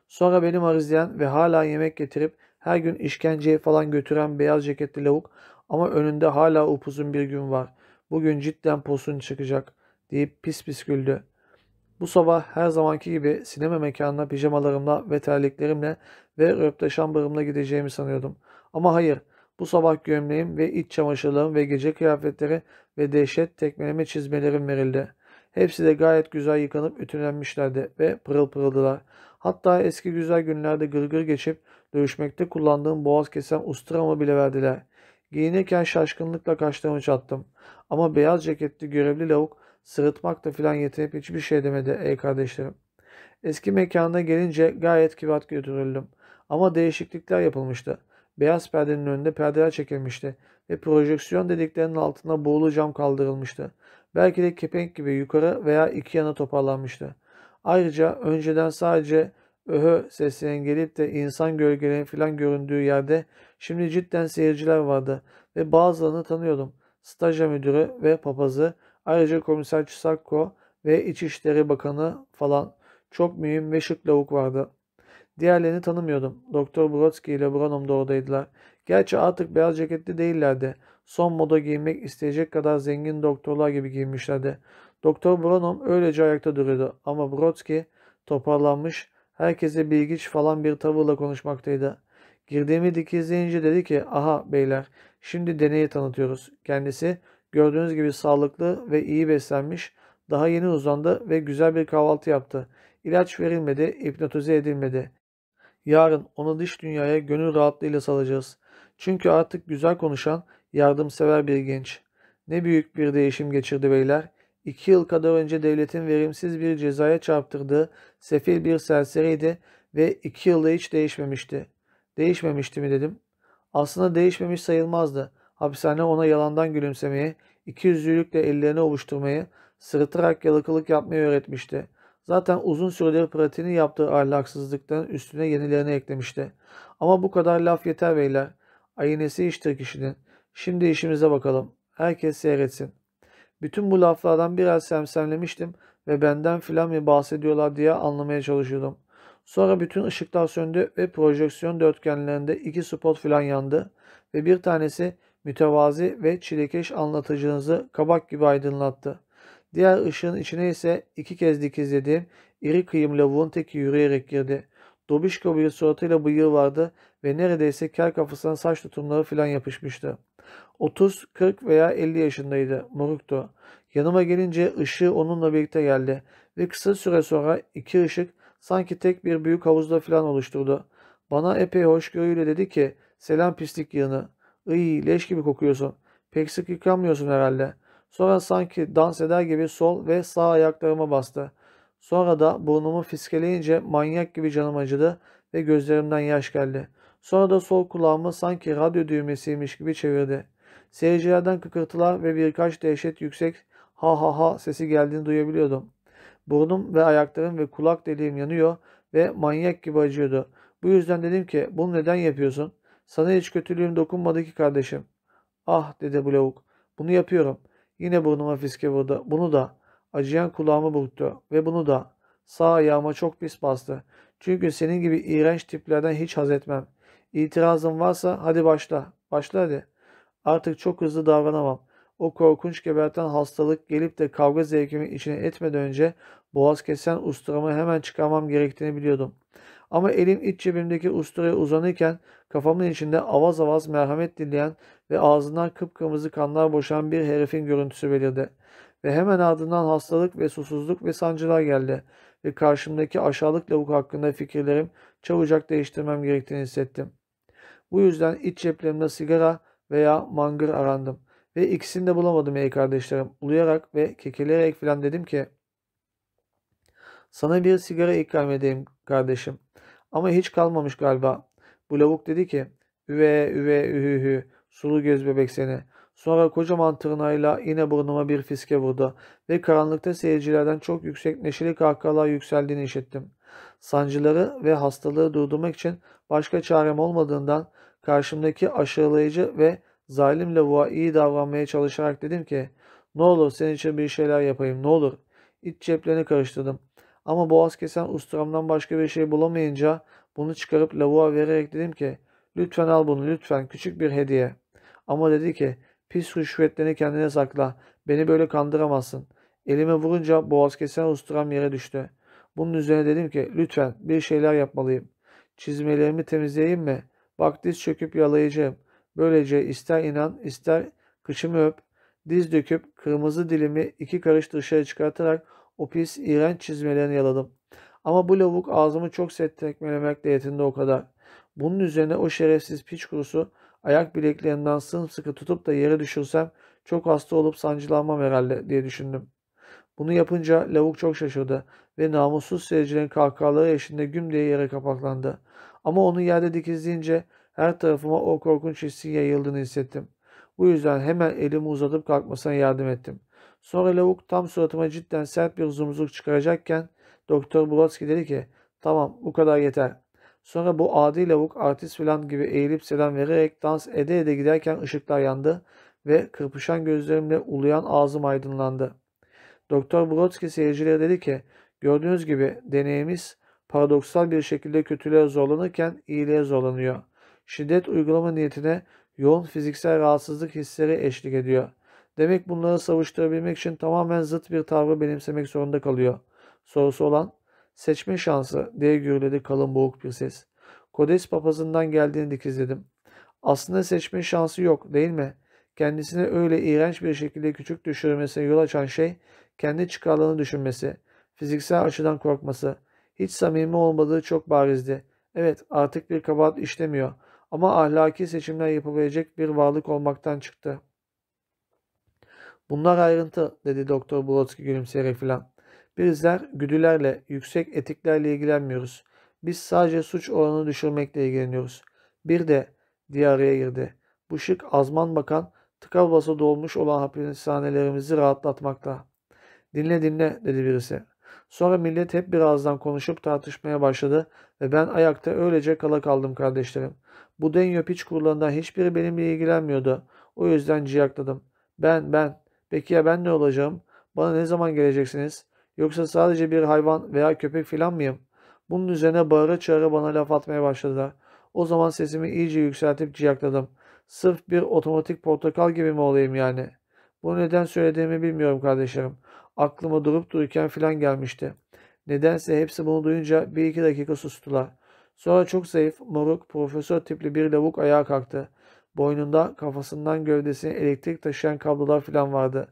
Speaker 1: Sonra benim arizleyen ve hala yemek getirip her gün işkenceye falan götüren beyaz ceketli lavuk ama önünde hala upuzun bir gün var. Bugün cidden posun çıkacak deyip pis pis güldü. Bu sabah her zamanki gibi sinema mekanına pijamalarımla ve terliklerimle ve röpte şambırımla gideceğimi sanıyordum. Ama hayır, bu sabah gömleğim ve iç çamaşırlarım ve gece kıyafetleri ve dehşet tekmeleme çizmelerim verildi. Hepsi de gayet güzel yıkanıp ütülenmişlerdi ve pırıl pırıldılar. Hatta eski güzel günlerde gırgır geçip dövüşmekte kullandığım boğaz kesen usturamı bile verdiler. Giyinirken şaşkınlıkla kaşlarımı çattım. Ama beyaz ceketli görevli lavuk sırıtmakla filan yetinip hiçbir şey demedi ey kardeşlerim. Eski mekanına gelince gayet kibat götürüldüm. Ama değişiklikler yapılmıştı. Beyaz perdenin önünde perdeler çekilmişti ve projeksiyon dediklerinin altına buğulu cam kaldırılmıştı. Belki de kepenk gibi yukarı veya iki yana toparlanmıştı. Ayrıca önceden sadece öhö seslerinin gelip de insan gölgelerinin filan göründüğü yerde şimdi cidden seyirciler vardı ve bazılarını tanıyordum. Staja müdürü ve papazı, ayrıca komiser Çisakko ve İçişleri Bakanı falan çok mühim ve şık lavuk vardı. Diğerlerini tanımıyordum. Doktor Brodsky ile Branham da oradaydılar. Gerçi artık beyaz ceketli değillerdi. Son moda giymek isteyecek kadar zengin doktorlar gibi giyinmişlerdi. Doktor Branham öylece ayakta duruyordu ama Brodsky toparlanmış, herkese bilgiç falan bir tavırla konuşmaktaydı. Girdiğimi dikizleyince dedi ki, aha beyler, şimdi deneyi tanıtıyoruz. Kendisi gördüğünüz gibi sağlıklı ve iyi beslenmiş, daha yeni uzandı ve güzel bir kahvaltı yaptı. İlaç verilmedi, hipnotize edilmedi. Yarın onu dış dünyaya gönül rahatlığıyla salacağız. Çünkü artık güzel konuşan, yardımsever bir genç. Ne büyük bir değişim geçirdi beyler. İki yıl kadar önce devletin verimsiz bir cezaya çarptırdığı sefil bir serseriydi ve iki yılda hiç değişmemişti. Değişmemişti mi dedim. Aslında değişmemiş sayılmazdı. Hapishane ona yalandan gülümsemeyi, iki yüzlülükle ellerini ovuşturmayı, sırıtarak yalakalık yapmayı öğretmişti. Zaten uzun süredir pratiğini yaptığı ahlaksızlıkların üstüne yenilerini eklemişti. Ama bu kadar laf yeter beyler. Aynesi iştir kişinin. Şimdi işimize bakalım. Herkes seyretsin. Bütün bu laflardan biraz semsemlemiştim ve benden filan mı bahsediyorlar diye anlamaya çalışıyordum. Sonra bütün ışıklar söndü ve projeksiyon dörtgenlerinde iki spot filan yandı ve bir tanesi mütevazi ve çilekeş anlatıcınızı kabak gibi aydınlattı. Diğer ışığın içine ise iki kez dikizlediğim iri kıyım lavuğun teki yürüyerek girdi. Dobişko bir suratıyla bıyığı vardı ve neredeyse kel kafasına saç tutumları filan yapışmıştı. 30, 40 veya 50 yaşındaydı. Moruktu. Yanıma gelince ışığı onunla birlikte geldi ve kısa süre sonra iki ışık sanki tek bir büyük havuzda filan oluşturdu. Bana epey hoşgörüyle dedi ki selam pislik yığını. Iy leş gibi kokuyorsun. Pek sık yıkanmıyorsun herhalde. Sonra sanki dans eder gibi sol ve sağ ayaklarıma bastı. Sonra da burnumu fiskeleyince manyak gibi canım acıdı ve gözlerimden yaş geldi. Sonra da sol kulağımı sanki radyo düğmesiymiş gibi çevirdi. Seyircilerden kıkırtılar ve birkaç dehşet yüksek ha ha ha sesi geldiğini duyabiliyordum. Burnum ve ayaklarım ve kulak deliğim yanıyor ve manyak gibi acıyordu. Bu yüzden dedim ki bunu neden yapıyorsun? Sana hiç kötülüğüm dokunmadı ki kardeşim. Ah dedi bu. Bunu yapıyorum. Yine burnuma fiske vurdu. Bunu da. Acıyan kulağımı burktu. Ve bunu da. Sağ ayağıma çok pis bastı. Çünkü senin gibi iğrenç tiplerden hiç haz etmem. İtirazın varsa hadi başla. Başla hadi. Artık çok hızlı davranamam. O korkunç geberten hastalık gelip de kavga zevkimi içine etmeden önce boğaz kesen usturamı hemen çıkarmam gerektiğini biliyordum. Ama elim iç cebimdeki usturaya uzanırken kafamın içinde avaz avaz merhamet dileyen ve ağzından kıpkırmızı kanlar boşan bir herifin görüntüsü belirdi. Ve hemen ardından hastalık ve susuzluk ve sancılar geldi ve karşımdaki aşağılık lavuk hakkında fikirlerim çabucak değiştirmem gerektiğini hissettim. Bu yüzden iç ceplerimde sigara veya mangır arandım. Ve ikisini de bulamadım ey kardeşlerim. Uluyarak ve kekeleyerek filan dedim ki sana bir sigara ikram edeyim kardeşim. Ama hiç kalmamış galiba. Bu lavuk dedi ki üve üve ühühü sulu göz bebek seni. Sonra kocaman tırnağıyla yine burnuma bir fiske vurdu ve karanlıkta seyircilerden çok yüksek neşeli kahkahalar yükseldiğini işittim. Sancıları ve hastalığı durdurmak için başka çarem olmadığından karşımdaki aşağılayıcı ve zalim lavuğa iyi davranmaya çalışarak dedim ki ne olur senin için bir şeyler yapayım ne olur. İç ceplerini karıştırdım. Ama boğaz kesen usturamdan başka bir şey bulamayınca bunu çıkarıp lavuğa vererek dedim ki lütfen al bunu lütfen küçük bir hediye. Ama dedi ki pis rüşvetlerini kendine sakla beni böyle kandıramazsın. Elime vurunca boğaz kesen usturam yere düştü. Bunun üzerine dedim ki lütfen bir şeyler yapmalıyım. Çizmelerimi temizleyeyim mi? Bak diz çöküp yalayacağım. Böylece ister inan ister kıçımı öp. Diz döküp kırmızı dilimi iki karış dışarı çıkartarak o pis iğrenç çizmelerini yaladım. Ama bu lavuk ağzımı çok sert tekmelemekle yetindi o kadar. Bunun üzerine o şerefsiz piç kurusu ayak bileklerimden sımsıkı tutup da yere düşürsem çok hasta olup sancılanmam herhalde diye düşündüm. Bunu yapınca lavuk çok şaşırdı ve namussuz seyircilerin kahkahaları eşliğinde güm diye yere kapaklandı. Ama onu yerde dikizleyince her tarafıma o korkunç hissin yayıldığını hissettim. Bu yüzden hemen elimi uzatıp kalkmasına yardım ettim. Sonra lavuk tam suratıma cidden sert bir zumzuk çıkaracakken Doktor Brodsky dedi ki tamam bu kadar yeter. Sonra bu adi lavuk artist filan gibi eğilip selam vererek dans ede ede giderken ışıklar yandı ve kırpışan gözlerimle uluyan ağzım aydınlandı. Doktor Brodsky seyircilere dedi ki gördüğünüz gibi deneyimiz paradoksal bir şekilde kötülüğe zorlanırken iyiliğe zorlanıyor. Şiddet uygulama niyetine yoğun fiziksel rahatsızlık hisleri eşlik ediyor. Demek bunları savuşturabilmek için tamamen zıt bir tavrı benimsemek zorunda kalıyor. Sorusu olan seçme şansı diye gürledi kalın boğuk bir ses. Kodes papazından geldiğini dikizledim. Aslında seçme şansı yok değil mi? Kendisine öyle iğrenç bir şekilde küçük düşürmesine yol açan şey kendi çıkarlarını düşünmesi, fiziksel açıdan korkması, hiç samimi olmadığı çok barizdi. Evet artık bir kabahat işlemiyor ama ahlaki seçimler yapabilecek bir varlık olmaktan çıktı. Bunlar ayrıntı dedi Doktor Brodsky gülümseyerek filan. Bizler güdülerle, yüksek etiklerle ilgilenmiyoruz. Biz sadece suç oranını düşürmekle ilgileniyoruz. Bir de diye araya girdi. Bu şık azman bakan tıka basa dolmuş olan hapishanelerimizi rahatlatmakta. Dinle dinle dedi birisi. Sonra millet hep birazdan konuşup tartışmaya başladı ve ben ayakta öylece kala kaldım kardeşlerim. Bu denyo piç kurularından hiçbiri benimle ilgilenmiyordu. O yüzden ciyakladım. Ben, ben. Peki ya ben ne olacağım? Bana ne zaman geleceksiniz? Yoksa sadece bir hayvan veya köpek filan mıyım? Bunun üzerine bağıra çağıra bana laf atmaya başladılar. O zaman sesimi iyice yükseltip ciyakladım. Sırf bir otomatik portakal gibi mi olayım yani? Bu neden söylediğimi bilmiyorum kardeşlerim. Aklıma durup dururken filan gelmişti. Nedense hepsi bunu duyunca bir iki dakika sustular. Sonra çok zayıf, moruk, profesör tipli bir lavuk ayağa kalktı. Boynunda kafasından gövdesine elektrik taşıyan kablolar filan vardı.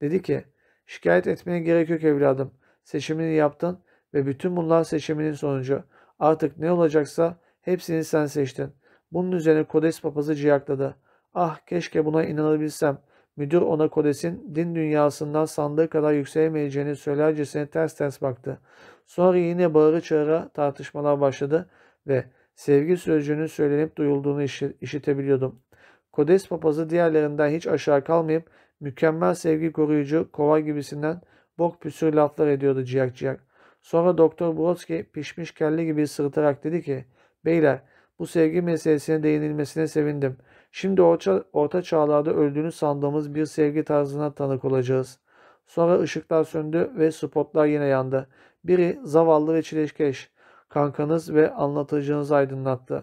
Speaker 1: Dedi ki, şikayet etmeye gerek yok evladım. Seçimini yaptın ve bütün bunlar seçiminin sonucu. Artık ne olacaksa hepsini sen seçtin. Bunun üzerine Kodes papazı ciyakladı. Ah keşke buna inanabilsem. Müdür ona Kodes'in din dünyasından sandığı kadar yükselemeyeceğini söylercesine ters ters baktı. Sonra yine bağırı çağıra tartışmalar başladı ve sevgi sözcüğünün söylenip duyulduğunu işitebiliyordum. Kodes papazı diğerlerinden hiç aşağı kalmayıp mükemmel sevgi koruyucu, kova gibisinden bok püsür laflar ediyordu ciyak ciyak. Sonra Doktor Brodsky pişmiş kelle gibi sırıtarak dedi ki, Beyler bu sevgi meselesine değinilmesine sevindim. Şimdi orta, orta çağlarda öldüğünü sandığımız bir sevgi tarzına tanık olacağız. Sonra ışıklar söndü ve spotlar yine yandı. Biri zavallı ve çileşkeş, kankanız ve anlatıcınızı aydınlattı.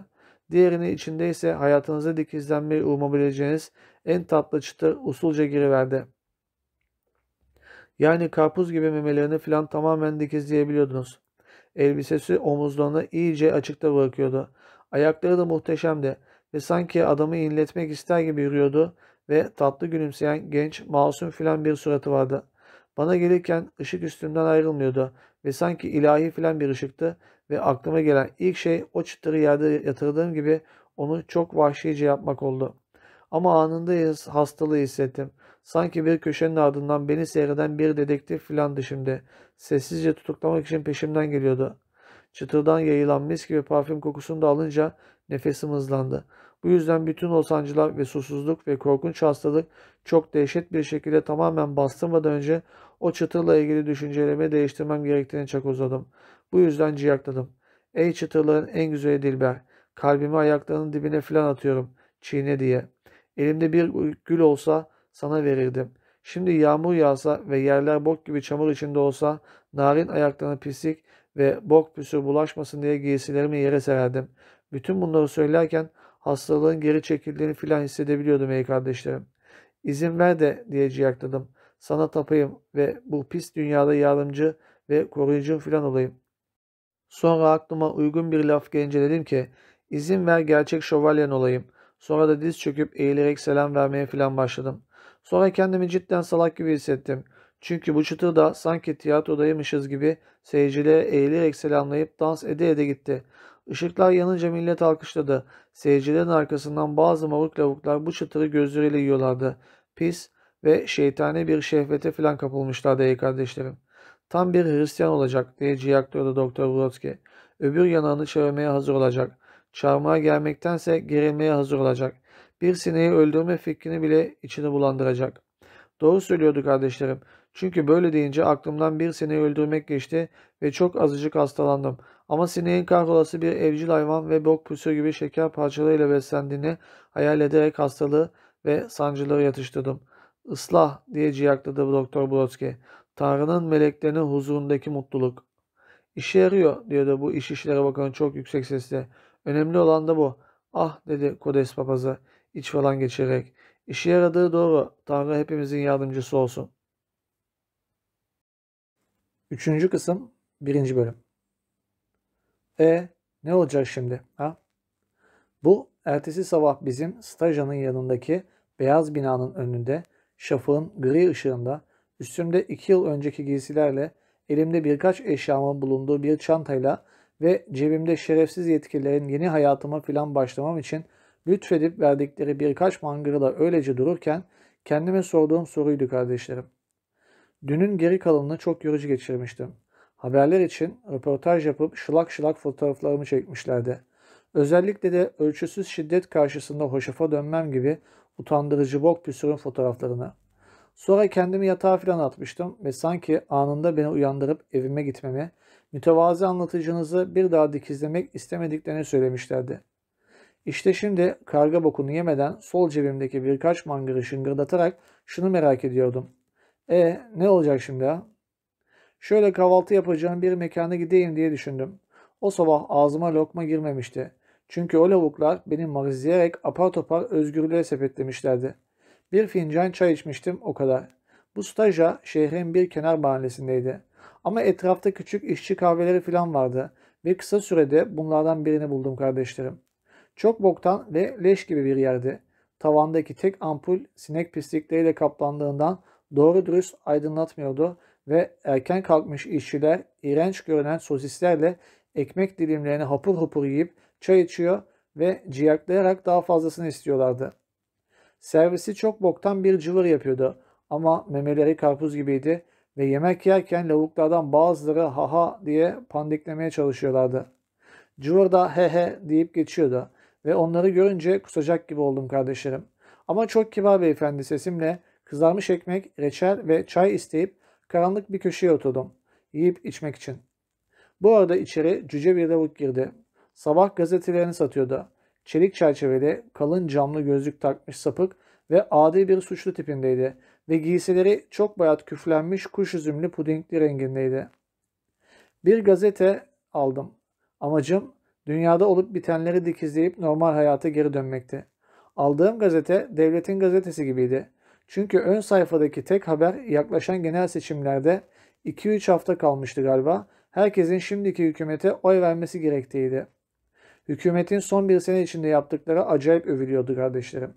Speaker 1: Diğerini içinde ise hayatınıza dikizlenmeyi umabileceğiniz en tatlı çıtır usulca giriverdi. Yani karpuz gibi memelerini filan tamamen dikizleyebiliyordunuz. Elbisesi omuzlarını iyice açıkta bırakıyordu. Ayakları da muhteşemdi ve sanki adamı inletmek ister gibi yürüyordu ve tatlı gülümseyen genç, masum filan bir suratı vardı. Bana gelirken ışık üstümden ayrılmıyordu ve sanki ilahi filan bir ışıktı ve aklıma gelen ilk şey o çıtırı yerde yatırdığım gibi onu çok vahşice yapmak oldu. Ama anında hastalığı hissettim. Sanki bir köşenin ardından beni seyreden bir dedektif filan şimdi. Sessizce tutuklamak için peşimden geliyordu. Çıtırdan yayılan mis gibi parfüm kokusunu da alınca nefesim hızlandı. Bu yüzden bütün o sancılar ve susuzluk ve korkunç hastalık çok dehşet bir şekilde tamamen bastırmadan önce o çıtırla ilgili düşüncelerimi değiştirmem gerektiğini çakozladım. Bu yüzden ciyakladım. Ey çıtırların en güzeli Dilber, kalbimi ayaklarının dibine filan atıyorum, çiğne diye. Elimde bir gül olsa sana verirdim. Şimdi yağmur yağsa ve yerler bok gibi çamur içinde olsa narin ayaklarına pislik ve bok püsür bulaşmasın diye giysilerimi yere sererdim. Bütün bunları söylerken hastalığın geri çekildiğini filan hissedebiliyordum ey kardeşlerim. İzin ver de diye ciyakladım. Sana tapayım ve bu pis dünyada yardımcı ve koruyucu filan olayım. Sonra aklıma uygun bir laf gelince dedim ki izin ver gerçek şövalyen olayım. Sonra da diz çöküp eğilerek selam vermeye filan başladım. Sonra kendimi cidden salak gibi hissettim. Çünkü bu çıtır sanki tiyatrodaymışız gibi seyircilere eğilerek selamlayıp dans ede ede gitti. Işıklar yanınca millet alkışladı. Seyircilerin arkasından bazı moruk lavuklar bu çıtırı gözleriyle yiyorlardı. Pis, ve şeytani bir şehvete filan kapılmışlardı ey kardeşlerim. Tam bir Hristiyan olacak diye ciyaklıyordu Doktor Brodsky. Öbür yanağını çevirmeye hazır olacak. Çarmıha gelmektense gerilmeye hazır olacak. Bir sineği öldürme fikrini bile içini bulandıracak. Doğru söylüyordu kardeşlerim. Çünkü böyle deyince aklımdan bir sineği öldürmek geçti ve çok azıcık hastalandım. Ama sineğin kahrolası bir evcil hayvan ve bok pusu gibi şeker parçalarıyla beslendiğini hayal ederek hastalığı ve sancıları yatıştırdım. Islah diye ciyakladı Doktor Brodsky. Tanrı'nın meleklerinin huzurundaki mutluluk. İşe yarıyor diyordu bu iş işlere bakan çok yüksek sesle. Önemli olan da bu. Ah dedi Kodes papazı iç falan geçirerek. İşe yaradığı doğru. Tanrı hepimizin yardımcısı olsun. Üçüncü kısım birinci bölüm. E ne olacak şimdi? Ha? Bu ertesi sabah bizim stajanın yanındaki beyaz binanın önünde şafağın gri ışığında üstümde iki yıl önceki giysilerle elimde birkaç eşyamın bulunduğu bir çantayla ve cebimde şerefsiz yetkililerin yeni hayatıma filan başlamam için lütfedip verdikleri birkaç mangırla öylece dururken kendime sorduğum soruydu kardeşlerim. Dünün geri kalanını çok yorucu geçirmiştim. Haberler için röportaj yapıp şılak şılak fotoğraflarımı çekmişlerdi. Özellikle de ölçüsüz şiddet karşısında hoşafa dönmem gibi utandırıcı bok püsürün fotoğraflarını. Sonra kendimi yatağa filan atmıştım ve sanki anında beni uyandırıp evime gitmemi, mütevazi anlatıcınızı bir daha dikizlemek istemediklerini söylemişlerdi. İşte şimdi karga bokunu yemeden sol cebimdeki birkaç mangırı şıngırdatarak şunu merak ediyordum. E ne olacak şimdi ha? Şöyle kahvaltı yapacağım bir mekana gideyim diye düşündüm. O sabah ağzıma lokma girmemişti. Çünkü o lavuklar beni marizleyerek apar topar özgürlüğe sepetlemişlerdi. Bir fincan çay içmiştim o kadar. Bu staja şehrin bir kenar mahallesindeydi. Ama etrafta küçük işçi kahveleri falan vardı ve kısa sürede bunlardan birini buldum kardeşlerim. Çok boktan ve leş gibi bir yerdi. Tavandaki tek ampul sinek pislikleriyle kaplandığından doğru dürüst aydınlatmıyordu ve erken kalkmış işçiler iğrenç görünen sosislerle ekmek dilimlerini hapur hapur yiyip çay içiyor ve ciyaklayarak daha fazlasını istiyorlardı. Servisi çok boktan bir cıvır yapıyordu ama memeleri karpuz gibiydi ve yemek yerken lavuklardan bazıları haha diye pandiklemeye çalışıyorlardı. Cıvır da he he deyip geçiyordu ve onları görünce kusacak gibi oldum kardeşlerim. Ama çok kibar beyefendi sesimle kızarmış ekmek, reçel ve çay isteyip karanlık bir köşeye oturdum. Yiyip içmek için. Bu arada içeri cüce bir lavuk girdi. Sabah gazetelerini satıyordu. Çelik çerçeveli, kalın camlı gözlük takmış sapık ve adi bir suçlu tipindeydi ve giysileri çok bayat küflenmiş kuş üzümlü pudingli rengindeydi. Bir gazete aldım. Amacım dünyada olup bitenleri dikizleyip normal hayata geri dönmekti. Aldığım gazete devletin gazetesi gibiydi. Çünkü ön sayfadaki tek haber yaklaşan genel seçimlerde 2-3 hafta kalmıştı galiba. Herkesin şimdiki hükümete oy vermesi gerektiğiydi. Hükümetin son bir sene içinde yaptıkları acayip övülüyordu kardeşlerim.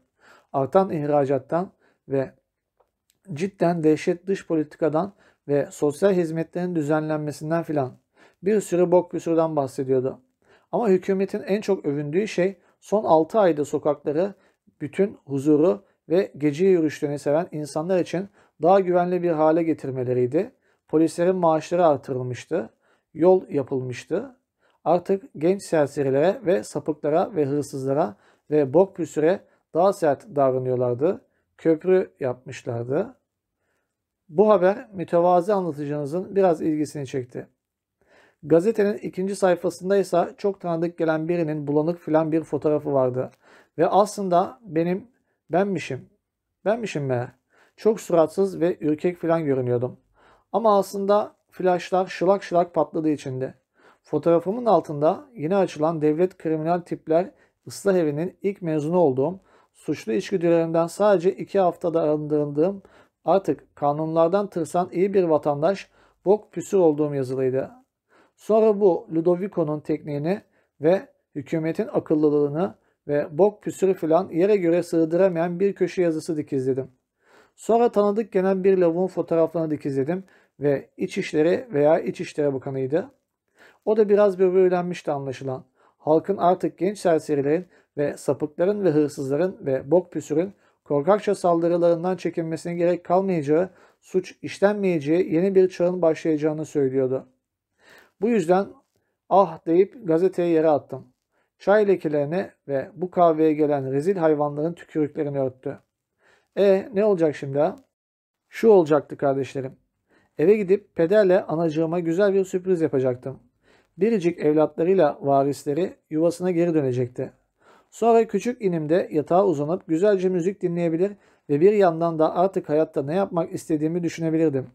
Speaker 1: Artan ihracattan ve cidden dehşet dış politikadan ve sosyal hizmetlerin düzenlenmesinden filan bir sürü bok bir bahsediyordu. Ama hükümetin en çok övündüğü şey son 6 ayda sokakları bütün huzuru ve gece yürüyüşlerini seven insanlar için daha güvenli bir hale getirmeleriydi. Polislerin maaşları artırılmıştı, yol yapılmıştı. Artık genç serserilere ve sapıklara ve hırsızlara ve bok püsüre daha sert davranıyorlardı. Köprü yapmışlardı. Bu haber mütevazi anlatıcınızın biraz ilgisini çekti. Gazetenin ikinci sayfasında ise çok tanıdık gelen birinin bulanık filan bir fotoğrafı vardı. Ve aslında benim benmişim. Benmişim meğer. Çok suratsız ve ürkek filan görünüyordum. Ama aslında flaşlar şılak şılak patladı içinde. Fotoğrafımın altında yeni açılan devlet kriminal tipler ıslah evinin ilk mezunu olduğum, suçlu içgüdülerimden sadece iki haftada arındırıldığım, artık kanunlardan tırsan iyi bir vatandaş, bok püsür olduğum yazılıydı. Sonra bu Ludovico'nun tekniğini ve hükümetin akıllılığını ve bok püsürü filan yere göre sığdıramayan bir köşe yazısı dikizledim. Sonra tanıdık gelen bir lavuğun fotoğraflarını dikizledim ve İçişleri veya İçişleri Bakanı'ydı. O da biraz böbürlenmişti anlaşılan. Halkın artık genç serserilerin ve sapıkların ve hırsızların ve bok püsürün korkakça saldırılarından çekinmesine gerek kalmayacağı, suç işlenmeyeceği yeni bir çağın başlayacağını söylüyordu. Bu yüzden ah deyip gazeteyi yere attım. Çay lekelerine ve bu kahveye gelen rezil hayvanların tükürüklerini örttü. E ne olacak şimdi ha? Şu olacaktı kardeşlerim. Eve gidip pederle anacığıma güzel bir sürpriz yapacaktım. Biricik evlatlarıyla varisleri yuvasına geri dönecekti. Sonra küçük inimde yatağa uzanıp güzelce müzik dinleyebilir ve bir yandan da artık hayatta ne yapmak istediğimi düşünebilirdim.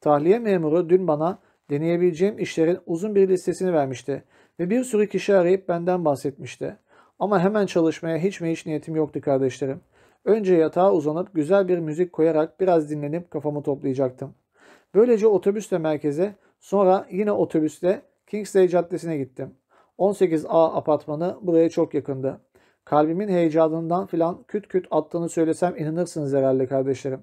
Speaker 1: Tahliye memuru dün bana deneyebileceğim işlerin uzun bir listesini vermişti ve bir sürü kişi arayıp benden bahsetmişti. Ama hemen çalışmaya hiç mi hiç niyetim yoktu kardeşlerim. Önce yatağa uzanıp güzel bir müzik koyarak biraz dinlenip kafamı toplayacaktım. Böylece otobüsle merkeze, sonra yine otobüsle Kingsley Caddesi'ne gittim. 18A apartmanı buraya çok yakındı. Kalbimin heyecanından filan küt küt attığını söylesem inanırsınız herhalde kardeşlerim.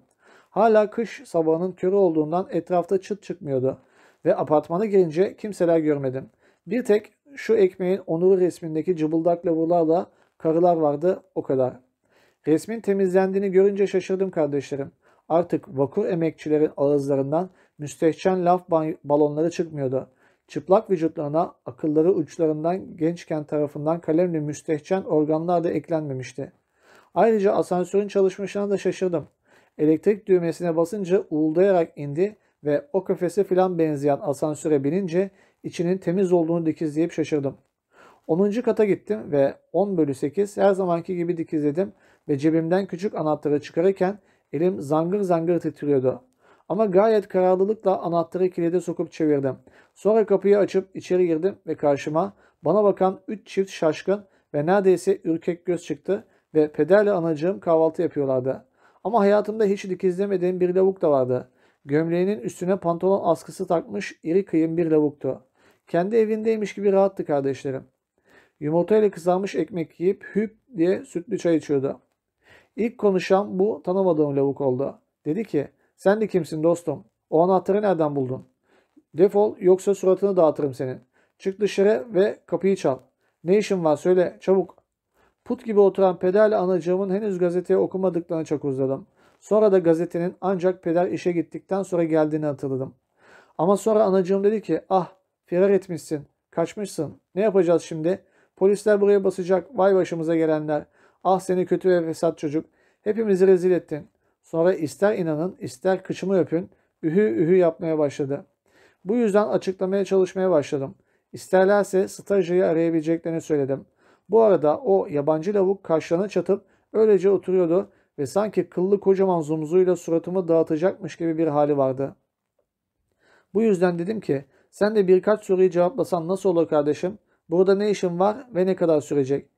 Speaker 1: Hala kış sabahının körü olduğundan etrafta çıt çıkmıyordu. Ve apartmana girince kimseler görmedim. Bir tek şu ekmeğin onuru resmindeki cıbıldak lavurlarla karılar vardı o kadar. Resmin temizlendiğini görünce şaşırdım kardeşlerim. Artık vakur emekçilerin ağızlarından müstehcen laf balonları çıkmıyordu. Çıplak vücutlarına akılları uçlarından gençken tarafından kalemle müstehcen organlar da eklenmemişti. Ayrıca asansörün çalışmışına da şaşırdım. Elektrik düğmesine basınca uğuldayarak indi ve o kafese filan benzeyen asansöre binince içinin temiz olduğunu dikizleyip şaşırdım. 10. kata gittim ve 10 bölü 8 her zamanki gibi dikizledim ve cebimden küçük anahtarı çıkarırken elim zangır zangır titriyordu. Ama gayet kararlılıkla anahtarı kilide sokup çevirdim. Sonra kapıyı açıp içeri girdim ve karşıma bana bakan üç çift şaşkın ve neredeyse ürkek göz çıktı ve pederle anacığım kahvaltı yapıyorlardı. Ama hayatımda hiç dikizlemediğim bir lavuk da vardı. Gömleğinin üstüne pantolon askısı takmış iri kıyım bir lavuktu. Kendi evindeymiş gibi rahattı kardeşlerim. Yumurtayla kızarmış ekmek yiyip hüp diye sütlü çay içiyordu. İlk konuşan bu tanımadığım lavuk oldu. Dedi ki sen de kimsin dostum? O anahtarı nereden buldun? Defol yoksa suratını dağıtırım senin. Çık dışarı ve kapıyı çal. Ne işin var söyle çabuk. Put gibi oturan pederle anacığımın henüz gazeteyi okumadıklarını çok uzadım. Sonra da gazetenin ancak peder işe gittikten sonra geldiğini hatırladım. Ama sonra anacığım dedi ki ah firar etmişsin, kaçmışsın. Ne yapacağız şimdi? Polisler buraya basacak, vay başımıza gelenler. Ah seni kötü ve fesat çocuk. Hepimizi rezil ettin. Sonra ister inanın ister kıçımı öpün ühü ühü yapmaya başladı. Bu yüzden açıklamaya çalışmaya başladım. İsterlerse stajyeri arayabileceklerini söyledim. Bu arada o yabancı lavuk kaşlarını çatıp öylece oturuyordu ve sanki kıllı kocaman zumzuyla suratımı dağıtacakmış gibi bir hali vardı. Bu yüzden dedim ki sen de birkaç soruyu cevaplasan nasıl olur kardeşim? Burada ne işin var ve ne kadar sürecek?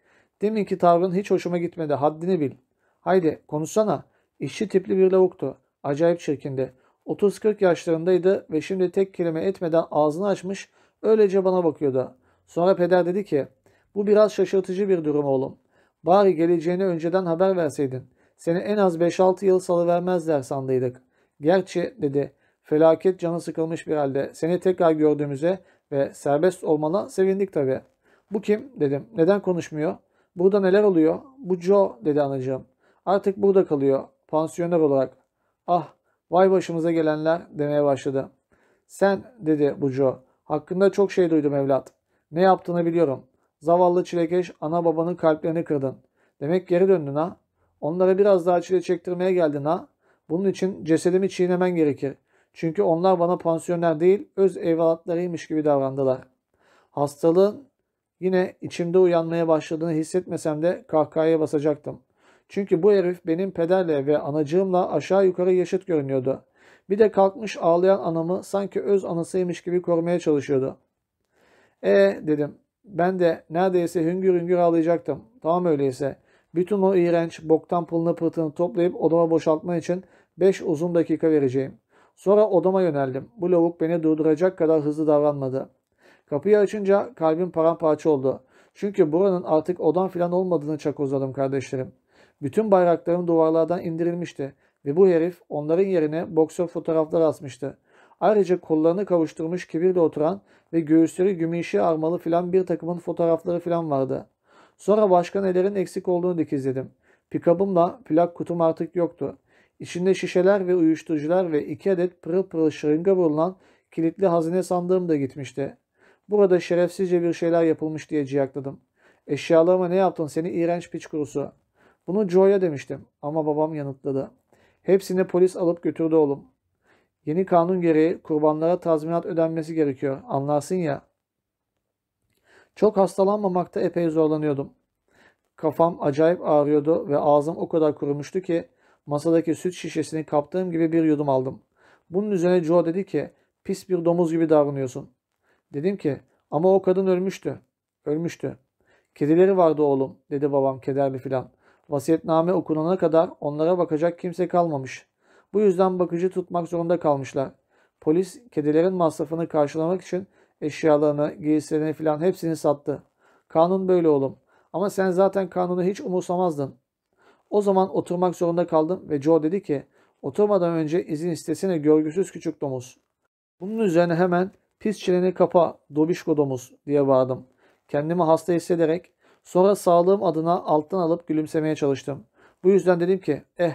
Speaker 1: Deminki tavrın hiç hoşuma gitmedi. Haddini bil. Haydi konuşsana. İşçi tipli bir lavuktu. Acayip çirkindi. 30-40 yaşlarındaydı ve şimdi tek kelime etmeden ağzını açmış öylece bana bakıyordu. Sonra peder dedi ki bu biraz şaşırtıcı bir durum oğlum. Bari geleceğini önceden haber verseydin. Seni en az 5-6 yıl salıvermezler sandıydık. Gerçi dedi felaket canı sıkılmış bir halde seni tekrar gördüğümüze ve serbest olmana sevindik tabi. Bu kim dedim. Neden konuşmuyor? Burada neler oluyor? Bu Joe dedi anacığım. Artık burada kalıyor. Pansiyoner olarak. Ah vay başımıza gelenler demeye başladı. Sen dedi bu Joe. Hakkında çok şey duydum evlat. Ne yaptığını biliyorum. Zavallı çilekeş ana babanın kalplerini kırdın. Demek geri döndün ha. Onlara biraz daha çile çektirmeye geldin ha. Bunun için cesedimi çiğnemen gerekir. Çünkü onlar bana pansiyoner değil, öz evlatlarıymış gibi davrandılar. Hastalığın yine içimde uyanmaya başladığını hissetmesem de kahkahaya basacaktım. Çünkü bu herif benim pederle ve anacığımla aşağı yukarı yaşıt görünüyordu. Bir de kalkmış ağlayan anamı sanki öz anasıymış gibi korumaya çalışıyordu. E dedim. Ben de neredeyse hüngür hüngür ağlayacaktım. Tamam öyleyse. Bütün o iğrenç boktan pılını pırtını toplayıp odama boşaltma için 5 uzun dakika vereceğim. Sonra odama yöneldim. Bu lavuk beni durduracak kadar hızlı davranmadı. Kapıyı açınca kalbim paramparça oldu. Çünkü buranın artık odam filan olmadığını çakozladım kardeşlerim. Bütün bayraklarım duvarlardan indirilmişti ve bu herif onların yerine boksör fotoğraflar asmıştı. Ayrıca kollarını kavuşturmuş kibirle oturan ve göğüsleri gümüşü armalı filan bir takımın fotoğrafları filan vardı. Sonra başka nelerin eksik olduğunu dikizledim. Pikabımla plak kutum artık yoktu. İçinde şişeler ve uyuşturucular ve iki adet pırıl pırıl şırınga bulunan kilitli hazine sandığım da gitmişti. Burada şerefsizce bir şeyler yapılmış diye ciyakladım. Eşyalarıma ne yaptın seni iğrenç piç kurusu. Bunu Joe'ya demiştim ama babam yanıtladı. Hepsini polis alıp götürdü oğlum. Yeni kanun gereği kurbanlara tazminat ödenmesi gerekiyor. Anlarsın ya. Çok hastalanmamakta epey zorlanıyordum. Kafam acayip ağrıyordu ve ağzım o kadar kurumuştu ki masadaki süt şişesini kaptığım gibi bir yudum aldım. Bunun üzerine Joe dedi ki pis bir domuz gibi davranıyorsun. Dedim ki ama o kadın ölmüştü. Ölmüştü. Kedileri vardı oğlum dedi babam kederli filan. Vasiyetname okunana kadar onlara bakacak kimse kalmamış. Bu yüzden bakıcı tutmak zorunda kalmışlar. Polis kedilerin masrafını karşılamak için eşyalarını, giysilerini filan hepsini sattı. Kanun böyle oğlum. Ama sen zaten kanunu hiç umursamazdın. O zaman oturmak zorunda kaldım ve Joe dedi ki oturmadan önce izin istesene görgüsüz küçük domuz. Bunun üzerine hemen pis çeneni kapa dobişko domuz diye bağırdım. Kendimi hasta hissederek sonra sağlığım adına alttan alıp gülümsemeye çalıştım. Bu yüzden dedim ki eh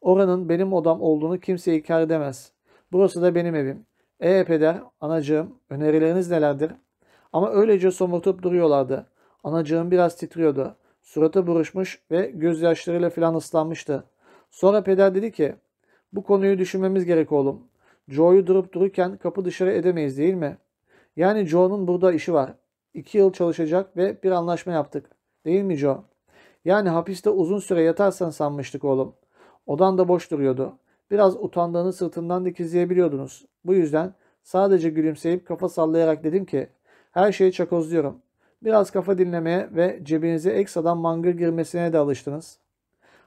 Speaker 1: oranın benim odam olduğunu kimse inkar edemez. Burası da benim evim. E peder, anacığım önerileriniz nelerdir? Ama öylece somurtup duruyorlardı. Anacığım biraz titriyordu. Suratı buruşmuş ve gözyaşlarıyla filan ıslanmıştı. Sonra peder dedi ki, bu konuyu düşünmemiz gerek oğlum. Joe'yu durup dururken kapı dışarı edemeyiz değil mi? Yani Joe'nun burada işi var. İki yıl çalışacak ve bir anlaşma yaptık. Değil mi Joe? Yani hapiste uzun süre yatarsan sanmıştık oğlum. Odan da boş duruyordu. Biraz utandığını sırtından dikizleyebiliyordunuz. Bu yüzden sadece gülümseyip kafa sallayarak dedim ki her şeyi çakozluyorum. Biraz kafa dinlemeye ve cebinize ekstradan mangır girmesine de alıştınız.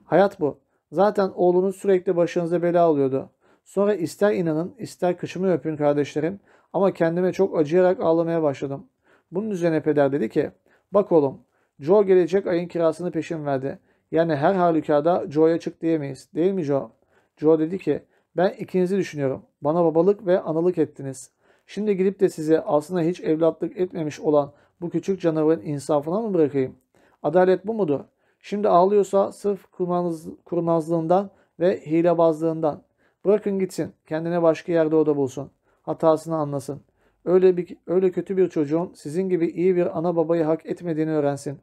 Speaker 1: Hayat bu. Zaten oğlunuz sürekli başınıza bela alıyordu. Sonra ister inanın ister kıçımı öpün kardeşlerim ama kendime çok acıyarak ağlamaya başladım. Bunun üzerine peder dedi ki bak oğlum Joe gelecek ayın kirasını peşin verdi. Yani her halükarda Joe'ya çık diyemeyiz. Değil mi Joe? Joe dedi ki ben ikinizi düşünüyorum. Bana babalık ve analık ettiniz. Şimdi gidip de size aslında hiç evlatlık etmemiş olan bu küçük canavarın insafına mı bırakayım? Adalet bu mudur? Şimdi ağlıyorsa sırf kurnaz, kurnazlığından ve hilebazlığından. Bırakın gitsin. Kendine başka yerde oda bulsun. Hatasını anlasın. Öyle bir öyle kötü bir çocuğun sizin gibi iyi bir ana babayı hak etmediğini öğrensin.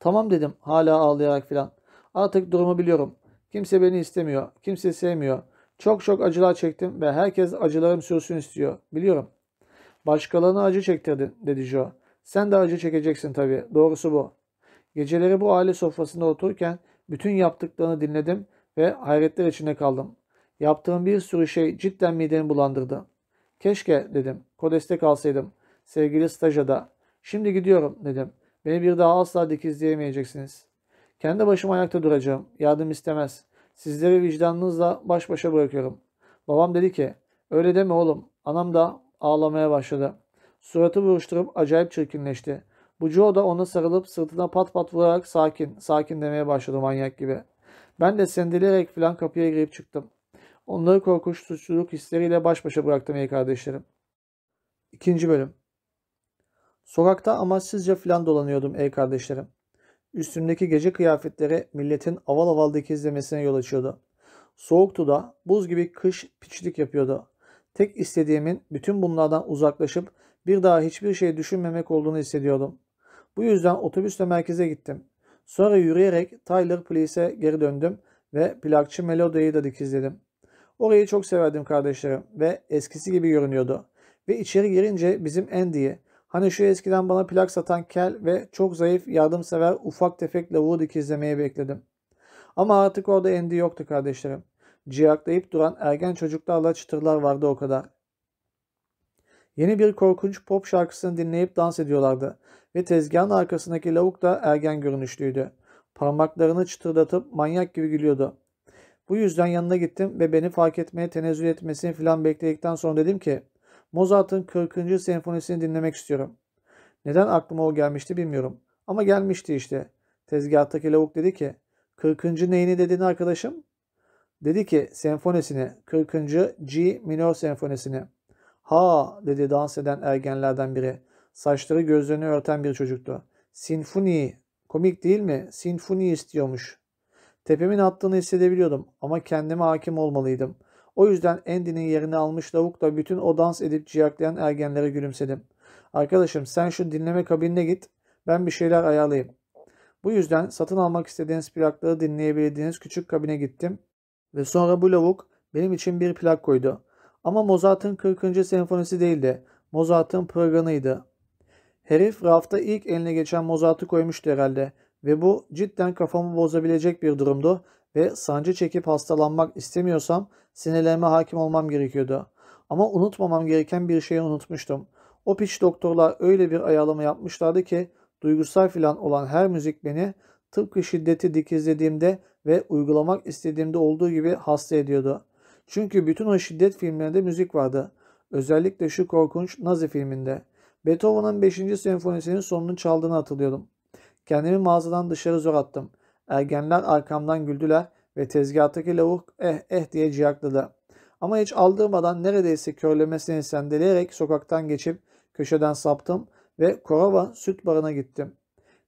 Speaker 1: Tamam dedim hala ağlayarak filan. Artık durumu biliyorum. Kimse beni istemiyor. Kimse sevmiyor. Çok çok acılar çektim ve herkes acılarım sürsün istiyor. Biliyorum. Başkalarına acı çektirdin dedi Joe. Sen de acı çekeceksin tabii. Doğrusu bu. Geceleri bu aile sofrasında otururken bütün yaptıklarını dinledim ve hayretler içinde kaldım. Yaptığım bir sürü şey cidden midemi bulandırdı. Keşke dedim. Kodeste kalsaydım. Sevgili stajada. Şimdi gidiyorum dedim. Beni bir daha asla dikizleyemeyeceksiniz. Kendi başıma ayakta duracağım. Yardım istemez. Sizleri vicdanınızla baş başa bırakıyorum. Babam dedi ki öyle deme oğlum. Anam da ağlamaya başladı. Suratı buruşturup acayip çirkinleşti. Bu Joe da ona sarılıp sırtına pat pat vurarak sakin, sakin demeye başladı manyak gibi. Ben de sendeleyerek filan kapıya girip çıktım. Onları korkunç suçluluk hisleriyle baş başa bıraktım ey kardeşlerim. İkinci bölüm. Sokakta amaçsızca filan dolanıyordum ey kardeşlerim. Üstümdeki gece kıyafetleri milletin aval aval dikizlemesine yol açıyordu. Soğuktu da buz gibi kış piçlik yapıyordu. Tek istediğimin bütün bunlardan uzaklaşıp bir daha hiçbir şey düşünmemek olduğunu hissediyordum. Bu yüzden otobüsle merkeze gittim. Sonra yürüyerek Tyler Place'e geri döndüm ve plakçı Melody'yi da dikizledim. Orayı çok severdim kardeşlerim ve eskisi gibi görünüyordu. Ve içeri girince bizim Andy'yi, hani şu eskiden bana plak satan kel ve çok zayıf yardımsever ufak tefek lavuğu dikizlemeye bekledim. Ama artık orada Andy yoktu kardeşlerim. Ciyaklayıp duran ergen çocuklarla çıtırlar vardı o kadar. Yeni bir korkunç pop şarkısını dinleyip dans ediyorlardı ve tezgahın arkasındaki lavuk da ergen görünüşlüydü. Parmaklarını çıtırdatıp manyak gibi gülüyordu. Bu yüzden yanına gittim ve beni fark etmeye tenezzül etmesini filan bekledikten sonra dedim ki Mozart'ın 40. senfonisini dinlemek istiyorum. Neden aklıma o gelmişti bilmiyorum. Ama gelmişti işte. Tezgahtaki lavuk dedi ki 40. neyini dedin arkadaşım? Dedi ki senfonisini 40. G minor senfonisini. Ha dedi dans eden ergenlerden biri. Saçları gözlerini örten bir çocuktu. Sinfoni Komik değil mi? Sinfoni istiyormuş. Tepemin attığını hissedebiliyordum ama kendime hakim olmalıydım. O yüzden Andy'nin yerini almış lavukla bütün o dans edip ciyaklayan ergenlere gülümsedim. Arkadaşım sen şu dinleme kabinine git. Ben bir şeyler ayarlayayım. Bu yüzden satın almak istediğiniz plakları dinleyebildiğiniz küçük kabine gittim. Ve sonra bu lavuk benim için bir plak koydu. Ama Mozart'ın 40. senfonisi değildi. Mozart'ın Pragan'ıydı. Herif rafta ilk eline geçen Mozart'ı koymuştu herhalde. Ve bu cidden kafamı bozabilecek bir durumdu. Ve sancı çekip hastalanmak istemiyorsam sinirlerime hakim olmam gerekiyordu. Ama unutmamam gereken bir şeyi unutmuştum. O piç doktorlar öyle bir ayarlama yapmışlardı ki duygusal filan olan her müzik beni tıpkı şiddeti dikizlediğimde ve uygulamak istediğimde olduğu gibi hasta ediyordu. Çünkü bütün o şiddet filmlerinde müzik vardı. Özellikle şu korkunç Nazi filminde. Beethoven'ın 5. senfonisinin sonunu çaldığını hatırlıyordum. Kendimi mağazadan dışarı zor attım. Ergenler arkamdan güldüler ve tezgahtaki lavuk eh eh diye ciyakladı. Ama hiç aldırmadan neredeyse körlemesini sendeleyerek sokaktan geçip köşeden saptım ve Korova süt barına gittim.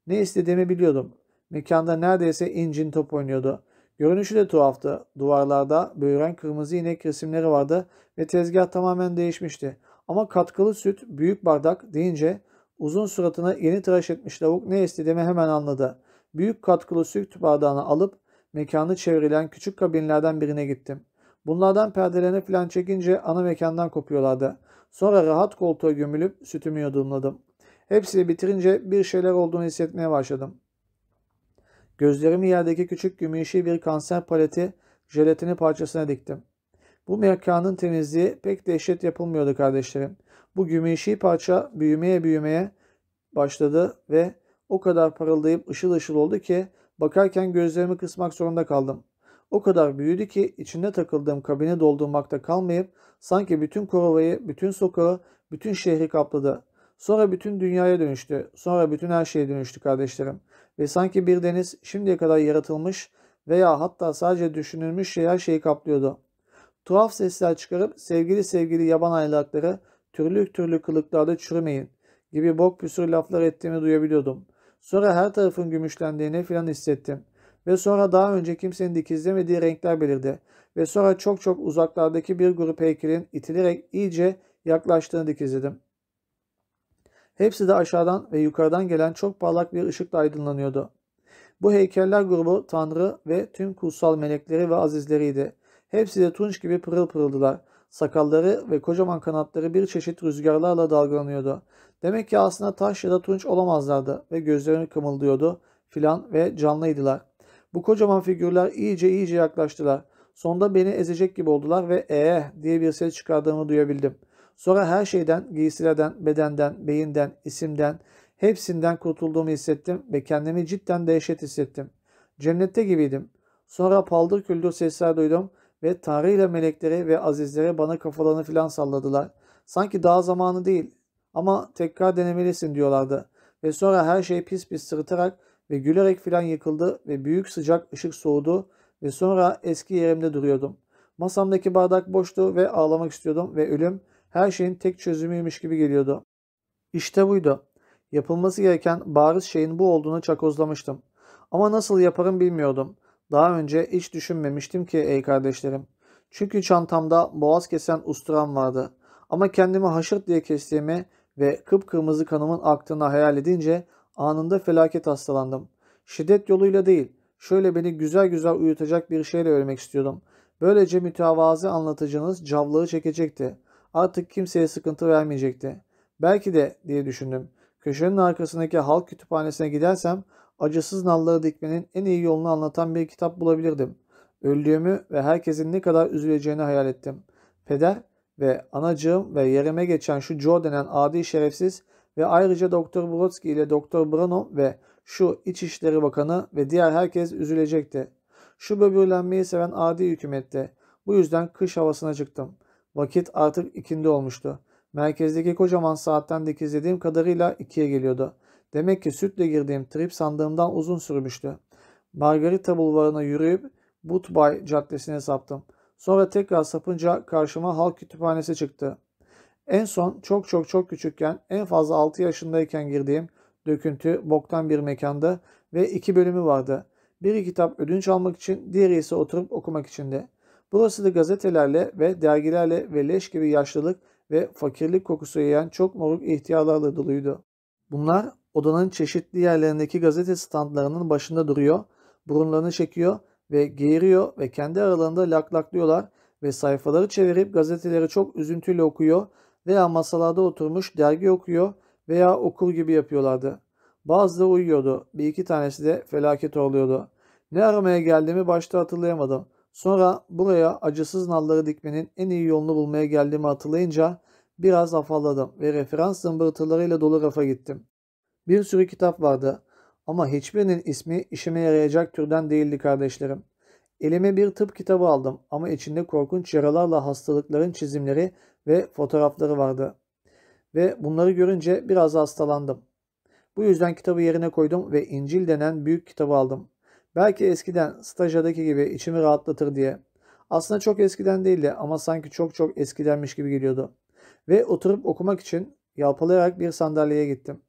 Speaker 1: Ne istediğimi biliyordum. Mekanda neredeyse incin top oynuyordu. Görünüşü de tuhaftı. Duvarlarda böğüren kırmızı inek resimleri vardı ve tezgah tamamen değişmişti. Ama katkılı süt, büyük bardak deyince uzun suratını yeni tıraş etmiş lavuk ne istediğimi hemen anladı. Büyük katkılı süt bardağını alıp mekanı çevrilen küçük kabinlerden birine gittim. Bunlardan perdelerini falan çekince ana mekandan kopuyorlardı. Sonra rahat koltuğa gömülüp sütümü yudumladım. Hepsini bitirince bir şeyler olduğunu hissetmeye başladım. Gözlerimi yerdeki küçük gümüşü bir kanser paleti jelatini parçasına diktim. Bu mekanın temizliği pek dehşet yapılmıyordu kardeşlerim. Bu gümüşü parça büyümeye büyümeye başladı ve o kadar parıldayıp ışıl ışıl oldu ki bakarken gözlerimi kısmak zorunda kaldım. O kadar büyüdü ki içinde takıldığım kabini doldurmakta kalmayıp sanki bütün Korova'yı, bütün sokağı, bütün şehri kapladı. Sonra bütün dünyaya dönüştü. Sonra bütün her şeye dönüştü kardeşlerim. Ve sanki bir deniz şimdiye kadar yaratılmış veya hatta sadece düşünülmüş şey her şeyi kaplıyordu. Tuhaf sesler çıkarıp sevgili sevgili yaban aylakları türlü türlü kılıklarda çürümeyin gibi bok püsür laflar ettiğimi duyabiliyordum. Sonra her tarafın gümüşlendiğini filan hissettim. Ve sonra daha önce kimsenin dikizlemediği renkler belirdi. Ve sonra çok çok uzaklardaki bir grup heykelin itilerek iyice yaklaştığını dikizledim. Hepsi de aşağıdan ve yukarıdan gelen çok parlak bir ışıkla aydınlanıyordu. Bu heykeller grubu Tanrı ve tüm kutsal melekleri ve azizleriydi. Hepsi de tunç gibi pırıl pırıldılar. Sakalları ve kocaman kanatları bir çeşit rüzgarlarla dalgalanıyordu. Demek ki aslında taş ya da tunç olamazlardı ve gözlerini kımıldıyordu filan ve canlıydılar. Bu kocaman figürler iyice iyice yaklaştılar. Sonunda beni ezecek gibi oldular ve eee diye bir ses çıkardığımı duyabildim. Sonra her şeyden, giysilerden, bedenden, beyinden, isimden, hepsinden kurtulduğumu hissettim ve kendimi cidden dehşet hissettim. Cennette gibiydim. Sonra paldır küldür sesler duydum ve Tanrı ile melekleri ve azizleri bana kafalarını filan salladılar. Sanki daha zamanı değil ama tekrar denemelisin diyorlardı. Ve sonra her şey pis pis sırıtarak ve gülerek filan yıkıldı ve büyük sıcak ışık soğudu ve sonra eski yerimde duruyordum. Masamdaki bardak boştu ve ağlamak istiyordum ve ölüm her şeyin tek çözümüymüş gibi geliyordu. İşte buydu. Yapılması gereken bariz şeyin bu olduğunu çakozlamıştım. Ama nasıl yaparım bilmiyordum. Daha önce hiç düşünmemiştim ki ey kardeşlerim. Çünkü çantamda boğaz kesen usturam vardı. Ama kendimi haşırt diye kestiğimi ve kıpkırmızı kanımın aktığını hayal edince anında felaket hastalandım. Şiddet yoluyla değil, şöyle beni güzel güzel uyutacak bir şeyle ölmek istiyordum. Böylece mütevazı anlatıcınız cavlığı çekecekti. Artık kimseye sıkıntı vermeyecekti. Belki de diye düşündüm. Köşenin arkasındaki halk kütüphanesine gidersem acısız nalları dikmenin en iyi yolunu anlatan bir kitap bulabilirdim. Öldüğümü ve herkesin ne kadar üzüleceğini hayal ettim. Peder ve anacığım ve yerime geçen şu Joe denen adi şerefsiz ve ayrıca Doktor Brodsky ile Doktor Branham ve şu İçişleri Bakanı ve diğer herkes üzülecekti. Şu böbürlenmeyi seven adi hükümette. Bu yüzden kış havasına çıktım. Vakit artık ikindi olmuştu. Merkezdeki kocaman saatten dikizlediğim kadarıyla ikiye geliyordu. Demek ki sütle girdiğim trip sandığımdan uzun sürmüştü. Margarita bulvarına yürüyüp Butbay caddesine saptım. Sonra tekrar sapınca karşıma halk kütüphanesi çıktı. En son çok çok çok küçükken en fazla 6 yaşındayken girdiğim döküntü boktan bir mekanda ve iki bölümü vardı. Biri kitap ödünç almak için, diğeri ise oturup okumak içindi. Burası da gazetelerle ve dergilerle ve leş gibi yaşlılık ve fakirlik kokusu yayan çok moruk ihtiyarlarla doluydu. Bunlar odanın çeşitli yerlerindeki gazete standlarının başında duruyor, burunlarını çekiyor ve geğiriyor ve kendi aralarında laklaklıyorlar ve sayfaları çevirip gazeteleri çok üzüntüyle okuyor veya masalarda oturmuş dergi okuyor veya okur gibi yapıyorlardı. Bazıları uyuyordu. Bir iki tanesi de felaket oluyordu. Ne aramaya geldiğimi başta hatırlayamadım. Sonra buraya acısız nalları dikmenin en iyi yolunu bulmaya geldiğimi hatırlayınca biraz afalladım ve referans zımbırtılarıyla dolu rafa gittim. Bir sürü kitap vardı ama hiçbirinin ismi işime yarayacak türden değildi kardeşlerim. Elime bir tıp kitabı aldım ama içinde korkunç yaralarla hastalıkların çizimleri ve fotoğrafları vardı. Ve bunları görünce biraz hastalandım. Bu yüzden kitabı yerine koydum ve İncil denen büyük kitabı aldım. Belki eskiden stajadaki gibi içimi rahatlatır diye. Aslında çok eskiden değildi ama sanki çok çok eskidenmiş gibi geliyordu. Ve oturup okumak için yalpalayarak bir sandalyeye gittim.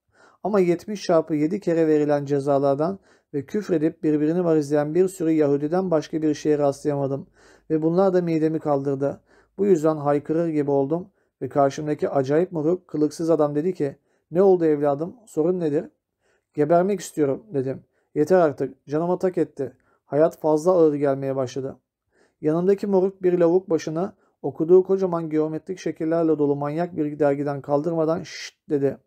Speaker 1: Ama 70 çarpı 7 kere verilen cezalardan ve küfredip birbirini var izleyen bir sürü Yahudiden başka bir şeye rastlayamadım. Ve bunlar da midemi kaldırdı. Bu yüzden haykırır gibi oldum ve karşımdaki acayip moruk kılıksız adam dedi ki ne oldu evladım sorun nedir? Gebermek istiyorum dedim. Yeter artık canıma tak etti. Hayat fazla ağır gelmeye başladı. Yanımdaki moruk bir lavuk başına okuduğu kocaman geometrik şekillerle dolu manyak bir dergiden kaldırmadan şşt dedi.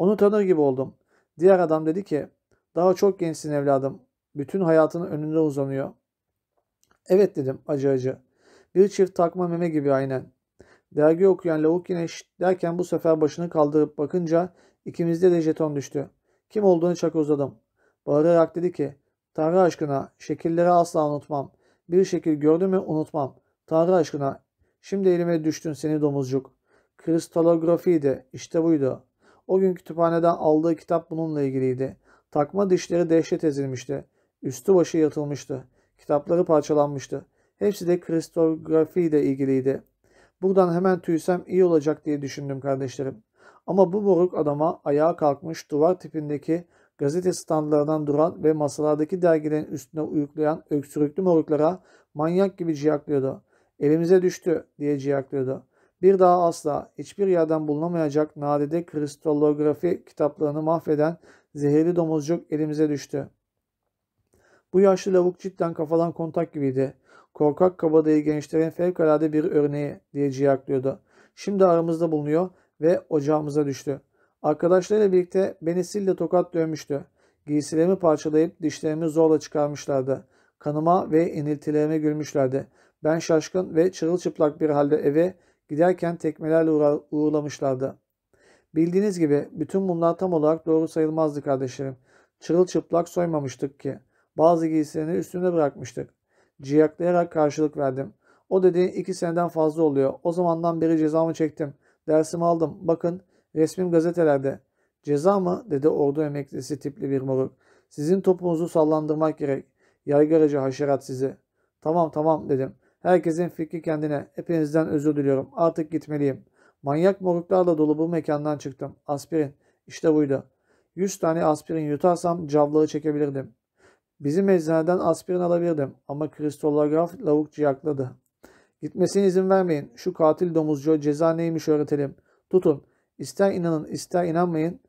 Speaker 1: Onu tanır gibi oldum. Diğer adam dedi ki daha çok gençsin evladım. Bütün hayatının önünde uzanıyor. Evet dedim acı acı. Bir çift takma meme gibi aynen. Dergi okuyan lavuk yine derken bu sefer başını kaldırıp bakınca ikimizde de jeton düştü. Kim olduğunu çak uzadım. Bağırarak dedi ki Tanrı aşkına şekilleri asla unutmam. Bir şekil gördü mü unutmam. Tanrı aşkına şimdi elime düştün seni domuzcuk. Kristalografiydi işte buydu. O gün kütüphaneden aldığı kitap bununla ilgiliydi. Takma dişleri dehşet ezilmişti. Üstü başı yatılmıştı. Kitapları parçalanmıştı. Hepsi de kristografi ile ilgiliydi. Buradan hemen tüysem iyi olacak diye düşündüm kardeşlerim. Ama bu moruk adama ayağa kalkmış duvar tipindeki gazete standlarından duran ve masalardaki dergilerin üstüne uyuklayan öksürüklü moruklara manyak gibi ciyaklıyordu. Elimize düştü diye ciyaklıyordu. Bir daha asla hiçbir yerden bulunamayacak nadide kristallografi kitaplarını mahveden zehirli domuzcuk elimize düştü. Bu yaşlı lavuk cidden kafadan kontak gibiydi. Korkak kabadayı gençlerin fevkalade bir örneği diye ciyaklıyordu. Şimdi aramızda bulunuyor ve ocağımıza düştü. Arkadaşlarıyla birlikte beni sille tokat dövmüştü. Giysilerimi parçalayıp dişlerimi zorla çıkarmışlardı. Kanıma ve iniltilerime gülmüşlerdi. Ben şaşkın ve çırılçıplak bir halde eve giderken tekmelerle uğurlamışlardı. Bildiğiniz gibi bütün bunlar tam olarak doğru sayılmazdı kardeşlerim. Çırılçıplak soymamıştık ki. Bazı giysilerini üstünde bırakmıştık. Ciyaklayarak karşılık verdim. O dediğin iki seneden fazla oluyor. O zamandan beri cezamı çektim. Dersimi aldım. Bakın resmim gazetelerde. Ceza mı? dedi ordu emeklisi tipli bir moruk. Sizin topunuzu sallandırmak gerek. Yaygaracı haşerat sizi. Tamam tamam dedim. Herkesin fikri kendine. Hepinizden özür diliyorum. Artık gitmeliyim. Manyak moruklarla dolu bu mekandan çıktım. Aspirin. İşte buydu. 100 tane aspirin yutarsam cavlağı çekebilirdim. Bizim eczaneden aspirin alabilirdim ama kristallograf lavuk ciyakladı. Gitmesine izin vermeyin. Şu katil domuzcu ceza neymiş öğretelim. Tutun. İster inanın ister inanmayın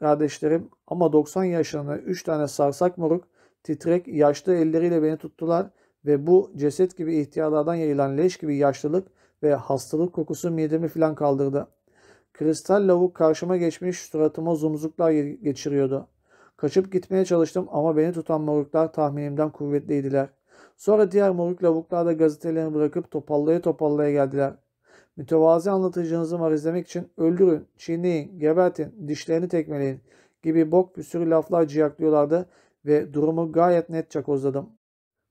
Speaker 1: kardeşlerim ama 90 yaşlarında 3 tane sarsak moruk titrek yaşlı elleriyle beni tuttular ve bu ceset gibi ihtiyarlardan yayılan leş gibi yaşlılık ve hastalık kokusu midemi filan kaldırdı. Kristal lavuk karşıma geçmiş suratıma zumzuklar geçiriyordu. Kaçıp gitmeye çalıştım ama beni tutan moruklar tahminimden kuvvetliydiler. Sonra diğer moruk lavuklar da gazetelerini bırakıp topallaya topallaya geldiler. Mütevazi anlatıcınızı var izlemek için öldürün, çiğneyin, gebertin, dişlerini tekmeleyin gibi bok bir sürü laflar ciyaklıyorlardı ve durumu gayet net çakozladım.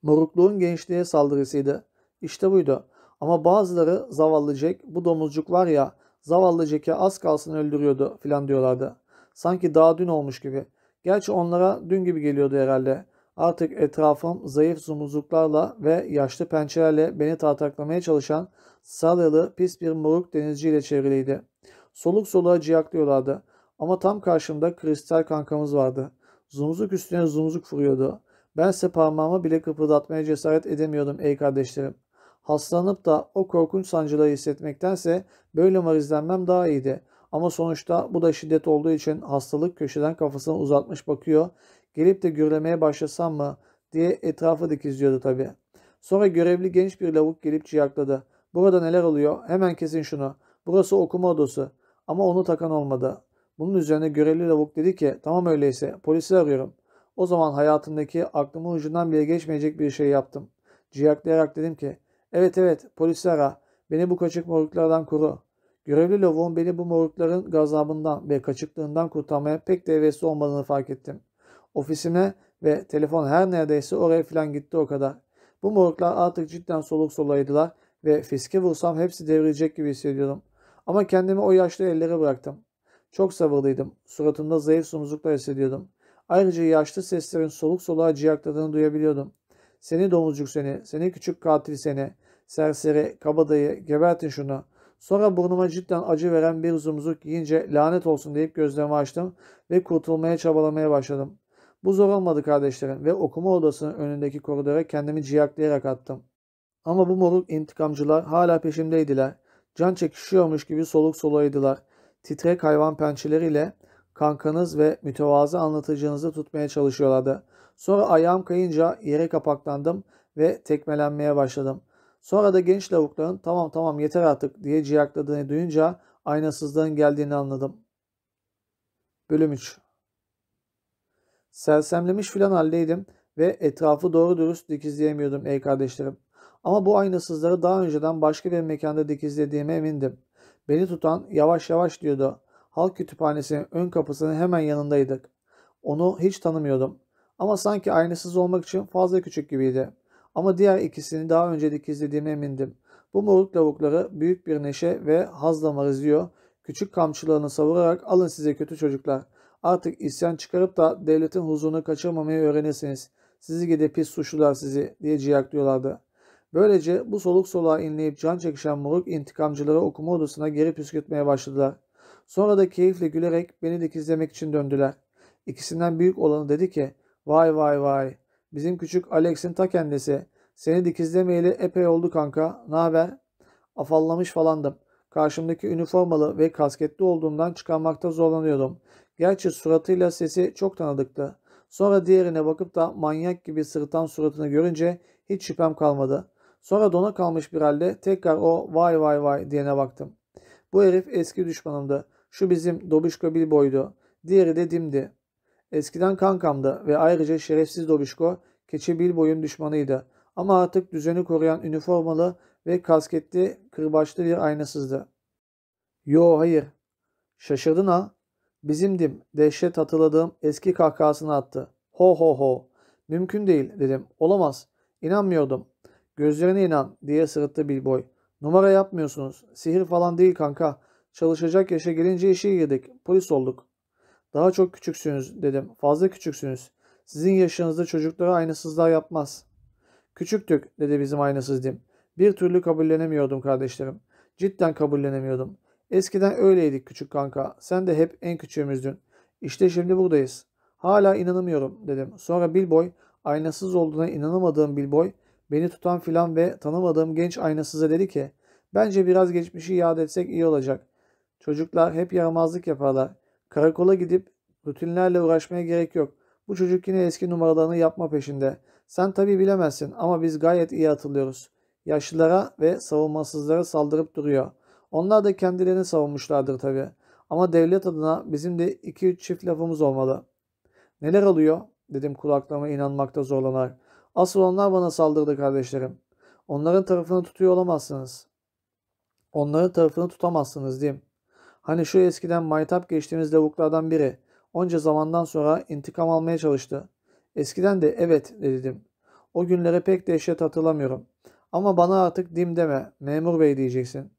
Speaker 1: Morukluğun gençliğe saldırısıydı. İşte buydu. Ama bazıları zavallı Jack, bu domuzcuk var ya, zavallı Jack'e az kalsın öldürüyordu filan diyorlardı. Sanki daha dün olmuş gibi. Gerçi onlara dün gibi geliyordu herhalde. Artık etrafım zayıf zumuzluklarla ve yaşlı pençelerle beni tartaklamaya çalışan salyalı pis bir moruk denizciyle çevriliydi. Soluk soluğa ciyaklıyorlardı. Ama tam karşımda kristal kankamız vardı. Zumzuk üstüne zumzuk vuruyordu. Bense parmağımı bile kıpırdatmaya cesaret edemiyordum ey kardeşlerim. Hastalanıp da o korkunç sancıları hissetmektense böyle varizlenmem daha iyiydi. Ama sonuçta bu da şiddet olduğu için hastalık köşeden kafasını uzatmış bakıyor. Gelip de gürlemeye başlasam mı diye etrafı dikizliyordu tabii. Sonra görevli genç bir lavuk gelip ciyakladı. Burada neler oluyor? Hemen kesin şunu. Burası okuma odası. Ama onu takan olmadı. Bunun üzerine görevli lavuk dedi ki tamam öyleyse polisi arıyorum. O zaman hayatımdaki aklımın ucundan bile geçmeyecek bir şey yaptım. Ciyaklayarak dedim ki evet evet polisi ara. Beni bu kaçık moruklardan koru. Görevli lavuğun beni bu morukların gazabından ve kaçıklığından kurtarmaya pek de hevesli olmadığını fark ettim. Ofisime ve telefon her neredeyse oraya falan gitti o kadar. Bu moruklar artık cidden soluk solaydılar ve fiske vursam hepsi devrilecek gibi hissediyordum. Ama kendimi o yaşlı ellere bıraktım. Çok sabırlıydım. Suratımda zayıf sumuzluklar hissediyordum. Ayrıca yaşlı seslerin soluk soluğa ciyakladığını duyabiliyordum. Seni domuzcuk seni, seni küçük katil seni, serseri, kabadayı, gebertin şunu. Sonra burnuma cidden acı veren bir zumzuk yiyince lanet olsun deyip gözlerimi açtım ve kurtulmaya çabalamaya başladım. Bu zor olmadı kardeşlerim ve okuma odasının önündeki koridora kendimi ciyaklayarak attım. Ama bu moruk intikamcılar hala peşimdeydiler. Can çekişiyormuş gibi soluk soluydular. Titrek hayvan pençeleriyle kankanız ve mütevazı anlatıcınızı tutmaya çalışıyorlardı. Sonra ayağım kayınca yere kapaklandım ve tekmelenmeye başladım. Sonra da genç lavukların tamam tamam yeter artık diye ciyakladığını duyunca aynasızlığın geldiğini anladım. Bölüm 3 Sersemlemiş filan haldeydim ve etrafı doğru dürüst dikizleyemiyordum ey kardeşlerim. Ama bu aynasızları daha önceden başka bir mekanda dikizlediğime emindim. Beni tutan yavaş yavaş diyordu. Halk kütüphanesinin ön kapısının hemen yanındaydık. Onu hiç tanımıyordum. Ama sanki aynasız olmak için fazla küçük gibiydi. Ama diğer ikisini daha önce dikizlediğime emindim. Bu moruk lavukları büyük bir neşe ve hazla marizliyor. Küçük kamçılarını savurarak alın size kötü çocuklar. Artık isyan çıkarıp da devletin huzurunu kaçırmamayı öğrenirsiniz. Sizi gide pis suçlular sizi diye ciyaklıyorlardı. Böylece bu soluk soluğa inleyip can çekişen moruk intikamcıları okuma odasına geri püskürtmeye başladılar. Sonra da keyifle gülerek beni dikizlemek için döndüler. İkisinden büyük olanı dedi ki vay vay vay bizim küçük Alex'in ta kendisi. Seni dikizlemeyeli epey oldu kanka. Ne haber? Afallamış falandım. Karşımdaki üniformalı ve kasketli olduğundan çıkarmakta zorlanıyordum. Gerçi suratıyla sesi çok tanıdıktı. Sonra diğerine bakıp da manyak gibi sırıtan suratını görünce hiç şüphem kalmadı. Sonra dona kalmış bir halde tekrar o vay vay vay diyene baktım. Bu herif eski düşmanımdı. Şu bizim Dobişko Bilbo'ydu. Diğeri de Dim'di. Eskiden kankamdı ve ayrıca şerefsiz Dobişko keçi Bilbo'yun düşmanıydı. Ama artık düzeni koruyan üniformalı ve kasketli kırbaçlı bir aynasızdı. Yo hayır. Şaşırdın ha. Bizimdim. Dehşet hatırladığım eski kahkahasını attı. Ho ho ho. Mümkün değil dedim. Olamaz. İnanmıyordum. Gözlerine inan diye sırıttı Bilboy. Numara yapmıyorsunuz. Sihir falan değil kanka. Çalışacak yaşa gelince işe girdik. Polis olduk. Daha çok küçüksünüz dedim. Fazla küçüksünüz. Sizin yaşınızda çocuklara aynasızlar yapmaz. Küçüktük dedi bizim aynasız dim. Bir türlü kabullenemiyordum kardeşlerim. Cidden kabullenemiyordum. Eskiden öyleydik küçük kanka. Sen de hep en küçüğümüzdün. İşte şimdi buradayız. Hala inanamıyorum dedim. Sonra Bilboy, aynasız olduğuna inanamadığım Bilboy, beni tutan filan ve tanımadığım genç aynasıza dedi ki, bence biraz geçmişi yad etsek iyi olacak. Çocuklar hep yaramazlık yaparlar. Karakola gidip rutinlerle uğraşmaya gerek yok. Bu çocuk yine eski numaralarını yapma peşinde. Sen tabii bilemezsin ama biz gayet iyi hatırlıyoruz. Yaşlılara ve savunmasızlara saldırıp duruyor. Onlar da kendilerini savunmuşlardır tabii. Ama devlet adına bizim de iki üç çift lafımız olmalı. Neler oluyor? dedim kulaklarıma inanmakta zorlanarak. Asıl onlar bana saldırdı kardeşlerim. Onların tarafını tutuyor olamazsınız. Onların tarafını tutamazsınız diyeyim. Hani şu eskiden maytap geçtiğimiz lavuklardan biri. Onca zamandan sonra intikam almaya çalıştı. Eskiden de evet dedim. O günlere pek dehşet hatırlamıyorum. Ama bana artık dim deme, memur bey diyeceksin.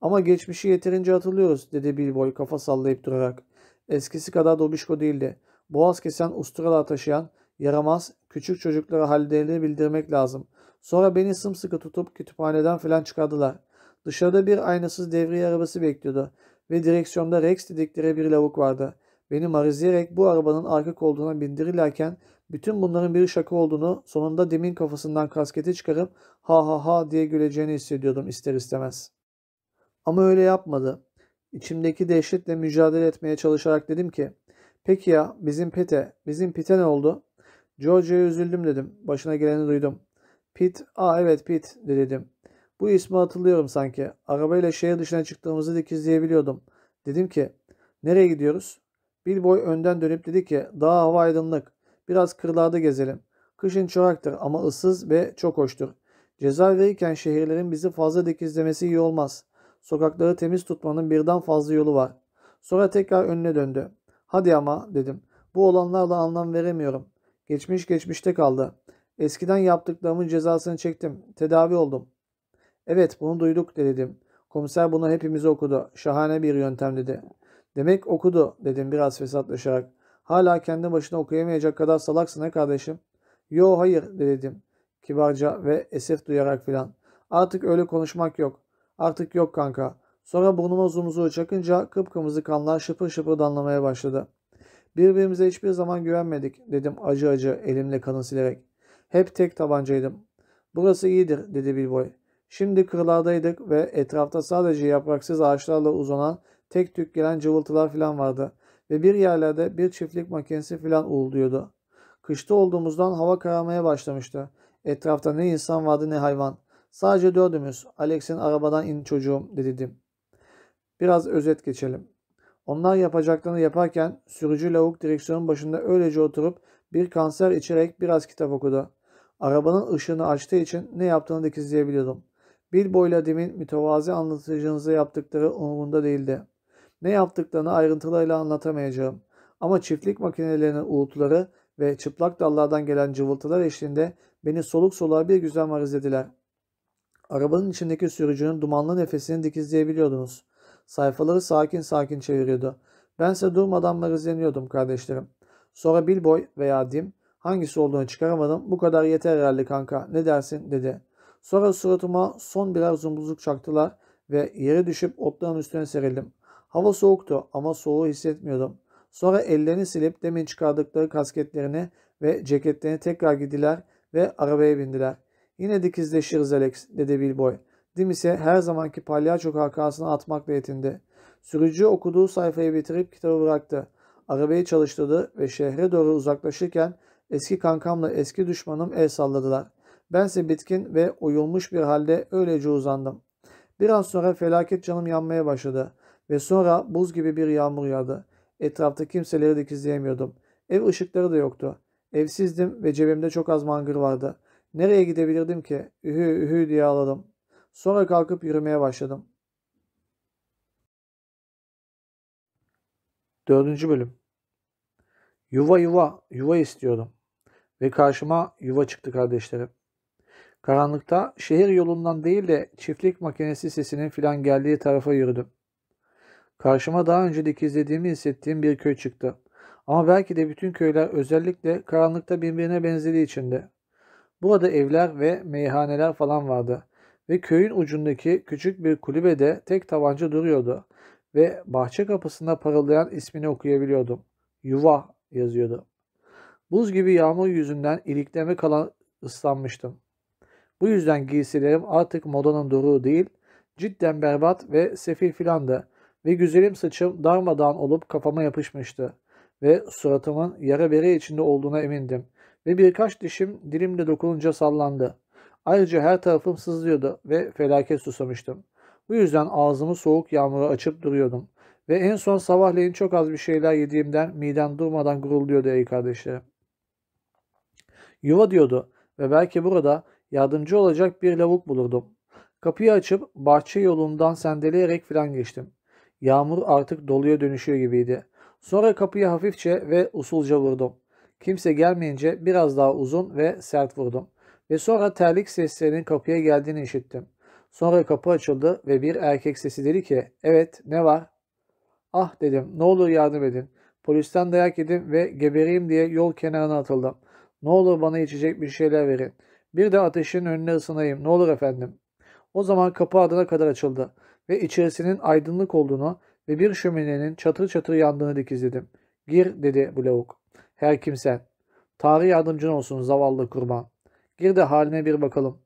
Speaker 1: Ama geçmişi yeterince hatırlıyoruz dedi Bilboy kafa sallayıp durarak. Eskisi kadar dobişko değildi. Boğaz kesen usturalar taşıyan, yaramaz, küçük çocuklara hallerini bildirmek lazım. Sonra beni sımsıkı tutup kütüphaneden falan çıkardılar. Dışarıda bir aynasız devriye arabası bekliyordu ve direksiyonda Rex dedikleri bir lavuk vardı. beni marizleyerek bu arabanın arka koltuğuna bindirirlerken bütün bunların bir şaka olduğunu sonunda Dim'in kafasından kasketi çıkarıp ha ha ha diye güleceğini hissediyordum ister istemez. Ama öyle yapmadı. İçimdeki dehşetle mücadele etmeye çalışarak dedim ki peki ya bizim Pete, bizim Pete ne oldu? George'ya üzüldüm dedim. Başına geleni duydum. Pete, aa evet de dedim. Bu ismi hatırlıyorum sanki. Arabayla şehir dışına çıktığımızı dikizleyebiliyordum. Dedim ki nereye gidiyoruz? Bilboy önden dönüp dedi ki daha hava aydınlık. Biraz kırlarda gezelim. Kışın çoraktır ama ıssız ve çok hoştur. Ceza verirken şehirlerin bizi fazla dikizlemesi iyi olmaz. Sokakları temiz tutmanın birden fazla yolu var. Sonra tekrar önüne döndü. Hadi ama dedim. Bu olanlarla anlam veremiyorum. Geçmiş geçmişte kaldı. Eskiden yaptıklarımın cezasını çektim. Tedavi oldum. Evet bunu duyduk dedim. Komiser bunu hepimize okudu. Şahane bir yöntem dedi. Demek okudu dedim biraz fesatlaşarak. Hala kendi başına okuyamayacak kadar salaksın he kardeşim. Yo hayır dedim. Kibarca ve esef duyarak filan. Artık öyle konuşmak yok. Artık yok kanka. Sonra burnuma zumuzu çakınca kıpkırmızı kanlar şıpır şıpır damlamaya başladı. Birbirimize hiçbir zaman güvenmedik dedim acı acı elimle kanı silerek. Hep tek tabancaydım. Burası iyidir dedi Bilboy. Şimdi kırlardaydık ve etrafta sadece yapraksız ağaçlarla uzanan tek tük gelen cıvıltılar filan vardı ve bir yerlerde bir çiftlik makinesi filan uğulduyordu. Kışta olduğumuzdan hava kararmaya başlamıştı. Etrafta ne insan vardı ne hayvan. Sadece dördümüz. Alex'in arabadan in çocuğum dedim. Biraz özet geçelim. Onlar yapacaklarını yaparken sürücü lavuk direksiyonun başında öylece oturup bir kanser içerek biraz kitap okudu. Arabanın ışığını açtığı için ne yaptığını dikizleyebiliyordum. Bilbo ile Dim'in mütevazi anlatıcınıza yaptıkları umurunda değildi. Ne yaptıklarını ayrıntılarıyla anlatamayacağım. Ama çiftlik makinelerinin uğultuları ve çıplak dallardan gelen cıvıltılar eşliğinde beni soluk soluğa bir güzel marizlediler. Arabanın içindeki sürücünün dumanlı nefesini dikizleyebiliyordunuz. Sayfaları sakin sakin çeviriyordu. Bense durmadan marizleniyordum kardeşlerim. Sonra Bilboy veya Dim hangisi olduğunu çıkaramadım. Bu kadar yeter herhalde kanka ne dersin dedi. Sonra suratıma son birer zumbuzluk çaktılar ve yere düşüp otların üstüne serildim. Hava soğuktu ama soğuğu hissetmiyordum. Sonra ellerini silip demin çıkardıkları kasketlerini ve ceketlerini tekrar gittiler ve arabaya bindiler. Yine dikizleşiriz Alex dedi Bilboy. Dim ise her zamanki palyaço kahkahasını atmakla yetindi. Sürücü okuduğu sayfayı bitirip kitabı bıraktı. Arabayı çalıştırdı ve şehre doğru uzaklaşırken eski kankamla eski düşmanım el salladılar. Bense bitkin ve uyulmuş bir halde öylece uzandım. Bir an sonra felaket canım yanmaya başladı ve sonra buz gibi bir yağmur yağdı. Etrafta kimseleri dikizleyemiyordum. Ev ışıkları da yoktu. Evsizdim ve cebimde çok az mangır vardı. Nereye gidebilirdim ki? Ühü ühü diye ağladım. Sonra kalkıp yürümeye başladım. Dördüncü bölüm. Yuva yuva, yuva istiyordum. Ve karşıma yuva çıktı kardeşlerim. Karanlıkta şehir yolundan değil de çiftlik makinesi sesinin filan geldiği tarafa yürüdüm. Karşıma daha önce dikizlediğimi hissettiğim bir köy çıktı. Ama belki de bütün köyler özellikle karanlıkta birbirine benzediği içinde. Burada evler ve meyhaneler falan vardı. Ve köyün ucundaki küçük bir kulübede tek tabanca duruyordu. Ve bahçe kapısında parıldayan ismini okuyabiliyordum. Yuva yazıyordu. Buz gibi yağmur yüzünden ilikleme kalan ıslanmıştım. Bu yüzden giysilerim artık modanın doruğu değil, cidden berbat ve sefil filandı ve güzelim saçım darmadağın olup kafama yapışmıştı ve suratımın yara bere içinde olduğuna emindim ve birkaç dişim dilimle dokununca sallandı. Ayrıca her tarafım sızlıyordu ve felaket susamıştım. Bu yüzden ağzımı soğuk yağmura açıp duruyordum. Ve en son sabahleyin çok az bir şeyler yediğimden midem durmadan gurulduyordu ey kardeşlerim. Yuva diyordu ve belki burada yardımcı olacak bir lavuk bulurdum. Kapıyı açıp bahçe yolundan sendeleyerek filan geçtim. Yağmur artık doluya dönüşüyor gibiydi. Sonra kapıyı hafifçe ve usulca vurdum. Kimse gelmeyince biraz daha uzun ve sert vurdum. Ve sonra terlik seslerinin kapıya geldiğini işittim. Sonra kapı açıldı ve bir erkek sesi dedi ki evet ne var? Ah dedim ne olur yardım edin. Polisten dayak yedim ve gebereyim diye yol kenarına atıldım. Ne olur bana içecek bir şeyler verin. Bir de ateşin önüne ısınayım. Ne olur efendim. O zaman kapı adına kadar açıldı ve içerisinin aydınlık olduğunu ve bir şöminenin çatır çatır yandığını dikizledim. Gir dedi bu lavuk. Her kimsen. Tanrı yardımcın olsun zavallı kurban. Gir de haline bir bakalım.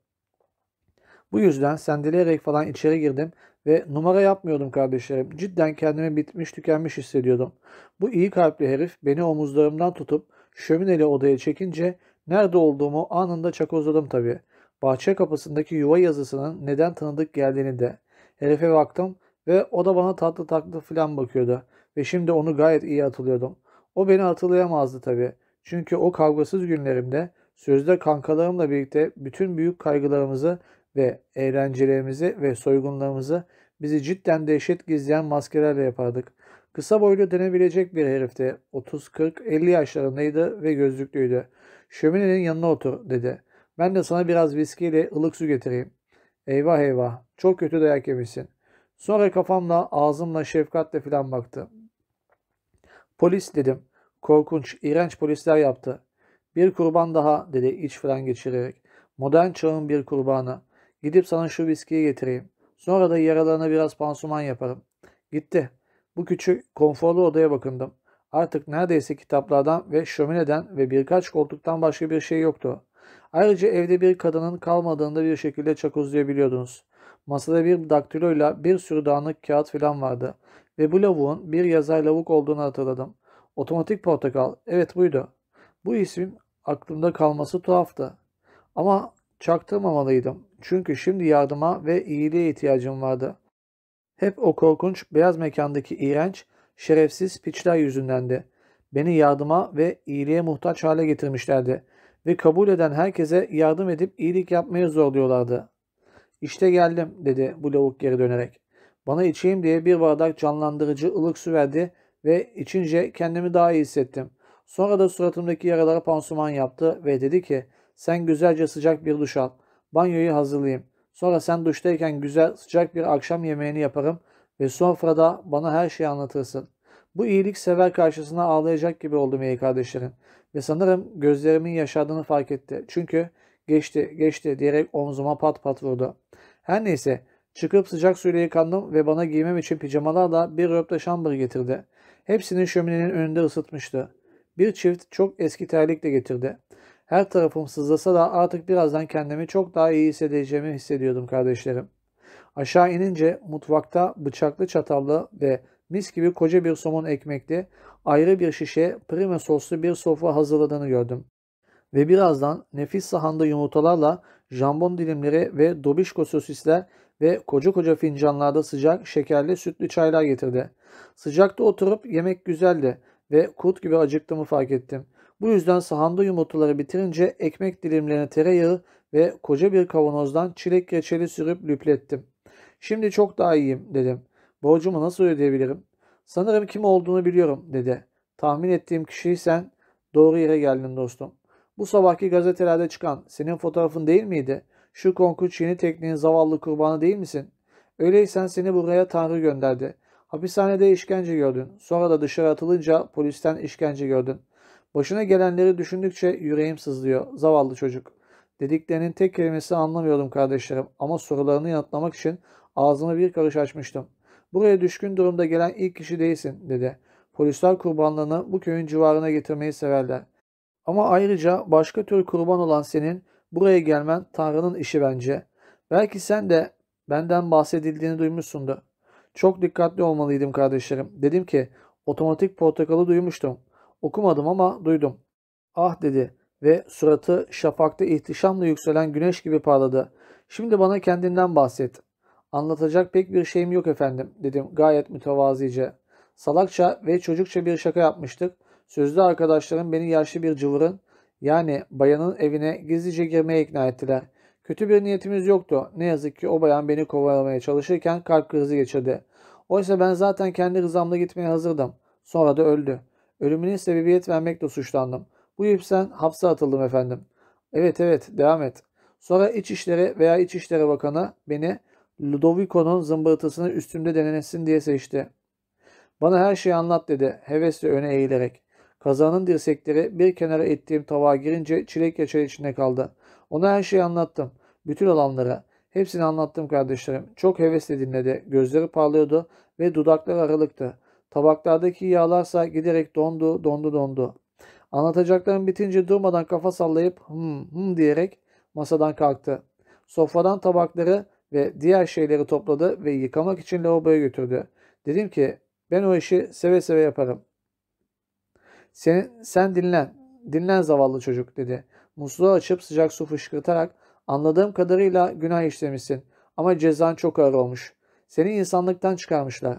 Speaker 1: Bu yüzden sendeleyerek falan içeri girdim ve numara yapmıyordum kardeşlerim. Cidden kendimi bitmiş tükenmiş hissediyordum. Bu iyi kalpli herif beni omuzlarımdan tutup şömineli odaya çekince nerede olduğumu anında çakozladım tabii. Bahçe kapısındaki yuva yazısının neden tanıdık geldiğini de. Herife baktım ve o da bana tatlı tatlı filan bakıyordu. Ve şimdi onu gayet iyi hatırlıyordum. O beni hatırlayamazdı tabii. Çünkü o kavgasız günlerimde sözde kankalarımla birlikte bütün büyük kaygılarımızı ve eğlencelerimizi ve soygunlarımızı bizi cidden dehşet gizleyen maskelerle yapardık. Kısa boylu denebilecek bir herifti. 30-40-50 yaşlarındaydı ve gözlüklüydü. Şöminenin yanına otur dedi. Ben de sana biraz viskiyle ılık su getireyim. Eyvah eyvah çok kötü dayak yemişsin. Sonra kafamla ağzımla şefkatle filan baktı. Polis dedim. Korkunç, iğrenç polisler yaptı. Bir kurban daha dedi iç falan geçirerek. Modern çağın bir kurbanı. Gidip sana şu viskiyi getireyim. Sonra da yaralarına biraz pansuman yaparım. Gitti. Bu küçük, konforlu odaya bakındım. Artık neredeyse kitaplardan ve şömineden ve birkaç koltuktan başka bir şey yoktu. Ayrıca evde bir kadının kalmadığında bir şekilde çakozlayabiliyordunuz. Masada bir daktiloyla bir sürü dağınık kağıt filan vardı. Ve bu lavuğun bir yazar lavuk olduğunu hatırladım. Otomatik portakal, evet buydu. Bu ismin aklımda kalması tuhaftı. Ama çaktırmamalıydım. Çünkü şimdi yardıma ve iyiliğe ihtiyacım vardı. Hep o korkunç beyaz mekandaki iğrenç, şerefsiz piçler yüzündendi. Beni yardıma ve iyiliğe muhtaç hale getirmişlerdi ve kabul eden herkese yardım edip iyilik yapmaya zorluyorlardı. İşte geldim dedi bu lavuk geri dönerek. Bana içeyim diye bir bardak canlandırıcı ılık su verdi ve içince kendimi daha iyi hissettim. Sonra da suratımdaki yaralara pansuman yaptı ve dedi ki sen güzelce sıcak bir duş al. Banyoyu hazırlayayım. Sonra sen duştayken güzel sıcak bir akşam yemeğini yaparım ve sofrada bana her şeyi anlatırsın. Bu iyilik sever karşısına ağlayacak gibi oldum ey kardeşlerim. Ve sanırım gözlerimin yaşadığını fark etti. Çünkü geçti geçti diyerek omzuma pat pat vurdu. Her neyse çıkıp sıcak suyla yıkandım ve bana giymem için pijamalarla bir röpte şambır getirdi. Hepsini şöminenin önünde ısıtmıştı. Bir çift çok eski terlik de getirdi. Her tarafım sızlasa da artık birazdan kendimi çok daha iyi hissedeceğimi hissediyordum kardeşlerim. Aşağı inince mutfakta bıçaklı çatallı ve mis gibi koca bir somun ekmekli ayrı bir şişe prime soslu bir sofra hazırladığını gördüm. Ve birazdan nefis sahanda yumurtalarla jambon dilimleri ve dobişko sosisler ve koca koca fincanlarda sıcak şekerli sütlü çaylar getirdi. Sıcakta oturup yemek güzeldi ve kurt gibi acıktığımı fark ettim. Bu yüzden sahanda yumurtaları bitirince ekmek dilimlerine tereyağı ve koca bir kavanozdan çilek reçeli sürüp lüplettim. Şimdi çok daha iyiyim dedim. Borcumu nasıl ödeyebilirim? Sanırım kim olduğunu biliyorum dedi. Tahmin ettiğim kişiysen doğru yere geldin dostum. Bu sabahki gazetelerde çıkan senin fotoğrafın değil miydi? Şu konkuç yeni tekniğin zavallı kurbanı değil misin? Öyleysen seni buraya Tanrı gönderdi. Hapishanede işkence gördün. Sonra da dışarı atılınca polisten işkence gördün. Başına gelenleri düşündükçe yüreğim sızlıyor. Zavallı çocuk. Dediklerinin tek kelimesi anlamıyordum kardeşlerim ama sorularını yanıtlamak için ağzımı bir karış açmıştım. Buraya düşkün durumda gelen ilk kişi değilsin dedi. Polisler kurbanlarını bu köyün civarına getirmeyi severler. Ama ayrıca başka tür kurban olan senin buraya gelmen Tanrı'nın işi bence. Belki sen de benden bahsedildiğini duymuşsundur. Çok dikkatli olmalıydım kardeşlerim. Dedim ki otomatik portakalı duymuştum. Okumadım ama duydum. Ah dedi ve suratı şafakta ihtişamla yükselen güneş gibi parladı. Şimdi bana kendinden bahset. Anlatacak pek bir şeyim yok efendim dedim gayet mütevazice. Salakça ve çocukça bir şaka yapmıştık. Sözlü arkadaşlarım beni yaşlı bir cıvırın yani bayanın evine gizlice girmeye ikna ettiler. Kötü bir niyetimiz yoktu. Ne yazık ki o bayan beni kovalamaya çalışırken kalp krizi geçirdi. Oysa ben zaten kendi rızamla gitmeye hazırdım. Sonra da öldü. Ölümüne sebebiyet vermekle suçlandım. Bu yüzden hapse atıldım efendim. Evet evet devam et. Sonra İçişleri veya İçişleri Bakanı beni Ludovico'nun zımbırtısını üstümde denenesin diye seçti. Bana her şeyi anlat dedi hevesle öne eğilerek. Kazanın dirsekleri bir kenara ettiğim tabağa girince çilek reçel içinde kaldı. Ona her şeyi anlattım. Bütün olanları. Hepsini anlattım kardeşlerim. Çok hevesle dinledi. Gözleri parlıyordu ve dudakları aralıktı. Tabaklardaki yağlarsa giderek dondu, dondu, dondu. Anlatacaklarım bitince durmadan kafa sallayıp hım hım diyerek masadan kalktı. Sofradan tabakları ve diğer şeyleri topladı ve yıkamak için lavaboya götürdü. Dedim ki ben o işi seve seve yaparım. Sen, sen dinlen, dinlen zavallı çocuk dedi. Musluğu açıp sıcak su fışkırtarak anladığım kadarıyla günah işlemişsin ama cezan çok ağır olmuş. Seni insanlıktan çıkarmışlar.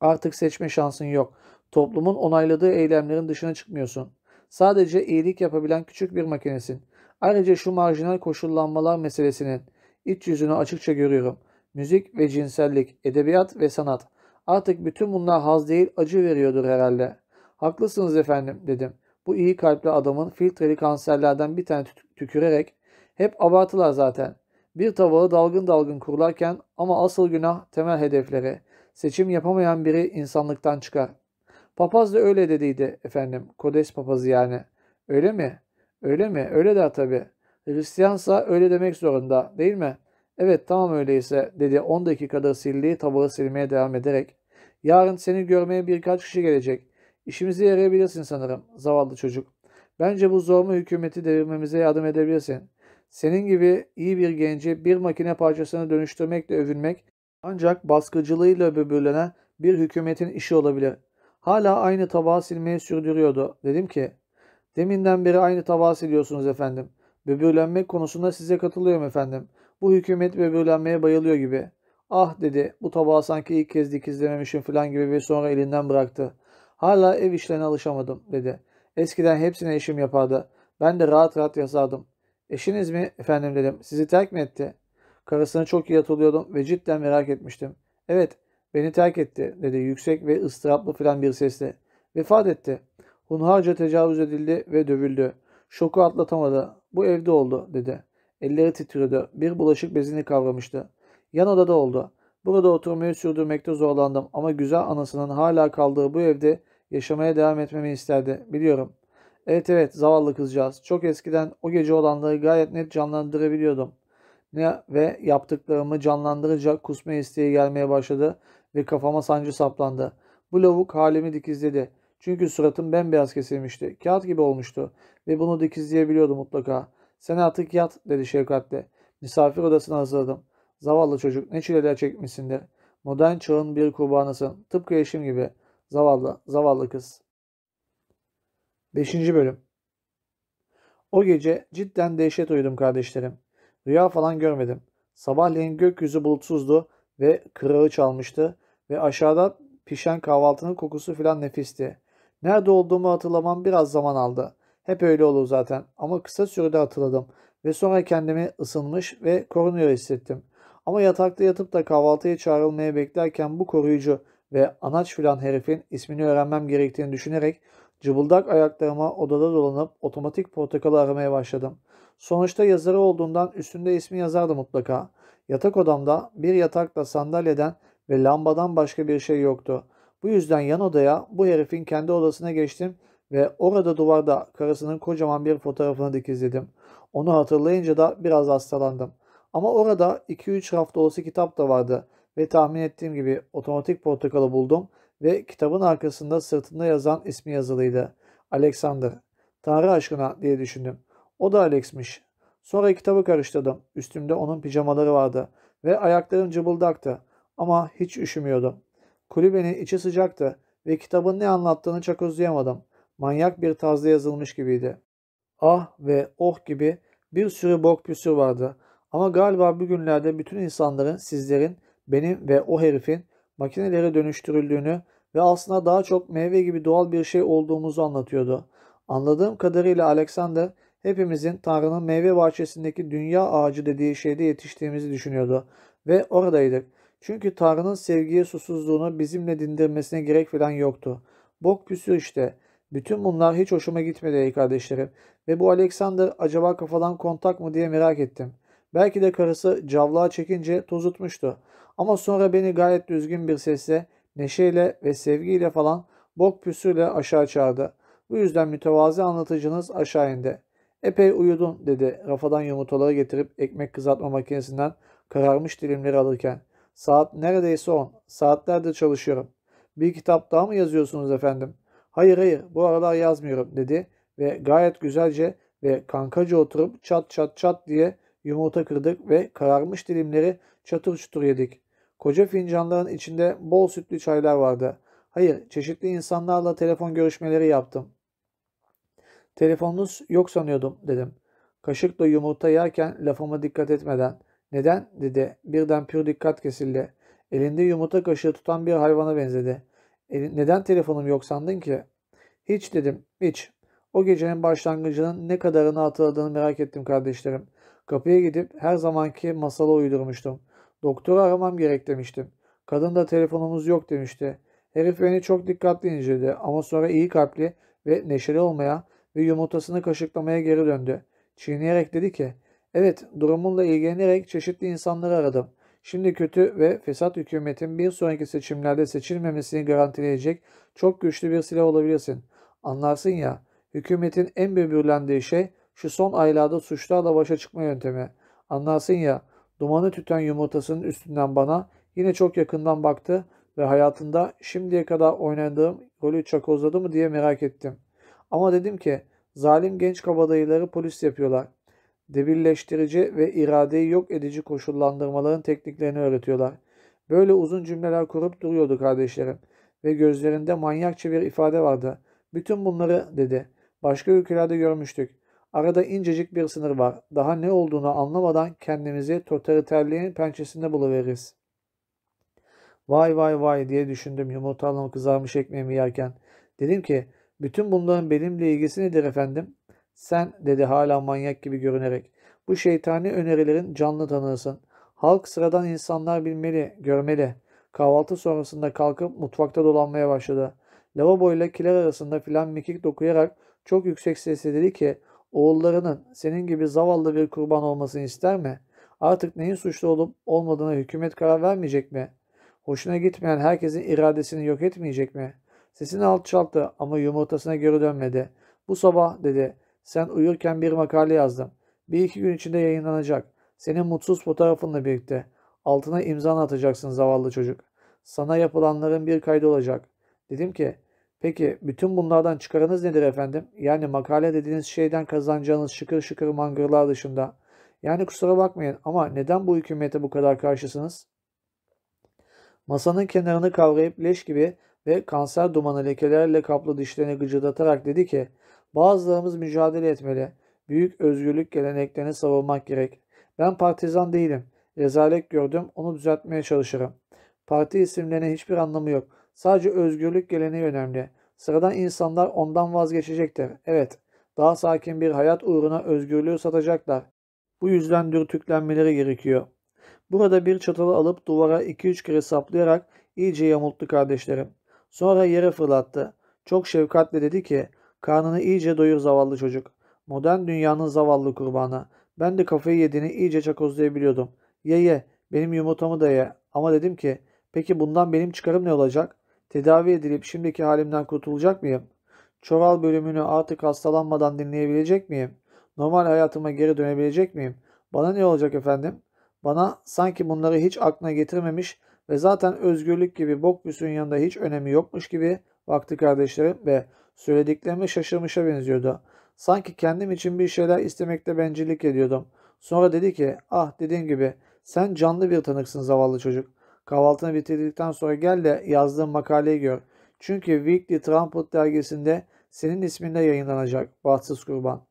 Speaker 1: Artık seçme şansın yok. Toplumun onayladığı eylemlerin dışına çıkmıyorsun. Sadece iyilik yapabilen küçük bir makinesin. Ayrıca şu marjinal koşullanmalar meselesinin iç yüzünü açıkça görüyorum. Müzik ve cinsellik, edebiyat ve sanat. Artık bütün bunlar haz değil acı veriyordur herhalde. Haklısınız efendim dedim. Bu iyi kalpli adamın filtreli kanserlerden bir tane tükürerek hep abartılar zaten. Bir tabağı dalgın dalgın kurularken ama asıl günah temel hedefleri. Seçim yapamayan biri insanlıktan çıkar. Papaz da öyle dediydi efendim. Kodes papazı yani. Öyle mi? Öyle mi? Öyle der tabi. Hristiyansa öyle demek zorunda değil mi? Evet tamam öyleyse dedi 10 dakikada sildiği tabağı silmeye devam ederek. Yarın seni görmeye birkaç kişi gelecek. İşimize yarayabilirsin sanırım zavallı çocuk. Bence bu zorlu hükümeti devirmemize yardım edebilirsin. Senin gibi iyi bir genci bir makine parçasına dönüştürmekle övünmek ancak baskıcılığıyla böbürlenen bir hükümetin işi olabilir. Hala aynı tabağı silmeyi sürdürüyordu. Dedim ki, deminden beri aynı tabağı siliyorsunuz efendim. Böbürlenmek konusunda size katılıyorum efendim. Bu hükümet böbürlenmeye bayılıyor gibi. Ah dedi, bu tabağı sanki ilk kez dikizlememişim falan gibi ve sonra elinden bıraktı. Hala ev işlerine alışamadım dedi. Eskiden hepsine eşim yapardı. Ben de rahat rahat yazardım. Eşiniz mi efendim dedim. Sizi terk mi etti? Karısını çok iyi hatırlıyordum ve cidden merak etmiştim. Evet beni terk etti dedi yüksek ve ıstıraplı filan bir sesle. Vefat etti. Hunharca tecavüz edildi ve dövüldü. Şoku atlatamadı. Bu evde oldu dedi. Elleri titriyordu. Bir bulaşık bezini kavramıştı. Yan odada oldu. Burada oturmayı sürdürmekte zorlandım ama güzel anasının hala kaldığı bu evde yaşamaya devam etmemi isterdi. Biliyorum. Evet evet zavallı kızcağız. Çok eskiden o gece olanları gayet net canlandırabiliyordum. Ne ve yaptıklarımı canlandıracak kusma isteği gelmeye başladı ve kafama sancı saplandı. Bu lavuk halimi dikizledi. Çünkü suratım bembeyaz kesilmişti. Kağıt gibi olmuştu ve bunu dikizleyebiliyordu mutlaka. Sen artık yat dedi şefkatle. Misafir odasına hazırladım. Zavallı çocuk ne çileler çekmişsindir. Modern çağın bir kurbanısın. Tıpkı eşim gibi. Zavallı, zavallı kız. 5. Bölüm O gece cidden dehşet uyudum kardeşlerim. Rüya falan görmedim. Sabahleyin gökyüzü bulutsuzdu ve kırağı çalmıştı ve aşağıda pişen kahvaltının kokusu filan nefisti. Nerede olduğumu hatırlamam biraz zaman aldı. Hep öyle olur zaten ama kısa sürede hatırladım ve sonra kendimi ısınmış ve korunuyor hissettim. Ama yatakta yatıp da kahvaltıya çağrılmaya beklerken bu koruyucu ve anaç filan herifin ismini öğrenmem gerektiğini düşünerek cıbıldak ayaklarıma odada dolanıp otomatik portakalı aramaya başladım. Sonuçta yazarı olduğundan üstünde ismi yazardı mutlaka. Yatak odamda bir yatakla sandalyeden ve lambadan başka bir şey yoktu. Bu yüzden yan odaya bu herifin kendi odasına geçtim ve orada duvarda karısının kocaman bir fotoğrafını dikizledim. Onu hatırlayınca da biraz hastalandım. Ama orada 2-3 raf dolusu kitap da vardı ve tahmin ettiğim gibi otomatik portakalı buldum ve kitabın arkasında sırtında yazan ismi yazılıydı. Alexander. Tanrı aşkına diye düşündüm. O da Alex'miş. Sonra kitabı karıştırdım. Üstümde onun pijamaları vardı ve ayaklarım cıbıldaktı ama hiç üşümüyordum. Kulübenin içi sıcaktı ve kitabın ne anlattığını çakozlayamadım. Manyak bir tarzda yazılmış gibiydi. Ah ve oh gibi bir sürü bok püsür vardı. Ama galiba bugünlerde bütün insanların, sizlerin, benim ve o herifin makinelere dönüştürüldüğünü ve aslında daha çok meyve gibi doğal bir şey olduğumuzu anlatıyordu. Anladığım kadarıyla Alexander hepimizin Tanrı'nın meyve bahçesindeki dünya ağacı dediği şeyde yetiştiğimizi düşünüyordu ve oradaydık. Çünkü Tanrı'nın sevgiye susuzluğunu bizimle dindirmesine gerek falan yoktu. Bok püsür işte. Bütün bunlar hiç hoşuma gitmedi ey kardeşlerim. Ve bu Alexander acaba kafadan kontak mı diye merak ettim. Belki de karısı cavlağa çekince tozutmuştu. Ama sonra beni gayet düzgün bir sesle, neşeyle ve sevgiyle falan bok püsürle aşağı çağırdı. Bu yüzden mütevazi anlatıcınız aşağı indi. Epey uyudun dedi rafadan yumurtaları getirip ekmek kızartma makinesinden kararmış dilimleri alırken. Saat neredeyse on. Saatlerdir çalışıyorum. Bir kitap daha mı yazıyorsunuz efendim? Hayır hayır bu aralar yazmıyorum dedi ve gayet güzelce ve kankaca oturup çat çat çat diye yumurta kırdık ve kararmış dilimleri çatır çutur yedik. Koca fincanların içinde bol sütlü çaylar vardı. Hayır, çeşitli insanlarla telefon görüşmeleri yaptım. Telefonunuz yok sanıyordum dedim. Kaşıkla yumurta yerken lafıma dikkat etmeden. Neden? dedi. Birden pür dikkat kesildi. Elinde yumurta kaşığı tutan bir hayvana benzedi. E, neden telefonum yok sandın ki? Hiç dedim, hiç. O gecenin başlangıcının ne kadarını hatırladığını merak ettim kardeşlerim. Kapıya gidip her zamanki masalı uydurmuştum. Doktoru aramam gerek demiştim. Kadın da telefonumuz yok demişti. Herif beni çok dikkatli inceledi ama sonra iyi kalpli ve neşeli olmaya ve yumurtasını kaşıklamaya geri döndü. Çiğneyerek dedi ki, evet durumunla ilgilenerek çeşitli insanları aradım. Şimdi kötü ve fesat hükümetin bir sonraki seçimlerde seçilmemesini garantileyecek çok güçlü bir silah olabilirsin. Anlarsın ya, hükümetin en böbürlendiği şey şu son aylarda suçlarla başa çıkma yöntemi. Anlarsın ya, dumanı tüten yumurtasının üstünden bana yine çok yakından baktı ve hayatında şimdiye kadar oynadığım rolü çakozladı mı diye merak ettim. Ama dedim ki zalim genç kabadayıları polis yapıyorlar. Debirleştirici ve iradeyi yok edici koşullandırmaların tekniklerini öğretiyorlar. Böyle uzun cümleler kurup duruyordu kardeşlerim ve gözlerinde manyakça bir ifade vardı. Bütün bunları dedi. Başka ülkelerde görmüştük. Arada incecik bir sınır var. Daha ne olduğunu anlamadan kendimizi totaliterliğin pençesinde buluveririz. Vay vay vay diye düşündüm yumurtalama kızarmış ekmeğimi yerken. Dedim ki bütün bunların benimle ilgisi nedir efendim? Sen dedi hala manyak gibi görünerek. Bu şeytani önerilerin canlı tanığısın. Halk sıradan insanlar bilmeli, görmeli. Kahvaltı sonrasında kalkıp mutfakta dolanmaya başladı. Lavabo ile kiler arasında filan mekik dokuyarak çok yüksek sesle dedi ki oğullarının senin gibi zavallı bir kurban olmasını ister mi? Artık neyin suçlu olup olmadığına hükümet karar vermeyecek mi? Hoşuna gitmeyen herkesin iradesini yok etmeyecek mi? Sesini alçalttı ama yumurtasına geri dönmedi. Bu sabah dedi sen uyurken bir makale yazdım. Bir iki gün içinde yayınlanacak. Senin mutsuz fotoğrafınla birlikte. Altına imzanı atacaksın zavallı çocuk. Sana yapılanların bir kaydı olacak. Dedim ki peki bütün bunlardan çıkarınız nedir efendim? Yani makale dediğiniz şeyden kazanacağınız şıkır şıkır mangırlar dışında. Yani kusura bakmayın ama neden bu hükümete bu kadar karşısınız? Masanın kenarını kavrayıp leş gibi ve kanser dumanı lekelerle kaplı dişlerini gıcırdatarak dedi ki bazılarımız mücadele etmeli. Büyük özgürlük geleneklerini savunmak gerek. Ben partizan değilim. Rezalet gördüm, onu düzeltmeye çalışırım. Parti isimlerine hiçbir anlamı yok. Sadece özgürlük geleneği önemli. Sıradan insanlar ondan vazgeçecektir. Evet, daha sakin bir hayat uğruna özgürlüğü satacaklar. Bu yüzden dürtüklenmeleri gerekiyor. Burada bir çatalı alıp duvara 2-3 kere saplayarak iyice yamulttu kardeşlerim. Sonra yere fırlattı. Çok şefkatle dedi ki, karnını iyice doyur zavallı çocuk. Modern dünyanın zavallı kurbanı. Ben de kafayı yediğini iyice çakozlayabiliyordum. Ye ye, benim yumurtamı da ye. Ama dedim ki, peki bundan benim çıkarım ne olacak? Tedavi edilip şimdiki halimden kurtulacak mıyım? Çoral bölümünü artık hastalanmadan dinleyebilecek miyim? Normal hayatıma geri dönebilecek miyim? Bana ne olacak efendim? Bana sanki bunları hiç aklına getirmemiş ve zaten özgürlük gibi bok büsün yanında hiç önemi yokmuş gibi baktı kardeşlerim ve söylediklerime şaşırmışa benziyordu. Sanki kendim için bir şeyler istemekte bencillik ediyordum. Sonra dedi ki ah dediğim gibi sen canlı bir tanıksın zavallı çocuk. Kahvaltını bitirdikten sonra gel de yazdığım makaleyi gör. Çünkü Weekly Trumpet dergisinde senin isminle yayınlanacak. Bahtsız kurban.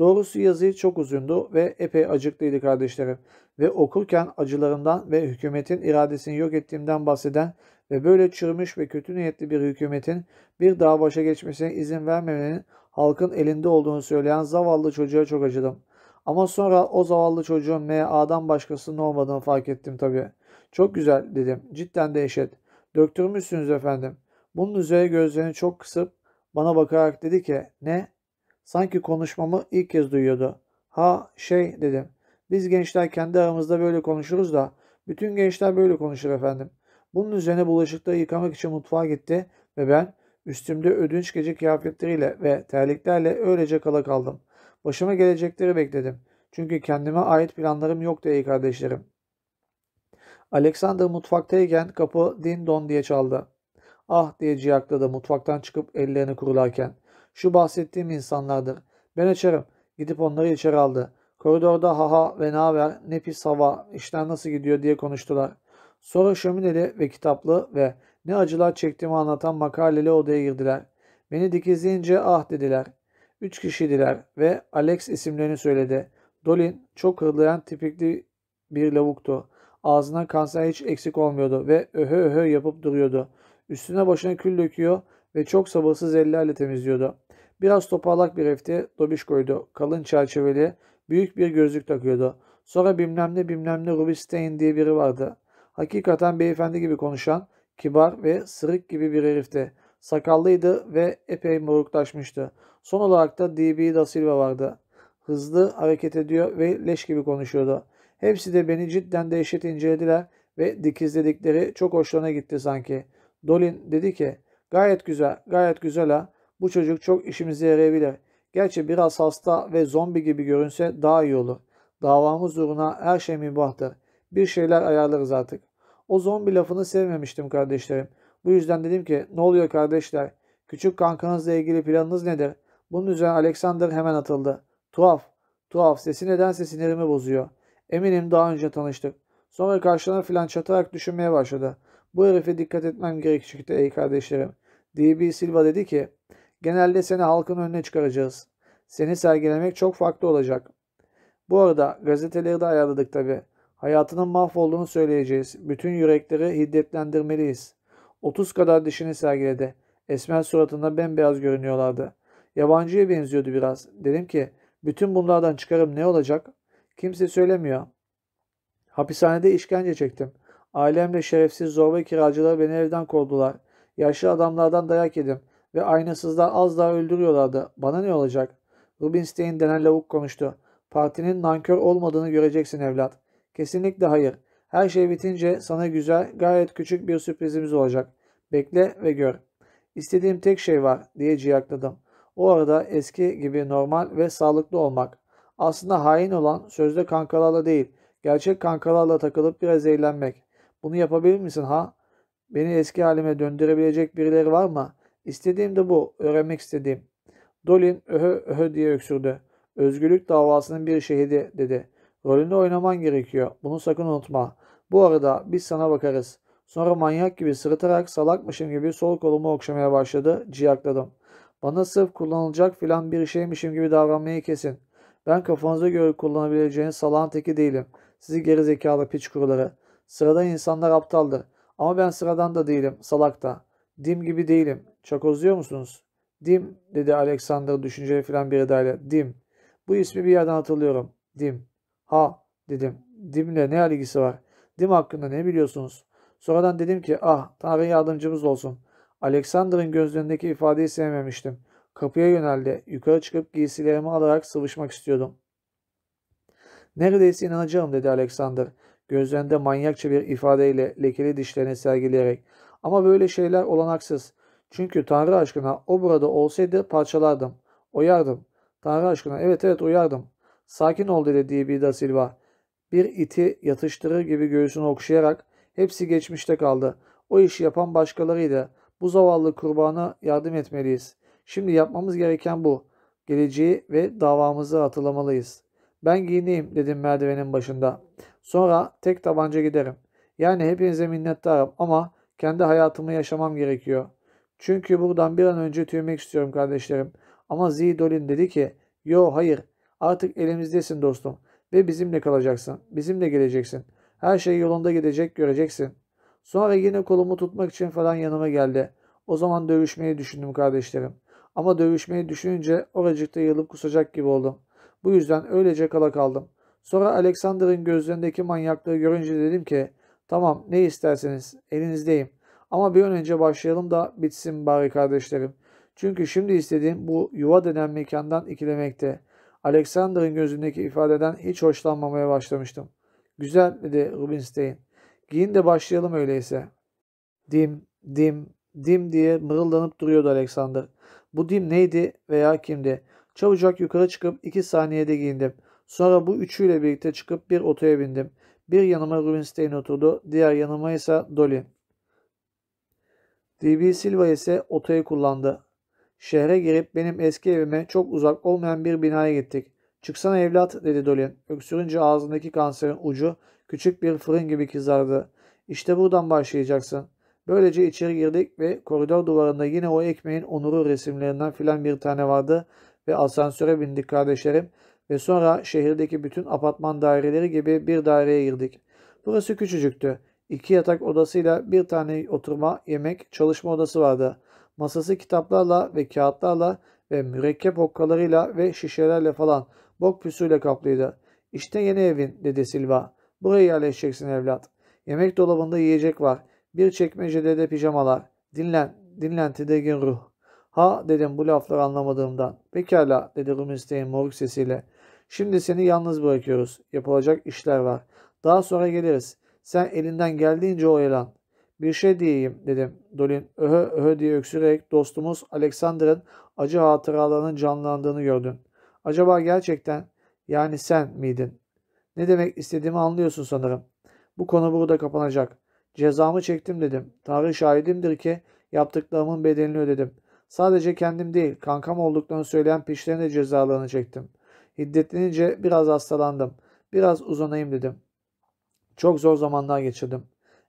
Speaker 1: Doğrusu yazı çok uzundu ve epey acıklıydı kardeşlerim. Ve okurken acılarından ve hükümetin iradesini yok ettiğimden bahseden ve böyle çürümüş ve kötü niyetli bir hükümetin bir daha başa geçmesine izin vermemenin halkın elinde olduğunu söyleyen zavallı çocuğa çok acıdım. Ama sonra o zavallı çocuğun M.A.'dan başkasının olmadığını fark ettim tabii. Çok güzel dedim. Cidden dehşet. Döktürmüşsünüz efendim. Bunun üzerine gözlerini çok kısıp bana bakarak dedi ki ne? Sanki konuşmamı ilk kez duyuyordu. Ha şey dedim. Biz gençler kendi aramızda böyle konuşuruz da bütün gençler böyle konuşur efendim. Bunun üzerine bulaşıkları yıkamak için mutfağa gitti ve ben üstümde ödünç gece kıyafetleriyle ve terliklerle öylece kala kaldım. Başıma gelecekleri bekledim. Çünkü kendime ait planlarım yoktu ey kardeşlerim. Alexander mutfaktayken kapı din don diye çaldı. Ah diye ciyakladı mutfaktan çıkıp ellerini kurularken. Şu bahsettiğim insanlardır. Ben açarım. Gidip onları içeri aldı. Koridorda haha ve naber ne pis hava işler nasıl gidiyor diye konuştular. Sonra şömineli ve kitaplı ve ne acılar çektiğimi anlatan makaleli odaya girdiler. Beni dikizleyince ah dediler. Üç kişiydiler ve Alex isimlerini söyledi. Dolin çok hırlayan tipikli bir lavuktu. Ağzından kanser hiç eksik olmuyordu ve öhö öhö yapıp duruyordu. Üstüne başına kül döküyor ve çok sabırsız ellerle temizliyordu. Biraz toparlak bir hefte Dobişko'ydu. Kalın çerçeveli, büyük bir gözlük takıyordu. Sonra bilmem ne bilmem ne Rubinstein diye biri vardı. Hakikaten beyefendi gibi konuşan, kibar ve sırık gibi bir herifti. Sakallıydı ve epey moruklaşmıştı. Son olarak da D.B. Da Silva vardı. Hızlı hareket ediyor ve leş gibi konuşuyordu. Hepsi de beni cidden dehşet incelediler ve dikizledikleri çok hoşlarına gitti sanki. Dolin dedi ki, gayet güzel, gayet güzel ha. Bu çocuk çok işimize yarayabilir. Gerçi biraz hasta ve zombi gibi görünse daha iyi olur. Davamız uğruna her şey mübahtır. Bir şeyler ayarlarız artık. O zombi lafını sevmemiştim kardeşlerim. Bu yüzden dedim ki ne oluyor kardeşler? Küçük kankanızla ilgili planınız nedir? Bunun üzerine Alexander hemen atıldı. Tuhaf, tuhaf sesi nedense sinirimi bozuyor. Eminim daha önce tanıştık. Sonra karşılarına filan çatarak düşünmeye başladı. Bu herife dikkat etmem gerekecekti ey kardeşlerim. D.B. Silva dedi ki, genelde seni halkın önüne çıkaracağız. Seni sergilemek çok farklı olacak. Bu arada gazeteleri de ayarladık tabi. Hayatının mahvolduğunu söyleyeceğiz. Bütün yürekleri hiddetlendirmeliyiz. 30 kadar dişini sergiledi. Esmer suratında bembeyaz görünüyorlardı. Yabancıya benziyordu biraz. Dedim ki bütün bunlardan çıkarım ne olacak? Kimse söylemiyor. Hapishanede işkence çektim. Ailemle şerefsiz zorba kiracılar beni evden kovdular. Yaşlı adamlardan dayak yedim ve aynasızlar az daha öldürüyorlardı. Bana ne olacak? Rubinstein denen lavuk konuştu. Partinin nankör olmadığını göreceksin evlat. Kesinlikle hayır. Her şey bitince sana güzel, gayet küçük bir sürprizimiz olacak. Bekle ve gör. İstediğim tek şey var diye ciyakladım. O arada eski gibi normal ve sağlıklı olmak. Aslında hain olan sözde kankalarla değil, gerçek kankalarla takılıp biraz eğlenmek. Bunu yapabilir misin ha? Beni eski halime döndürebilecek birileri var mı? İstediğim de bu, öğrenmek istediğim. Dolin öhö öhö diye öksürdü. Özgürlük davasının bir şehidi dedi. Rolünü oynaman gerekiyor. Bunu sakın unutma. Bu arada biz sana bakarız. Sonra manyak gibi sırıtarak salakmışım gibi sol kolumu okşamaya başladı. Ciyakladım. Bana sırf kullanılacak filan bir şeymişim gibi davranmayı kesin. Ben kafanıza göre kullanabileceğiniz salağın teki değilim. Sizi geri zekalı piç kuruları. Sıradan insanlar aptaldır. Ama ben sıradan da değilim, salak da. Dim gibi değilim. Çakozluyor musunuz? Dim, dedi Alexander düşünceli filan bir edayla. Dim. Bu ismi bir yerden hatırlıyorum. Dim. Ha, dedim. Dim'le ne ilgisi var? Dim hakkında ne biliyorsunuz? Sonradan dedim ki, ah, Tanrı yardımcımız olsun. Alexander'ın gözlerindeki ifadeyi sevmemiştim. Kapıya yöneldi. Yukarı çıkıp giysilerimi alarak sıvışmak istiyordum. Neredeyse inanacağım dedi Alexander. Gözlerinde manyakça bir ifadeyle lekeli dişlerini sergileyerek. Ama böyle şeyler olanaksız. Çünkü Tanrı aşkına o burada olsaydı parçalardım. Oyardım. Tanrı aşkına evet evet uyardım. Sakin ol dedi D.B. Da Silva. Bir iti yatıştırır gibi göğsünü okşayarak hepsi geçmişte kaldı. O işi yapan başkalarıydı. Bu zavallı kurbana yardım etmeliyiz. Şimdi yapmamız gereken bu. Geleceği ve davamızı hatırlamalıyız. Ben giyineyim dedim merdivenin başında. Sonra tek tabanca giderim. Yani hepinize minnettarım ama kendi hayatımı yaşamam gerekiyor. Çünkü buradan bir an önce tüymek istiyorum kardeşlerim. Ama Zidolin dedi ki, yo hayır artık elimizdesin dostum ve bizimle kalacaksın, bizimle geleceksin. Her şey yolunda gidecek göreceksin. Sonra yine kolumu tutmak için falan yanıma geldi. O zaman dövüşmeyi düşündüm kardeşlerim. Ama dövüşmeyi düşününce oracıkta yılıp kusacak gibi oldum. Bu yüzden öylece kala kaldım. Sonra Alexander'ın gözlerindeki manyaklığı görünce dedim ki tamam ne isterseniz elinizdeyim. Ama bir an önce başlayalım da bitsin bari kardeşlerim. Çünkü şimdi istediğim bu yuva denen mekandan ikilemekte. Alexander'ın gözündeki ifadeden hiç hoşlanmamaya başlamıştım. Güzel dedi Rubinstein. Giyin de başlayalım öyleyse. Dim, dim, dim diye mırıldanıp duruyordu Alexander. Bu dim neydi veya kimdi? Çabucak yukarı çıkıp iki saniyede giyindim. Sonra bu üçüyle birlikte çıkıp bir otoya bindim. Bir yanıma Rubinstein oturdu, diğer yanıma ise Dolly. DB Silva ise otoyu kullandı. Şehre girip benim eski evime çok uzak olmayan bir binaya gittik. Çıksana evlat dedi Dolin. Öksürünce ağzındaki kanserin ucu küçük bir fırın gibi kızardı. İşte buradan başlayacaksın. Böylece içeri girdik ve koridor duvarında yine o ekmeğin onuru resimlerinden filan bir tane vardı ve asansöre bindik kardeşlerim ve sonra şehirdeki bütün apartman daireleri gibi bir daireye girdik. Burası küçücüktü. İki yatak odasıyla bir tane oturma, yemek, çalışma odası vardı. Masası kitaplarla ve kağıtlarla ve mürekkep okkalarıyla ve şişelerle falan bok püsüyle kaplıydı. İşte yeni evin dedi Silva. Buraya yerleşeceksin evlat. Yemek dolabında yiyecek var. Bir çekmecede de pijamalar. Dinlen, dinlen tedirgin ruh. Ha dedim bu lafları anlamadığımdan. Pekala dedi Rumistein moruk sesiyle. Şimdi seni yalnız bırakıyoruz. Yapılacak işler var. Daha sonra geliriz. Sen elinden geldiğince oyalan. Bir şey diyeyim dedim. Dolin öhö öhö diye öksürerek dostumuz Alexander'ın acı hatıralarının canlandığını gördün. Acaba gerçekten yani sen miydin? Ne demek istediğimi anlıyorsun sanırım. Bu konu burada kapanacak. Cezamı çektim dedim. Tarih şahidimdir ki yaptıklarımın bedelini ödedim. Sadece kendim değil, kankam olduklarını söyleyen pişlerin de cezalarını çektim. Hiddetlenince biraz hastalandım. Biraz uzanayım dedim. Çok zor zamanlar geçirdim.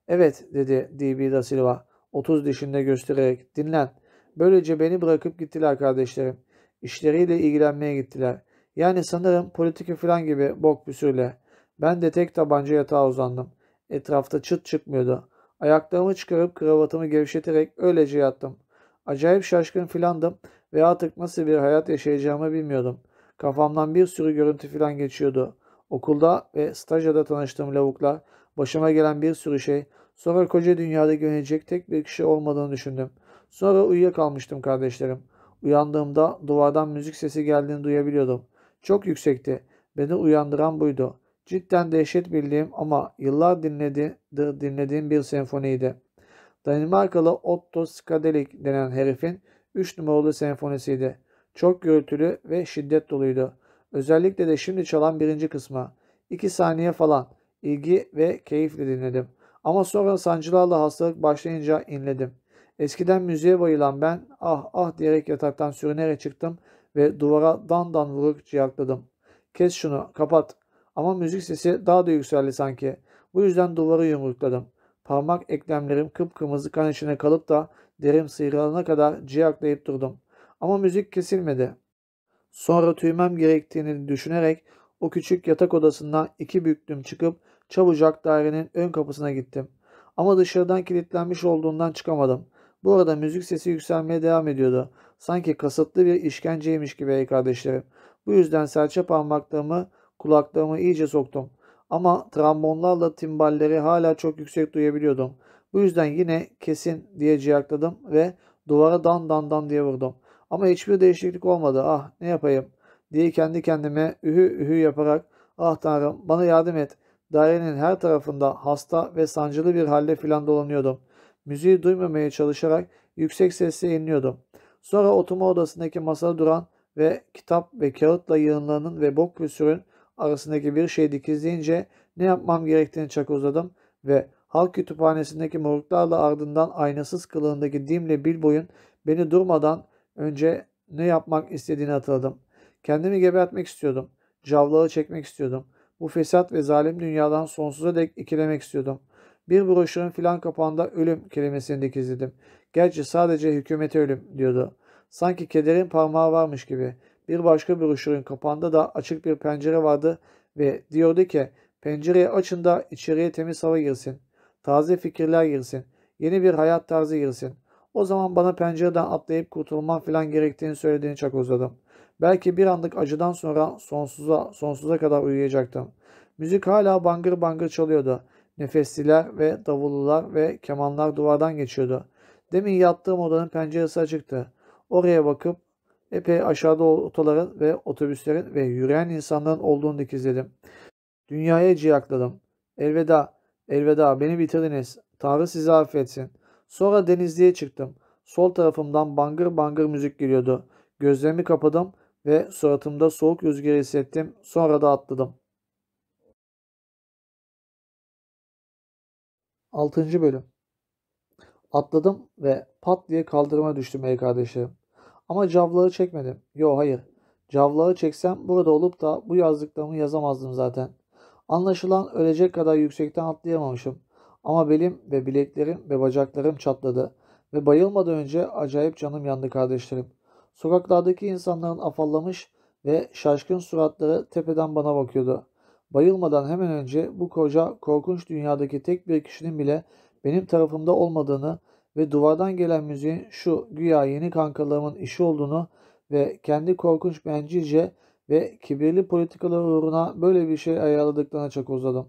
Speaker 1: Evet dedi D.B. da Silva 30 dişinde göstererek dinlen. Böylece beni bırakıp gittiler kardeşlerim. İşleriyle ilgilenmeye gittiler. Yani sanırım politika falan gibi bok püsürle. Ben de tek tabanca yatağa uzandım. Etrafta çıt çıkmıyordu. Ayaklarımı çıkarıp kravatımı gevşeterek öylece yattım. Acayip şaşkın filandım ve artık nasıl bir hayat yaşayacağımı bilmiyordum. Kafamdan bir sürü görüntü filan geçiyordu. Okulda ve stajyada tanıştığım lavuklar, başıma gelen bir sürü şey, sonra koca dünyada güvenecek tek bir kişi olmadığını düşündüm. Sonra uyuyakalmıştım kardeşlerim. Uyandığımda duvardan müzik sesi geldiğini duyabiliyordum. Çok yüksekti. Beni uyandıran buydu. Cidden dehşet bildiğim ama yıllar dinledi, dinlediğim bir senfoniydi. Danimarkalı Otto Skadelik denen herifin 3 numaralı senfonisiydi. Çok gürültülü ve şiddet doluydu. Özellikle de şimdi çalan birinci kısmı. 2 saniye falan. ilgi ve keyifle dinledim. Ama sonra sancılarla hastalık başlayınca inledim. Eskiden müziğe bayılan ben ah ah diyerek yataktan sürünerek çıktım ve duvara dan dan vurup ciyakladım. Kes şunu, kapat. Ama müzik sesi daha da yükseldi sanki. Bu yüzden duvarı yumrukladım. Parmak eklemlerim kıpkırmızı kan içine kalıp da derim sıyrılana kadar ciyaklayıp durdum. Ama müzik kesilmedi. Sonra tüymem gerektiğini düşünerek o küçük yatak odasından iki büklüm çıkıp çabucak dairenin ön kapısına gittim. Ama dışarıdan kilitlenmiş olduğundan çıkamadım. Bu arada müzik sesi yükselmeye devam ediyordu. Sanki kasıtlı bir işkenceymiş gibi ey kardeşlerim. Bu yüzden serçe parmaklarımı kulaklarımı iyice soktum. Ama trombonlarla timballeri hala çok yüksek duyabiliyordum. Bu yüzden yine kesin diye ciyakladım ve duvara dan dan dan diye vurdum. Ama hiçbir değişiklik olmadı. Ah ne yapayım diye kendi kendime ühü ühü yaparak ah tanrım bana yardım et. Dairenin her tarafında hasta ve sancılı bir halde filan dolanıyordum. Müziği duymamaya çalışarak yüksek sesle inliyordum. Sonra oturma odasındaki masada duran ve kitap ve kağıtla yığınlarının ve bok püsürün arasındaki bir şey dikizleyince ne yapmam gerektiğini çakozladım ve halk kütüphanesindeki moruklarla ardından aynasız kılığındaki Dimle Bilbo'yun beni durmadan önce ne yapmak istediğini hatırladım. Kendimi gebertmek istiyordum. Cavlağı çekmek istiyordum. Bu fesat ve zalim dünyadan sonsuza dek ikilemek istiyordum. Bir broşürün filan kapağında ölüm kelimesini dikizledim. Gerçi sadece hükümete ölüm diyordu. Sanki kederin parmağı varmış gibi. Bir başka broşürün kapağında da açık bir pencere vardı ve diyordu ki pencereyi açın da içeriye temiz hava girsin. Taze fikirler girsin. Yeni bir hayat tarzı girsin. O zaman bana pencereden atlayıp kurtulmam falan gerektiğini söylediğini çok uzadım. Belki bir anlık acıdan sonra sonsuza, sonsuza kadar uyuyacaktım. Müzik hala bangır bangır çalıyordu. Nefesliler ve davullular ve kemanlar duvardan geçiyordu. Demin yattığım odanın penceresi açıktı. Oraya bakıp epey aşağıda otoların ve otobüslerin ve yürüyen insanların olduğunu dikizledim. Dünyaya ciyakladım. Elveda, elveda beni bitirdiniz. Tanrı sizi affetsin. Sonra denizliğe çıktım. Sol tarafımdan bangır bangır müzik geliyordu. Gözlerimi kapadım ve suratımda soğuk rüzgarı hissettim. Sonra da atladım. 6. Bölüm Atladım ve pat diye kaldırıma düştüm ey kardeşlerim. Ama cavlağı çekmedim. Yo hayır. Cavlağı çeksem burada olup da bu yazdıklarımı yazamazdım zaten. Anlaşılan ölecek kadar yüksekten atlayamamışım. Ama belim ve bileklerim ve bacaklarım çatladı. Ve bayılmadan önce acayip canım yandı kardeşlerim. Sokaklardaki insanların afallamış ve şaşkın suratları tepeden bana bakıyordu. Bayılmadan hemen önce bu koca korkunç dünyadaki tek bir kişinin bile benim tarafımda olmadığını ve duvardan gelen müziğin şu güya yeni kankalarımın işi olduğunu ve kendi korkunç bencilce ve kibirli politikalar uğruna böyle bir şey ayarladıklarına çok uzadım.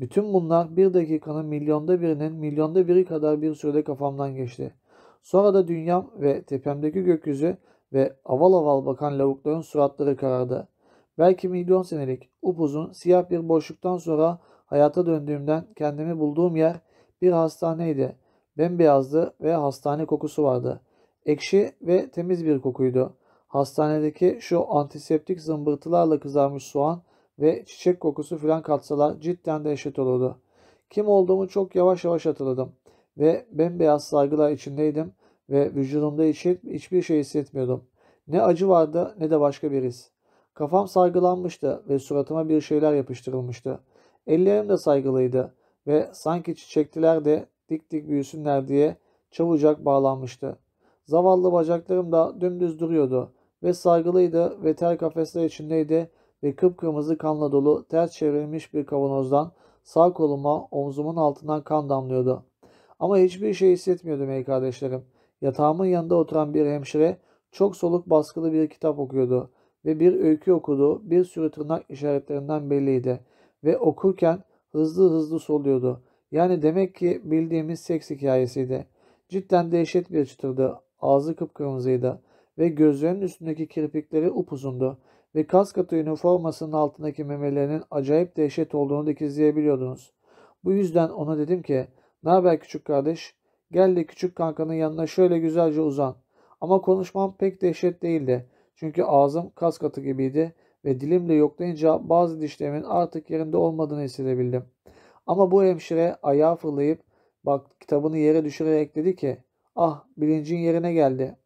Speaker 1: Bütün bunlar bir dakikanın milyonda birinin milyonda biri kadar bir sürede kafamdan geçti. Sonra da dünyam ve tepemdeki gökyüzü ve aval aval bakan lavukların suratları karardı. Belki milyon senelik upuzun siyah bir boşluktan sonra hayata döndüğümden kendimi bulduğum yer bir hastaneydi. Bembeyazdı ve hastane kokusu vardı. Ekşi ve temiz bir kokuydu. Hastanedeki şu antiseptik zımbırtılarla kızarmış soğan ve çiçek kokusu filan katsalar cidden dehşet olurdu. Kim olduğumu çok yavaş yavaş hatırladım ve bembeyaz sargılar içindeydim ve vücudumda hiç, hiçbir şey hissetmiyordum. Ne acı vardı ne de başka bir his. Kafam sargılanmıştı ve suratıma bir şeyler yapıştırılmıştı. Ellerim de saygılıydı ve sanki çiçektiler de dik dik büyüsünler diye çabucak bağlanmıştı. Zavallı bacaklarım da dümdüz duruyordu ve sargılıydı ve ter kafesler içindeydi ve kıpkırmızı kanla dolu ters çevrilmiş bir kavanozdan sağ koluma omzumun altından kan damlıyordu. Ama hiçbir şey hissetmiyordum ey kardeşlerim. Yatağımın yanında oturan bir hemşire çok soluk baskılı bir kitap okuyordu ve bir öykü okudu bir sürü tırnak işaretlerinden belliydi ve okurken hızlı hızlı soluyordu. Yani demek ki bildiğimiz seks hikayesiydi. Cidden dehşet bir çıtırdı. Ağzı kıpkırmızıydı ve gözlerinin üstündeki kirpikleri upuzundu ve kas katı üniformasının altındaki memelerinin acayip dehşet olduğunu dikizleyebiliyordunuz. Bu yüzden ona dedim ki, ne haber küçük kardeş? Gel de küçük kankanın yanına şöyle güzelce uzan. Ama konuşmam pek dehşet değildi. Çünkü ağzım kas katı gibiydi ve dilimle yoklayınca bazı dişlerimin artık yerinde olmadığını hissedebildim. Ama bu hemşire ayağa fırlayıp bak kitabını yere düşürerek dedi ki ah bilincin yerine geldi.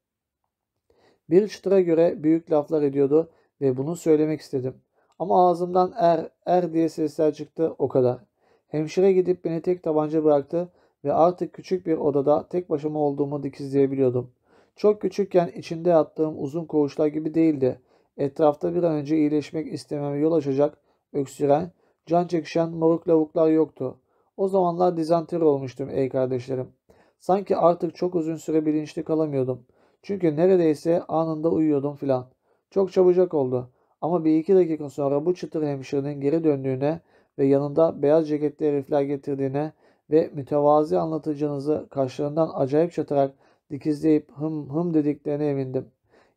Speaker 1: Bir çıtıra göre büyük laflar ediyordu ve bunu söylemek istedim. Ama ağzımdan er er diye sesler çıktı o kadar. Hemşire gidip beni tek tabanca bıraktı ve artık küçük bir odada tek başıma olduğumu dikizleyebiliyordum. Çok küçükken içinde yattığım uzun koğuşlar gibi değildi. Etrafta bir an önce iyileşmek istememe yol açacak, öksüren, can çekişen moruk lavuklar yoktu. O zamanlar dizanteri olmuştum ey kardeşlerim. Sanki artık çok uzun süre bilinçli kalamıyordum. Çünkü neredeyse anında uyuyordum filan. Çok çabucak oldu. Ama bir iki dakika sonra bu çıtır hemşirenin geri döndüğüne ve yanında beyaz ceketli herifler getirdiğine ve mütevazi anlatıcınızı karşılığından acayip çatarak dikizleyip hım hım dediklerine emindim.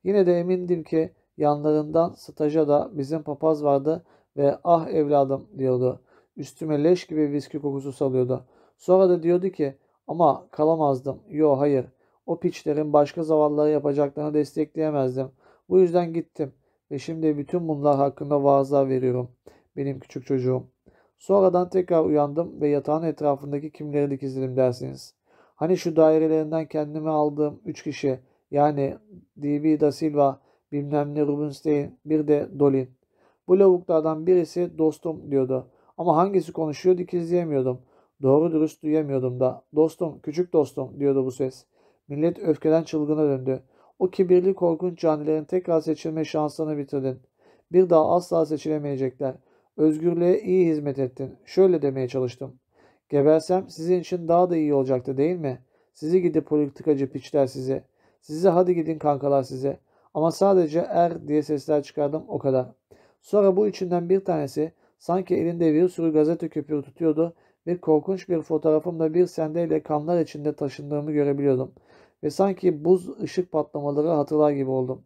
Speaker 1: Yine de emindim ki yanlarından staja da bizim papaz vardı ve ah evladım diyordu. Üstüme leş gibi viski kokusu salıyordu. Sonra da diyordu ki ama kalamazdım. Yo hayır. O piçlerin başka zavallıları yapacaklarını destekleyemezdim. Bu yüzden gittim. Ve şimdi bütün bunlar hakkında vaazlar veriyorum. Benim küçük çocuğum. Sonradan tekrar uyandım ve yatağın etrafındaki kimleri dikizledim dersiniz. Hani şu dairelerinden kendime aldığım üç kişi yani D.B. Da Silva, bilmem ne Rubinstein, bir de Dolin. Bu lavuklardan birisi dostum diyordu. Ama hangisi konuşuyor dikizleyemiyordum. Doğru dürüst duyamıyordum da. Dostum, küçük dostum diyordu bu ses. Millet öfkeden çılgına döndü. O kibirli korkunç canilerin tekrar seçilme şansını bitirdin. Bir daha asla seçilemeyecekler. Özgürlüğe iyi hizmet ettin. Şöyle demeye çalıştım. Gebersem sizin için daha da iyi olacaktı değil mi? Sizi gidi politikacı piçler size. Size hadi gidin kankalar size. Ama sadece er diye sesler çıkardım o kadar. Sonra bu içinden bir tanesi sanki elinde bir sürü gazete küpürü tutuyordu ve korkunç bir fotoğrafımla bir sendeyle kanlar içinde taşındığımı görebiliyordum. Ve sanki buz ışık patlamaları hatırlar gibi oldum.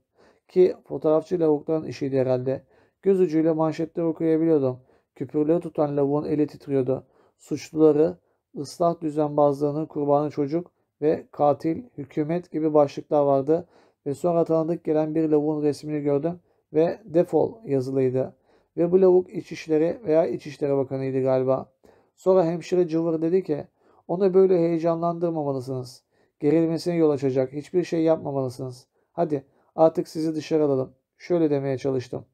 Speaker 1: Ki fotoğrafçı lavukların işiydi herhalde. Göz ucuyla manşetleri okuyabiliyordum. Küpürleri tutan lavuğun eli titriyordu. Suçluları, ıslah düzenbazlığının kurbanı çocuk ve katil, hükümet gibi başlıklar vardı. Ve sonra tanıdık gelen bir lavuğun resmini gördüm ve defol yazılıydı. Ve bu lavuk İçişleri veya İçişleri Bakanı'ydı galiba. Sonra hemşire cıvır dedi ki Onu böyle heyecanlandırmamalısınız. Gerilmesine yol açacak hiçbir şey yapmamalısınız. Hadi artık sizi dışarı alalım. Şöyle demeye çalıştım.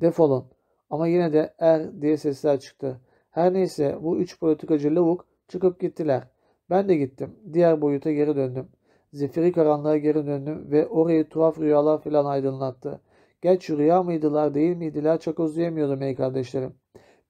Speaker 1: Defolun. Ama yine de er diye sesler çıktı. Her neyse bu üç politikacı lavuk çıkıp gittiler. Ben de gittim. Diğer boyuta geri döndüm. Zifiri karanlığa geri döndüm ve orayı tuhaf rüyalar filan aydınlattı. Geç rüya mıydılar değil miydiler çakozlayamıyordum ey kardeşlerim.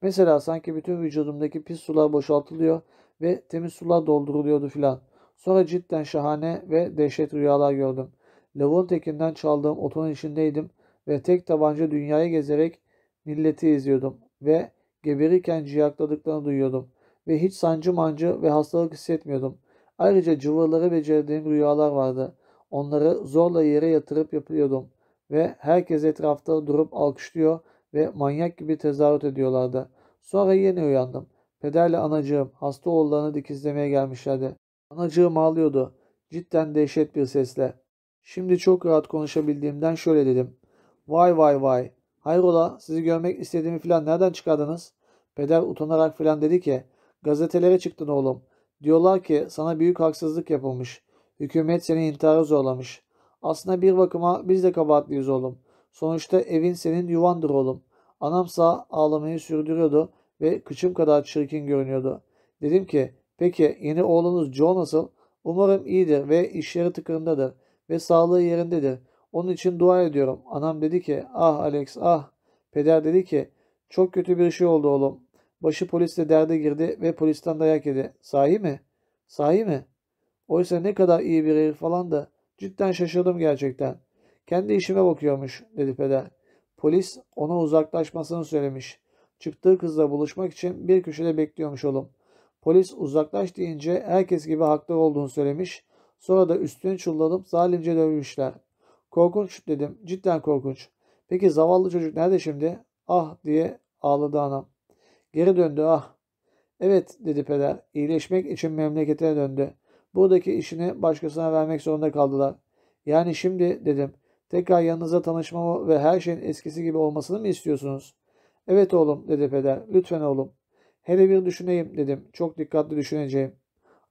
Speaker 1: Mesela sanki bütün vücudumdaki pis sular boşaltılıyor ve temiz sular dolduruluyordu filan. Sonra cidden şahane ve dehşet rüyalar gördüm. Lavon tekinden çaldığım otonun içindeydim ve tek tabanca dünyayı gezerek milleti izliyordum ve geberirken ciyakladıklarını duyuyordum ve hiç sancı mancı ve hastalık hissetmiyordum. Ayrıca cıvırları becerdiğim rüyalar vardı. Onları zorla yere yatırıp yapıyordum ve herkes etrafta durup alkışlıyor ve manyak gibi tezahürat ediyorlardı. Sonra yine uyandım. Pederle anacığım hasta oğullarını dikizlemeye gelmişlerdi. Anacığım ağlıyordu. Cidden dehşet bir sesle. Şimdi çok rahat konuşabildiğimden şöyle dedim. Vay vay vay. Hayrola sizi görmek istediğimi filan nereden çıkardınız? Peder utanarak filan dedi ki gazetelere çıktın oğlum. Diyorlar ki sana büyük haksızlık yapılmış. Hükümet seni intihara zorlamış. Aslında bir bakıma biz de kabahatliyiz oğlum. Sonuçta evin senin yuvandır oğlum. Anamsa ağlamayı sürdürüyordu ve kıçım kadar çirkin görünüyordu. Dedim ki peki yeni oğlunuz Joe nasıl? Umarım iyidir ve işleri tıkırındadır ve sağlığı yerindedir. Onun için dua ediyorum. Anam dedi ki ah Alex ah. Peder dedi ki çok kötü bir şey oldu oğlum. Başı polisle derde girdi ve polisten dayak yedi. Sahi mi? Sahi mi? Oysa ne kadar iyi bir herif falan da cidden şaşırdım gerçekten. Kendi işime bakıyormuş dedi peder. Polis ona uzaklaşmasını söylemiş. Çıktığı kızla buluşmak için bir köşede bekliyormuş oğlum. Polis uzaklaş deyince herkes gibi haklı olduğunu söylemiş. Sonra da üstüne çullanıp zalimce dövmüşler. Korkunç dedim. Cidden korkunç. Peki zavallı çocuk nerede şimdi? Ah diye ağladı anam. Geri döndü ah. Evet dedi peder. İyileşmek için memleketine döndü. Buradaki işini başkasına vermek zorunda kaldılar. Yani şimdi dedim. Tekrar yanınıza tanışmamı ve her şeyin eskisi gibi olmasını mı istiyorsunuz? Evet oğlum dedi peder. Lütfen oğlum. Hele bir düşüneyim dedim. Çok dikkatli düşüneceğim.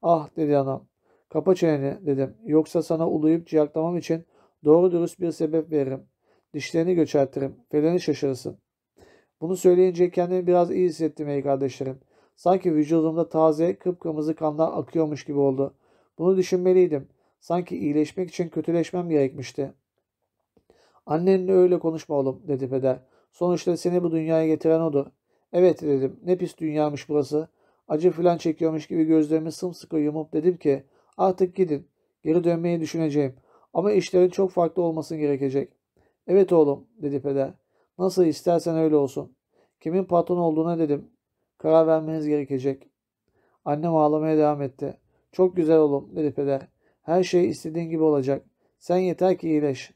Speaker 1: Ah dedi anam. Kapa çeneni dedim. Yoksa sana uluyup ciyaklamam için doğru dürüst bir sebep veririm. Dişlerini göçertirim. Feleni şaşırırsın. Bunu söyleyince kendimi biraz iyi hissettim ey kardeşlerim. Sanki vücudumda taze, kıpkırmızı kanlar akıyormuş gibi oldu. Bunu düşünmeliydim. Sanki iyileşmek için kötüleşmem gerekmişti. Annenle öyle konuşma oğlum dedi peder. Sonuçta seni bu dünyaya getiren odur. Evet dedim. Ne pis dünyamış burası. Acı filan çekiyormuş gibi gözlerimi sımsıkı yumup dedim ki artık gidin. Geri dönmeyi düşüneceğim. Ama işlerin çok farklı olması gerekecek. Evet oğlum dedi peder. Nasıl istersen öyle olsun. Kimin patron olduğuna dedim. Karar vermeniz gerekecek. Annem ağlamaya devam etti. Çok güzel oğlum dedi peder. Her şey istediğin gibi olacak. Sen yeter ki iyileş.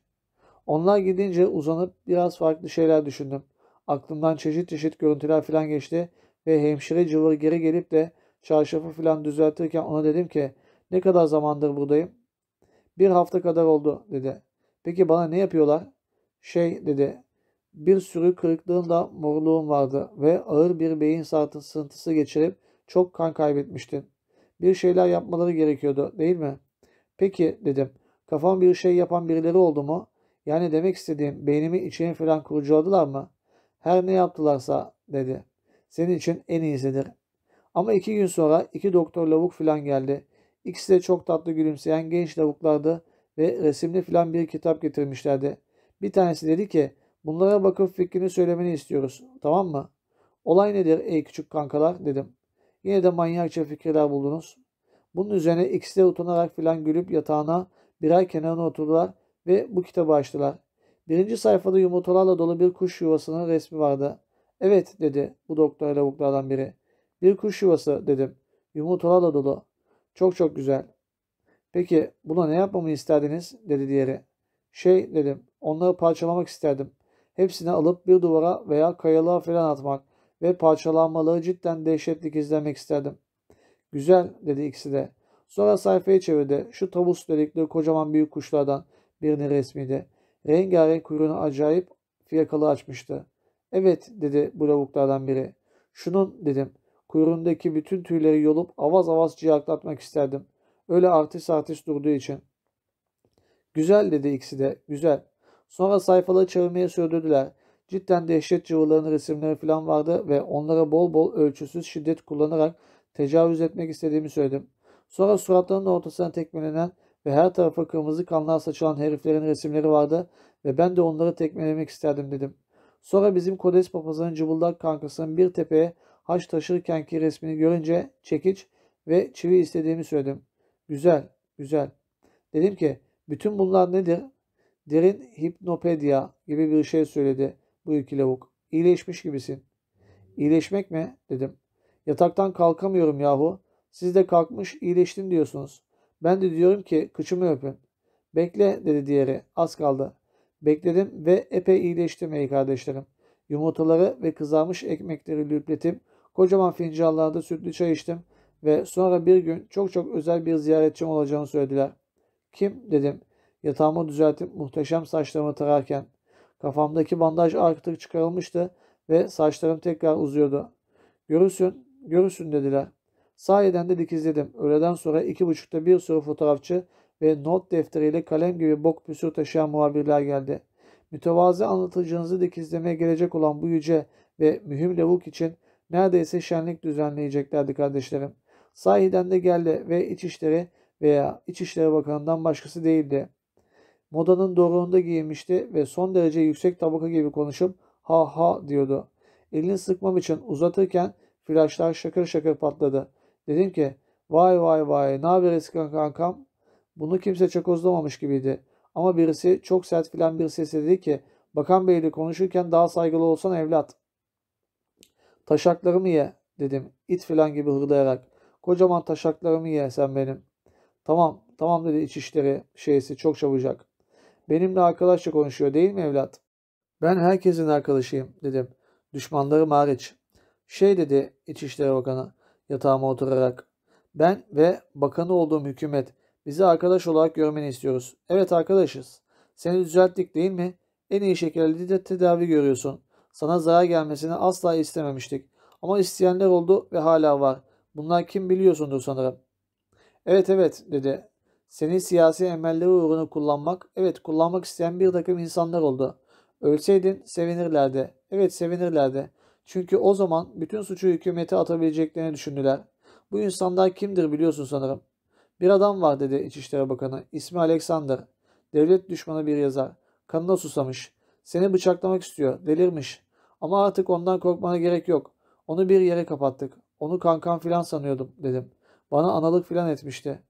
Speaker 1: Onlar gidince uzanıp biraz farklı şeyler düşündüm. Aklımdan çeşit çeşit görüntüler falan geçti ve hemşire cıvır geri gelip de çarşafı falan düzeltirken ona dedim ki ne kadar zamandır buradayım? Bir hafta kadar oldu dedi. Peki bana ne yapıyorlar? Şey dedi bir sürü kırıklığında morluğum vardı ve ağır bir beyin sarsıntısı geçirip çok kan kaybetmiştin. Bir şeyler yapmaları gerekiyordu değil mi? Peki dedim. Kafam bir şey yapan birileri oldu mu? Yani demek istediğim beynimi içine falan kurcaladılar mı? Her ne yaptılarsa dedi. Senin için en iyisidir. Ama iki gün sonra iki doktor lavuk falan geldi. İkisi de çok tatlı gülümseyen genç lavuklardı ve resimli falan bir kitap getirmişlerdi. Bir tanesi dedi ki bunlara bakıp fikrini söylemeni istiyoruz. Tamam mı? Olay nedir ey küçük kankalar dedim. Yine de manyakça fikirler buldunuz. Bunun üzerine ikisi de utanarak filan gülüp yatağına birer kenarına oturdular ve bu kitabı açtılar. Birinci sayfada yumurtalarla dolu bir kuş yuvasının resmi vardı. Evet dedi bu doktor lavuklardan biri. Bir kuş yuvası dedim. Yumurtalarla dolu. Çok çok güzel. Peki buna ne yapmamı isterdiniz dedi diğeri. Şey dedim onları parçalamak isterdim. Hepsini alıp bir duvara veya kayalığa falan atmak ve parçalanmaları cidden dehşetli izlemek isterdim. Güzel dedi ikisi de. Sonra sayfayı çevirdi. Şu tavus delikli kocaman büyük kuşlardan birinin resmiydi. Rengarenk kuyruğunu acayip fiyakalı açmıştı. Evet dedi bu lavuklardan biri. Şunun dedim Kuyruğundaki bütün tüyleri yolup avaz avaz ciyaklatmak isterdim. Öyle artist artist durduğu için. Güzel dedi ikisi de. Güzel. Sonra sayfaları çevirmeye sürdürdüler. Cidden dehşet cıvıların resimleri falan vardı ve onlara bol bol ölçüsüz şiddet kullanarak tecavüz etmek istediğimi söyledim. Sonra suratlarının ortasına tekmelenen ve her tarafa kırmızı kanlar saçılan heriflerin resimleri vardı ve ben de onları tekmelemek isterdim dedim. Sonra bizim Kodes papazının cıvıldak kankasının bir tepeye haç taşırkenki resmini görünce çekiç ve çivi istediğimi söyledim. Güzel, güzel. Dedim ki bütün bunlar nedir? Derin hipnopedia gibi bir şey söyledi bu iki lavuk. İyileşmiş gibisin. İyileşmek mi? dedim. Yataktan kalkamıyorum yahu. Siz de kalkmış iyileştin diyorsunuz. Ben de diyorum ki kıçımı öpün. Bekle dedi diğeri. Az kaldı. Bekledim ve epey iyileştim ey kardeşlerim. Yumurtaları ve kızarmış ekmekleri lüpletip kocaman fincanlarda sütlü çay içtim ve sonra bir gün çok çok özel bir ziyaretçim olacağını söylediler. Kim dedim yatağımı düzeltip muhteşem saçlarımı tararken. Kafamdaki bandaj artık çıkarılmıştı ve saçlarım tekrar uzuyordu. Görürsün, görürsün dediler. Sahiden de dikizledim. Öğleden sonra iki buçukta bir sürü fotoğrafçı ve not defteriyle kalem gibi bok püsür taşıyan muhabirler geldi. Mütevazı anlatıcınızı dikizlemeye gelecek olan bu yüce ve mühim lavuk için neredeyse şenlik düzenleyeceklerdi kardeşlerim. Sahiden de geldi ve İçişleri veya İçişleri Bakanı'ndan başkası değildi. Modanın doğruğunda giyinmişti ve son derece yüksek tabaka gibi konuşup ha ha diyordu. Elini sıkmam için uzatırken flaşlar şakır şakır patladı. Dedim ki vay vay vay ne haber eski kankam? Bunu kimse çakozlamamış gibiydi. Ama birisi çok sert filan bir sesle dedi ki Bakan Bey'le konuşurken daha saygılı olsan evlat. Taşaklarımı ye dedim it filan gibi hırlayarak. Kocaman taşaklarımı ye sen benim. Tamam tamam dedi içişleri şeysi çok çabucak. Benimle arkadaşça konuşuyor değil mi evlat? Ben herkesin arkadaşıyım dedim. Düşmanlarım hariç. Şey dedi İçişleri Bakanı yatağıma oturarak. Ben ve bakanı olduğum hükümet bizi arkadaş olarak görmeni istiyoruz. Evet arkadaşız. Seni düzelttik değil mi? En iyi şekilde de tedavi görüyorsun. Sana zarar gelmesini asla istememiştik. Ama isteyenler oldu ve hala var. Bunlar kim biliyorsundur sanırım. Evet evet dedi. Seni siyasi emelleri uğruna kullanmak, evet kullanmak isteyen bir takım insanlar oldu. Ölseydin sevinirlerdi. Evet sevinirlerdi. Çünkü o zaman bütün suçu hükümete atabileceklerini düşündüler. Bu insanlar kimdir biliyorsun sanırım. Bir adam var dedi İçişleri Bakanı. İsmi Alexander. Devlet düşmanı bir yazar. Kanına susamış. Seni bıçaklamak istiyor. Delirmiş. Ama artık ondan korkmana gerek yok. Onu bir yere kapattık. Onu kankan filan sanıyordum dedim. Bana analık filan etmişti.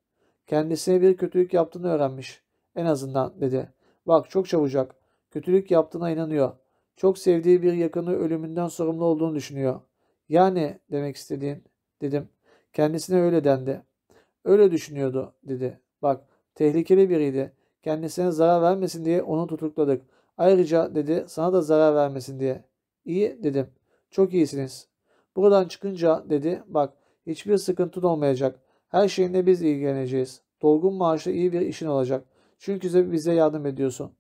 Speaker 1: Kendisine bir kötülük yaptığını öğrenmiş. En azından dedi. Bak çok çabucak. Kötülük yaptığına inanıyor. Çok sevdiği bir yakını ölümünden sorumlu olduğunu düşünüyor. Yani demek istediğin dedim. Kendisine öyle dendi. Öyle düşünüyordu dedi. Bak tehlikeli biriydi. Kendisine zarar vermesin diye onu tutukladık. Ayrıca dedi sana da zarar vermesin diye. İyi dedim. Çok iyisiniz. Buradan çıkınca dedi bak hiçbir sıkıntın olmayacak. Her şeyinle biz ilgileneceğiz. Dolgun maaşlı iyi bir işin olacak. Çünkü bize yardım ediyorsun.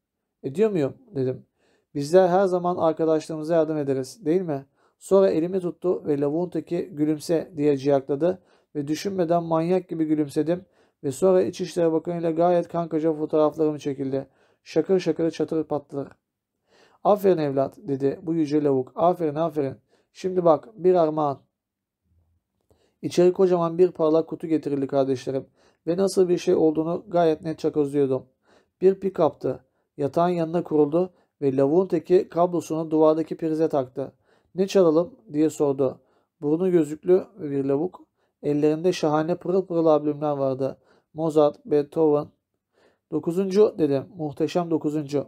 Speaker 1: Ediyor muyum? dedim. Bizler her zaman arkadaşlarımıza yardım ederiz değil mi? Sonra elimi tuttu ve lavuğun teki gülümse diye ciyakladı ve düşünmeden manyak gibi gülümsedim ve sonra İçişleri Bakanı ile gayet kankaca fotoğraflarımı çekildi. Şakır şakır çatır patlar. Aferin evlat dedi bu yüce lavuk. Aferin aferin. Şimdi bak bir armağan. İçeri kocaman bir parlak kutu getirildi kardeşlerim ve nasıl bir şey olduğunu gayet net çakozluyordum. Bir pikaptı. Yatağın yanına kuruldu ve lavuğun teki kablosunu duvardaki prize taktı. Ne çalalım diye sordu. Burnu gözlüklü bir lavuk. Ellerinde şahane pırıl pırıl albümler vardı. Mozart, Beethoven. Dokuzuncu dedim. Muhteşem dokuzuncu.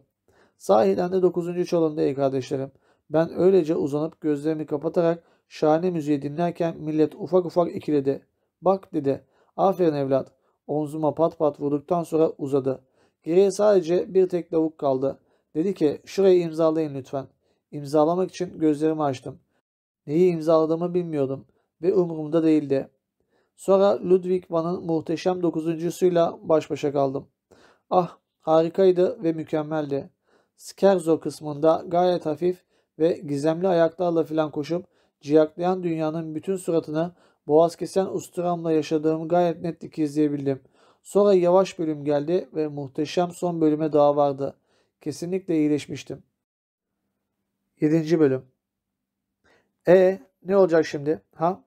Speaker 1: Sahiden de dokuzuncu çalındı ey kardeşlerim. Ben öylece uzanıp gözlerimi kapatarak şahane müziği dinlerken millet ufak ufak ikiledi. Bak dedi. Aferin evlat. Omzuma pat pat vurduktan sonra uzadı. Geriye sadece bir tek lavuk kaldı. Dedi ki şurayı imzalayın lütfen. İmzalamak için gözlerimi açtım. Neyi imzaladığımı bilmiyordum ve umurumda değildi. Sonra Ludwig van'ın muhteşem dokuzuncusuyla baş başa kaldım. Ah harikaydı ve mükemmeldi. Scherzo kısmında gayet hafif ve gizemli ayaklarla filan koşup ciyaklayan dünyanın bütün suratını boğaz kesen usturamla yaşadığımı gayet net dikizleyebildim. Sonra yavaş bölüm geldi ve muhteşem son bölüme daha vardı. Kesinlikle iyileşmiştim. 7. bölüm E ne olacak şimdi? Ha?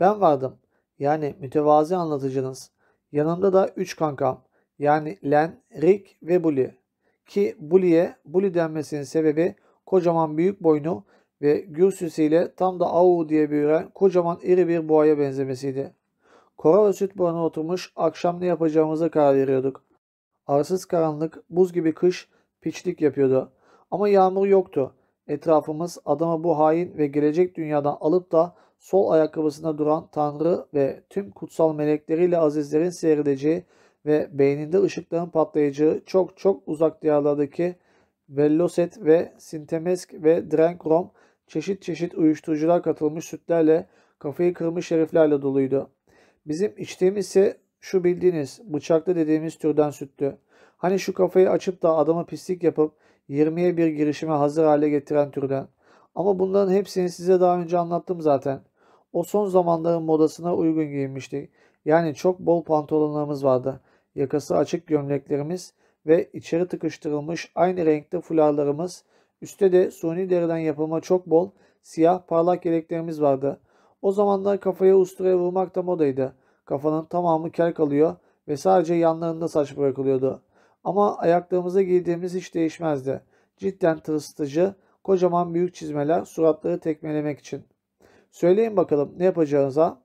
Speaker 1: Ben vardım. Yani mütevazi anlatıcınız. Yanımda da üç kankam. Yani Len, Rick ve Bully. Ki Bully'e Bully denmesinin sebebi kocaman büyük boynu ve gürsüsüyle tam da au diye büyüren kocaman iri bir boğaya benzemesiydi. Kora ve süt boğana oturmuş akşam ne yapacağımıza karar veriyorduk. Arsız karanlık, buz gibi kış piçlik yapıyordu. Ama yağmur yoktu. Etrafımız adamı bu hain ve gelecek dünyadan alıp da sol ayakkabısında duran Tanrı ve tüm kutsal melekleriyle azizlerin seyredeceği ve beyninde ışıkların patlayacağı çok çok uzak diyarlardaki Velocet ve Sintemesk ve Drenkrom çeşit çeşit uyuşturucular katılmış sütlerle kafayı kırmış heriflerle doluydu. Bizim içtiğimiz ise şu bildiğiniz bıçaklı dediğimiz türden süttü. Hani şu kafayı açıp da adama pislik yapıp 20'ye bir girişime hazır hale getiren türden. Ama bunların hepsini size daha önce anlattım zaten. O son zamanların modasına uygun giyinmiştik. Yani çok bol pantolonlarımız vardı. Yakası açık gömleklerimiz ve içeri tıkıştırılmış aynı renkte fularlarımız, üstte de suni deriden yapılma çok bol siyah parlak yeleklerimiz vardı. O zamanlar kafaya usturaya vurmak da modaydı. Kafanın tamamı kel kalıyor ve sadece yanlarında saç bırakılıyordu. Ama ayaklarımıza giydiğimiz hiç değişmezdi. Cidden tırsıtıcı, kocaman büyük çizmeler suratları tekmelemek için. Söyleyin bakalım ne yapacağız ha?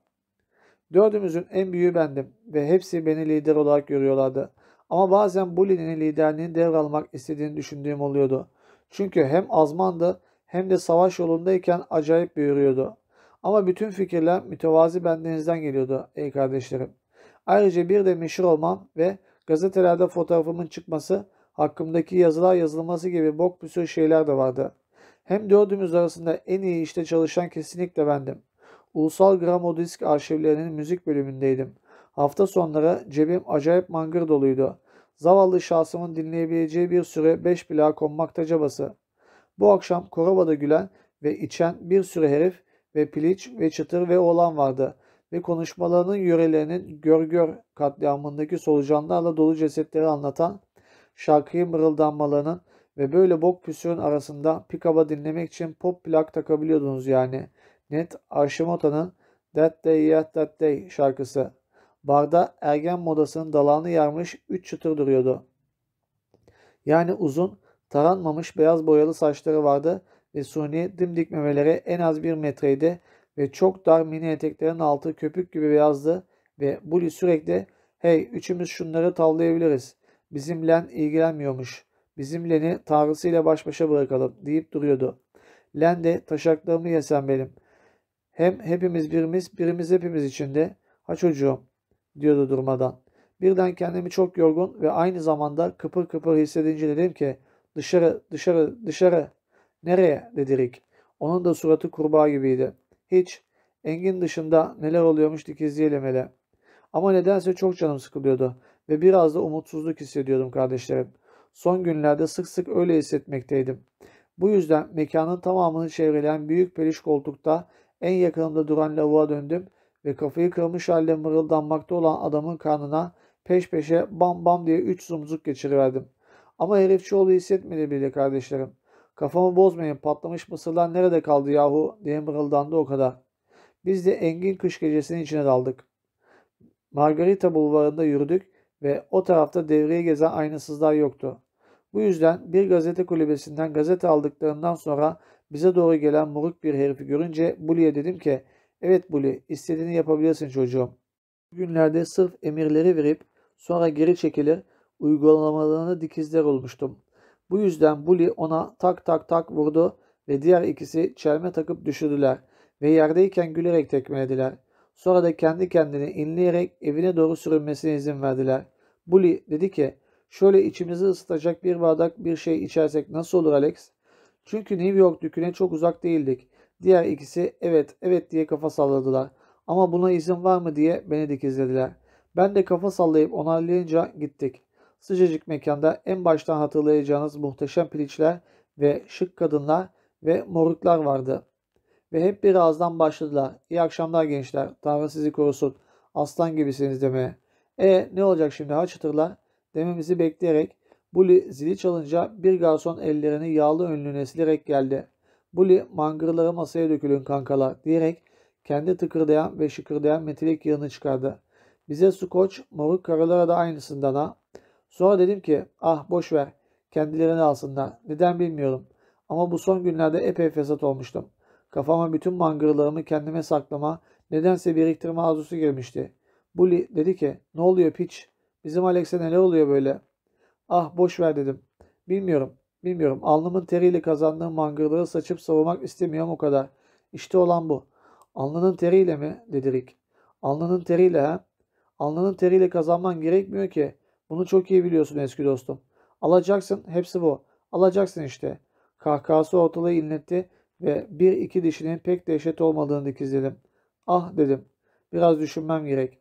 Speaker 1: Dördümüzün en büyüğü bendim ve hepsi beni lider olarak görüyorlardı. Ama bazen Bully'nin liderliğini devralmak istediğini düşündüğüm oluyordu. Çünkü hem azmandı hem de savaş yolundayken acayip büyürüyordu. Ama bütün fikirler mütevazi bendenizden geliyordu ey kardeşlerim. Ayrıca bir de meşhur olmam ve gazetelerde fotoğrafımın çıkması, hakkımdaki yazılar yazılması gibi bok bir sürü şeyler de vardı. Hem dördümüz arasında en iyi işte çalışan kesinlikle bendim. Ulusal Gramodisk arşivlerinin müzik bölümündeydim. Hafta sonları cebim acayip mangır doluydu. Zavallı şahsımın dinleyebileceği bir süre beş plağa konmakta cabası. Bu akşam Korova'da gülen ve içen bir sürü herif ve piliç ve çıtır ve oğlan vardı ve konuşmalarının yörelerinin gör gör katliamındaki solucanlarla dolu cesetleri anlatan şarkıyı mırıldanmalarının ve böyle bok püsürün arasında pikaba dinlemek için pop plak takabiliyordunuz yani. Net Arşimota'nın That Day Yet That Day şarkısı. Barda ergen modasının dalağını yarmış üç çıtır duruyordu. Yani uzun, taranmamış beyaz boyalı saçları vardı ve suni dimdik memeleri en az bir metreydi ve çok dar mini eteklerin altı köpük gibi beyazdı ve Bully sürekli hey üçümüz şunları tavlayabiliriz. Bizim Len ilgilenmiyormuş. Bizim Len'i tanrısıyla baş başa bırakalım deyip duruyordu. Len de taşaklarımı yesen benim. Hem hepimiz birimiz, birimiz hepimiz içinde. Ha çocuğum diyordu durmadan. Birden kendimi çok yorgun ve aynı zamanda kıpır kıpır hissedince dedim ki dışarı, dışarı, dışarı. Nereye? dedi Rick. Onun da suratı kurbağa gibiydi. Hiç. Engin dışında neler oluyormuş dikizleyelim hele. Ama nedense çok canım sıkılıyordu ve biraz da umutsuzluk hissediyordum kardeşlerim. Son günlerde sık sık öyle hissetmekteydim. Bu yüzden mekanın tamamını çevreleyen büyük peliş koltukta en yakınımda duran lavuğa döndüm ve kafayı kırmış halde mırıldanmakta olan adamın karnına peş peşe bam bam diye üç zumzuk geçiriverdim. Ama herifçioğlu hissetmedi bile kardeşlerim. Kafamı bozmayın patlamış mısırlar nerede kaldı yahu diye mırıldandı o kadar. Biz de engin kış gecesinin içine daldık. Margarita bulvarında yürüdük ve o tarafta devreye gezen aynasızlar yoktu. Bu yüzden bir gazete kulübesinden gazete aldıklarından sonra bize doğru gelen moruk bir herifi görünce Bully'e dedim ki evet Bully istediğini yapabilirsin çocuğum. Bugünlerde sırf emirleri verip sonra geri çekilir uygulamalarını dikizler olmuştum. Bu yüzden Bully ona tak tak tak vurdu ve diğer ikisi çelme takıp düşürdüler ve yerdeyken gülerek tekmelediler. Sonra da kendi kendini inleyerek evine doğru sürünmesine izin verdiler. Bully dedi ki şöyle içimizi ısıtacak bir bardak bir şey içersek nasıl olur Alex? Çünkü New York düküne çok uzak değildik. Diğer ikisi evet evet diye kafa salladılar. Ama buna izin var mı diye beni dikizlediler. Ben de kafa sallayıp onaylayınca gittik. Sıcacık mekanda en baştan hatırlayacağınız muhteşem piliçler ve şık kadınlar ve moruklar vardı. Ve hep bir ağızdan başladılar. İyi akşamlar gençler. Tanrı sizi korusun. Aslan gibisiniz demeye. E ne olacak şimdi ha çıtırlar? Dememizi bekleyerek Bully zili çalınca bir garson ellerini yağlı önlüğüne silerek geldi. Bully mangırları masaya dökülün kankalar diyerek kendi tıkırdayan ve şıkırdayan metelik yığını çıkardı. Bize skoç, moruk karılara da aynısından ha. Sonra dedim ki ah boş ver kendilerini alsınlar. Neden bilmiyorum. Ama bu son günlerde epey fesat olmuştum. Kafama bütün mangırlarımı kendime saklama, nedense biriktirme arzusu girmişti. Bully dedi ki ne oluyor piç? Bizim Alex'e neler oluyor böyle? Ah boş ver dedim. Bilmiyorum. Bilmiyorum. Alnımın teriyle kazandığım mangırları saçıp savurmak istemiyorum o kadar. İşte olan bu. Alnının teriyle mi? dedi Rick. Alnının teriyle ha? Alnının teriyle kazanman gerekmiyor ki. Bunu çok iyi biliyorsun eski dostum. Alacaksın. Hepsi bu. Alacaksın işte. Kahkahası ortalığı inletti ve bir iki dişinin pek dehşet olmadığını dikizledim. Ah dedim. Biraz düşünmem gerek.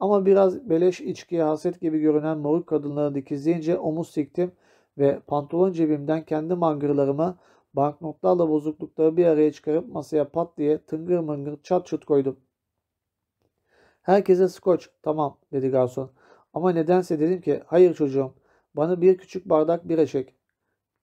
Speaker 1: Ama biraz beleş içkiye haset gibi görünen moruk kadınları dikizleyince omuz siktim ve pantolon cebimden kendi mangırlarımı banknotlarla bozuklukları bir araya çıkarıp masaya pat diye tıngır mıngır çat çut koydum. Herkese skoç tamam dedi garson. Ama nedense dedim ki hayır çocuğum bana bir küçük bardak bira çek.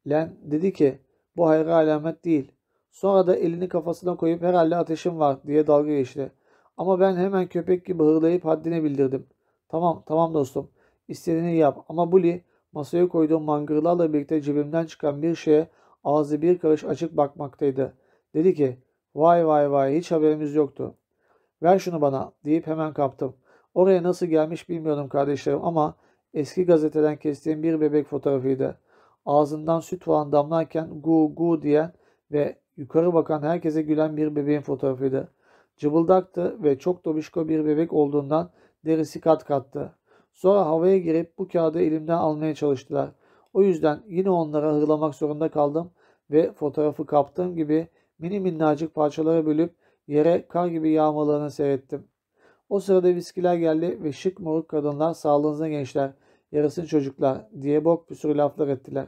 Speaker 1: Len dedi ki bu hayra alamet değil. Sonra da elini kafasına koyup herhalde ateşim var diye dalga geçti. Ama ben hemen köpek gibi hırlayıp haddine bildirdim. Tamam tamam dostum istediğini yap ama Bully masaya koyduğum mangırlarla birlikte cebimden çıkan bir şeye ağzı bir karış açık bakmaktaydı. Dedi ki vay vay vay hiç haberimiz yoktu. Ver şunu bana deyip hemen kaptım. Oraya nasıl gelmiş bilmiyorum kardeşlerim ama eski gazeteden kestiğim bir bebek fotoğrafıydı. Ağzından süt falan damlarken gu gu diyen ve yukarı bakan herkese gülen bir bebeğin fotoğrafıydı. Cıbıldaktı ve çok dobişko bir bebek olduğundan derisi kat kattı. Sonra havaya girip bu kağıdı elimden almaya çalıştılar. O yüzden yine onlara hırlamak zorunda kaldım ve fotoğrafı kaptığım gibi mini minnacık parçalara bölüp yere kar gibi yağmalarını seyrettim. O sırada viskiler geldi ve şık moruk kadınlar sağlığınıza gençler, yarısın çocuklar diye bok bir sürü laflar ettiler.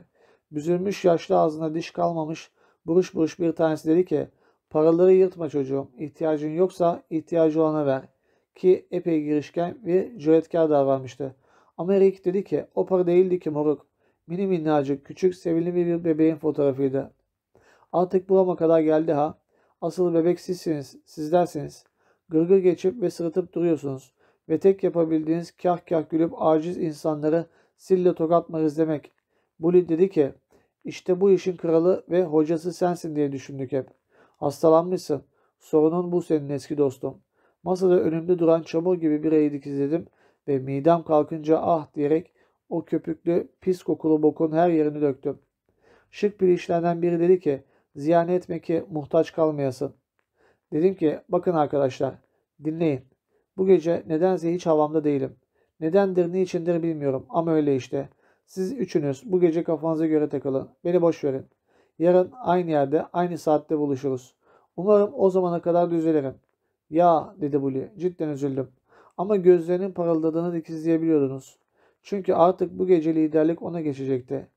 Speaker 1: Büzülmüş yaşlı ağzına diş kalmamış buruş buruş bir tanesi dedi ki paraları yırtma çocuğum ihtiyacın yoksa ihtiyacı olana ver ki epey girişken ve cüretkar davranmıştı. Ama Rick dedi ki o para değildi ki moruk mini minnacık küçük sevimli bir bebeğin fotoğrafıydı. Artık burama kadar geldi ha. Asıl bebek sizsiniz, sizlersiniz. Gırgır geçip ve sırıtıp duruyorsunuz. Ve tek yapabildiğiniz kah kah gülüp aciz insanları sille tokatma izlemek. Bully dedi ki, işte bu işin kralı ve hocası sensin diye düşündük hep. Hastalanmışsın. Sorunun bu senin eski dostum. Masada önümde duran çamur gibi bir eğdik izledim ve midem kalkınca ah diyerek o köpüklü pis kokulu bokun her yerini döktüm. Şık bir işlerden biri dedi ki ziyan etme ki muhtaç kalmayasın. Dedim ki bakın arkadaşlar dinleyin. Bu gece nedense hiç havamda değilim. Nedendir niçindir bilmiyorum ama öyle işte. Siz üçünüz bu gece kafanıza göre takılın. Beni boş verin. Yarın aynı yerde aynı saatte buluşuruz. Umarım o zamana kadar düzelirim. Ya dedi Bully cidden üzüldüm. Ama gözlerinin parıldadığını dikizleyebiliyordunuz. Çünkü artık bu gece liderlik ona geçecekti.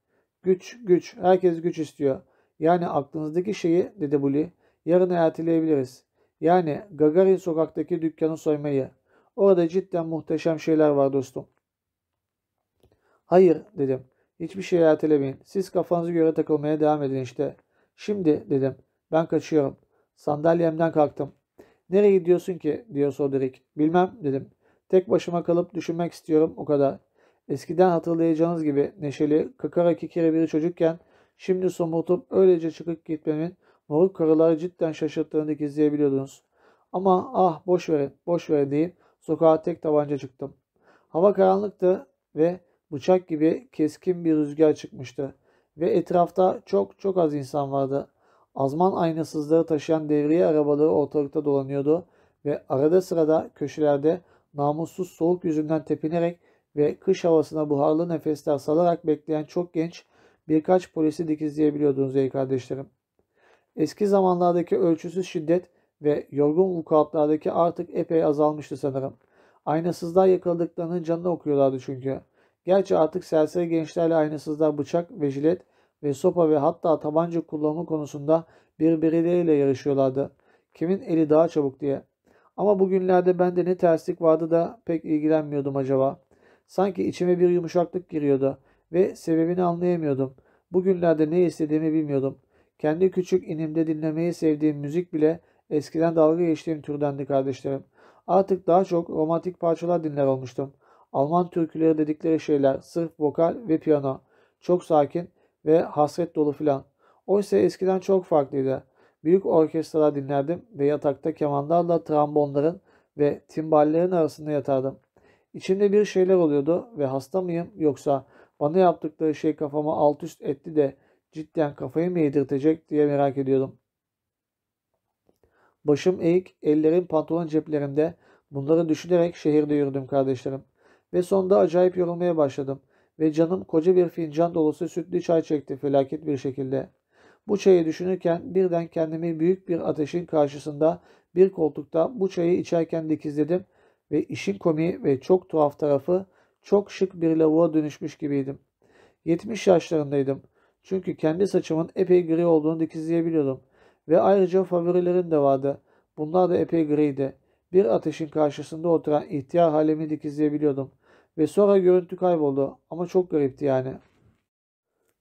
Speaker 1: Güç, güç, herkes güç istiyor. Yani aklınızdaki şeyi, dedi Bully, yarına erteleyebiliriz. Yani Gagarin sokaktaki dükkanı soymayı. Orada cidden muhteşem şeyler var dostum. Hayır, dedim. Hiçbir şey ertelemeyin. Siz kafanızı göre takılmaya devam edin işte. Şimdi, dedim. Ben kaçıyorum. Sandalyemden kalktım. Nereye gidiyorsun ki? diyor Sodrik. Bilmem, dedim. Tek başıma kalıp düşünmek istiyorum, o kadar. Eskiden hatırlayacağınız gibi neşeli, kakara kikiri bir çocukken şimdi somurtup öylece çıkıp gitmemin moruk karıları cidden şaşırttığını gizleyebiliyordunuz. Ama ah boş verin, boş verin deyip sokağa tek tabanca çıktım. Hava karanlıktı ve bıçak gibi keskin bir rüzgar çıkmıştı. Ve etrafta çok çok az insan vardı. Azman aynasızları taşıyan devriye arabaları ortalıkta dolanıyordu ve arada sırada köşelerde namussuz soğuk yüzünden tepinerek ve kış havasına buharlı nefesler salarak bekleyen çok genç birkaç polisi dikizleyebiliyordunuz ey kardeşlerim. Eski zamanlardaki ölçüsüz şiddet ve yorgun vukuatlardaki artık epey azalmıştı sanırım. Aynasızlar yakaladıklarının canını okuyorlardı çünkü. Gerçi artık serseri gençlerle aynasızlar bıçak ve jilet ve sopa ve hatta tabanca kullanımı konusunda birbirleriyle yarışıyorlardı. Kimin eli daha çabuk diye. Ama bugünlerde bende ne terslik vardı da pek ilgilenmiyordum acaba. Sanki içime bir yumuşaklık giriyordu ve sebebini anlayamıyordum. Bugünlerde ne istediğimi bilmiyordum. Kendi küçük inimde dinlemeyi sevdiğim müzik bile eskiden dalga geçtiğim türdendi kardeşlerim. Artık daha çok romantik parçalar dinler olmuştum. Alman türküleri dedikleri şeyler, sırf vokal ve piyano. Çok sakin ve hasret dolu filan. Oysa eskiden çok farklıydı. Büyük orkestralar dinlerdim ve yatakta kemanlarla trombonların ve timballerin arasında yatardım. İçimde bir şeyler oluyordu ve hasta mıyım yoksa bana yaptıkları şey kafamı alt üst etti de cidden kafayı mı yedirtecek diye merak ediyordum. Başım eğik, ellerim pantolon ceplerimde. Bunları düşünerek şehirde yürüdüm kardeşlerim. Ve sonunda acayip yorulmaya başladım. Ve canım koca bir fincan dolusu sütlü çay çekti felaket bir şekilde. Bu çayı düşünürken birden kendimi büyük bir ateşin karşısında bir koltukta bu çayı içerken dikizledim ve işin komiği ve çok tuhaf tarafı çok şık bir lavuğa dönüşmüş gibiydim. 70 yaşlarındaydım. Çünkü kendi saçımın epey gri olduğunu dikizleyebiliyordum. Ve ayrıca favorilerim de vardı. Bunlar da epey griydi. Bir ateşin karşısında oturan ihtiyar halimi dikizleyebiliyordum. Ve sonra görüntü kayboldu. Ama çok garipti yani.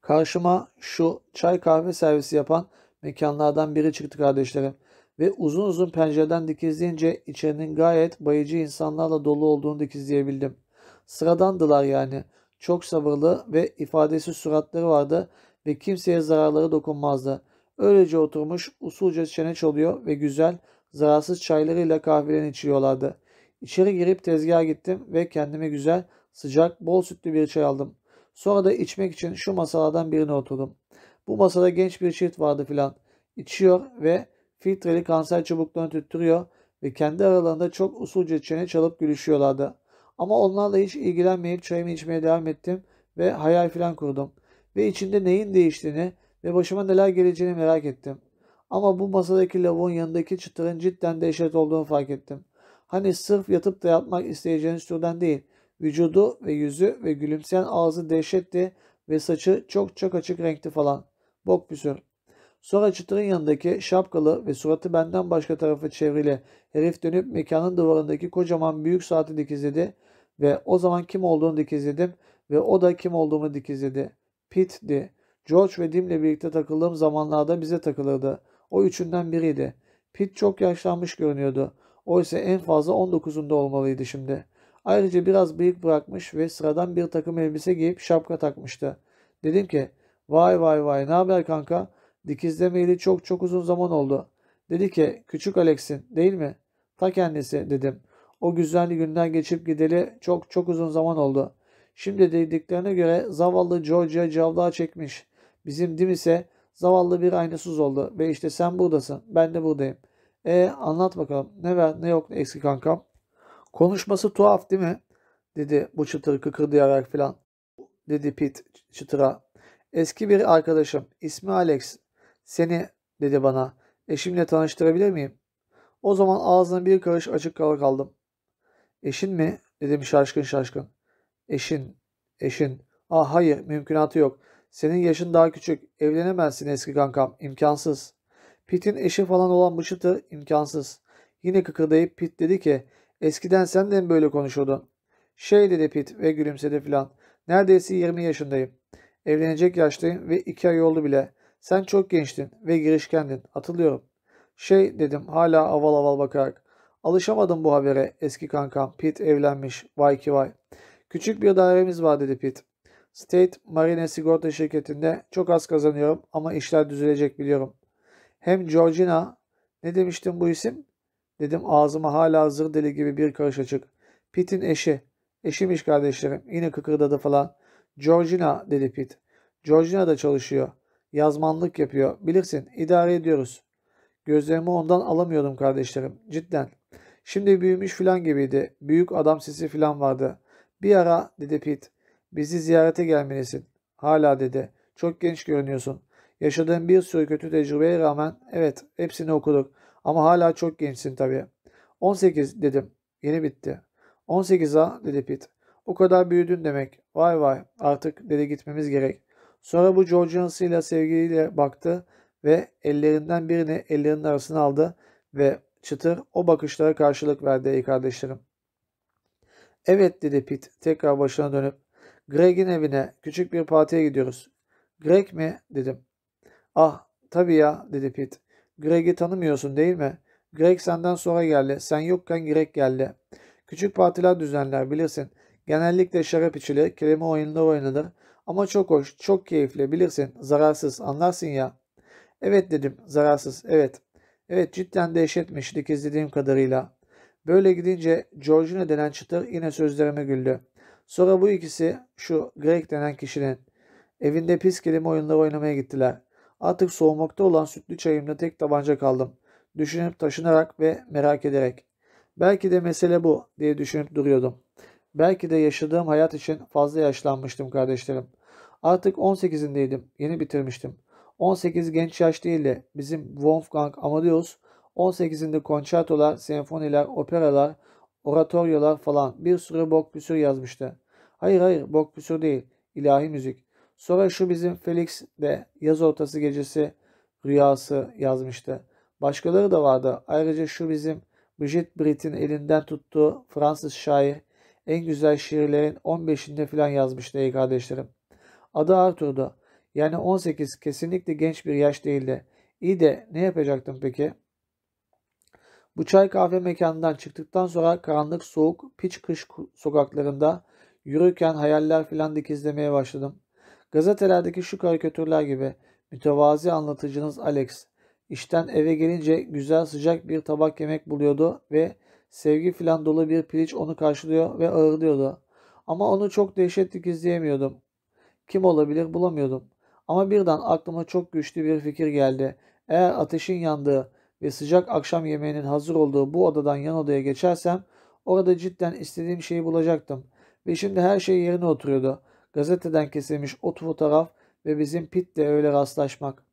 Speaker 1: Karşıma şu çay kahve servisi yapan mekanlardan biri çıktı kardeşlerim. Ve uzun uzun pencereden dikizleyince içerinin gayet bayıcı insanlarla dolu olduğunu dikizleyebildim. Sıradandılar yani. Çok sabırlı ve ifadesiz suratları vardı ve kimseye zararları dokunmazdı. Öylece oturmuş usulca çene çalıyor ve güzel, zararsız çaylarıyla kahvelerini içiyorlardı. İçeri girip tezgaha gittim ve kendime güzel, sıcak, bol sütlü bir çay aldım. Sonra da içmek için şu masalardan birine oturdum. Bu masada genç bir çift vardı filan. İçiyor ve filtreli kanser çubuklarını tüttürüyor ve kendi aralarında çok usulca çene çalıp gülüşüyorlardı. Ama onlarla hiç ilgilenmeyip çayımı içmeye devam ettim ve hayal filan kurdum. Ve içinde neyin değiştiğini ve başıma neler geleceğini merak ettim. Ama bu masadaki lavuğun yanındaki çıtırın cidden dehşet olduğunu fark ettim. Hani sırf yatıp da yatmak isteyeceğiniz türden değil. Vücudu ve yüzü ve gülümseyen ağzı dehşetti ve saçı çok çok açık renkti falan. Bok püsür. Sonra çıtırın yanındaki şapkalı ve suratı benden başka tarafı çevrili herif dönüp mekanın duvarındaki kocaman büyük saati dikizledi ve o zaman kim olduğunu dikizledim ve o da kim olduğumu dikizledi. Pitt'di. George ve Dim'le birlikte takıldığım zamanlarda bize takılırdı. O üçünden biriydi. Pitt çok yaşlanmış görünüyordu. Oysa en fazla 19'unda olmalıydı şimdi. Ayrıca biraz bıyık bırakmış ve sıradan bir takım elbise giyip şapka takmıştı. Dedim ki vay vay vay ne haber kanka? Dikizlemeyeli çok çok uzun zaman oldu. Dedi ki küçük Alex'in değil mi? Ta kendisi dedim. O güzel günler geçip gideli çok çok uzun zaman oldu. Şimdi dediklerine göre zavallı Georgia cavlağı çekmiş. Bizim Dim ise zavallı bir aynasız oldu. Ve işte sen buradasın. Ben de buradayım. E anlat bakalım. Ne var ne yok eski kankam. Konuşması tuhaf değil mi? Dedi bu çıtır kıkırdayarak filan. Dedi Pete çıtıra. Eski bir arkadaşım. İsmi Alex. Seni dedi bana. Eşimle tanıştırabilir miyim? O zaman ağzına bir karış açık kala kaldım. Eşin mi? dedim şaşkın şaşkın. Eşin, eşin. Ah hayır, mümkünatı yok. Senin yaşın daha küçük. Evlenemezsin eski kankam. İmkansız. Pit'in eşi falan olan bu çıtı imkansız. Yine kıkırdayıp Pit dedi ki eskiden sen de mi böyle konuşurdun? Şey dedi Pit ve gülümsedi filan. Neredeyse 20 yaşındayım. Evlenecek yaştayım ve iki ay oldu bile. Sen çok gençtin ve girişkendin. Hatırlıyorum. Şey dedim hala aval aval bakarak. Alışamadım bu habere eski kankam. Pit evlenmiş. Vay ki vay. Küçük bir dairemiz var dedi Pit. State Marine Sigorta şirketinde çok az kazanıyorum ama işler düzelecek biliyorum. Hem Georgina ne demiştin bu isim? Dedim ağzıma hala hazır deli gibi bir karış açık. Pit'in eşi. Eşimiş kardeşlerim. Yine kıkırdadı falan. Georgina dedi Pit. Georgina da çalışıyor. Yazmanlık yapıyor. Bilirsin idare ediyoruz. Gözlerimi ondan alamıyordum kardeşlerim. Cidden. Şimdi büyümüş filan gibiydi. Büyük adam sesi filan vardı. Bir ara dedi Pete. Bizi ziyarete gelmelisin. Hala dedi. Çok genç görünüyorsun. Yaşadığın bir sürü kötü tecrübeye rağmen evet hepsini okuduk. Ama hala çok gençsin tabii. 18 dedim. Yeni bitti. 18 ha dedi Pete. O kadar büyüdün demek. Vay vay artık dedi gitmemiz gerek. Sonra bu Georgian'sıyla sevgiliyle baktı ve ellerinden birini ellerinin arasına aldı Ve çıtır o bakışlara karşılık verdi ey kardeşlerim. Evet dedi Pete tekrar başına dönüp. Greg'in evine küçük bir partiye gidiyoruz. Greg mi? dedim. Ah tabii ya dedi Pete. Greg'i tanımıyorsun değil mi? Greg senden sonra geldi. Sen yokken Greg geldi. Küçük partiler düzenler bilirsin. Genellikle şarap içilir, kelime oyunlar oynanır. Ama çok hoş, çok keyifli bilirsin. Zararsız, anlarsın ya. Evet dedim, zararsız, evet. Evet cidden dehşetmiş dikizlediğim kadarıyla. Böyle gidince Georgina denen çıtır yine sözlerime güldü. Sonra bu ikisi şu Greg denen kişinin evinde pis kelime oyunları oynamaya gittiler. Artık soğumakta olan sütlü çayımda tek tabanca kaldım. Düşünüp taşınarak ve merak ederek. Belki de mesele bu diye düşünüp duruyordum. Belki de yaşadığım hayat için fazla yaşlanmıştım kardeşlerim. Artık 18'indeydim. Yeni bitirmiştim. 18 genç yaş değildi. Bizim Wolfgang Amadeus 18'inde konçertolar, senfoniler, operalar, oratoryolar falan bir sürü bok püsür yazmıştı. Hayır hayır bok püsür değil. ilahi müzik. Sonra şu bizim Felix de yaz ortası gecesi rüyası yazmıştı. Başkaları da vardı. Ayrıca şu bizim Brigitte Britt'in elinden tuttuğu Fransız şair en güzel şiirlerin 15'inde falan yazmıştı ey kardeşlerim. Adı Arthur'du. Yani 18 kesinlikle genç bir yaş değildi. İyi de ne yapacaktım peki? Bu çay kahve mekanından çıktıktan sonra karanlık soğuk piç kış sokaklarında yürürken hayaller filan dikizlemeye başladım. Gazitelerdeki şu karikatürler gibi mütevazi anlatıcınız Alex işten eve gelince güzel sıcak bir tabak yemek buluyordu ve sevgi filan dolu bir piliç onu karşılıyor ve ağırlıyordu. Ama onu çok dehşet dikizleyemiyordum. Kim olabilir bulamıyordum. Ama birden aklıma çok güçlü bir fikir geldi. Eğer ateşin yandığı ve sıcak akşam yemeğinin hazır olduğu bu odadan yan odaya geçersem orada cidden istediğim şeyi bulacaktım. Ve şimdi her şey yerine oturuyordu. Gazeteden kesilmiş o fotoğraf ve bizim Pit'le öyle rastlaşmak.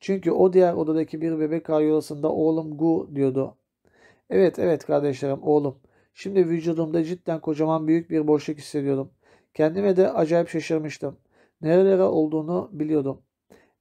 Speaker 1: Çünkü o diğer odadaki bir bebek karyolasında oğlum Gu diyordu. Evet evet kardeşlerim oğlum. Şimdi vücudumda cidden kocaman büyük bir boşluk hissediyordum. Kendime de acayip şaşırmıştım. Nerelere olduğunu biliyordum.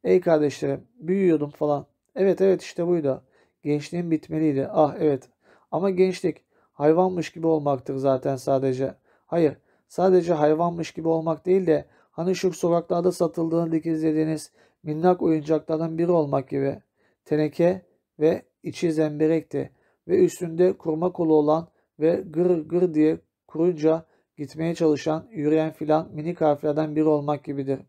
Speaker 1: Ey kardeşlerim büyüyordum falan. Evet evet işte buydu. Gençliğim bitmeliydi. Ah evet. Ama gençlik hayvanmış gibi olmaktır zaten sadece. Hayır sadece hayvanmış gibi olmak değil de hani şu sokaklarda satıldığını dikizlediğiniz minnak oyuncaklardan biri olmak gibi. Teneke ve içi zemberekti ve üstünde kurma kolu olan ve gır gır diye kurunca gitmeye çalışan, yürüyen filan minik harflerden biri olmak gibidir.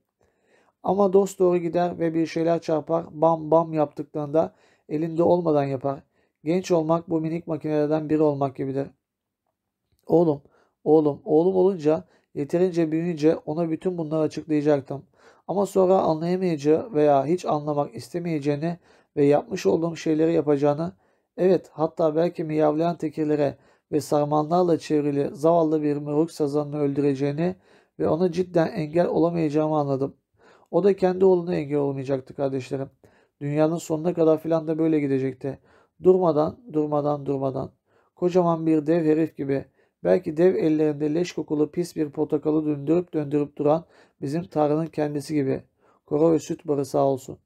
Speaker 1: Ama dost doğru gider ve bir şeyler çarpar, bam bam yaptıklarında elinde olmadan yapar. Genç olmak bu minik makinelerden biri olmak gibidir. Oğlum, oğlum, oğlum olunca yeterince büyüyünce ona bütün bunları açıklayacaktım. Ama sonra anlayamayacağı veya hiç anlamak istemeyeceğini ve yapmış olduğum şeyleri yapacağını, evet hatta belki miyavlayan tekirlere ve sarmanlarla çevrili zavallı bir mırık sazanını öldüreceğini ve ona cidden engel olamayacağımı anladım. O da kendi oğluna engel olmayacaktı kardeşlerim. Dünyanın sonuna kadar filan da böyle gidecekti. Durmadan, durmadan, durmadan. Kocaman bir dev herif gibi. Belki dev ellerinde leş kokulu pis bir portakalı döndürüp döndürüp duran bizim Tanrı'nın kendisi gibi. Koro ve süt barı sağ olsun.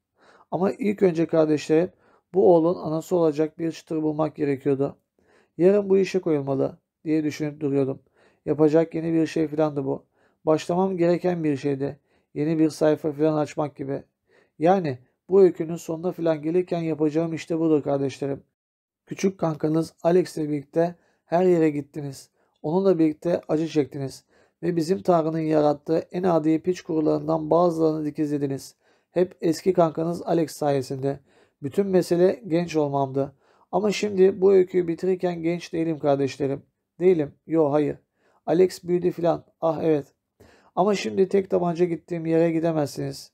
Speaker 1: Ama ilk önce kardeşlerim bu oğlun anası olacak bir çıtır bulmak gerekiyordu. Yarın bu işe koyulmalı diye düşünüp duruyordum. Yapacak yeni bir şey filandı bu. Başlamam gereken bir şeydi. Yeni bir sayfa filan açmak gibi. Yani bu öykünün sonuna filan gelirken yapacağım işte budur kardeşlerim. Küçük kankanız Alex ile birlikte her yere gittiniz. Onunla birlikte acı çektiniz. Ve bizim Tanrı'nın yarattığı en adi piç kurularından bazılarını dikizlediniz. Hep eski kankanız Alex sayesinde. Bütün mesele genç olmamdı. Ama şimdi bu öyküyü bitirirken genç değilim kardeşlerim. Değilim. Yo hayır. Alex büyüdü filan. Ah evet. Ama şimdi tek tabanca gittiğim yere gidemezsiniz.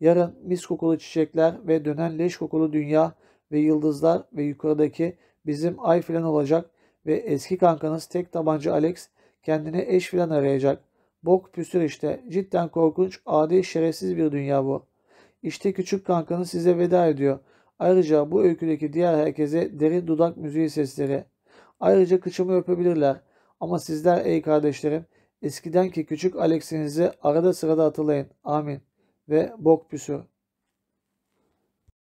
Speaker 1: Yarın mis kokulu çiçekler ve dönen leş kokulu dünya ve yıldızlar ve yukarıdaki bizim ay filan olacak ve eski kankanız tek tabanca Alex kendine eş filan arayacak. Bok püsür işte. Cidden korkunç, adi, şerefsiz bir dünya bu. İşte küçük kankanız size veda ediyor. Ayrıca bu öyküdeki diğer herkese derin dudak müziği sesleri. Ayrıca kıçımı öpebilirler. Ama sizler ey kardeşlerim eskiden ki küçük Alex'inizi arada sırada hatırlayın. Amin. Ve bok püsü.